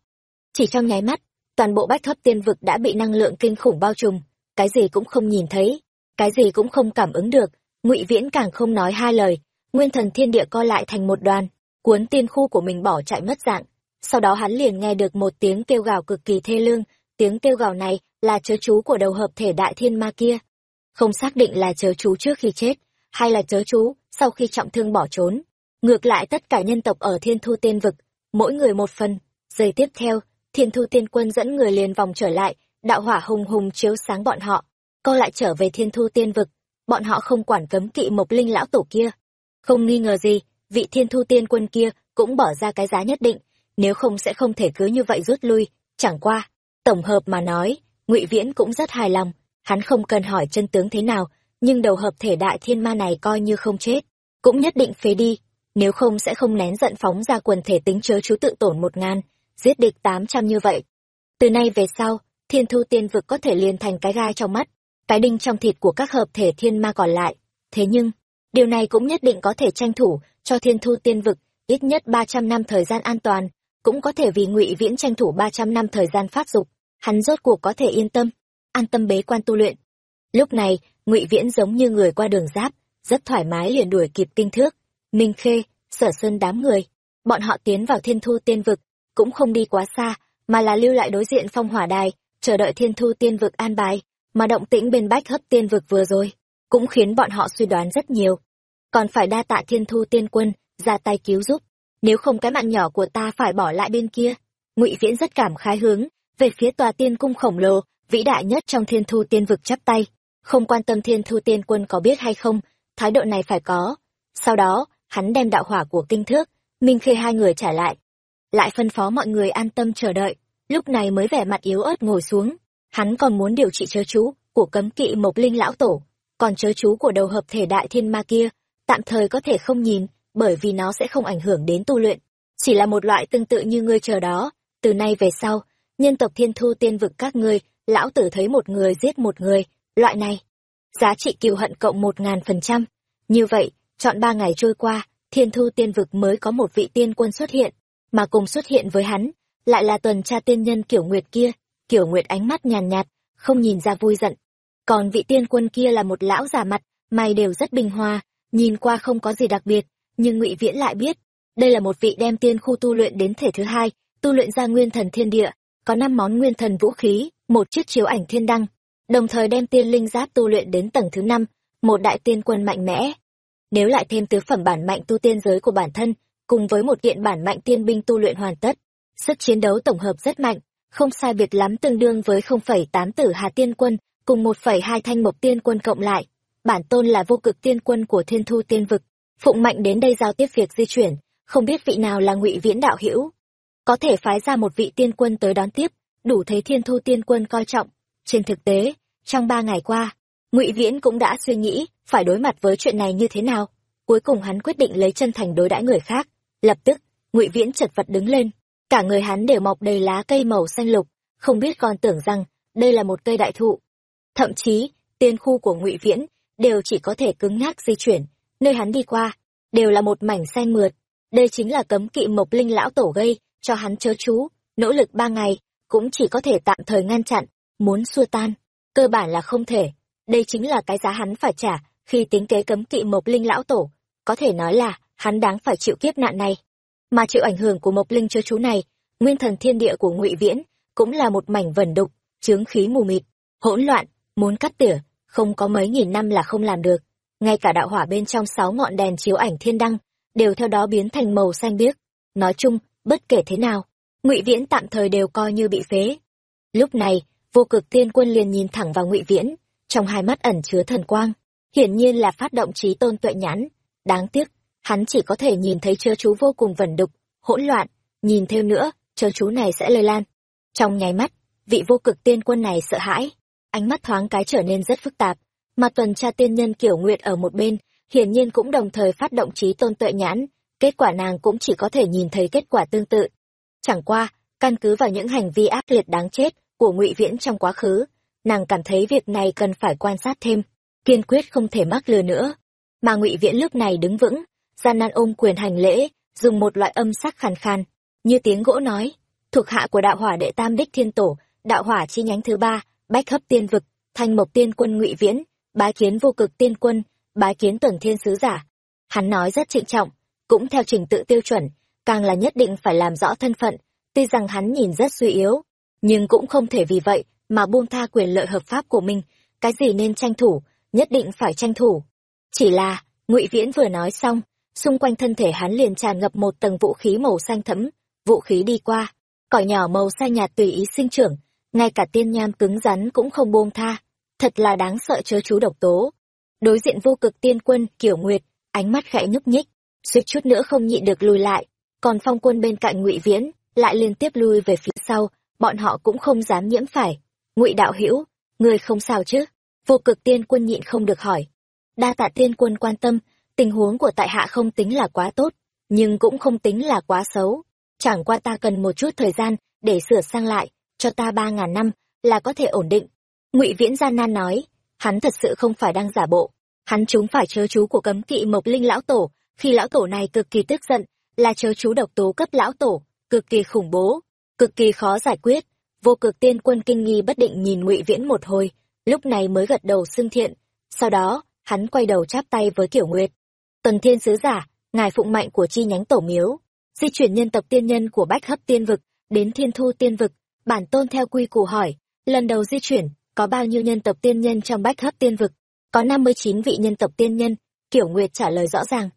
Chỉ trong nháy mắt, toàn bộ bách hấp tiên vực đã bị năng lượng kinh khủng bao trùm, cái gì cũng không nhìn thấy, cái gì cũng không cảm ứng được, Ngụy Viễn càng không nói hai lời, nguyên thần thiên địa co lại thành một đoàn, cuốn tiên khu của mình bỏ chạy mất dạng. Sau đó hắn liền nghe được một tiếng kêu gào cực kỳ thê lương, tiếng kêu gào này là chớ chú của đầu hợp thể đại thiên ma kia. Không xác định là chớ chú trước khi chết, hay là chớ chú sau khi trọng thương bỏ trốn. Ngược lại tất cả nhân tộc ở thiên thu tiên vực, mỗi người một phần. Giây tiếp theo, thiên thu tiên quân dẫn người liền vòng trở lại, đạo hỏa hùng hùng chiếu sáng bọn họ. Co lại trở về thiên thu tiên vực, bọn họ không quản cấm kỵ mộc linh lão tổ kia không nghi ngờ gì, vị thiên thu tiên quân kia cũng bỏ ra cái giá nhất định, nếu không sẽ không thể cứ như vậy rút lui, chẳng qua. Tổng hợp mà nói, ngụy Viễn cũng rất hài lòng, hắn không cần hỏi chân tướng thế nào, nhưng đầu hợp thể đại thiên ma này coi như không chết, cũng nhất định phế đi, nếu không sẽ không nén giận phóng ra quần thể tính chớ chú tự tổn một ngàn, giết địch tám trăm như vậy. Từ nay về sau, thiên thu tiên vực có thể liền thành cái gai trong mắt, cái đinh trong thịt của các hợp thể thiên ma còn lại. Thế nhưng, Điều này cũng nhất định có thể tranh thủ cho thiên thu tiên vực ít nhất ba trăm năm thời gian an toàn, cũng có thể vì ngụy Viễn tranh thủ ba trăm năm thời gian phát dục, hắn rốt cuộc có thể yên tâm, an tâm bế quan tu luyện. Lúc này, ngụy Viễn giống như người qua đường giáp, rất thoải mái liền đuổi kịp kinh thước, Minh Khê, Sở Sơn đám người. Bọn họ tiến vào thiên thu tiên vực, cũng không đi quá xa, mà là lưu lại đối diện phong hỏa đài, chờ đợi thiên thu tiên vực an bài, mà động tĩnh bên bách hấp tiên vực vừa rồi cũng khiến bọn họ suy đoán rất nhiều. Còn phải đa tạ thiên thu tiên quân, ra tay cứu giúp, nếu không cái mạng nhỏ của ta phải bỏ lại bên kia. ngụy Viễn rất cảm khái hướng, về phía tòa tiên cung khổng lồ, vĩ đại nhất trong thiên thu tiên vực chắp tay, không quan tâm thiên thu tiên quân có biết hay không, thái độ này phải có. Sau đó, hắn đem đạo hỏa của kinh thước, minh khê hai người trả lại. Lại phân phó mọi người an tâm chờ đợi, lúc này mới vẻ mặt yếu ớt ngồi xuống. Hắn còn muốn điều trị chớ chú của cấm kỵ mộc linh lão tổ, còn chớ chú của đầu hợp thể đại thiên ma kia, tạm thời có thể không nhìn, bởi vì nó sẽ không ảnh hưởng đến tu luyện. Chỉ là một loại tương tự như ngươi chờ đó, từ nay về sau, nhân tộc thiên thu tiên vực các ngươi, lão tử thấy một người giết một người, loại này. Giá trị kiều hận cộng một ngàn phần trăm. Như vậy, chọn ba ngày trôi qua, thiên thu tiên vực mới có một vị tiên quân xuất hiện, mà cùng xuất hiện với hắn, lại là tuần tra tiên nhân kiểu nguyệt kia, kiểu nguyệt ánh mắt nhàn nhạt, không nhìn ra vui giận. Còn vị tiên quân kia là một lão già mặt, mày đều rất bình hòa, nhìn qua không có gì đặc biệt, nhưng ngụy Viễn lại biết, đây là một vị đem tiên khu tu luyện đến thể thứ hai, tu luyện ra nguyên thần thiên địa, có năm món nguyên thần vũ khí, một chiếc chiếu ảnh thiên đăng, đồng thời đem tiên linh giáp tu luyện đến tầng thứ năm, một đại tiên quân mạnh mẽ. Nếu lại thêm tứ phẩm bản mạnh tu tiên giới của bản thân, cùng với một kiện bản mạnh tiên binh tu luyện hoàn tất, sức chiến đấu tổng hợp rất mạnh, không sai biệt lắm tương đương với 0,8 tử hà tiên quân, cùng 1,2 thanh mộc tiên quân cộng lại. Bản tôn là vô cực tiên quân của thiên thu tiên vực, phụng mạnh đến đây giao tiếp việc di chuyển, không biết vị nào là ngụy viễn đạo hữu. Có thể phái ra một vị tiên quân tới đón tiếp đủ thấy thiên thu tiên quân coi trọng. Trên thực tế trong ba ngày qua ngụy viễn cũng đã suy nghĩ phải đối mặt với chuyện này như thế nào. Cuối cùng hắn quyết định lấy chân thành đối đãi người khác lập tức ngụy viễn chật vật đứng lên. Cả người hắn đều mọc đầy lá cây màu xanh lục không biết còn tưởng rằng đây là một cây đại thụ. Thậm chí tiên khu của ngụy viễn đều chỉ có thể cứng nhắc di chuyển nơi hắn đi qua đều là một mảnh xanh mượt. Đây chính là cấm kỵ mộc linh lão tổ gây cho hắn chớ chú, nỗ lực ba ngày, cũng chỉ có thể tạm thời ngăn chặn, muốn xua tan, cơ bản là không thể. Đây chính là cái giá hắn phải trả khi tính kế cấm kỵ Mộc Linh lão tổ, có thể nói là hắn đáng phải chịu kiếp nạn này. Mà chịu ảnh hưởng của Mộc Linh chớ chú này, nguyên thần thiên địa của Ngụy Viễn cũng là một mảnh vẩn đục, chướng khí mù mịt, hỗn loạn, muốn cắt tỉa, không có mấy nghìn năm là không làm được. Ngay cả đạo hỏa bên trong sáu ngọn đèn chiếu ảnh thiên đăng đều theo đó biến thành màu xanh biếc. Nói chung, bất kể thế nào ngụy viễn tạm thời đều coi như bị phế lúc này vô cực tiên quân liền nhìn thẳng vào ngụy viễn trong hai mắt ẩn chứa thần quang hiển nhiên là phát động trí tôn tuệ nhãn đáng tiếc hắn chỉ có thể nhìn thấy chớ chú vô cùng vẩn đục hỗn loạn nhìn thêm nữa chớ chú này sẽ lây lan trong nháy mắt vị vô cực tiên quân này sợ hãi ánh mắt thoáng cái trở nên rất phức tạp mà tuần tra tiên nhân kiểu nguyệt ở một bên hiển nhiên cũng đồng thời phát động trí tôn tuệ nhãn kết quả nàng cũng chỉ có thể nhìn thấy kết quả tương tự. Chẳng qua, căn cứ vào những hành vi ác liệt đáng chết của ngụy Viễn trong quá khứ, nàng cảm thấy việc này cần phải quan sát thêm, kiên quyết không thể mắc lừa nữa. Mà ngụy Viễn lúc này đứng vững, gian nan ôm quyền hành lễ, dùng một loại âm sắc khàn khàn, như tiếng gỗ nói, thuộc hạ của đạo hỏa đệ tam đích thiên tổ, đạo hỏa chi nhánh thứ ba, bách hấp tiên vực, thanh mộc tiên quân ngụy Viễn, bái kiến vô cực tiên quân, bái kiến tuần thiên sứ giả. Hắn nói rất trịnh trọng, cũng theo trình tự tiêu chuẩn, càng là nhất định phải làm rõ thân phận, tuy rằng hắn nhìn rất suy yếu, nhưng cũng không thể vì vậy mà buông tha quyền lợi hợp pháp của mình, cái gì nên tranh thủ, nhất định phải tranh thủ. Chỉ là, Ngụy Viễn vừa nói xong, xung quanh thân thể hắn liền tràn ngập một tầng vũ khí màu xanh thẫm, vũ khí đi qua, cỏ nhỏ màu xanh nhạt tùy ý sinh trưởng, ngay cả tiên nham cứng rắn cũng không buông tha, thật là đáng sợ chớ chú độc tố. Đối diện vô cực tiên quân, Kiểu Nguyệt, ánh mắt khẽ nhúc nhích, suýt chút nữa không nhịn được lùi lại. Còn phong quân bên cạnh ngụy viễn lại liên tiếp lui về phía sau bọn họ cũng không dám nhiễm phải. Ngụy đạo hữu người không sao chứ? Vô cực tiên quân nhịn không được hỏi. Đa tạ tiên quân quan tâm tình huống của tại hạ không tính là quá tốt nhưng cũng không tính là quá xấu chẳng qua ta cần một chút thời gian để sửa sang lại cho ta ba ngàn năm là có thể ổn định ngụy viễn gian nan nói hắn thật sự không phải đang giả bộ hắn chúng phải chớ chú của cấm kỵ mộc linh lão tổ khi lão tổ này cực kỳ tức giận, là chớ chú độc tố cấp lão tổ, cực kỳ khủng bố, cực kỳ khó giải quyết. Vô cực tiên quân kinh nghi bất định nhìn ngụy Viễn một hồi, lúc này mới gật đầu xưng thiện. Sau đó, hắn quay đầu chắp tay với Kiểu Nguyệt. Tần Thiên Sứ Giả, ngài phụng mạnh của chi nhánh tổ miếu, di chuyển nhân tộc tiên nhân của Bách Hấp Tiên Vực đến Thiên Thu Tiên Vực, bản tôn theo quy củ hỏi, lần đầu di chuyển, có bao nhiêu nhân tộc tiên nhân trong Bách Hấp Tiên Vực? Có năm mươi chín vị nhân tộc tiên nhân, Kiểu Nguyệt trả lời rõ ràng.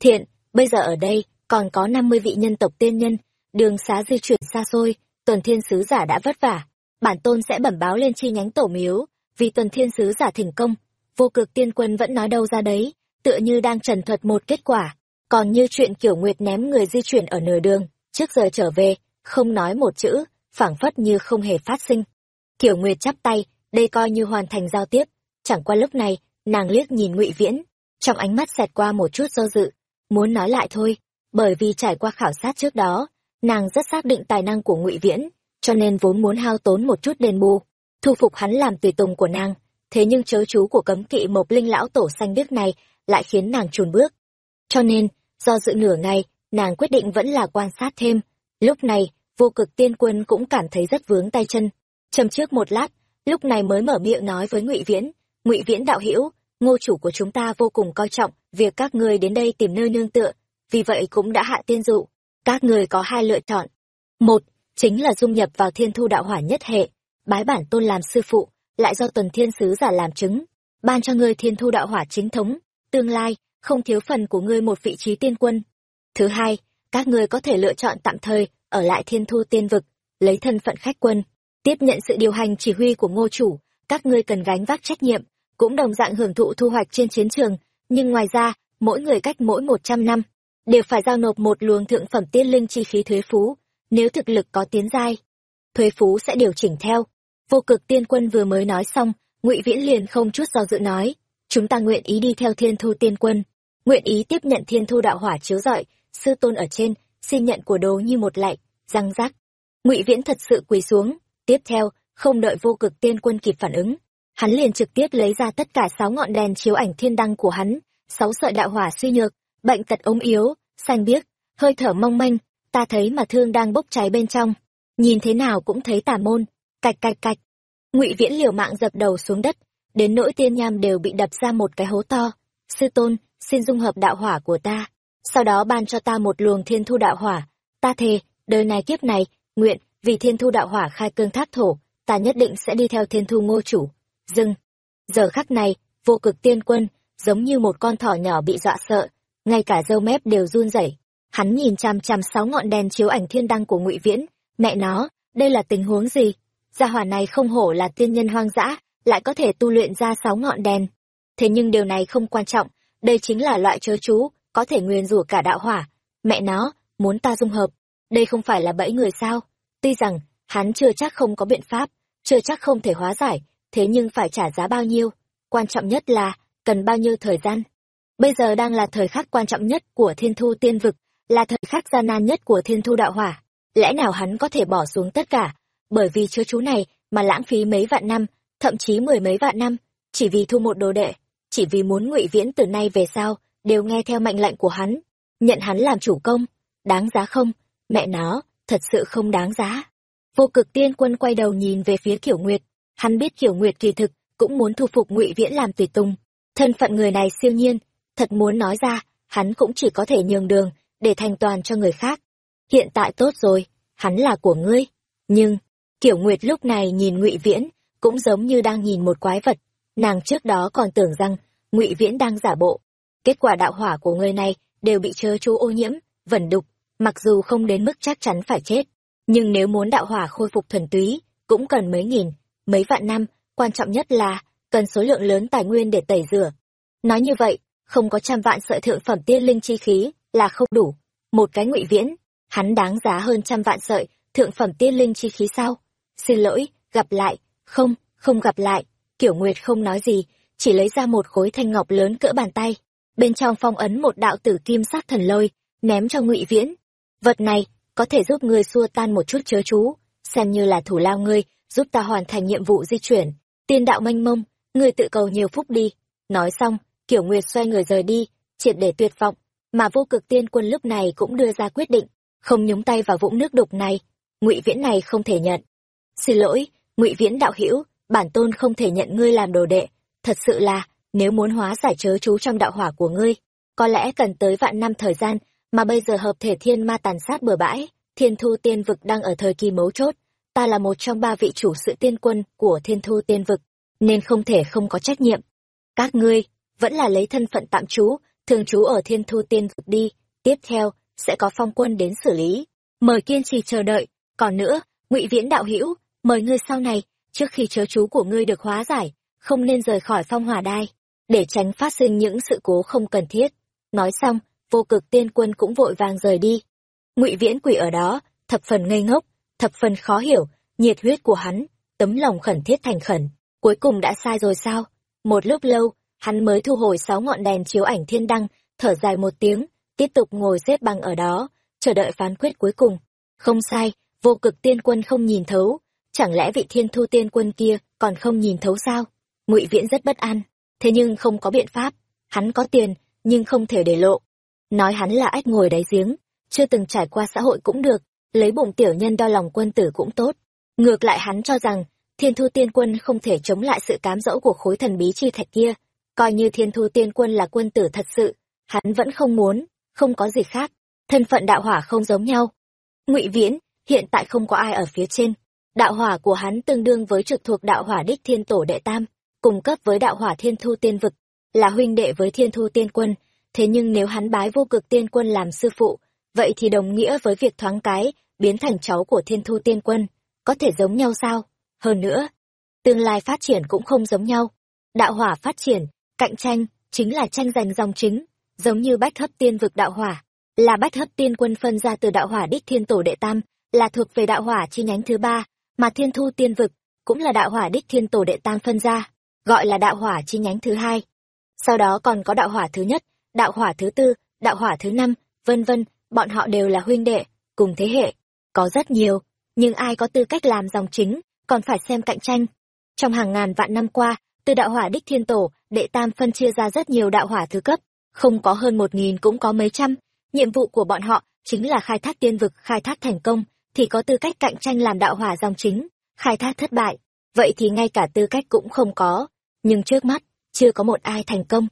Thiện, bây giờ ở đây, còn có năm mươi vị nhân tộc tiên nhân, đường xá di chuyển xa xôi, tuần thiên sứ giả đã vất vả. bản tôn sẽ bẩm báo lên chi nhánh tổ miếu vì tuần thiên sứ giả thỉnh công vô cực tiên quân vẫn nói đâu ra đấy tựa như đang trần thuật một kết quả, còn như chuyện kiểu nguyệt ném người di chuyển ở nửa đường, trước giờ trở về, không nói một chữ, phảng phất như không hề phát sinh. Kiểu nguyệt chắp tay, đây coi như hoàn thành giao tiếp. Chẳng qua lúc này, nàng liếc nhìn ngụy viễn, trong ánh mắt xẹt qua một chút do dự, muốn nói lại thôi, bởi vì trải qua khảo sát trước đó, nàng rất xác định tài năng của ngụy viễn, cho nên vốn muốn hao tốn một chút đền bù, thu phục hắn làm tùy tùng của nàng. Thế nhưng chớ chú của cấm kỵ mộc linh lão tổ xanh biếc này lại khiến nàng chùn bước. Cho nên, do dự nửa ngày, nàng quyết định vẫn là quan sát thêm. Lúc này, vô cực tiên quân cũng cảm thấy rất vướng tay chân. Chầm trước một lát, lúc này mới mở miệng nói với ngụy viễn. Ngụy viễn đạo hữu, ngô chủ của chúng ta vô cùng coi trọng, việc các ngươi đến đây tìm nơi nương tựa, vì vậy cũng đã hạ tiên dụ. Các ngươi có hai lựa chọn. Một, chính là dung nhập vào thiên thu đạo hỏa nhất hệ, bái bản tôn làm sư phụ, lại do tuần thiên sứ giả làm chứng, ban cho ngươi thiên thu đạo hỏa chính thống tương lai, không thiếu phần của ngươi một vị trí tiên quân. Thứ hai, các ngươi có thể lựa chọn tạm thời, ở lại thiên thu tiên vực, lấy thân phận khách quân. Tiếp nhận sự điều hành chỉ huy của ngô chủ, các ngươi cần gánh vác trách nhiệm, cũng đồng dạng hưởng thụ thu hoạch trên chiến trường, nhưng ngoài ra, mỗi người cách mỗi một trăm năm, đều phải giao nộp một luồng thượng phẩm tiên linh chi phí thuế phú, nếu thực lực có tiến giai, thuế phú sẽ điều chỉnh theo. Vô cực tiên quân vừa mới nói xong, ngụy viễn liền không chút do dự nói chúng ta nguyện ý đi theo thiên thu tiên quân, nguyện ý tiếp nhận thiên thu đạo hỏa chiếu rọi, sư tôn ở trên, xin nhận của đồ như một lạy, răng rác. Ngụy viễn thật sự quỳ xuống, tiếp theo, không đợi vô cực tiên quân kịp phản ứng, hắn liền trực tiếp lấy ra tất cả sáu ngọn đèn chiếu ảnh thiên đăng của hắn, sáu sợi đạo hỏa suy nhược, bệnh tật ống yếu, xanh biếc, hơi thở mong manh, ta thấy mà thương đang bốc cháy bên trong. Nhìn thế nào cũng thấy tà môn, cạch cạch cạch. Ngụy viễn liều mạng dập đầu xuống đất đến nỗi tiên nham đều bị đập ra một cái hố to. Sư tôn, xin dung hợp đạo hỏa của ta, sau đó ban cho ta một luồng thiên thu đạo hỏa. Ta thề, đời này kiếp này, nguyện, vì thiên thu đạo hỏa khai cương thác thổ, ta nhất định sẽ đi theo thiên thu ngô chủ. Dừng. Giờ khắc này, vô cực tiên quân, giống như một con thỏ nhỏ bị dọa sợ, ngay cả râu mép đều run rẩy. Hắn nhìn chằm chằm sáu ngọn đèn chiếu ảnh thiên đăng của ngụy viễn. Mẹ nó, đây là tình huống gì? Gia hỏa này không hổ là tiên nhân hoang dã lại có thể tu luyện ra sáu ngọn đèn. Thế nhưng điều này không quan trọng, đây chính là loại chớ chú, có thể nguyền rủa cả đạo hỏa. Mẹ nó, muốn ta dung hợp, đây không phải là bẫy người sao? Tuy rằng, hắn chưa chắc không có biện pháp, chưa chắc không thể hóa giải, thế nhưng phải trả giá bao nhiêu? Quan trọng nhất là, cần bao nhiêu thời gian? Bây giờ đang là thời khắc quan trọng nhất của thiên thu tiên vực, là thời khắc gian nan nhất của thiên thu đạo hỏa. Lẽ nào hắn có thể bỏ xuống tất cả? Bởi vì chớ chú này mà lãng phí mấy vạn năm thậm chí mười mấy vạn năm, chỉ vì thu một đồ đệ, chỉ vì muốn ngụy viễn từ nay về sau đều nghe theo mệnh lệnh của hắn, nhận hắn làm chủ công, đáng giá không? Mẹ nó, thật sự không đáng giá. Vô cực tiên quân quay đầu nhìn về phía kiểu nguyệt. Hắn biết kiểu nguyệt kỳ thực cũng muốn thu phục ngụy viễn làm tùy tùng. Thân phận người này siêu nhiên, thật muốn nói ra, hắn cũng chỉ có thể nhường đường để thành toàn cho người khác. Hiện tại tốt rồi, hắn là của ngươi. Nhưng kiểu nguyệt lúc này nhìn ngụy viễn cũng giống như đang nhìn một quái vật. Nàng trước đó còn tưởng rằng ngụy viễn đang giả bộ. Kết quả đạo hỏa của người này đều bị chớ chú ô nhiễm, vẩn đục, mặc dù không đến mức chắc chắn phải chết. Nhưng nếu muốn đạo hỏa khôi phục thuần túy, cũng cần mấy nghìn, mấy vạn năm, quan trọng nhất là cần số lượng lớn tài nguyên để tẩy rửa. Nói như vậy, không có trăm vạn sợi thượng phẩm tiên linh chi khí là không đủ. Một cái ngụy viễn, hắn đáng giá hơn trăm vạn sợi thượng phẩm tiên linh chi khí sao? Xin lỗi, gặp lại không không gặp lại. Kiểu nguyệt không nói gì, chỉ lấy ra một khối thanh ngọc lớn cỡ bàn tay. Bên trong phong ấn một đạo tử kim sắc thần lôi, ném cho ngụy viễn. Vật này, có thể giúp ngươi xua tan một chút chớ chú. Xem như là thủ lao ngươi, giúp ta hoàn thành nhiệm vụ di chuyển. Tiên đạo mênh mông, ngươi tự cầu nhiều phúc đi. Nói xong, kiểu nguyệt xoay người rời đi, triệt để tuyệt vọng. Mà vô cực tiên quân lúc này cũng đưa ra quyết định, không nhúng tay vào vũng nước đục này. Ngụy viễn này không thể nhận. Xin lỗi ngụy viễn đạo hữu, bản tôn không thể nhận ngươi làm đồ đệ. Thật sự là, nếu muốn hóa giải chớ chú trong đạo hỏa của ngươi, có lẽ cần tới vạn năm thời gian, mà bây giờ hợp thể thiên ma tàn sát bừa bãi, thiên thu tiên vực đang ở thời kỳ mấu chốt, ta là một trong ba vị chủ sự tiên quân của thiên thu tiên vực, nên không thể không có trách nhiệm. Các ngươi, vẫn là lấy thân phận tạm trú, thường trú ở thiên thu tiên vực đi, tiếp theo, sẽ có phong quân đến xử lý. Mời kiên trì chờ đợi. Còn nữa, ngụy viễn đạo hữu mời ngươi sau này, trước khi chớ chú của ngươi được hóa giải, không nên rời khỏi phong hỏa đai, để tránh phát sinh những sự cố không cần thiết. Nói xong, vô cực tiên quân cũng vội vàng rời đi. Ngụy viễn quỷ ở đó, thập phần ngây ngốc, thập phần khó hiểu, nhiệt huyết của hắn, tấm lòng khẩn thiết thành khẩn, cuối cùng đã sai rồi sao? Một lúc lâu, hắn mới thu hồi sáu ngọn đèn chiếu ảnh thiên đăng, thở dài một tiếng, tiếp tục ngồi xếp bằng ở đó, chờ đợi phán quyết cuối cùng. Không sai, vô cực tiên quân không nhìn thấu chẳng lẽ vị thiên thu tiên quân kia còn không nhìn thấu sao? Ngụy viễn rất bất an, thế nhưng không có biện pháp. Hắn có tiền, nhưng không thể để lộ. Nói hắn là ách ngồi đáy giếng, chưa từng trải qua xã hội cũng được, lấy bụng tiểu nhân đo lòng quân tử cũng tốt. Ngược lại hắn cho rằng, thiên thu tiên quân không thể chống lại sự cám dỗ của khối thần bí chi thạch kia. Coi như thiên thu tiên quân là quân tử thật sự, hắn vẫn không muốn, không có gì khác. Thân phận đạo hỏa không giống nhau. Ngụy viễn, hiện tại không có ai ở phía trên đạo hỏa của hắn tương đương với trực thuộc đạo hỏa đích thiên tổ đệ tam cùng cấp với đạo hỏa thiên thu tiên vực, là huynh đệ với thiên thu tiên quân. Thế nhưng nếu hắn bái vô cực tiên quân làm sư phụ, vậy thì đồng nghĩa với việc thoáng cái, biến thành cháu của thiên thu tiên quân. Có thể giống nhau sao? Hơn nữa, tương lai phát triển cũng không giống nhau. Đạo hỏa phát triển, cạnh tranh, chính là tranh giành dòng chính. Giống như bách hấp tiên vực đạo hỏa, là bách hấp tiên quân phân ra từ đạo hỏa đích thiên tổ đệ tam, là thuộc về đạo hỏa chi nhánh thứ ba mà thiên thu tiên vực cũng là đạo hỏa đích thiên tổ đệ tam phân ra, gọi là đạo hỏa chi nhánh thứ hai. Sau đó còn có đạo hỏa thứ nhất, đạo hỏa thứ tư, đạo hỏa thứ năm, vân vân, bọn họ đều là huynh đệ, cùng thế hệ, có rất nhiều, nhưng ai có tư cách làm dòng chính còn phải xem cạnh tranh. Trong hàng ngàn vạn năm qua, từ đạo hỏa đích thiên tổ, đệ tam phân chia ra rất nhiều đạo hỏa thứ cấp, không có hơn một nghìn cũng có mấy trăm, nhiệm vụ của bọn họ chính là khai thác tiên vực, khai thác thành công thì có tư cách cạnh tranh làm đạo hỏa dòng chính, khai thác thất bại. Vậy thì ngay cả tư cách cũng không có, nhưng trước mắt, chưa có một ai thành công.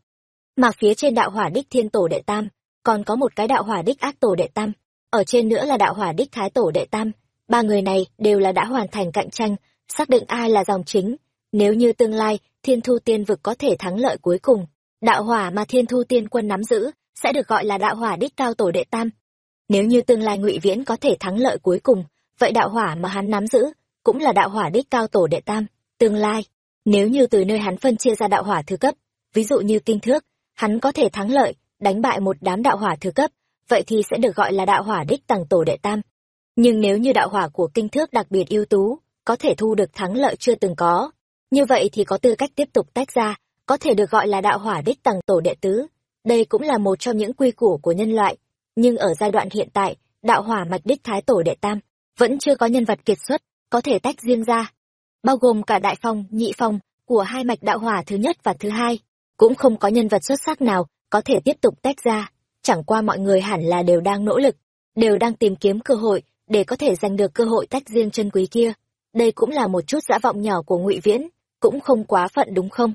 Mà phía trên đạo hỏa đích thiên tổ đệ tam, còn có một cái đạo hỏa đích ác tổ đệ tam. Ở trên nữa là đạo hỏa đích thái tổ đệ tam. Ba người này đều là đã hoàn thành cạnh tranh, xác định ai là dòng chính. Nếu như tương lai, thiên thu tiên vực có thể thắng lợi cuối cùng, đạo hỏa mà thiên thu tiên quân nắm giữ, sẽ được gọi là đạo hỏa đích cao tổ đệ tam nếu như tương lai ngụy viễn có thể thắng lợi cuối cùng, vậy đạo hỏa mà hắn nắm giữ cũng là đạo hỏa đích cao tổ đệ tam, tương lai. Nếu như từ nơi hắn phân chia ra đạo hỏa thứ cấp, ví dụ như kinh thước, hắn có thể thắng lợi, đánh bại một đám đạo hỏa thứ cấp, vậy thì sẽ được gọi là đạo hỏa đích tầng tổ đệ tam. Nhưng nếu như đạo hỏa của kinh thước đặc biệt ưu tú, có thể thu được thắng lợi chưa từng có, như vậy thì có tư cách tiếp tục tách ra, có thể được gọi là đạo hỏa đích tầng tổ đệ tứ. Đây cũng là một trong những quy củ của nhân loại nhưng ở giai đoạn hiện tại, đạo hỏa mạch đích thái tổ đệ tam vẫn chưa có nhân vật kiệt xuất, có thể tách riêng ra. Bao gồm cả đại phong, nhị phong của hai mạch đạo hỏa thứ nhất và thứ hai, cũng không có nhân vật xuất sắc nào có thể tiếp tục tách ra. Chẳng qua mọi người hẳn là đều đang nỗ lực, đều đang tìm kiếm cơ hội để có thể giành được cơ hội tách riêng chân quý kia. Đây cũng là một chút dã vọng nhỏ của ngụy viễn, cũng không quá phận đúng không?